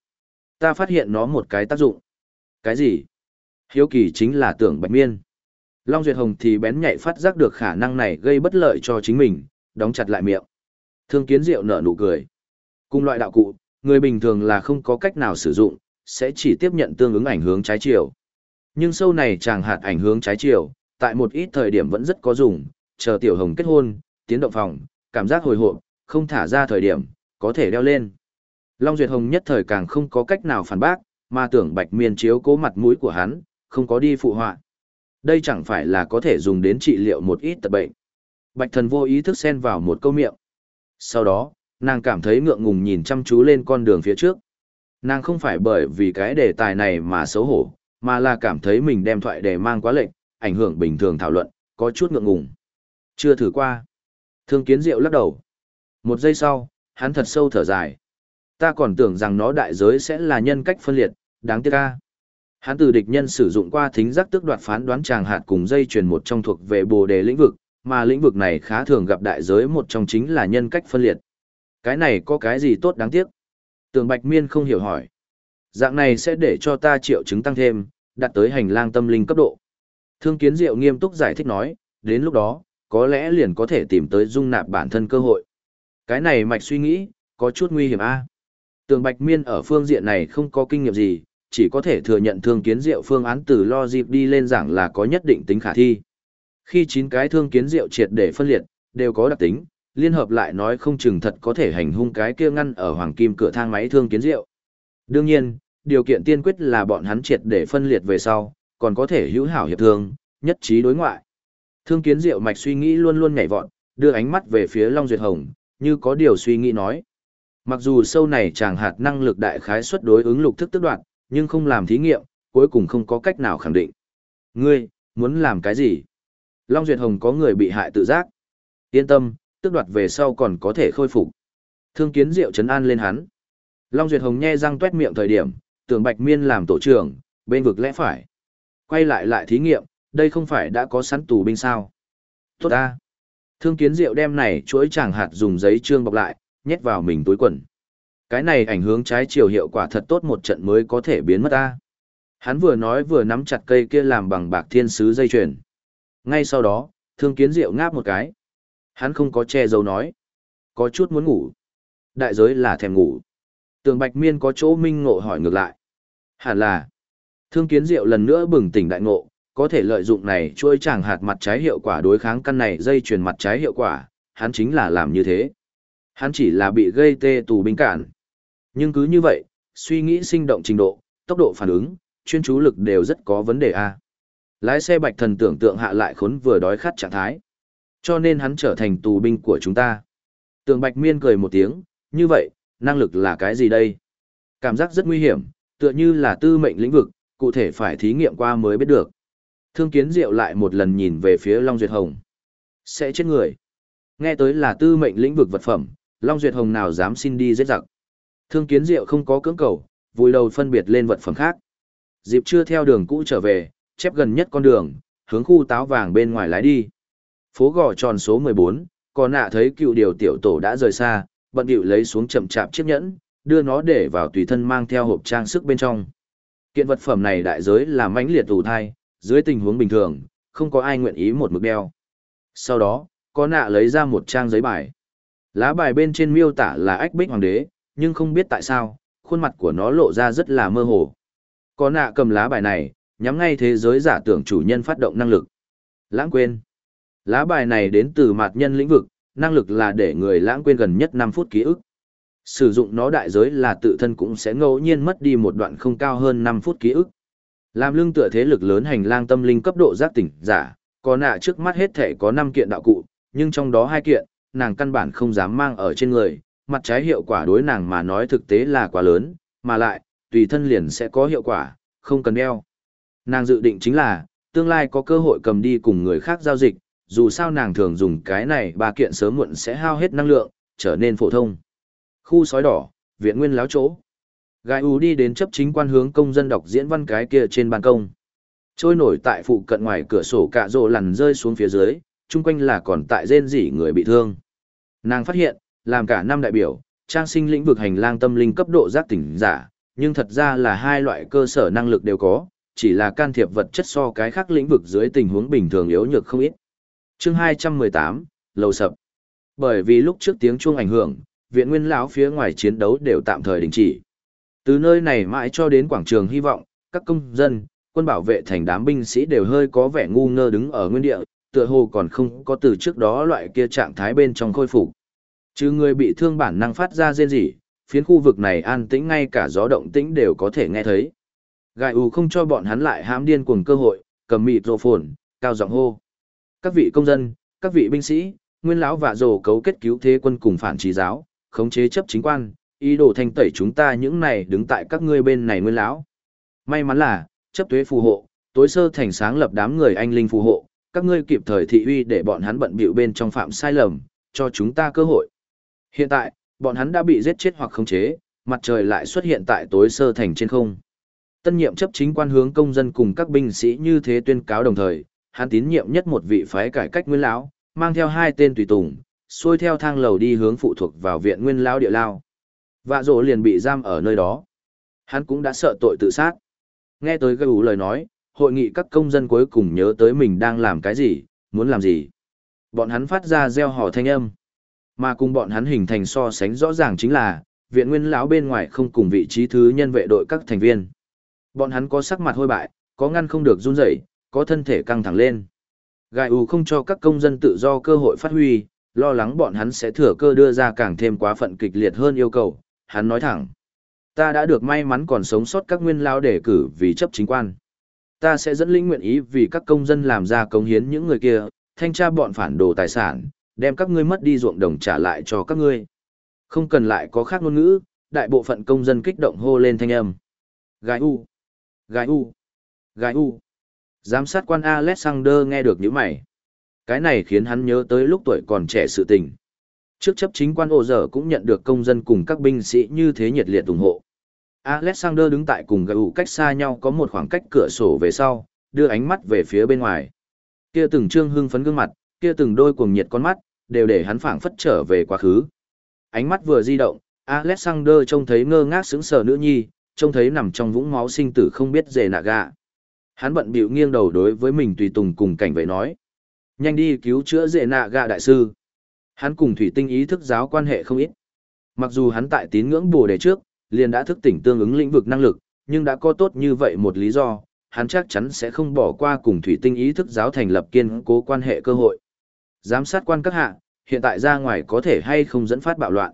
Ta phát hiện nó một cái tác dụng. Cái gì? Hiếu kỳ chính là tưởng bạch miên. Long Duyệt Hồng thì bén nhạy phát giác được khả năng này gây bất lợi cho chính mình, đóng chặt lại miệng. Thương kiến diệu nở nụ cười. Cùng loại đạo cụ, người bình thường là không có cách nào sử dụng, sẽ chỉ tiếp nhận tương ứng ảnh hướng trái chiều. Nhưng sâu này chàng hạt ảnh hướng trái chiều, tại một ít thời điểm vẫn rất có dùng, chờ tiểu hồng kết hôn, tiến động phòng, cảm giác hồi hộp, không thả ra thời điểm, có thể đeo lên. Long Duyệt Hồng nhất thời càng không có cách nào phản bác, mà tưởng bạch miên chiếu cố mặt mũi của hắn, không có đi phụ họa. Đây chẳng phải là có thể dùng đến trị liệu một ít tật bệnh. Bạch thần vô ý thức xen vào một câu miệng. Sau đó, nàng cảm thấy ngượng ngùng nhìn chăm chú lên con đường phía trước. Nàng không phải bởi vì cái đề tài này mà xấu hổ, mà là cảm thấy mình đem thoại đề mang quá lệnh, ảnh hưởng bình thường thảo luận, có chút ngượng ngùng. Chưa thử qua. Thương kiến diệu lắc đầu. Một giây sau, hắn thật sâu thở dài. Ta còn tưởng rằng nó đại giới sẽ là nhân cách phân liệt, đáng tiếc ca. Hắn từ địch nhân sử dụng qua thính giác tức đoạt phán đoán tràng hạt cùng dây truyền một trong thuộc về bồ đề lĩnh vực, mà lĩnh vực này khá thường gặp đại giới một trong chính là nhân cách phân liệt. Cái này có cái gì tốt đáng tiếc? Tường Bạch Miên không hiểu hỏi. Dạng này sẽ để cho ta triệu chứng tăng thêm, đạt tới hành lang tâm linh cấp độ. Thương Kiến Diệu nghiêm túc giải thích nói, đến lúc đó, có lẽ liền có thể tìm tới dung nạp bản thân cơ hội. Cái này mạch suy nghĩ, có chút nguy hiểm a. Tường Bạch Miên ở phương diện này không có kinh nghiệm gì, chỉ có thể thừa nhận thương kiến diệu phương án từ lo dịp đi lên giảng là có nhất định tính khả thi. Khi chín cái thương kiến diệu triệt để phân liệt, đều có đặc tính, liên hợp lại nói không chừng thật có thể hành hung cái kia ngăn ở hoàng kim cửa thang máy thương kiến diệu. Đương nhiên, điều kiện tiên quyết là bọn hắn triệt để phân liệt về sau, còn có thể hữu hảo hiệp thương, nhất trí đối ngoại. Thương kiến diệu mạch suy nghĩ luôn luôn nhảy vọt, đưa ánh mắt về phía Long Duyệt Hồng, như có điều suy nghĩ nói. Mặc dù sâu này chàng hạt năng lực đại khái suất đối ứng lục thức tức đoạn, nhưng không làm thí nghiệm, cuối cùng không có cách nào khẳng định. Ngươi, muốn làm cái gì? Long Duyệt Hồng có người bị hại tự giác. Yên tâm, tức đoạt về sau còn có thể khôi phục. Thương kiến diệu chấn an lên hắn. Long Duyệt Hồng nhe răng tuét miệng thời điểm, tưởng Bạch Miên làm tổ trưởng, bên vực lẽ phải. Quay lại lại thí nghiệm, đây không phải đã có sẵn tù binh sao. Tốt ta. Thương kiến diệu đem này chuỗi chàng hạt dùng giấy trương bọc lại, nhét vào mình túi quần. Cái này ảnh hướng trái chiều hiệu quả thật tốt một trận mới có thể biến mất ta. Hắn vừa nói vừa nắm chặt cây kia làm bằng bạc thiên sứ dây chuyền. Ngay sau đó, thương kiến diệu ngáp một cái. Hắn không có che giấu nói. Có chút muốn ngủ. Đại giới là thèm ngủ. Tường Bạch Miên có chỗ minh ngộ hỏi ngược lại. Hẳn là. Thương kiến diệu lần nữa bừng tỉnh đại ngộ, có thể lợi dụng này chuôi chàng hạt mặt trái hiệu quả đối kháng căn này dây chuyền mặt trái hiệu quả, hắn chính là làm như thế. Hắn chỉ là bị gây tê tù binh cản. Nhưng cứ như vậy, suy nghĩ sinh động trình độ, tốc độ phản ứng, chuyên chú lực đều rất có vấn đề a. Lái xe bạch thần tưởng tượng hạ lại khốn vừa đói khát trạng thái. Cho nên hắn trở thành tù binh của chúng ta. Tường bạch miên cười một tiếng, như vậy, năng lực là cái gì đây? Cảm giác rất nguy hiểm, tựa như là tư mệnh lĩnh vực, cụ thể phải thí nghiệm qua mới biết được. Thương kiến diệu lại một lần nhìn về phía Long Duyệt Hồng. Sẽ chết người. Nghe tới là tư mệnh lĩnh vực vật phẩm, Long Duyệt Hồng nào dám xin đi giết giặc. Thương kiến diệu không có cưỡng cầu, vùi đầu phân biệt lên vật phẩm khác. Dịp chưa theo đường cũ trở về, chép gần nhất con đường, hướng khu táo vàng bên ngoài lái đi. Phố gò tròn số 14, còn nạ thấy cựu điều tiểu tổ đã rời xa, bận điệu lấy xuống chậm chạp chiếc nhẫn, đưa nó để vào tùy thân mang theo hộp trang sức bên trong. Kiện vật phẩm này đại giới là mãnh liệt tù thai, dưới tình huống bình thường, không có ai nguyện ý một mực đeo. Sau đó, có nạ lấy ra một trang giấy bài. Lá bài bên trên miêu tả là ách bích hoàng đế, nhưng không biết tại sao, khuôn mặt của nó lộ ra rất là mơ hồ. Có nạ cầm lá bài này, nhắm ngay thế giới giả tưởng chủ nhân phát động năng lực. Lãng quên. Lá bài này đến từ mặt nhân lĩnh vực, năng lực là để người lãng quên gần nhất 5 phút ký ức. Sử dụng nó đại giới là tự thân cũng sẽ ngẫu nhiên mất đi một đoạn không cao hơn 5 phút ký ức. Làm lương tựa thế lực lớn hành lang tâm linh cấp độ giác tỉnh giả, có nạ trước mắt hết thể có 5 kiện đạo cụ, nhưng trong đó hai kiện, nàng căn bản không dám mang ở trên người, mặt trái hiệu quả đối nàng mà nói thực tế là quá lớn, mà lại, tùy thân liền sẽ có hiệu quả, không cần đeo. Nàng dự định chính là, tương lai có cơ hội cầm đi cùng người khác giao dịch, dù sao nàng thường dùng cái này ba kiện sớm muộn sẽ hao hết năng lượng, trở nên phổ thông. Khu sói đỏ, viện nguyên láo chỗ. Gai U đi đến chấp chính quan hướng công dân đọc diễn văn cái kia trên ban công. Trôi nổi tại phụ cận ngoài cửa sổ cạ rồ lằn rơi xuống phía dưới, chung quanh là còn tại rên rỉ người bị thương. Nàng phát hiện, làm cả năm đại biểu, trang sinh lĩnh vực hành lang tâm linh cấp độ giác tỉnh giả, nhưng thật ra là hai loại cơ sở năng lực đều có, chỉ là can thiệp vật chất so cái khác lĩnh vực dưới tình huống bình thường yếu nhược không ít. Chương 218, lầu sập. Bởi vì lúc trước tiếng chuông ảnh hưởng, viện nguyên lão phía ngoài chiến đấu đều tạm thời đình chỉ. Từ nơi này mãi cho đến quảng trường hy vọng, các công dân, quân bảo vệ thành đám binh sĩ đều hơi có vẻ ngu ngơ đứng ở nguyên địa, tựa hồ còn không có từ trước đó loại kia trạng thái bên trong khôi phục. Chứ người bị thương bản năng phát ra rên rỉ, phiến khu vực này an tĩnh ngay cả gió động tĩnh đều có thể nghe thấy. Gai U không cho bọn hắn lại hãm điên cuồng cơ hội, cầm mịt rộ phồn, cao giọng hô. Các vị công dân, các vị binh sĩ, nguyên lão và rồ cấu kết cứu thế quân cùng phản trí giáo, khống chế chấp chính quan, ý đồ thanh tẩy chúng ta những này đứng tại các ngươi bên này nguyên lão. May mắn là, chấp thuế phù hộ, tối sơ thành sáng lập đám người anh linh phù hộ, các ngươi kịp thời thị uy để bọn hắn bận bịu bên trong phạm sai lầm, cho chúng ta cơ hội. Hiện tại, bọn hắn đã bị giết chết hoặc khống chế, mặt trời lại xuất hiện tại tối sơ thành trên không. Tân nhiệm chấp chính quan hướng công dân cùng các binh sĩ như thế tuyên cáo đồng thời, hắn tín nhiệm nhất một vị phái cải cách nguyên lão, mang theo hai tên tùy tùng, xuôi theo thang lầu đi hướng phụ thuộc vào viện nguyên lão địa lao. Vạ rỗ liền bị giam ở nơi đó. Hắn cũng đã sợ tội tự sát. Nghe tới gây ủ lời nói, hội nghị các công dân cuối cùng nhớ tới mình đang làm cái gì, muốn làm gì. Bọn hắn phát ra gieo hò thanh âm. Mà cùng bọn hắn hình thành so sánh rõ ràng chính là, viện nguyên lão bên ngoài không cùng vị trí thứ nhân vệ đội các thành viên. Bọn hắn có sắc mặt hôi bại, có ngăn không được run rẩy, có thân thể căng thẳng lên. Gai U không cho các công dân tự do cơ hội phát huy, lo lắng bọn hắn sẽ thừa cơ đưa ra càng thêm quá phận kịch liệt hơn yêu cầu. Hắn nói thẳng, ta đã được may mắn còn sống sót các nguyên lao để cử vì chấp chính quan. Ta sẽ dẫn linh nguyện ý vì các công dân làm ra công hiến những người kia, thanh tra bọn phản đồ tài sản, đem các ngươi mất đi ruộng đồng trả lại cho các ngươi. Không cần lại có khác ngôn ngữ, đại bộ phận công dân kích động hô lên thanh âm. Gai U, Gai U, Gai U. Giám sát quan Alexander nghe được những mày. Cái này khiến hắn nhớ tới lúc tuổi còn trẻ sự tình. Trước chấp chính quan ổ dở cũng nhận được công dân cùng các binh sĩ như thế nhiệt liệt ủng hộ. Alexander đứng tại cùng gậy cách xa nhau có một khoảng cách cửa sổ về sau, đưa ánh mắt về phía bên ngoài. Kia từng trương hưng phấn gương mặt, kia từng đôi cuồng nhiệt con mắt, đều để hắn phảng phất trở về quá khứ. Ánh mắt vừa di động, Alexander trông thấy ngơ ngác sững sờ nữ nhi, trông thấy nằm trong vũng máu sinh tử không biết dề nạ gạ. Hắn bận bịu nghiêng đầu đối với mình tùy tùng cùng cảnh vệ nói. Nhanh đi cứu chữa dề nạ gạ đại sư. Hắn cùng thủy tinh ý thức giáo quan hệ không ít. Mặc dù hắn tại tín ngưỡng bồ đề trước, liền đã thức tỉnh tương ứng lĩnh vực năng lực, nhưng đã có tốt như vậy một lý do, hắn chắc chắn sẽ không bỏ qua cùng thủy tinh ý thức giáo thành lập kiên cố quan hệ cơ hội. Giám sát quan các hạ, hiện tại ra ngoài có thể hay không dẫn phát bạo loạn.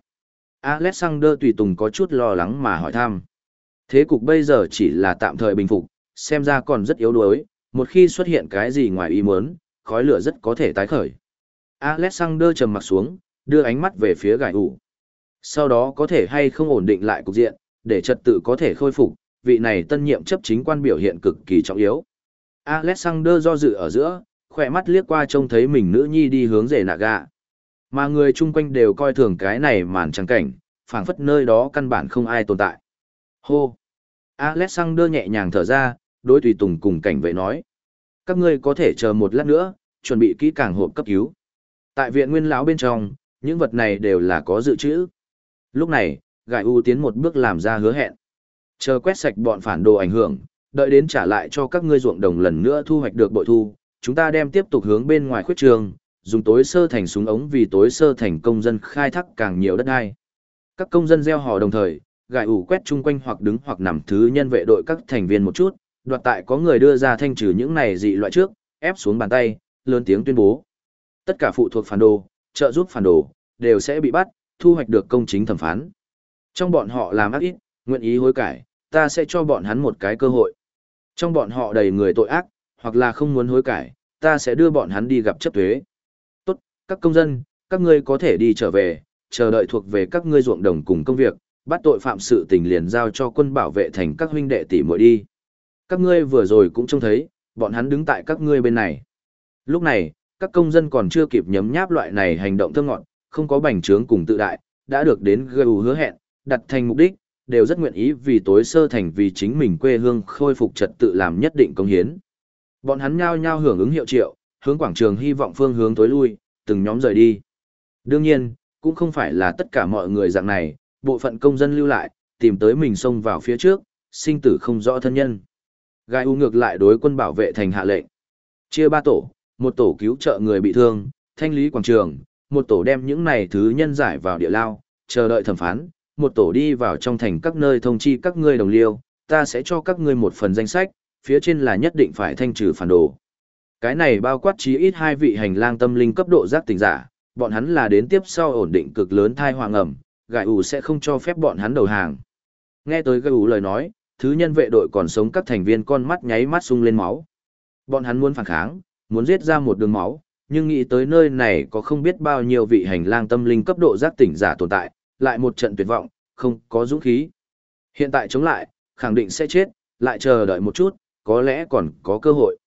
Alexander tùy tùng có chút lo lắng mà hỏi thăm. Thế cục bây giờ chỉ là tạm thời bình phục, xem ra còn rất yếu đuối, một khi xuất hiện cái gì ngoài ý muốn, khói lửa rất có thể tái khởi. Alexander trầm mặt xuống, đưa ánh mắt về phía gài ủ. Sau đó có thể hay không ổn định lại cục diện, để trật tự có thể khôi phục, vị này tân nhiệm chấp chính quan biểu hiện cực kỳ trọng yếu. Alexander do dự ở giữa, khỏe mắt liếc qua trông thấy mình nữ nhi đi hướng rể nạ gạ. Mà người chung quanh đều coi thường cái này màn trắng cảnh, phảng phất nơi đó căn bản không ai tồn tại. Hô! Alexander nhẹ nhàng thở ra, đối tùy tùng cùng cảnh vệ nói. Các ngươi có thể chờ một lát nữa, chuẩn bị kỹ càng hộp cấp cứu. Tại viện nguyên lão bên trong, những vật này đều là có dự trữ. Lúc này, Gại U tiến một bước làm ra hứa hẹn. Chờ quét sạch bọn phản đồ ảnh hưởng, đợi đến trả lại cho các ngươi ruộng đồng lần nữa thu hoạch được bội thu, chúng ta đem tiếp tục hướng bên ngoài khuyết trường, dùng tối sơ thành súng ống vì tối sơ thành công dân khai thác càng nhiều đất đai. Các công dân gieo hò đồng thời, gài ủ quét chung quanh hoặc đứng hoặc nằm thứ nhân vệ đội các thành viên một chút, đoạt tại có người đưa ra thanh trừ những này dị loại trước, ép xuống bàn tay, lớn tiếng tuyên bố. Tất cả phụ thuộc phản đồ, trợ giúp phản đồ, đều sẽ bị bắt, thu hoạch được công chính thẩm phán. Trong bọn họ làm ác ít, nguyện ý hối cải, ta sẽ cho bọn hắn một cái cơ hội. Trong bọn họ đầy người tội ác, hoặc là không muốn hối cải, ta sẽ đưa bọn hắn đi gặp chấp thuế. Tốt, các công dân, các ngươi có thể đi trở về, chờ đợi thuộc về các ngươi ruộng đồng cùng công việc, bắt tội phạm sự tình liền giao cho quân bảo vệ thành các huynh đệ tỷ muội đi. Các ngươi vừa rồi cũng trông thấy, bọn hắn đứng tại các ngươi bên này. Lúc này, các công dân còn chưa kịp nhấm nháp loại này hành động thơ ngọn, không có bành trướng cùng tự đại, đã được đến GU hứa hẹn, đặt thành mục đích, đều rất nguyện ý vì tối sơ thành vì chính mình quê hương khôi phục trật tự làm nhất định công hiến. Bọn hắn nhao nhao hưởng ứng hiệu triệu, hướng quảng trường hy vọng phương hướng tối lui, từng nhóm rời đi. Đương nhiên, cũng không phải là tất cả mọi người dạng này, bộ phận công dân lưu lại, tìm tới mình xông vào phía trước, sinh tử không rõ thân nhân. Gai U ngược lại đối quân bảo vệ thành hạ lệnh. Chia ba tổ, một tổ cứu trợ người bị thương, thanh lý quảng trường, một tổ đem những này thứ nhân giải vào địa lao, chờ đợi thẩm phán, một tổ đi vào trong thành các nơi thông chi các ngươi đồng liêu, ta sẽ cho các ngươi một phần danh sách, phía trên là nhất định phải thanh trừ phản đồ. Cái này bao quát chí ít hai vị hành lang tâm linh cấp độ giác tỉnh giả, bọn hắn là đến tiếp sau ổn định cực lớn thai hoàng ẩm, gại ủ sẽ không cho phép bọn hắn đầu hàng. Nghe tới gại ủ lời nói, thứ nhân vệ đội còn sống các thành viên con mắt nháy mắt sung lên máu. Bọn hắn muốn phản kháng, muốn giết ra một đường máu, nhưng nghĩ tới nơi này có không biết bao nhiêu vị hành lang tâm linh cấp độ giác tỉnh giả tồn tại, lại một trận tuyệt vọng, không có dũng khí. Hiện tại chống lại, khẳng định sẽ chết, lại chờ đợi một chút, có lẽ còn có cơ hội.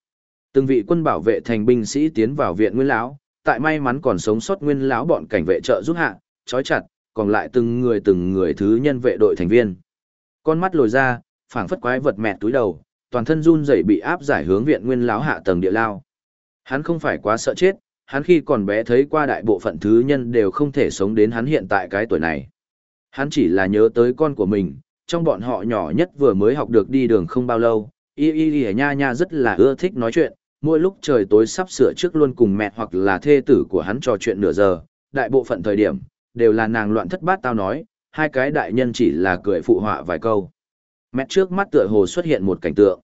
Từng vị quân bảo vệ thành binh sĩ tiến vào viện Nguyên lão, tại may mắn còn sống sót Nguyên lão bọn cảnh vệ trợ giúp hạ, trói chặt, còn lại từng người từng người thứ nhân vệ đội thành viên. Con mắt lồi ra, phảng phất quái vật mẹ túi đầu, toàn thân run rẩy bị áp giải hướng viện Nguyên lão hạ tầng địa lao. Hắn không phải quá sợ chết, hắn khi còn bé thấy qua đại bộ phận thứ nhân đều không thể sống đến hắn hiện tại cái tuổi này. Hắn chỉ là nhớ tới con của mình, trong bọn họ nhỏ nhất vừa mới học được đi đường không bao lâu, y y y nha nha rất là ưa thích nói chuyện, mỗi lúc trời tối sắp sửa trước luôn cùng mẹ hoặc là thê tử của hắn trò chuyện nửa giờ, đại bộ phận thời điểm, đều là nàng loạn thất bát tao nói, hai cái đại nhân chỉ là cười phụ họa vài câu. Mẹ trước mắt tựa hồ xuất hiện một cảnh tượng.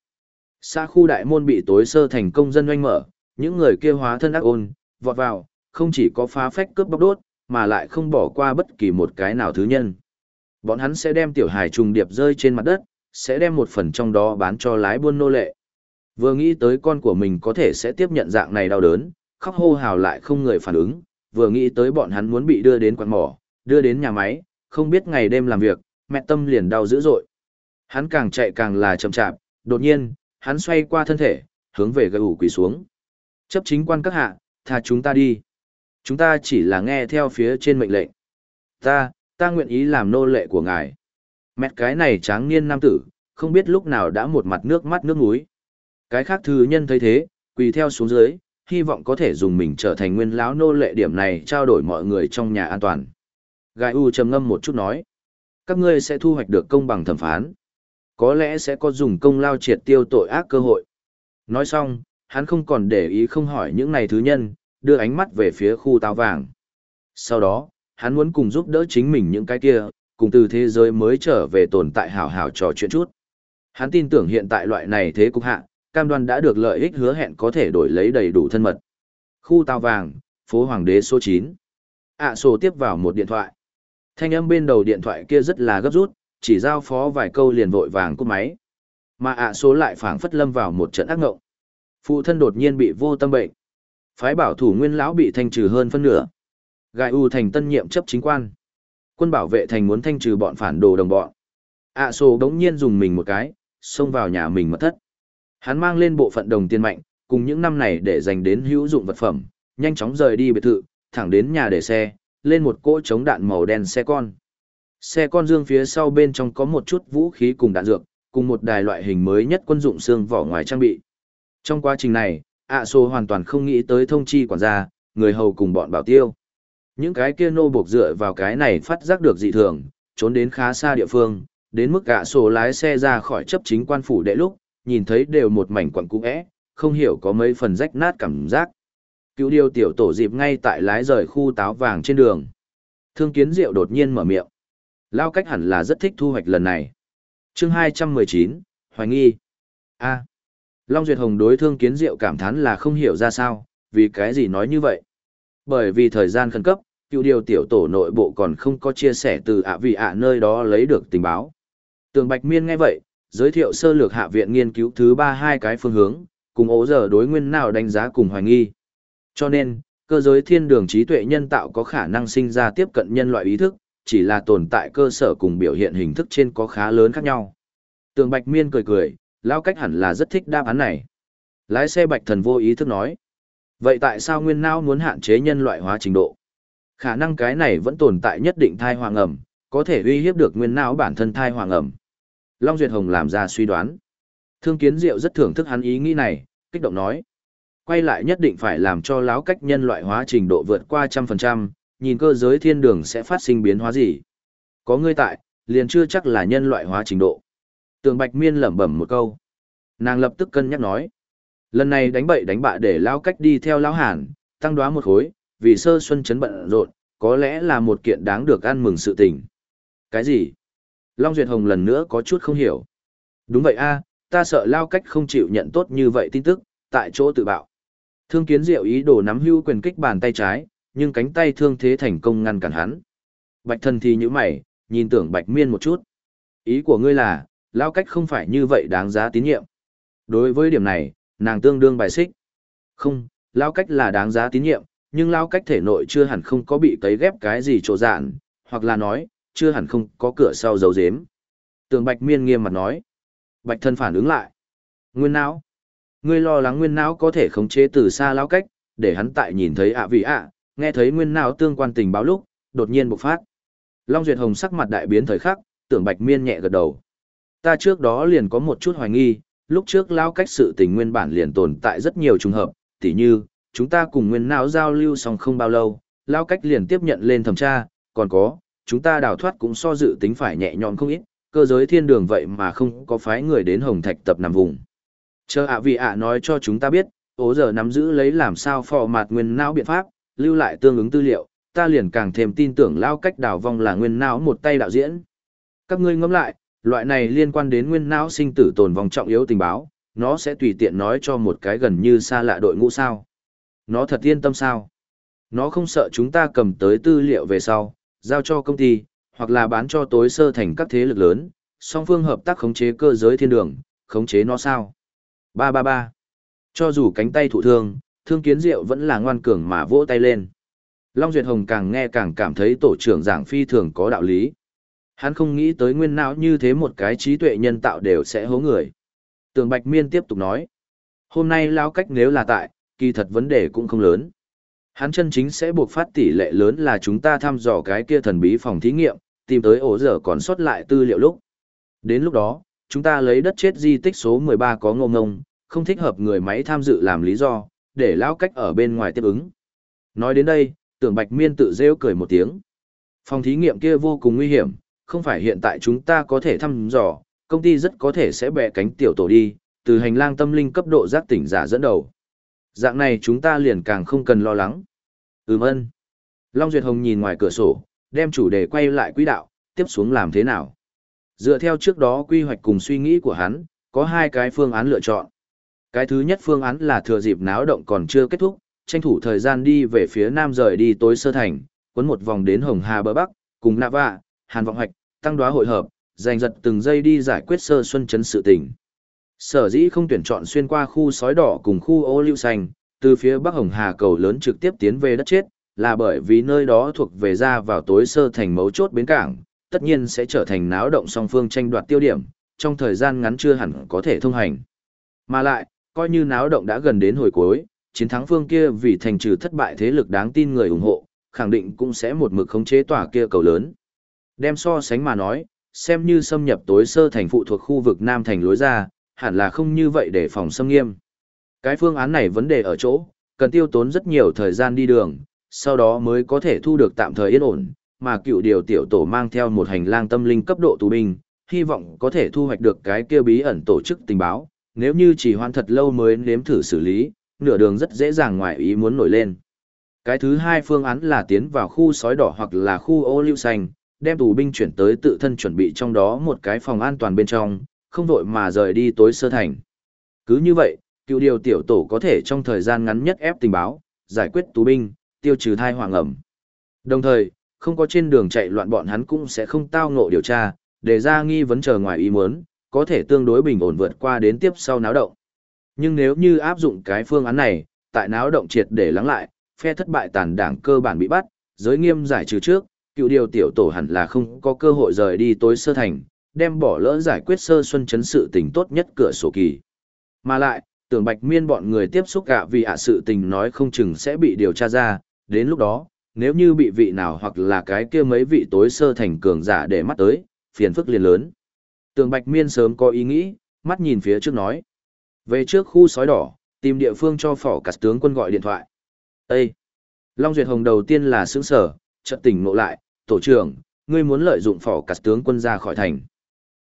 Xa khu đại môn bị tối sơ thành công dân doanh mở, những người kia hóa thân ác ôn, vọt vào, không chỉ có phá phách cướp bóc đốt, mà lại không bỏ qua bất kỳ một cái nào thứ nhân. Bọn hắn sẽ đem tiểu hài trùng điệp rơi trên mặt đất, sẽ đem một phần trong đó bán cho lái buôn nô lệ. Vừa nghĩ tới con của mình có thể sẽ tiếp nhận dạng này đau đớn, khóc hô hào lại không người phản ứng, vừa nghĩ tới bọn hắn muốn bị đưa đến quán mỏ, đưa đến nhà máy, không biết ngày đêm làm việc, mẹ tâm liền đau dữ dội. Hắn càng chạy càng là chậm chạp, đột nhiên, hắn xoay qua thân thể, hướng về gây ủ quỳ xuống. Chấp chính quan các hạ, tha chúng ta đi. Chúng ta chỉ là nghe theo phía trên mệnh lệnh. Ta, ta nguyện ý làm nô lệ của ngài. Mẹ cái này tráng niên nam tử, không biết lúc nào đã một mặt nước mắt nước mũi. Cái khác thư nhân thấy thế, quỳ theo xuống dưới, hy vọng có thể dùng mình trở thành nguyên lão nô lệ điểm này trao đổi mọi người trong nhà an toàn. Gai U trầm ngâm một chút nói, các ngươi sẽ thu hoạch được công bằng thẩm phán. Có lẽ sẽ có dùng công lao triệt tiêu tội ác cơ hội. Nói xong, hắn không còn để ý không hỏi những này thứ nhân, đưa ánh mắt về phía khu táo vàng. Sau đó, hắn muốn cùng giúp đỡ chính mình những cái kia, cùng từ thế giới mới trở về tồn tại hảo hảo trò chuyện chút. Hắn tin tưởng hiện tại loại này thế cục hạ, cam đoan đã được lợi ích hứa hẹn có thể đổi lấy đầy đủ thân mật. Khu tàu vàng, phố Hoàng đế số 9. ạ sổ tiếp vào một điện thoại. Thanh âm bên đầu điện thoại kia rất là gấp rút, chỉ giao phó vài câu liền vội vàng cúp máy. Mà ạ số lại phảng phất lâm vào một trận ác ngộng. Phụ thân đột nhiên bị vô tâm bệnh. Phái bảo thủ nguyên lão bị thanh trừ hơn phân nửa. Gai U thành tân nhiệm chấp chính quan. Quân bảo vệ thành muốn thanh trừ bọn phản đồ đồng bọn. ạ số đống nhiên dùng mình một cái, xông vào nhà mình mật thất. Hắn mang lên bộ phận đồng tiền mạnh, cùng những năm này để dành đến hữu dụng vật phẩm, nhanh chóng rời đi biệt thự, thẳng đến nhà để xe, lên một cỗ chống đạn màu đen xe con. Xe con dương phía sau bên trong có một chút vũ khí cùng đạn dược, cùng một đài loại hình mới nhất quân dụng xương vỏ ngoài trang bị. Trong quá trình này, ạ sô hoàn toàn không nghĩ tới thông chi quản gia, người hầu cùng bọn bảo tiêu. Những cái kia nô buộc dựa vào cái này phát giác được dị thường, trốn đến khá xa địa phương, đến mức ạ sô lái xe ra khỏi chấp chính quan phủ đệ lúc, nhìn thấy đều một mảnh quặng cũ é, không hiểu có mấy phần rách nát cảm giác. Cứu điều tiểu tổ dịp ngay tại lái rời khu táo vàng trên đường. Thương kiến diệu đột nhiên mở miệng. Lao cách hẳn là rất thích thu hoạch lần này. chương 219, Hoài nghi. a Long Duyệt Hồng đối thương kiến diệu cảm thán là không hiểu ra sao, vì cái gì nói như vậy. Bởi vì thời gian khẩn cấp, cựu điều tiểu tổ nội bộ còn không có chia sẻ từ ạ vì ạ nơi đó lấy được tình báo. Tường Bạch Miên nghe vậy, giới thiệu sơ lược hạ viện nghiên cứu thứ ba hai cái phương hướng, cùng ố giờ đối nguyên nào đánh giá cùng hoài nghi. Cho nên, cơ giới thiên đường trí tuệ nhân tạo có khả năng sinh ra tiếp cận nhân loại ý thức, chỉ là tồn tại cơ sở cùng biểu hiện hình thức trên có khá lớn khác nhau. Tường Bạch Miên cười cười, lao cách hẳn là rất thích đáp án này. Lái xe Bạch Thần vô ý thức nói. Vậy tại sao nguyên não muốn hạn chế nhân loại hóa trình độ? Khả năng cái này vẫn tồn tại nhất định thai hoàng ẩm, có thể uy hiếp được nguyên não bản thân thai hoàng ẩm. Long Duyệt Hồng làm ra suy đoán. Thương Kiến Diệu rất thưởng thức hắn ý nghĩ này, kích động nói. quay lại nhất định phải làm cho láo cách nhân loại hóa trình độ vượt qua trăm phần trăm, nhìn cơ giới thiên đường sẽ phát sinh biến hóa gì. Có ngươi tại, liền chưa chắc là nhân loại hóa trình độ. Tường Bạch Miên lẩm bẩm một câu. Nàng lập tức cân nhắc nói. Lần này đánh bậy đánh bạ để lao cách đi theo lão hàn, tăng đoá một khối, vì sơ xuân chấn bận rộn, có lẽ là một kiện đáng được ăn mừng sự tình. Cái gì? Long Duyệt Hồng lần nữa có chút không hiểu. Đúng vậy a, ta sợ lao cách không chịu nhận tốt như vậy tin tức, tại chỗ tự bạo. Thương kiến diệu ý đồ nắm hưu quyền kích bàn tay trái, nhưng cánh tay thương thế thành công ngăn cản hắn. Bạch thần thì như mày, nhìn tưởng bạch miên một chút. Ý của ngươi là, lao cách không phải như vậy đáng giá tín nhiệm. Đối với điểm này, nàng tương đương bài xích. Không, lao cách là đáng giá tín nhiệm, nhưng lao cách thể nội chưa hẳn không có bị cấy ghép cái gì trộn dạn, hoặc là nói, chưa hẳn không có cửa sau dấu dếm. Tường bạch miên nghiêm mặt nói. Bạch thân phản ứng lại. Nguyên não. Ngươi lo lắng nguyên não có thể khống chế từ xa lao cách, để hắn tại nhìn thấy ạ vị ạ, nghe thấy nguyên não tương quan tình báo lúc, đột nhiên bộc phát. Long Duyệt Hồng sắc mặt đại biến thời khắc, tưởng bạch miên nhẹ gật đầu. Ta trước đó liền có một chút hoài nghi, lúc trước lao cách sự tình nguyên bản liền tồn tại rất nhiều trùng hợp, tỉ như, chúng ta cùng nguyên não giao lưu xong không bao lâu, lao cách liền tiếp nhận lên thẩm tra, còn có, chúng ta đào thoát cũng so dự tính phải nhẹ nhõm không ít, cơ giới thiên đường vậy mà không có phái người đến hồng thạch tập nằm vùng. Chờ ạ vì ạ nói cho chúng ta biết, ố giờ nắm giữ lấy làm sao phò mạt nguyên não biện pháp, lưu lại tương ứng tư liệu, ta liền càng thêm tin tưởng lao cách đào vong là nguyên não một tay đạo diễn. Các ngươi ngẫm lại, loại này liên quan đến nguyên não sinh tử tồn vong trọng yếu tình báo, nó sẽ tùy tiện nói cho một cái gần như xa lạ đội ngũ sao. Nó thật yên tâm sao? Nó không sợ chúng ta cầm tới tư liệu về sau, giao cho công ty, hoặc là bán cho tối sơ thành các thế lực lớn, song phương hợp tác khống chế cơ giới thiên đường, khống chế nó sao? Ba ba ba. Cho dù cánh tay thụ thương, thương kiến diệu vẫn là ngoan cường mà vỗ tay lên. Long Duyệt Hồng càng nghe càng cảm thấy tổ trưởng giảng phi thường có đạo lý. Hắn không nghĩ tới nguyên não như thế một cái trí tuệ nhân tạo đều sẽ hố người. Tường Bạch Miên tiếp tục nói. Hôm nay lao cách nếu là tại, kỳ thật vấn đề cũng không lớn. Hắn chân chính sẽ buộc phát tỷ lệ lớn là chúng ta thăm dò cái kia thần bí phòng thí nghiệm, tìm tới ổ dở còn sót lại tư liệu lúc. Đến lúc đó, chúng ta lấy đất chết di tích số 13 có ngông ngông, không thích hợp người máy tham dự làm lý do, để lão cách ở bên ngoài tiếp ứng. Nói đến đây, tưởng bạch miên tự rêu cười một tiếng. Phòng thí nghiệm kia vô cùng nguy hiểm, không phải hiện tại chúng ta có thể thăm dò, công ty rất có thể sẽ bẻ cánh tiểu tổ đi, từ hành lang tâm linh cấp độ giác tỉnh giả dẫn đầu. Dạng này chúng ta liền càng không cần lo lắng. Ừm ân. Long Duyệt Hồng nhìn ngoài cửa sổ, đem chủ đề quay lại quỹ đạo, tiếp xuống làm thế nào. Dựa theo trước đó quy hoạch cùng suy nghĩ của hắn, có hai cái phương án lựa chọn. Cái thứ nhất phương án là thừa dịp náo động còn chưa kết thúc, tranh thủ thời gian đi về phía nam rời đi tối sơ thành, quấn một vòng đến Hồng Hà bờ Bắc, cùng Nava, Hàn Vọng Hoạch, tăng đoá hội hợp, giành giật từng giây đi giải quyết sơ xuân chấn sự tình. Sở dĩ không tuyển chọn xuyên qua khu sói đỏ cùng khu ô lưu xanh, từ phía bắc Hồng Hà cầu lớn trực tiếp tiến về đất chết, là bởi vì nơi đó thuộc về ra vào tối sơ thành mấu chốt bến cảng, tất nhiên sẽ trở thành náo động song phương tranh đoạt tiêu điểm, trong thời gian ngắn chưa hẳn có thể thông hành. Mà lại, coi như náo động đã gần đến hồi cuối, chiến thắng phương kia vì thành trừ thất bại thế lực đáng tin người ủng hộ, khẳng định cũng sẽ một mực khống chế tòa kia cầu lớn. Đem so sánh mà nói, xem như xâm nhập tối sơ thành phụ thuộc khu vực Nam thành lối ra, hẳn là không như vậy để phòng xâm nghiêm. Cái phương án này vấn đề ở chỗ, cần tiêu tốn rất nhiều thời gian đi đường, sau đó mới có thể thu được tạm thời yên ổn, mà cựu điều tiểu tổ mang theo một hành lang tâm linh cấp độ tù binh, hy vọng có thể thu hoạch được cái kia bí ẩn tổ chức tình báo, nếu như chỉ hoãn thật lâu mới nếm thử xử lý, nửa đường rất dễ dàng ngoài ý muốn nổi lên. Cái thứ hai phương án là tiến vào khu sói đỏ hoặc là khu ô lưu xanh, đem tù binh chuyển tới tự thân chuẩn bị trong đó một cái phòng an toàn bên trong, không vội mà rời đi tối sơ thành. Cứ như vậy, cựu điều tiểu tổ có thể trong thời gian ngắn nhất ép tình báo, giải quyết tù binh, tiêu trừ thai hoàng ẩm. Đồng thời, không có trên đường chạy loạn bọn hắn cũng sẽ không tao ngộ điều tra, để ra nghi vấn chờ ngoài ý muốn, có thể tương đối bình ổn vượt qua đến tiếp sau náo động. Nhưng nếu như áp dụng cái phương án này, tại náo động triệt để lắng lại, phe thất bại tàn đảng cơ bản bị bắt, giới nghiêm giải trừ trước, cựu điều tiểu tổ hẳn là không có cơ hội rời đi tối sơ thành, đem bỏ lỡ giải quyết sơ xuân chấn sự tình tốt nhất cửa sổ kỳ. Mà lại, tưởng bạch miên bọn người tiếp xúc cả vì ạ sự tình nói không chừng sẽ bị điều tra ra, đến lúc đó, nếu như bị vị nào hoặc là cái kia mấy vị tối sơ thành cường giả để mắt tới, phiền phức liền lớn. Tường bạch miên sớm có ý nghĩ, mắt nhìn phía trước nói. Về trước khu sói đỏ, Tìm địa phương cho phỏ cắt tướng quân gọi điện thoại. Ê! Long Duyệt Hồng đầu tiên là sướng sở, chợt tỉnh ngộ lại, tổ trưởng, ngươi muốn lợi dụng phỏ cắt tướng quân ra khỏi thành.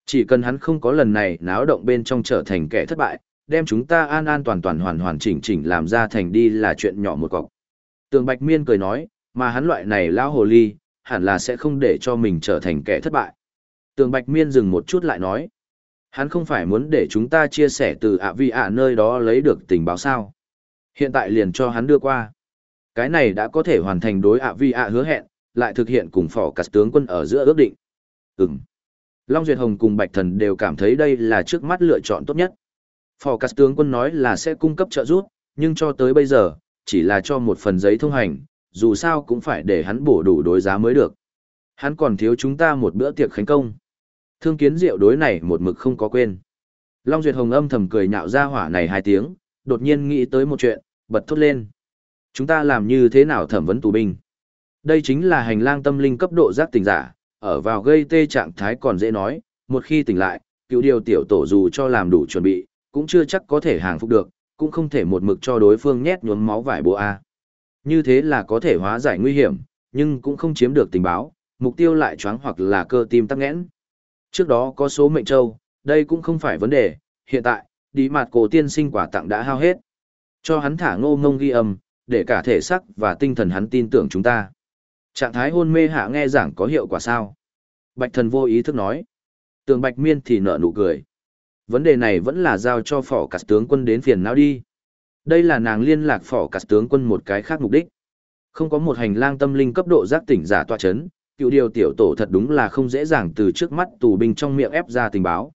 Chỉ cần hắn không có lần này náo động bên trong trở thành kẻ thất bại, đem chúng ta an an toàn toàn hoàn hoàn chỉnh chỉnh làm ra thành đi là chuyện nhỏ một cọc. Tường Bạch Miên cười nói, mà hắn loại này lão hồ ly, hẳn là sẽ không để cho mình trở thành kẻ thất bại. Tường Bạch Miên dừng một chút lại nói, hắn không phải muốn để chúng ta chia sẻ từ ạ vi ạ nơi đó lấy được tình báo sao. Hiện tại liền cho hắn đưa qua. Cái này đã có thể hoàn thành đối ạ vi ạ hứa hẹn, lại thực hiện cùng phỏ cắt tướng quân ở giữa ước định. Ừm. Long Duyệt Hồng cùng Bạch Thần đều cảm thấy đây là trước mắt lựa chọn tốt nhất. Phò Cát tướng quân nói là sẽ cung cấp trợ giúp, nhưng cho tới bây giờ, chỉ là cho một phần giấy thông hành, dù sao cũng phải để hắn bổ đủ đối giá mới được. Hắn còn thiếu chúng ta một bữa tiệc khánh công. Thương kiến diệu đối này một mực không có quên. Long Duyệt Hồng âm thầm cười nhạo ra hỏa này hai tiếng, đột nhiên nghĩ tới một chuyện, bật thốt lên. Chúng ta làm như thế nào thẩm vấn tù binh? Đây chính là hành lang tâm linh cấp độ giác tỉnh giả, ở vào gây tê trạng thái còn dễ nói, một khi tỉnh lại, cựu điều tiểu tổ dù cho làm đủ chuẩn bị, cũng chưa chắc có thể hàng phục được, cũng không thể một mực cho đối phương nhét nhuốm máu vải bộ A. Như thế là có thể hóa giải nguy hiểm, nhưng cũng không chiếm được tình báo, mục tiêu lại choáng hoặc là cơ tim tắc nghẽn. Trước đó có số mệnh châu, đây cũng không phải vấn đề, hiện tại, đi mặt cổ tiên sinh quả tặng đã hao hết. Cho hắn thả ngô ngông ghi âm, để cả thể sắc và tinh thần hắn tin tưởng chúng ta. Trạng thái hôn mê hạ nghe giảng có hiệu quả sao? Bạch thần vô ý thức nói. Tường bạch miên thì nở nụ cười. Vấn đề này vẫn là giao cho phỏ cắt tướng quân đến phiền não đi. Đây là nàng liên lạc phỏ cắt tướng quân một cái khác mục đích. Không có một hành lang tâm linh cấp độ giác tỉnh giả tọa chấn, cựu điều tiểu tổ thật đúng là không dễ dàng từ trước mắt tù binh trong miệng ép ra tình báo.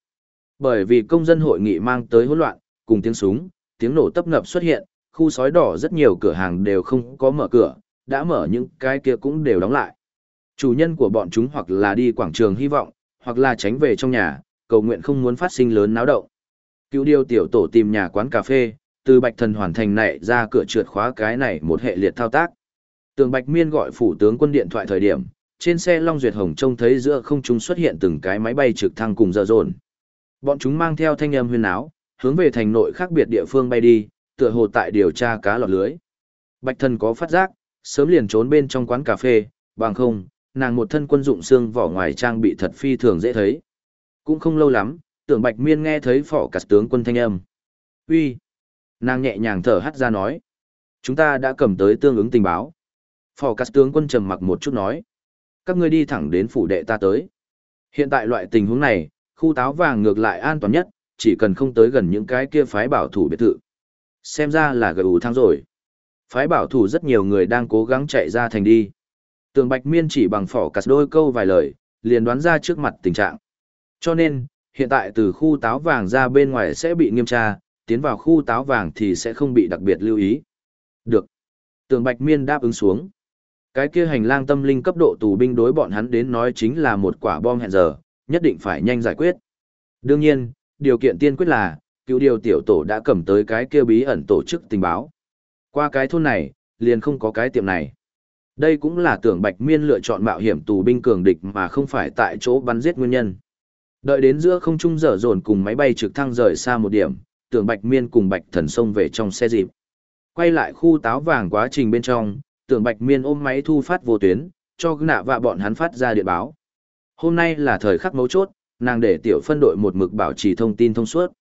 Bởi vì công dân hội nghị mang tới hỗn loạn, cùng tiếng súng, tiếng nổ tấp nập xuất hiện, khu sói đỏ rất nhiều cửa hàng đều không có mở cửa, đã mở những cái kia cũng đều đóng lại. Chủ nhân của bọn chúng hoặc là đi quảng trường hy vọng, hoặc là tránh về trong nhà, cầu nguyện không muốn phát sinh lớn náo động. Cựu điều tiểu tổ tìm nhà quán cà phê, từ bạch thần hoàn thành này ra cửa trượt khóa cái này một hệ liệt thao tác. Tường bạch miên gọi phủ tướng quân điện thoại thời điểm, trên xe Long Duyệt Hồng trông thấy giữa không trung xuất hiện từng cái máy bay trực thăng cùng dở dồn. Bọn chúng mang theo thanh âm huyên áo, hướng về thành nội khác biệt địa phương bay đi, tựa hồ tại điều tra cá lọt lưới. Bạch thần có phát giác, sớm liền trốn bên trong quán cà phê, bằng không, nàng một thân quân dụng xương vỏ ngoài trang bị thật phi thường dễ thấy. Cũng không lâu lắm, tưởng bạch miên nghe thấy phỏ cắt tướng quân thanh âm. uy Nàng nhẹ nhàng thở hắt ra nói. Chúng ta đã cầm tới tương ứng tình báo. Phỏ cắt tướng quân trầm mặc một chút nói. Các ngươi đi thẳng đến phủ đệ ta tới. Hiện tại loại tình huống này, khu táo vàng ngược lại an toàn nhất, chỉ cần không tới gần những cái kia phái bảo thủ biệt thự. Xem ra là gợi ủ thang rồi. Phái bảo thủ rất nhiều người đang cố gắng chạy ra thành đi. Tường Bạch Miên chỉ bằng phỏ cắt đôi câu vài lời, liền đoán ra trước mặt tình trạng. Cho nên, hiện tại từ khu táo vàng ra bên ngoài sẽ bị nghiêm tra, tiến vào khu táo vàng thì sẽ không bị đặc biệt lưu ý. Được. Tường Bạch Miên đáp ứng xuống. Cái kia hành lang tâm linh cấp độ tù binh đối bọn hắn đến nói chính là một quả bom hẹn giờ, nhất định phải nhanh giải quyết. Đương nhiên, điều kiện tiên quyết là, cựu điều tiểu tổ đã cầm tới cái kia bí ẩn tổ chức tình báo. Qua cái thôn này, liền không có cái tiệm này. Đây cũng là tưởng Bạch Miên lựa chọn mạo hiểm tù binh cường địch mà không phải tại chỗ bắn giết nguyên nhân. Đợi đến giữa không trung dở dồn cùng máy bay trực thăng rời xa một điểm, tưởng Bạch Miên cùng Bạch Thần xông về trong xe dịp. Quay lại khu táo vàng quá trình bên trong, tưởng Bạch Miên ôm máy thu phát vô tuyến, cho nạ và bọn hắn phát ra điện báo. Hôm nay là thời khắc mấu chốt, nàng để tiểu phân đội một mực bảo trì thông tin thông suốt.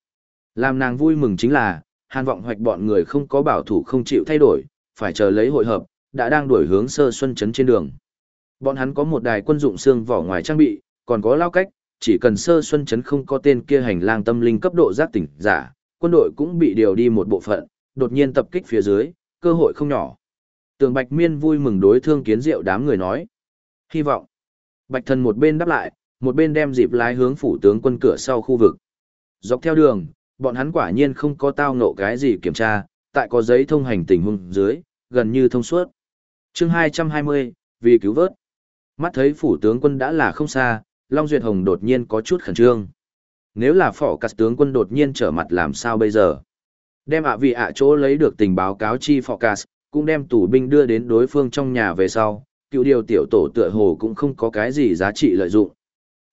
Làm nàng vui mừng chính là, hàn vọng hoạch bọn người không có bảo thủ không chịu thay đổi, phải chờ lấy hội hợp, đã đang đuổi hướng sơ xuân chấn trên đường. Bọn hắn có một đài quân dụng xương vỏ ngoài trang bị, còn có lao cách, chỉ cần sơ xuân chấn không có tên kia hành lang tâm linh cấp độ giác tỉnh giả, quân đội cũng bị điều đi một bộ phận, đột nhiên tập kích phía dưới, cơ hội không nhỏ. Tường Bạch Miên vui mừng đối thương kiến diệu đám người nói. Hy vọng. Bạch thần một bên đáp lại, một bên đem dịp lái hướng phủ tướng quân cửa sau khu vực. Dọc theo đường, bọn hắn quả nhiên không có tao ngộ cái gì kiểm tra, tại có giấy thông hành tình huống dưới, gần như thông suốt. chương 220, vì cứu vớt. Mắt thấy phủ tướng quân đã là không xa, Long Duyệt Hồng đột nhiên có chút khẩn trương. Nếu là phỏ cắt tướng quân đột nhiên trở mặt làm sao bây giờ? Đem ạ vị ạ chỗ lấy được tình báo cáo chi phỏ cắt, cũng đem tù binh đưa đến đối phương trong nhà về sau, cựu điều tiểu tổ tựa hồ cũng không có cái gì giá trị lợi dụng.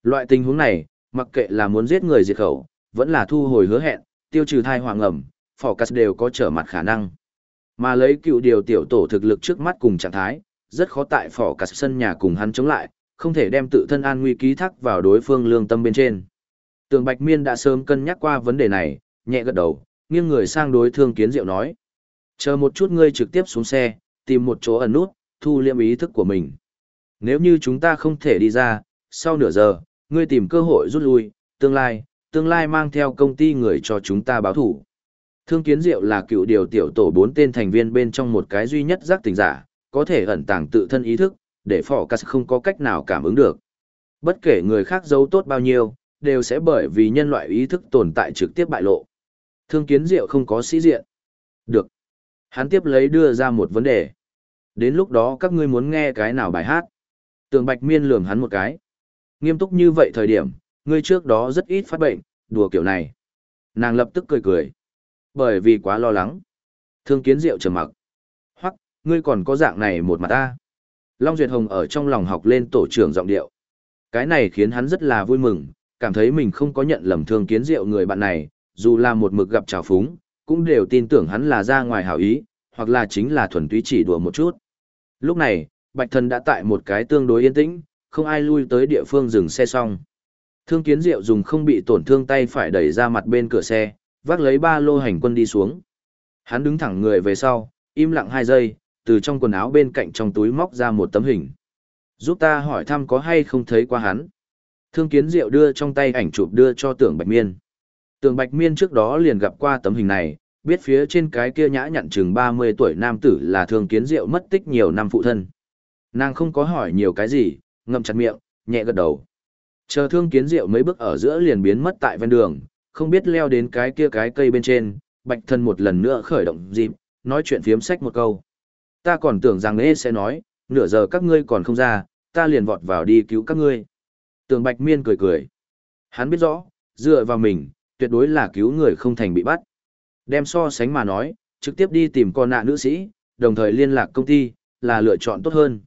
Loại tình huống này, mặc kệ là muốn giết người diệt khẩu, vẫn là thu hồi hứa hẹn, tiêu trừ thai hoàng ẩm, Phocas đều có trở mặt khả năng. Mà lấy cựu điều tiểu tổ thực lực trước mắt cùng trạng thái, rất khó tại phỏ cắt sân nhà cùng hắn chống lại, không thể đem tự thân an nguy ký thác vào đối phương lương tâm bên trên. Tường Bạch Miên đã sớm cân nhắc qua vấn đề này, nhẹ gật đầu, nghiêng người sang đối thương kiến diệu nói. Chờ một chút ngươi trực tiếp xuống xe, tìm một chỗ ẩn nút, thu liệm ý thức của mình. Nếu như chúng ta không thể đi ra, sau nửa giờ, ngươi tìm cơ hội rút lui, tương lai, tương lai mang theo công ty người cho chúng ta báo thủ. Thương Kiến Diệu là cựu điều tiểu tổ bốn tên thành viên bên trong một cái duy nhất giác tình giả, có thể ẩn tàng tự thân ý thức, để phỏ cắt không có cách nào cảm ứng được. Bất kể người khác giấu tốt bao nhiêu, đều sẽ bởi vì nhân loại ý thức tồn tại trực tiếp bại lộ. Thương Kiến Diệu không có sĩ diện. Được. Hắn tiếp lấy đưa ra một vấn đề. Đến lúc đó các ngươi muốn nghe cái nào bài hát? Tường Bạch Miên lườm hắn một cái. Nghiêm túc như vậy thời điểm, ngươi trước đó rất ít phát bệnh, đùa kiểu này. Nàng lập tức cười cười. Bởi vì quá lo lắng. Thương kiến diệu trầm mặc. Hoặc, ngươi còn có dạng này một mặt ta. Long Duyệt Hồng ở trong lòng học lên tổ trưởng giọng điệu. Cái này khiến hắn rất là vui mừng, cảm thấy mình không có nhận lầm thương kiến diệu người bạn này, dù là một mực gặp trào phúng, cũng đều tin tưởng hắn là ra ngoài hảo ý, hoặc là chính là thuần túy chỉ đùa một chút. Lúc này, Bạch Thần đã tại một cái tương đối yên tĩnh, không ai lui tới địa phương dừng xe xong. Thương kiến diệu dùng không bị tổn thương tay phải đẩy ra mặt bên cửa xe, vác lấy ba lô hành quân đi xuống. Hắn đứng thẳng người về sau, im lặng hai giây, từ trong quần áo bên cạnh trong túi móc ra một tấm hình. Giúp ta hỏi thăm có hay không thấy qua hắn. Thương kiến diệu đưa trong tay ảnh chụp đưa cho tưởng bạch miên. Tường bạch miên trước đó liền gặp qua tấm hình này, biết phía trên cái kia nhã nhặn chừng 30 tuổi nam tử là thương kiến diệu mất tích nhiều năm phụ thân. Nàng không có hỏi nhiều cái gì, ngậm chặt miệng, nhẹ gật đầu. Chờ thương kiến diệu mấy bước ở giữa liền biến mất tại ven đường, không biết leo đến cái kia cái cây bên trên, bạch thân một lần nữa khởi động dịp, nói chuyện phiếm sách một câu. Ta còn tưởng rằng ê sẽ nói, nửa giờ các ngươi còn không ra, ta liền vọt vào đi cứu các ngươi. Tường bạch miên cười cười. Hắn biết rõ, dựa vào mình, tuyệt đối là cứu người không thành bị bắt. Đem so sánh mà nói, trực tiếp đi tìm con nạ nữ sĩ, đồng thời liên lạc công ty, là lựa chọn tốt hơn.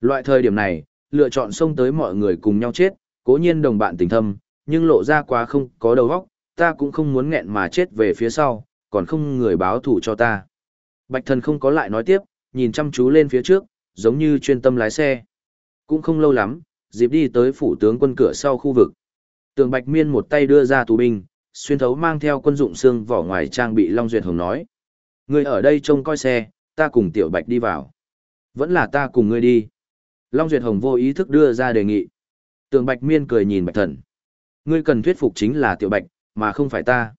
Loại thời điểm này, lựa chọn xông tới mọi người cùng nhau chết, cố nhiên đồng bạn tình thâm, nhưng lộ ra quá không có đầu óc, ta cũng không muốn nghẹn mà chết về phía sau, còn không người báo thủ cho ta. Bạch thần không có lại nói tiếp, nhìn chăm chú lên phía trước, giống như chuyên tâm lái xe. Cũng không lâu lắm, dịp đi tới phủ tướng quân cửa sau khu vực. Tường Bạch Miên một tay đưa ra tù binh, xuyên thấu mang theo quân dụng xương vỏ ngoài trang bị Long Duyệt Hồng nói. Người ở đây trông coi xe, ta cùng Tiểu Bạch đi vào. Vẫn là ta cùng ngươi đi. Long Duyệt Hồng vô ý thức đưa ra đề nghị. Tường Bạch Miên cười nhìn Bạch Thần. Ngươi cần thuyết phục chính là Tiểu Bạch, mà không phải ta.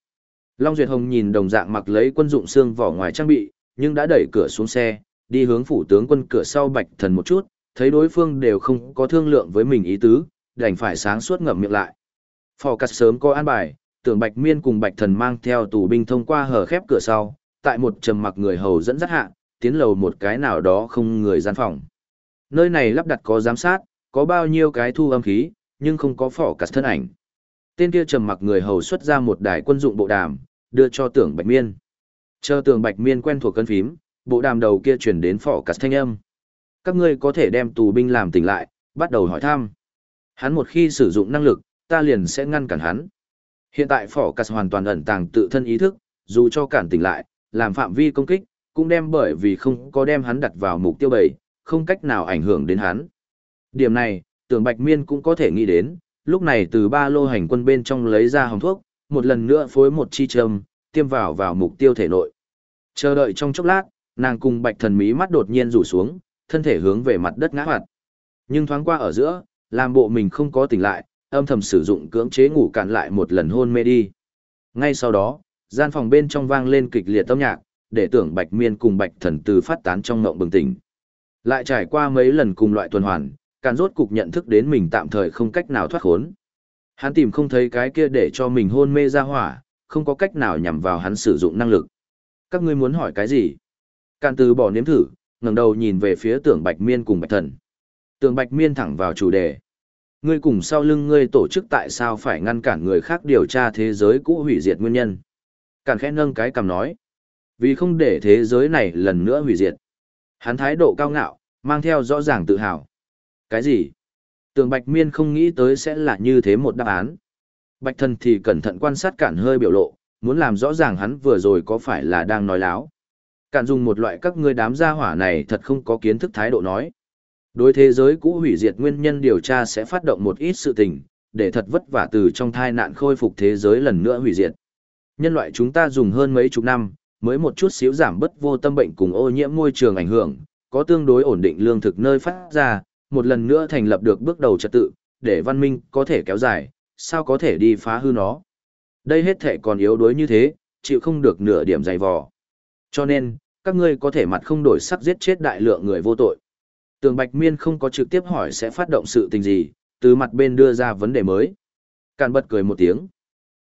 Long Duyệt Hồng nhìn đồng dạng mặc lấy quân dụng xương vỏ ngoài trang bị, nhưng đã đẩy cửa xuống xe, đi hướng phủ tướng quân cửa sau Bạch Thần một chút, thấy đối phương đều không có thương lượng với mình ý tứ, đành phải sáng suốt ngậm miệng lại. Phò cắt sớm có an bài, tưởng Bạch Miên cùng Bạch Thần mang theo tù binh thông qua hở khép cửa sau, tại một trầm mặc người hầu dẫn dắt hạ, tiến lầu một cái nào đó không người gian phòng. Nơi này lắp đặt có giám sát, có bao nhiêu cái thu âm khí, nhưng không có phỏ cắt thân ảnh. Tên kia trầm mặc người hầu xuất ra một đài quân dụng bộ đàm, đưa cho tưởng Bạch Miên. Chờ tưởng Bạch Miên quen thuộc cân phím, bộ đàm đầu kia chuyển đến phỏ cắt thanh âm. Các ngươi có thể đem tù binh làm tỉnh lại, bắt đầu hỏi thăm. Hắn một khi sử dụng năng lực, ta liền sẽ ngăn cản hắn. Hiện tại phỏ cắt hoàn toàn ẩn tàng tự thân ý thức, dù cho cản tỉnh lại, làm phạm vi công kích, cũng đem bởi vì không có đem hắn đặt vào mục tiêu bầy, không cách nào ảnh hưởng đến hắn. Điểm này, tưởng Bạch Miên cũng có thể nghĩ đến, lúc này từ ba lô hành quân bên trong lấy ra hồng thuốc, một lần nữa phối một chi châm, tiêm vào vào mục tiêu thể nội. Chờ đợi trong chốc lát, nàng cùng Bạch Thần mí mắt đột nhiên rủ xuống, thân thể hướng về mặt đất ngã hoạt. Nhưng thoáng qua ở giữa, làm bộ mình không có tỉnh lại, âm thầm sử dụng cưỡng chế ngủ cạn lại một lần hôn mê đi. Ngay sau đó, gian phòng bên trong vang lên kịch liệt âm nhạc, để tưởng Bạch Miên cùng Bạch Thần từ phát tán trong ngộng bừng tỉnh. Lại trải qua mấy lần cùng loại tuần hoàn, càn rốt cục nhận thức đến mình tạm thời không cách nào thoát khốn. Hắn tìm không thấy cái kia để cho mình hôn mê ra hỏa, không có cách nào nhằm vào hắn sử dụng năng lực. Các ngươi muốn hỏi cái gì? Càn từ bỏ nếm thử, ngẩng đầu nhìn về phía tưởng Bạch Miên cùng Bạch Thần. Tưởng Bạch Miên thẳng vào chủ đề. Ngươi cùng sau lưng ngươi tổ chức tại sao phải ngăn cản người khác điều tra thế giới cũ hủy diệt nguyên nhân? Càn khẽ nâng cái cầm nói. Vì không để thế giới này lần nữa hủy diệt. Hắn thái độ cao ngạo, mang theo rõ ràng tự hào. Cái gì? Tường Bạch Miên không nghĩ tới sẽ là như thế một đáp án. Bạch thần thì cẩn thận quan sát cản hơi biểu lộ, muốn làm rõ ràng hắn vừa rồi có phải là đang nói láo. Cản dùng một loại các ngươi đám gia hỏa này thật không có kiến thức thái độ nói. Đối thế giới cũ hủy diệt nguyên nhân điều tra sẽ phát động một ít sự tình, để thật vất vả từ trong thai nạn khôi phục thế giới lần nữa hủy diệt. Nhân loại chúng ta dùng hơn mấy chục năm, mới một chút xíu giảm bất vô tâm bệnh cùng ô nhiễm môi trường ảnh hưởng, có tương đối ổn định lương thực nơi phát ra, một lần nữa thành lập được bước đầu trật tự, để văn minh có thể kéo dài, sao có thể đi phá hư nó. Đây hết thể còn yếu đuối như thế, chịu không được nửa điểm dày vò. Cho nên, các ngươi có thể mặt không đổi sắc giết chết đại lượng người vô tội. Tường Bạch Miên không có trực tiếp hỏi sẽ phát động sự tình gì, từ mặt bên đưa ra vấn đề mới. Càn bật cười một tiếng.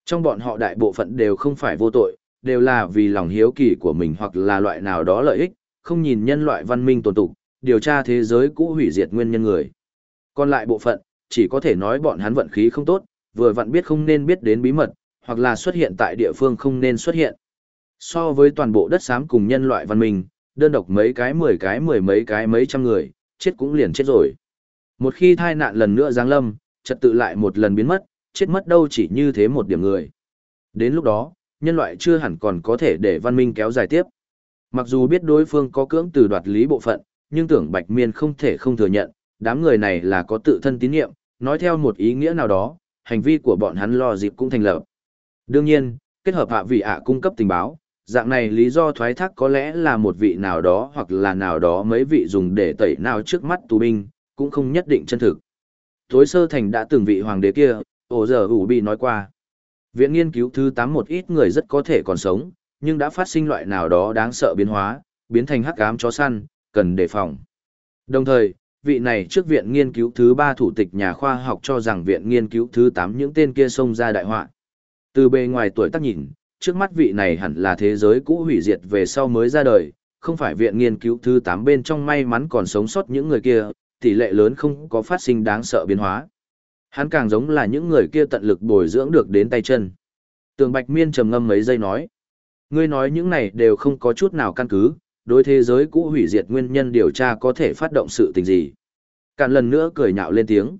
Trong bọn họ đại bộ phận đều không phải vô tội, đều là vì lòng hiếu kỳ của mình hoặc là loại nào đó lợi ích, không nhìn nhân loại văn minh tồn tục, điều tra thế giới cũ hủy diệt nguyên nhân người. Còn lại bộ phận, chỉ có thể nói bọn hắn vận khí không tốt, vừa vặn biết không nên biết đến bí mật, hoặc là xuất hiện tại địa phương không nên xuất hiện. So với toàn bộ đất xám cùng nhân loại văn minh, đơn độc mấy cái mười cái mười mấy cái mấy trăm người, chết cũng liền chết rồi. Một khi thai nạn lần nữa giáng lâm, trật tự lại một lần biến mất, chết mất đâu chỉ như thế một điểm người. Đến lúc đó, nhân loại chưa hẳn còn có thể để văn minh kéo dài tiếp. Mặc dù biết đối phương có cưỡng từ đoạt lý bộ phận, nhưng tưởng Bạch Miên không thể không thừa nhận, đám người này là có tự thân tín nhiệm, nói theo một ý nghĩa nào đó, hành vi của bọn hắn lo dịp cũng thành lập. Đương nhiên, kết hợp hạ vị ạ cung cấp tình báo, dạng này lý do thoái thác có lẽ là một vị nào đó hoặc là nào đó mấy vị dùng để tẩy nào trước mắt tù binh, cũng không nhất định chân thực. Tối sơ thành đã từng vị hoàng đế kia, ổ giờ ủ bị nói qua. Viện nghiên cứu thứ tám một ít người rất có thể còn sống, nhưng đã phát sinh loại nào đó đáng sợ biến hóa, biến thành hắc ám chó săn, cần đề phòng. Đồng thời, vị này trước viện nghiên cứu thứ ba thủ tịch nhà khoa học cho rằng viện nghiên cứu thứ tám những tên kia xông ra đại họa. Từ bề ngoài tuổi tác nhìn, trước mắt vị này hẳn là thế giới cũ hủy diệt về sau mới ra đời, không phải viện nghiên cứu thứ 8 bên trong may mắn còn sống sót những người kia, tỷ lệ lớn không có phát sinh đáng sợ biến hóa. Hắn càng giống là những người kia tận lực bồi dưỡng được đến tay chân. Tường Bạch Miên trầm ngâm mấy giây nói. Ngươi nói những này đều không có chút nào căn cứ, đối thế giới cũ hủy diệt nguyên nhân điều tra có thể phát động sự tình gì. Cạn lần nữa cười nhạo lên tiếng.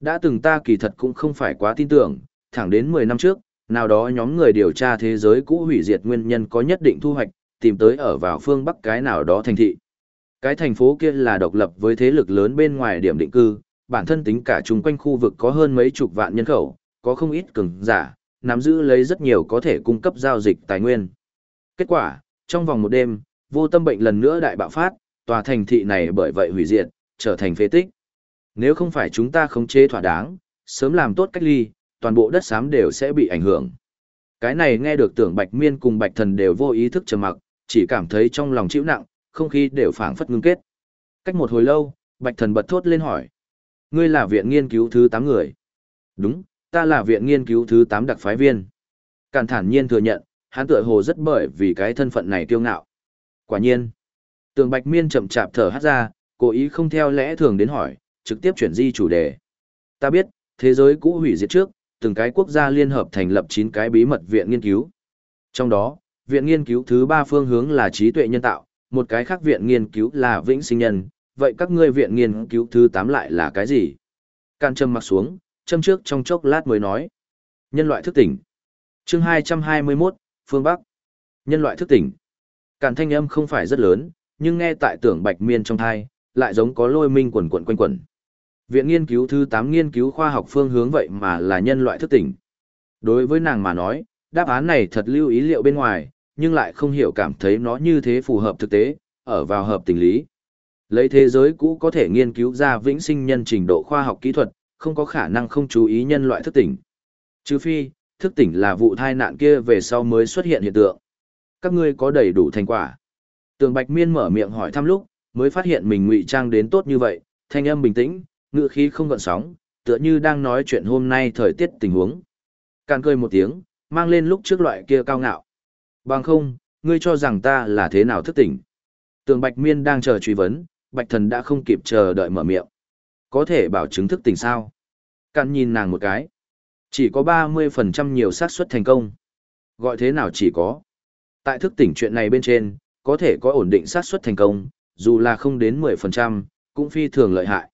Đã từng ta kỳ thật cũng không phải quá tin tưởng, thẳng đến 10 năm trước, nào đó nhóm người điều tra thế giới cũ hủy diệt nguyên nhân có nhất định thu hoạch, tìm tới ở vào phương Bắc cái nào đó thành thị. Cái thành phố kia là độc lập với thế lực lớn bên ngoài điểm định cư, bản thân tính cả chung quanh khu vực có hơn mấy chục vạn nhân khẩu, có không ít cường giả, nắm giữ lấy rất nhiều có thể cung cấp giao dịch tài nguyên. Kết quả, trong vòng một đêm, vô tâm bệnh lần nữa đại bạo phát, tòa thành thị này bởi vậy hủy diệt, trở thành phế tích. Nếu không phải chúng ta khống chế thỏa đáng, sớm làm tốt cách ly, toàn bộ đất xám đều sẽ bị ảnh hưởng. Cái này nghe được tưởng Bạch Miên cùng Bạch Thần đều vô ý thức trầm mặc, chỉ cảm thấy trong lòng chịu nặng, không khí đều phảng phất ngưng kết. Cách một hồi lâu, Bạch Thần bật thốt lên hỏi. Ngươi là viện nghiên cứu thứ 8 người. Đúng, ta là viện nghiên cứu thứ 8 đặc phái viên. Càn thản nhiên thừa nhận, hắn tựa hồ rất bởi vì cái thân phận này kiêu ngạo. Quả nhiên. Tường Bạch Miên chậm chạp thở hát ra, cố ý không theo lẽ thường đến hỏi, trực tiếp chuyển di chủ đề. Ta biết, thế giới cũ hủy diệt trước, từng cái quốc gia liên hợp thành lập 9 cái bí mật viện nghiên cứu. Trong đó, viện nghiên cứu thứ 3 phương hướng là trí tuệ nhân tạo, một cái khác viện nghiên cứu là vĩnh sinh nhân, vậy các ngươi viện nghiên cứu thứ 8 lại là cái gì? Can châm mặc xuống, châm trước trong chốc lát mới nói. Nhân loại thức tỉnh. chương 221, phương Bắc. Nhân loại thức tỉnh. Càn thanh âm không phải rất lớn, nhưng nghe tại tưởng bạch miên trong thai, lại giống có lôi minh quần quần quanh quần. Viện nghiên cứu thứ 8 nghiên cứu khoa học phương hướng vậy mà là nhân loại thức tỉnh. Đối với nàng mà nói, đáp án này thật lưu ý liệu bên ngoài, nhưng lại không hiểu cảm thấy nó như thế phù hợp thực tế, ở vào hợp tình lý. Lấy thế giới cũ có thể nghiên cứu ra vĩnh sinh nhân trình độ khoa học kỹ thuật, không có khả năng không chú ý nhân loại thức tỉnh. Trừ phi, thức tỉnh là vụ thai nạn kia về sau mới xuất hiện hiện tượng. Các ngươi có đầy đủ thành quả. Tường Bạch Miên mở miệng hỏi thăm lúc, mới phát hiện mình ngụy trang đến tốt như vậy, thanh âm bình tĩnh, ngựa khí không gợn sóng, tựa như đang nói chuyện hôm nay thời tiết tình huống. Càn cười một tiếng, mang lên lúc trước loại kia cao ngạo. Bằng không, ngươi cho rằng ta là thế nào thức tỉnh. Tường Bạch Miên đang chờ truy vấn, Bạch Thần đã không kịp chờ đợi mở miệng. Có thể bảo chứng thức tỉnh sao? Càn nhìn nàng một cái. Chỉ có 30% nhiều xác suất thành công. Gọi thế nào chỉ có. Tại thức tỉnh chuyện này bên trên, có thể có ổn định xác suất thành công, dù là không đến 10%, cũng phi thường lợi hại.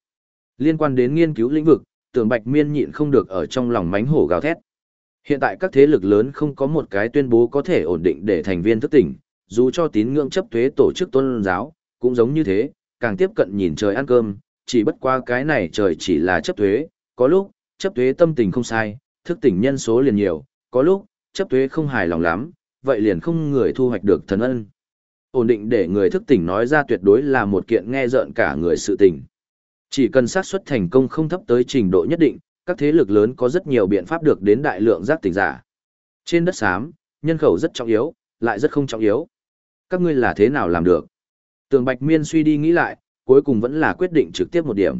Liên quan đến nghiên cứu lĩnh vực, tưởng Bạch Miên nhịn không được ở trong lòng mánh hổ gào thét. Hiện tại các thế lực lớn không có một cái tuyên bố có thể ổn định để thành viên thức tỉnh, dù cho tín ngưỡng chấp thuế tổ chức tôn giáo, cũng giống như thế, càng tiếp cận nhìn trời ăn cơm, chỉ bất qua cái này trời chỉ là chấp thuế, có lúc, chấp thuế tâm tình không sai, thức tỉnh nhân số liền nhiều, có lúc, chấp thuế không hài lòng lắm, vậy liền không người thu hoạch được thần ân. Ổn định để người thức tỉnh nói ra tuyệt đối là một kiện nghe rợn cả người sự tình. Chỉ cần xác suất thành công không thấp tới trình độ nhất định, các thế lực lớn có rất nhiều biện pháp được đến đại lượng giác tỉnh giả. Trên đất xám, nhân khẩu rất trọng yếu, lại rất không trọng yếu. Các ngươi là thế nào làm được? Tường Bạch Miên suy đi nghĩ lại, cuối cùng vẫn là quyết định trực tiếp một điểm.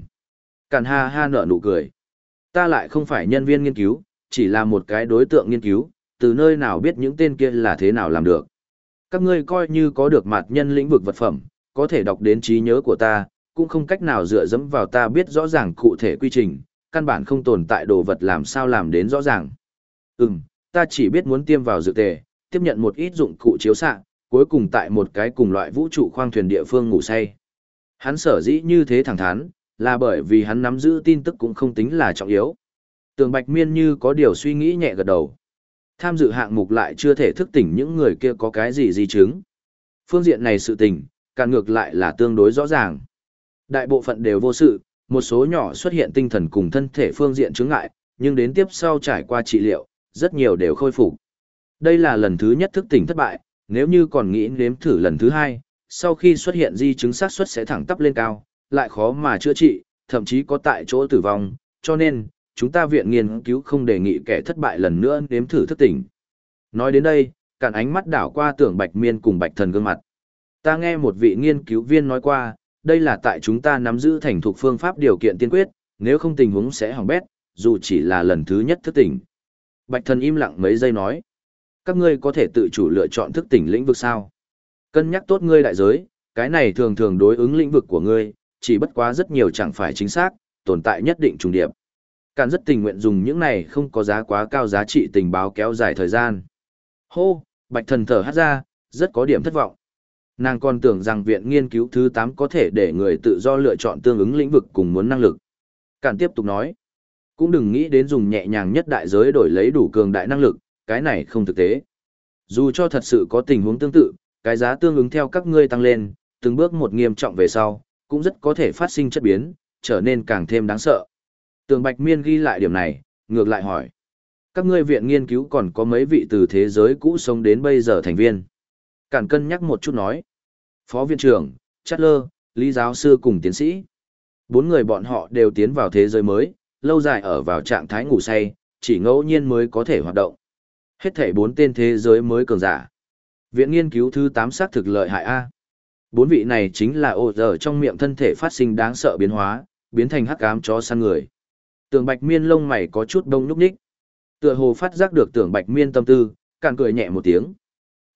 Càn ha ha nở nụ cười. Ta lại không phải nhân viên nghiên cứu, chỉ là một cái đối tượng nghiên cứu, từ nơi nào biết những tên kia là thế nào làm được. Các ngươi coi như có được mặt nhân lĩnh vực vật phẩm, có thể đọc đến trí nhớ của ta, cũng không cách nào dựa dẫm vào ta biết rõ ràng cụ thể quy trình, căn bản không tồn tại đồ vật làm sao làm đến rõ ràng. Ừm, ta chỉ biết muốn tiêm vào dự tề, tiếp nhận một ít dụng cụ chiếu xạ, cuối cùng tại một cái cùng loại vũ trụ khoang thuyền địa phương ngủ say. Hắn sở dĩ như thế thẳng thắn, là bởi vì hắn nắm giữ tin tức cũng không tính là trọng yếu. Tường Bạch Miên như có điều suy nghĩ nhẹ gật đầu. Tham dự hạng mục lại chưa thể thức tỉnh những người kia có cái gì di chứng. Phương diện này sự tình, càng ngược lại là tương đối rõ ràng. Đại bộ phận đều vô sự, một số nhỏ xuất hiện tinh thần cùng thân thể phương diện chứng ngại, nhưng đến tiếp sau trải qua trị liệu, rất nhiều đều khôi phục. Đây là lần thứ nhất thức tỉnh thất bại, nếu như còn nghĩ nếm thử lần thứ hai, sau khi xuất hiện di chứng xác suất sẽ thẳng tắp lên cao, lại khó mà chữa trị, thậm chí có tại chỗ tử vong, cho nên, chúng ta viện nghiên cứu không đề nghị kẻ thất bại lần nữa nếm thử thức tỉnh. Nói đến đây, cạn ánh mắt đảo qua tưởng bạch miên cùng bạch thần gương mặt. Ta nghe một vị nghiên cứu viên nói qua, đây là tại chúng ta nắm giữ thành thục phương pháp điều kiện tiên quyết, nếu không tình huống sẽ hỏng bét, dù chỉ là lần thứ nhất thức tỉnh. Bạch thần im lặng mấy giây nói. Các ngươi có thể tự chủ lựa chọn thức tỉnh lĩnh vực sao? Cân nhắc tốt ngươi đại giới, cái này thường thường đối ứng lĩnh vực của ngươi, chỉ bất quá rất nhiều chẳng phải chính xác, tồn tại nhất định trùng điệp. Càn rất tình nguyện dùng những này không có giá quá cao giá trị tình báo kéo dài thời gian. Hô, bạch thần thở hát ra, rất có điểm thất vọng. Nàng còn tưởng rằng viện nghiên cứu thứ 8 có thể để người tự do lựa chọn tương ứng lĩnh vực cùng muốn năng lực. Càn tiếp tục nói, cũng đừng nghĩ đến dùng nhẹ nhàng nhất đại giới đổi lấy đủ cường đại năng lực, cái này không thực tế. Dù cho thật sự có tình huống tương tự, cái giá tương ứng theo các ngươi tăng lên, từng bước một nghiêm trọng về sau, cũng rất có thể phát sinh chất biến, trở nên càng thêm đáng sợ. Tường Bạch Miên ghi lại điểm này, ngược lại hỏi. Các ngươi viện nghiên cứu còn có mấy vị từ thế giới cũ sống đến bây giờ thành viên? Cản cân nhắc một chút nói. Phó viện trưởng, Chatler, Lý giáo sư cùng tiến sĩ. Bốn người bọn họ đều tiến vào thế giới mới, lâu dài ở vào trạng thái ngủ say, chỉ ngẫu nhiên mới có thể hoạt động. Hết thể bốn tên thế giới mới cường giả. Viện nghiên cứu thứ 8 xác thực lợi hại A. Bốn vị này chính là ô giờ trong miệng thân thể phát sinh đáng sợ biến hóa, biến thành hắc ám chó săn người. Tưởng Bạch Miên lông mày có chút đông núp ních. Tựa hồ phát giác được Tưởng Bạch Miên tâm tư, càng cười nhẹ một tiếng.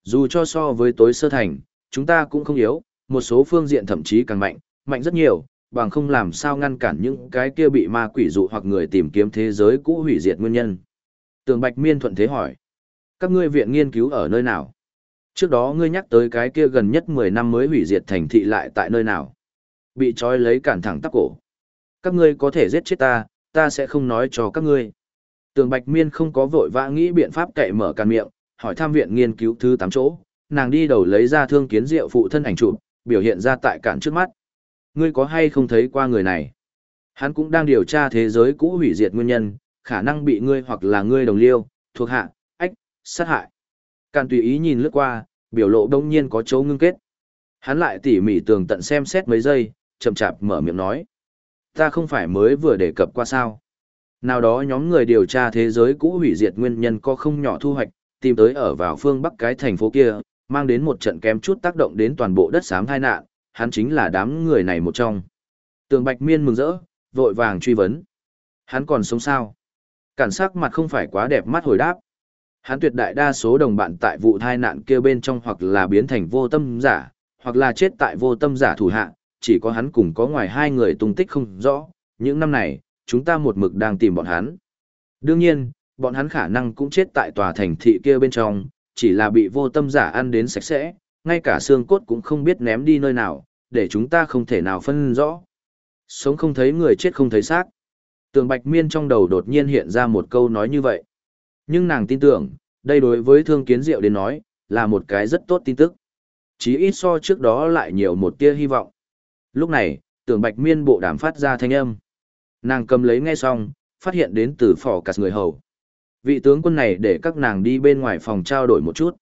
Dù cho so với tối sơ thành, chúng ta cũng không yếu, một số phương diện thậm chí càng mạnh, mạnh rất nhiều, bằng không làm sao ngăn cản những cái kia bị ma quỷ dụ hoặc người tìm kiếm thế giới cũ hủy diệt nguyên nhân. Tường Bạch Miên thuận thế hỏi. Các ngươi viện nghiên cứu ở nơi nào? Trước đó ngươi nhắc tới cái kia gần nhất 10 năm mới hủy diệt thành thị lại tại nơi nào? Bị trói lấy cản thẳng tắp cổ. Các ngươi có thể giết chết ta, ta sẽ không nói cho các ngươi. Tường Bạch Miên không có vội vã nghĩ biện pháp cậy mở càn miệng, hỏi tham viện nghiên cứu thứ 8 chỗ, nàng đi đầu lấy ra thương kiến diệu phụ thân ảnh chụp, biểu hiện ra tại cản trước mắt. Ngươi có hay không thấy qua người này? Hắn cũng đang điều tra thế giới cũ hủy diệt nguyên nhân, khả năng bị ngươi hoặc là ngươi đồng liêu, thuộc hạ, ách, sát hại. Càn tùy ý nhìn lướt qua, biểu lộ đông nhiên có chỗ ngưng kết. Hắn lại tỉ mỉ tường tận xem xét mấy giây, chậm chạp mở miệng nói. Ta không phải mới vừa đề cập qua sao. Nào đó nhóm người điều tra thế giới cũ hủy diệt nguyên nhân có không nhỏ thu hoạch, tìm tới ở vào phương bắc cái thành phố kia, mang đến một trận kém chút tác động đến toàn bộ đất xám tai nạn, hắn chính là đám người này một trong. Tường Bạch Miên mừng rỡ, vội vàng truy vấn. Hắn còn sống sao? Cản sắc mặt không phải quá đẹp mắt hồi đáp. Hắn tuyệt đại đa số đồng bạn tại vụ tai nạn kia bên trong hoặc là biến thành vô tâm giả, hoặc là chết tại vô tâm giả thủ hạ, chỉ có hắn cùng có ngoài hai người tung tích không rõ. Những năm này, chúng ta một mực đang tìm bọn hắn. Đương nhiên, bọn hắn khả năng cũng chết tại tòa thành thị kia bên trong, chỉ là bị vô tâm giả ăn đến sạch sẽ, ngay cả xương cốt cũng không biết ném đi nơi nào, để chúng ta không thể nào phân rõ. Sống không thấy người chết không thấy xác. Tường Bạch Miên trong đầu đột nhiên hiện ra một câu nói như vậy. Nhưng nàng tin tưởng, đây đối với thương kiến diệu đến nói, là một cái rất tốt tin tức. Chí ít so trước đó lại nhiều một tia hy vọng. Lúc này, Tường bạch miên bộ đàm phát ra thanh âm. Nàng cầm lấy nghe xong, phát hiện đến từ phỏ cả người hầu. Vị tướng quân này để các nàng đi bên ngoài phòng trao đổi một chút.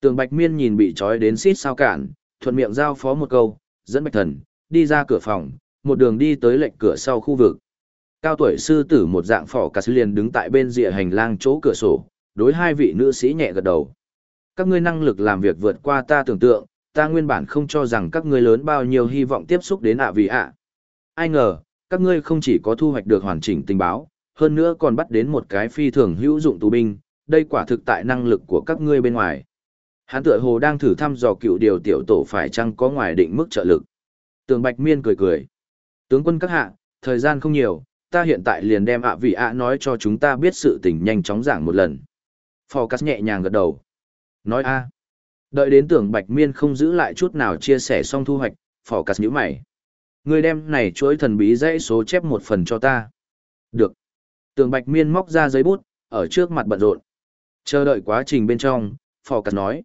Tường Bạch Miên nhìn bị trói đến xít sao cản, thuận miệng giao phó một câu, dẫn Bạch Thần, đi ra cửa phòng, một đường đi tới lệnh cửa sau khu vực. Cao tuổi sư tử một dạng phỏ cà sư liền đứng tại bên rìa hành lang chỗ cửa sổ, đối hai vị nữ sĩ nhẹ gật đầu. Các ngươi năng lực làm việc vượt qua ta tưởng tượng, ta nguyên bản không cho rằng các ngươi lớn bao nhiêu hy vọng tiếp xúc đến ạ vì ạ. Ai ngờ, các ngươi không chỉ có thu hoạch được hoàn chỉnh tình báo, hơn nữa còn bắt đến một cái phi thường hữu dụng tù binh, đây quả thực tại năng lực của các ngươi bên ngoài. Hắn tựa hồ đang thử thăm dò cựu điều tiểu tổ phải chăng có ngoài định mức trợ lực. Tường Bạch Miên cười cười. Tướng quân các hạ, thời gian không nhiều, ta hiện tại liền đem ạ vị ạ nói cho chúng ta biết sự tình nhanh chóng giảng một lần. Phò cắt nhẹ nhàng gật đầu. Nói a. Đợi đến tưởng Bạch Miên không giữ lại chút nào chia sẻ xong thu hoạch, phò cắt nhíu mày. Người đem này chuỗi thần bí dãy số chép một phần cho ta. Được. Tường Bạch Miên móc ra giấy bút, ở trước mặt bận rộn. Chờ đợi quá trình bên trong, phò cắt nói.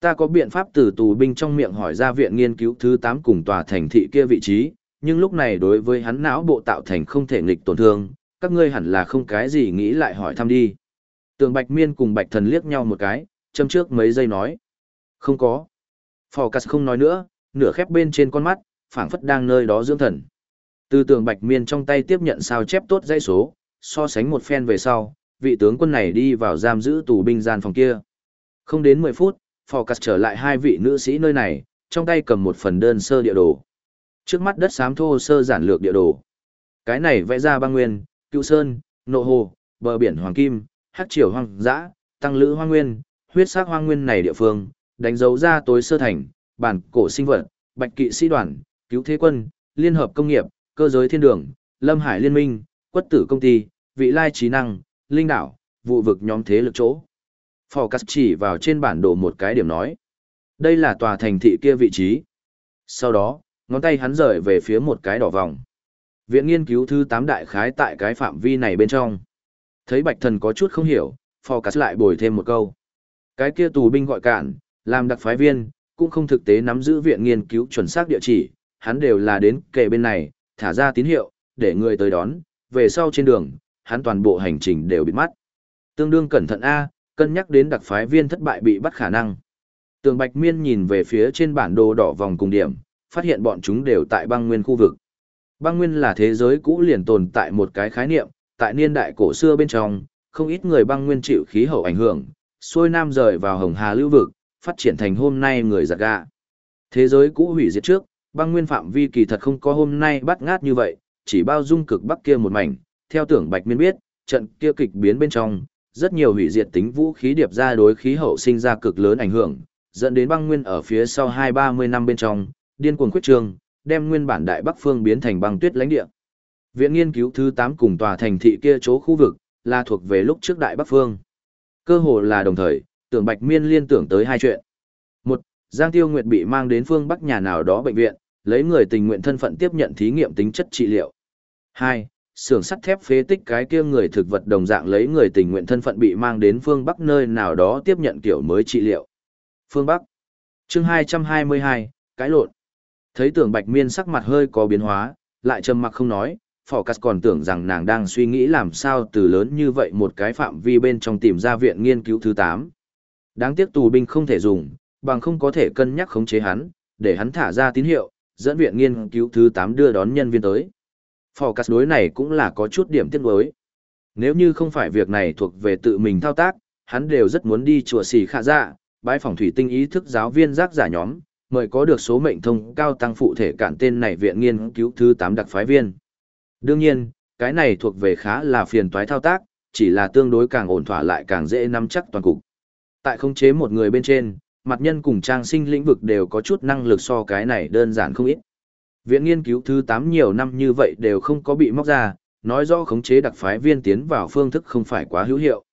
Ta có biện pháp từ tù binh trong miệng hỏi ra viện nghiên cứu thứ 8 cùng tòa thành thị kia vị trí, nhưng lúc này đối với hắn não bộ tạo thành không thể nghịch tổn thương, các ngươi hẳn là không cái gì nghĩ lại hỏi thăm đi. Tường Bạch Miên cùng Bạch Thần liếc nhau một cái, châm trước mấy giây nói. Không có. Phò không nói nữa, nửa khép bên trên con mắt, phảng phất đang nơi đó dưỡng thần. Từ tường Bạch Miên trong tay tiếp nhận sao chép tốt dãy số, so sánh một phen về sau, vị tướng quân này đi vào giam giữ tù binh gian phòng kia. Không đến 10 phút, Phò trở lại hai vị nữ sĩ nơi này, trong tay cầm một phần đơn sơ địa đồ. Trước mắt đất xám thô sơ giản lược địa đồ. Cái này vẽ ra băng nguyên, cựu sơn, nộ hồ, bờ biển hoàng kim, hắc triều hoang dã, tăng lữ hoang nguyên, huyết sắc hoang nguyên này địa phương, đánh dấu ra tối sơ thành, bản cổ sinh vật, bạch kỵ sĩ đoàn, cứu thế quân, liên hợp công nghiệp, cơ giới thiên đường, lâm hải liên minh, quất tử công ty, vị lai trí năng, linh đảo, vụ vực nhóm thế lực chỗ. Phò cắt chỉ vào trên bản đồ một cái điểm nói. Đây là tòa thành thị kia vị trí. Sau đó, ngón tay hắn rời về phía một cái đỏ vòng. Viện nghiên cứu thứ 8 đại khái tại cái phạm vi này bên trong. Thấy bạch thần có chút không hiểu, Phò cắt lại bồi thêm một câu. Cái kia tù binh gọi cản, làm đặc phái viên, cũng không thực tế nắm giữ viện nghiên cứu chuẩn xác địa chỉ, hắn đều là đến kề bên này, thả ra tín hiệu, để người tới đón, về sau trên đường, hắn toàn bộ hành trình đều bị mắt. Tương đương cẩn thận A, cân nhắc đến đặc phái viên thất bại bị bắt khả năng. Tường Bạch Miên nhìn về phía trên bản đồ đỏ vòng cùng điểm, phát hiện bọn chúng đều tại băng nguyên khu vực. Băng nguyên là thế giới cũ liền tồn tại một cái khái niệm, tại niên đại cổ xưa bên trong, không ít người băng nguyên chịu khí hậu ảnh hưởng, xuôi nam rời vào hồng hà lưu vực, phát triển thành hôm nay người giặt gà. Thế giới cũ hủy diệt trước, băng nguyên phạm vi kỳ thật không có hôm nay bắt ngát như vậy, chỉ bao dung cực bắc kia một mảnh, theo tưởng Bạch Miên biết, trận kia kịch biến bên trong, rất nhiều hủy diệt tính vũ khí điệp ra đối khí hậu sinh ra cực lớn ảnh hưởng, dẫn đến băng nguyên ở phía sau hai ba mươi năm bên trong, điên cuồng khuyết trường đem nguyên bản đại bắc phương biến thành băng tuyết lãnh địa. Viện nghiên cứu thứ tám cùng tòa thành thị kia chỗ khu vực, là thuộc về lúc trước đại bắc phương. Cơ hồ là đồng thời, tưởng Bạch Miên liên tưởng tới hai chuyện. Một, Giang Tiêu Nguyệt bị mang đến phương Bắc nhà nào đó bệnh viện, lấy người tình nguyện thân phận tiếp nhận thí nghiệm tính chất trị liệu. Hai, xưởng sắt thép phế tích cái kia người thực vật đồng dạng lấy người tình nguyện thân phận bị mang đến phương Bắc nơi nào đó tiếp nhận kiểu mới trị liệu. Phương Bắc. Chương 222, cái lộn. Thấy tưởng Bạch Miên sắc mặt hơi có biến hóa, lại trầm mặc không nói, Phỏ Cắt còn tưởng rằng nàng đang suy nghĩ làm sao từ lớn như vậy một cái phạm vi bên trong tìm ra viện nghiên cứu thứ 8. Đáng tiếc tù binh không thể dùng, bằng không có thể cân nhắc khống chế hắn, để hắn thả ra tín hiệu, dẫn viện nghiên cứu thứ 8 đưa đón nhân viên tới. Phò cắt đối này cũng là có chút điểm tiếc nuối. Nếu như không phải việc này thuộc về tự mình thao tác, hắn đều rất muốn đi chùa xì khả dạ, bái phòng thủy tinh ý thức giáo viên giác giả nhóm, mời có được số mệnh thông cao tăng phụ thể cản tên này viện nghiên cứu thứ 8 đặc phái viên. Đương nhiên, cái này thuộc về khá là phiền toái thao tác, chỉ là tương đối càng ổn thỏa lại càng dễ nắm chắc toàn cục. Tại khống chế một người bên trên, mặt nhân cùng trang sinh lĩnh vực đều có chút năng lực so cái này đơn giản không ít. Viện nghiên cứu thứ 8 nhiều năm như vậy đều không có bị móc ra, nói rõ khống chế đặc phái viên tiến vào phương thức không phải quá hữu hiệu.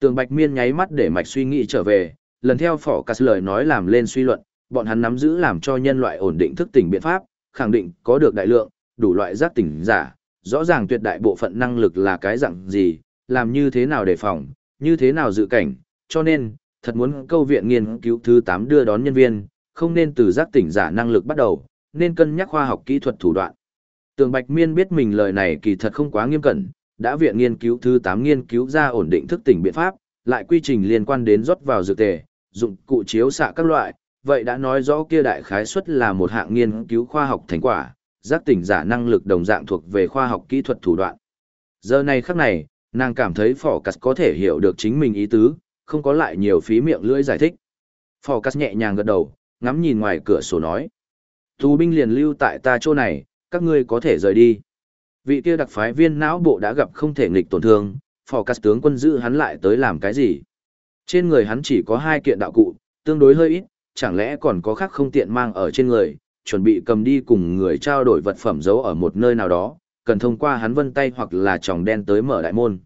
Tường Bạch Miên nháy mắt để mạch suy nghĩ trở về, lần theo phỏ cắt lời nói làm lên suy luận, bọn hắn nắm giữ làm cho nhân loại ổn định thức tỉnh biện pháp, khẳng định có được đại lượng, đủ loại giác tỉnh giả, rõ ràng tuyệt đại bộ phận năng lực là cái dạng gì, làm như thế nào để phòng, như thế nào dự cảnh, cho nên, thật muốn câu viện nghiên cứu thứ 8 đưa đón nhân viên, không nên từ giác tỉnh giả năng lực bắt đầu, nên cân nhắc khoa học kỹ thuật thủ đoạn. Tường Bạch Miên biết mình lời này kỳ thật không quá nghiêm cẩn, đã viện nghiên cứu thứ 8 nghiên cứu ra ổn định thức tỉnh biện pháp, lại quy trình liên quan đến rót vào dược tề, dụng cụ chiếu xạ các loại, vậy đã nói rõ kia đại khái suất là một hạng nghiên cứu khoa học thành quả, giác tỉnh giả năng lực đồng dạng thuộc về khoa học kỹ thuật thủ đoạn. Giờ này khắc này, nàng cảm thấy Phỏ Cắt có thể hiểu được chính mình ý tứ, không có lại nhiều phí miệng lưỡi giải thích. Phỏ Cắt nhẹ nhàng gật đầu, ngắm nhìn ngoài cửa sổ nói. Tù binh liền lưu tại ta chỗ này, các ngươi có thể rời đi. Vị kia đặc phái viên não bộ đã gặp không thể nghịch tổn thương, phò Cắt tướng quân giữ hắn lại tới làm cái gì? Trên người hắn chỉ có hai kiện đạo cụ, tương đối hơi ít, chẳng lẽ còn có khác không tiện mang ở trên người, chuẩn bị cầm đi cùng người trao đổi vật phẩm giấu ở một nơi nào đó, cần thông qua hắn vân tay hoặc là tròng đen tới mở đại môn.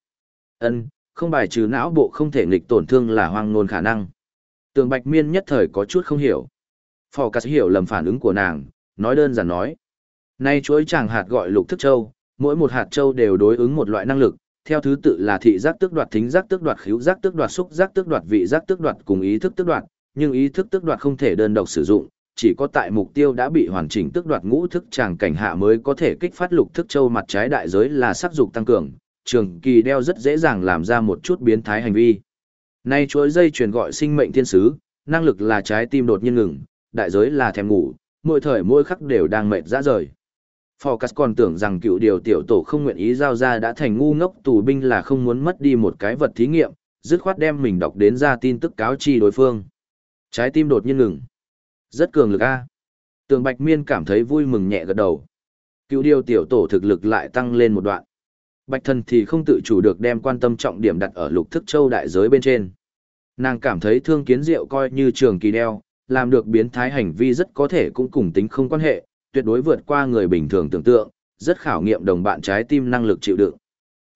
Ân, không bài trừ não bộ không thể nghịch tổn thương là hoang nôn khả năng. Tường Bạch Miên nhất thời có chút không hiểu. Phò Cát hiểu lầm phản ứng của nàng, nói đơn giản nói. Nay chuỗi chàng hạt gọi lục thức châu, mỗi một hạt châu đều đối ứng một loại năng lực, theo thứ tự là thị giác tước đoạt thính giác tước đoạt khứu giác tước đoạt xúc giác tước đoạt vị giác tước đoạt cùng ý thức tước đoạt, nhưng ý thức tước đoạt không thể đơn độc sử dụng, chỉ có tại mục tiêu đã bị hoàn chỉnh tước đoạt ngũ thức tràng cảnh hạ mới có thể kích phát lục thức châu mặt trái đại giới là sắc dục tăng cường, trường kỳ đeo rất dễ dàng làm ra một chút biến thái hành vi. Nay chuỗi dây truyền gọi sinh mệnh thiên sứ, năng lực là trái tim đột nhiên ngừng, đại giới là thèm ngủ, mỗi thời mỗi khắc đều đang mệt rã rời. Phocas còn tưởng rằng cựu điều tiểu tổ không nguyện ý giao ra đã thành ngu ngốc tù binh là không muốn mất đi một cái vật thí nghiệm, dứt khoát đem mình đọc đến ra tin tức cáo chi đối phương. Trái tim đột nhiên ngừng. Rất cường lực a. Tường Bạch Miên cảm thấy vui mừng nhẹ gật đầu. Cựu điều tiểu tổ thực lực lại tăng lên một đoạn. Bạch thần thì không tự chủ được đem quan tâm trọng điểm đặt ở lục thức châu đại giới bên trên. Nàng cảm thấy thương kiến diệu coi như trường kỳ đeo, làm được biến thái hành vi rất có thể cũng cùng tính không quan hệ, tuyệt đối vượt qua người bình thường tưởng tượng, rất khảo nghiệm đồng bạn trái tim năng lực chịu đựng.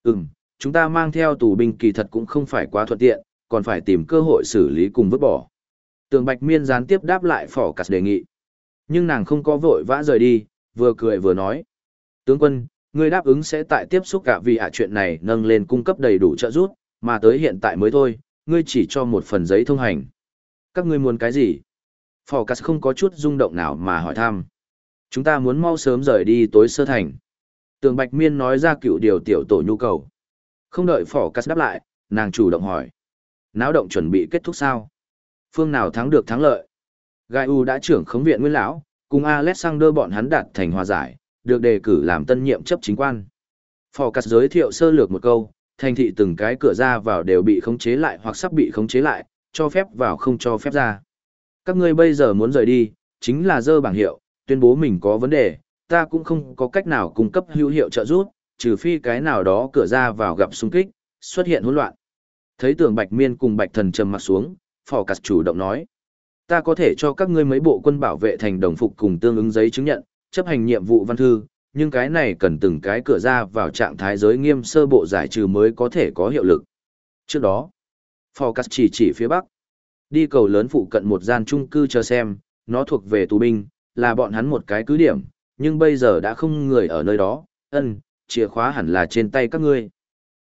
Ừm, chúng ta mang theo tù binh kỳ thật cũng không phải quá thuận tiện, còn phải tìm cơ hội xử lý cùng vứt bỏ. Tường Bạch Miên gián tiếp đáp lại phỏ cắt đề nghị. Nhưng nàng không có vội vã rời đi, vừa cười vừa nói. Tướng quân, ngươi đáp ứng sẽ tại tiếp xúc cả vì ạ chuyện này nâng lên cung cấp đầy đủ trợ giúp, mà tới hiện tại mới thôi, ngươi chỉ cho một phần giấy thông hành. Các ngươi muốn cái gì? Phò Cát không có chút rung động nào mà hỏi thăm. Chúng ta muốn mau sớm rời đi tối sơ thành. Tường Bạch Miên nói ra cựu điều tiểu tổ nhu cầu. Không đợi Phò Cát đáp lại, nàng chủ động hỏi. Náo động chuẩn bị kết thúc sao? Phương nào thắng được thắng lợi? Gai U đã trưởng khống viện nguyên lão, cùng Alexander bọn hắn đạt thành hòa giải, được đề cử làm tân nhiệm chấp chính quan. Phò Cát giới thiệu sơ lược một câu, thành thị từng cái cửa ra vào đều bị khống chế lại hoặc sắp bị khống chế lại, cho phép vào không cho phép ra. Các ngươi bây giờ muốn rời đi, chính là dơ bảng hiệu, tuyên bố mình có vấn đề, ta cũng không có cách nào cung cấp hữu hiệu trợ giúp, trừ phi cái nào đó cửa ra vào gặp xung kích, xuất hiện hỗn loạn. Thấy tưởng Bạch Miên cùng Bạch Thần trầm mặt xuống, Phò Cát chủ động nói. Ta có thể cho các ngươi mấy bộ quân bảo vệ thành đồng phục cùng tương ứng giấy chứng nhận, chấp hành nhiệm vụ văn thư, nhưng cái này cần từng cái cửa ra vào trạng thái giới nghiêm sơ bộ giải trừ mới có thể có hiệu lực. Trước đó, Phò Cát chỉ chỉ phía bắc. Đi cầu lớn phụ cận một gian trung cư chờ xem, nó thuộc về tù binh, là bọn hắn một cái cứ điểm, nhưng bây giờ đã không người ở nơi đó, ân, chìa khóa hẳn là trên tay các ngươi.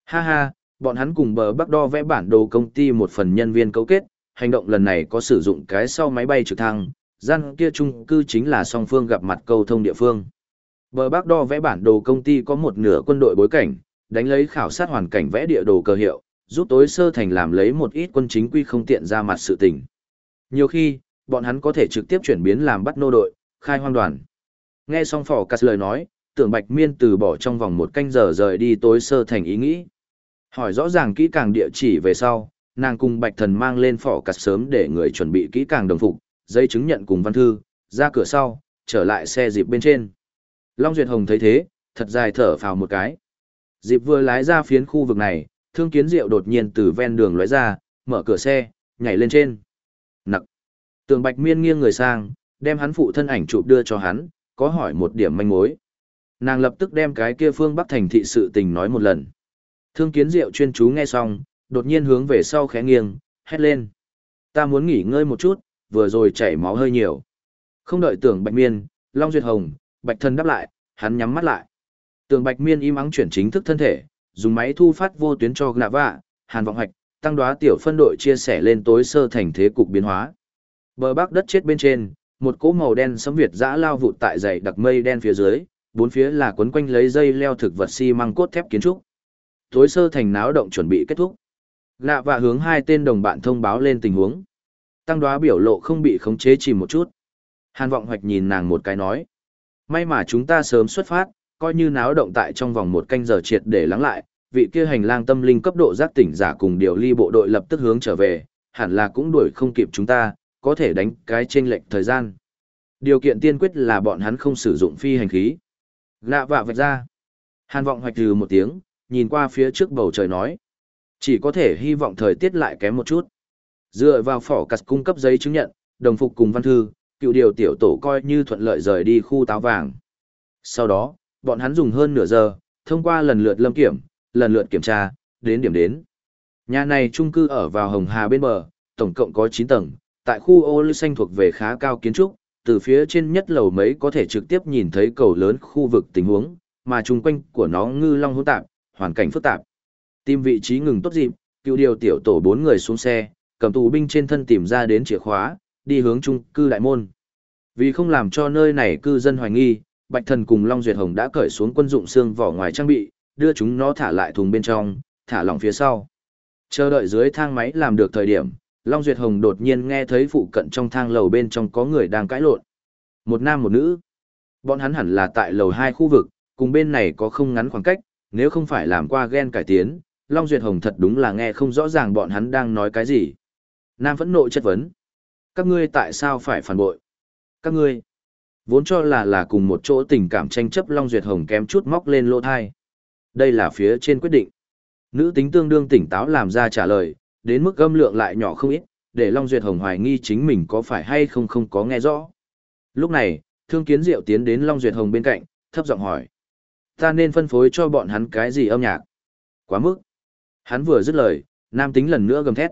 Ha ha, bọn hắn cùng bờ bắc đo vẽ bản đồ công ty một phần nhân viên cấu kết, hành động lần này có sử dụng cái sau máy bay trực thăng, gian kia trung cư chính là song phương gặp mặt cầu thông địa phương. Bờ bắc đo vẽ bản đồ công ty có một nửa quân đội bối cảnh, đánh lấy khảo sát hoàn cảnh vẽ địa đồ cơ hiệu, giúp tối sơ thành làm lấy một ít quân chính quy không tiện ra mặt sự tình. Nhiều khi, bọn hắn có thể trực tiếp chuyển biến làm bắt nô đội, khai hoang đoàn. Nghe xong phỏ cắt lời nói, tưởng bạch miên từ bỏ trong vòng một canh giờ rời đi tối sơ thành ý nghĩ. Hỏi rõ ràng kỹ càng địa chỉ về sau, nàng cùng bạch thần mang lên phỏ cắt sớm để người chuẩn bị kỹ càng đồng phục, giấy chứng nhận cùng văn thư, ra cửa sau, trở lại xe dịp bên trên. Long Duyệt Hồng thấy thế, thật dài thở phào một cái. Dịp vừa lái ra phiến khu vực này, thương kiến diệu đột nhiên từ ven đường lóe ra, mở cửa xe, nhảy lên trên. Nặc. Tường Bạch Miên nghiêng người sang, đem hắn phụ thân ảnh chụp đưa cho hắn, có hỏi một điểm manh mối. Nàng lập tức đem cái kia phương Bắc thành thị sự tình nói một lần. Thương kiến diệu chuyên chú nghe xong, đột nhiên hướng về sau khẽ nghiêng, hét lên. Ta muốn nghỉ ngơi một chút, vừa rồi chảy máu hơi nhiều. Không đợi tưởng Bạch Miên, Long Duyệt Hồng, Bạch Thần đáp lại, hắn nhắm mắt lại. Tưởng Bạch Miên im ắng chuyển chính thức thân thể, dùng máy thu phát vô tuyến cho Gạ Vạ, Hàn Vọng Hoạch, tăng đoá tiểu phân đội chia sẻ lên tối sơ thành thế cục biến hóa. Bờ bắc đất chết bên trên, một cỗ màu đen sấm việt dã lao vụt tại dày đặc mây đen phía dưới, bốn phía là quấn quanh lấy dây leo thực vật xi măng cốt thép kiến trúc. Tối sơ thành náo động chuẩn bị kết thúc. Lạ và hướng hai tên đồng bạn thông báo lên tình huống. Tăng đoá biểu lộ không bị khống chế chìm một chút. Hàn vọng hoạch nhìn nàng một cái nói. May mà chúng ta sớm xuất phát, coi như náo động tại trong vòng một canh giờ triệt để lắng lại, vị kia hành lang tâm linh cấp độ giác tỉnh giả cùng điều ly bộ đội lập tức hướng trở về, hẳn là cũng đuổi không kịp chúng ta, có thể đánh cái chênh lệch thời gian. Điều kiện tiên quyết là bọn hắn không sử dụng phi hành khí. Lạ vạ vạch ra. Hàn vọng hoạch trừ một tiếng, nhìn qua phía trước bầu trời nói. Chỉ có thể hy vọng thời tiết lại kém một chút. Dựa vào phỏ cắt cung cấp giấy chứng nhận, đồng phục cùng văn thư, cựu điều tiểu tổ coi như thuận lợi rời đi khu táo vàng. Sau đó, bọn hắn dùng hơn nửa giờ, thông qua lần lượt lâm kiểm, lần lượt kiểm tra, đến điểm đến. Nhà này trung cư ở vào Hồng Hà bên bờ, tổng cộng có 9 tầng, tại khu ô lưu xanh thuộc về khá cao kiến trúc, từ phía trên nhất lầu mấy có thể trực tiếp nhìn thấy cầu lớn khu vực tình huống, mà chung quanh của nó ngư long hỗn tạp, hoàn cảnh phức tạp. Tìm vị trí ngừng tốt dịp, cựu điều tiểu tổ bốn người xuống xe, cầm tù binh trên thân tìm ra đến chìa khóa, đi hướng trung cư đại môn. Vì không làm cho nơi này cư dân hoài nghi, Bạch Thần cùng Long Duyệt Hồng đã cởi xuống quân dụng xương vỏ ngoài trang bị, đưa chúng nó thả lại thùng bên trong, thả lỏng phía sau. Chờ đợi dưới thang máy làm được thời điểm, Long Duyệt Hồng đột nhiên nghe thấy phụ cận trong thang lầu bên trong có người đang cãi lộn. Một nam một nữ. Bọn hắn hẳn là tại lầu hai khu vực, cùng bên này có không ngắn khoảng cách, nếu không phải làm qua gen cải tiến, Long Duyệt Hồng thật đúng là nghe không rõ ràng bọn hắn đang nói cái gì. Nam phẫn nộ chất vấn. Các ngươi tại sao phải phản bội? Các ngươi, vốn cho là là cùng một chỗ tình cảm tranh chấp Long Duyệt Hồng kém chút móc lên lỗ thai. Đây là phía trên quyết định. Nữ tính tương đương tỉnh táo làm ra trả lời, đến mức gâm lượng lại nhỏ không ít, để Long Duyệt Hồng hoài nghi chính mình có phải hay không không có nghe rõ. Lúc này, Thương Kiến Diệu tiến đến Long Duyệt Hồng bên cạnh, thấp giọng hỏi. Ta nên phân phối cho bọn hắn cái gì âm nhạc? Quá mức. Hắn vừa dứt lời, nam tính lần nữa gầm thét.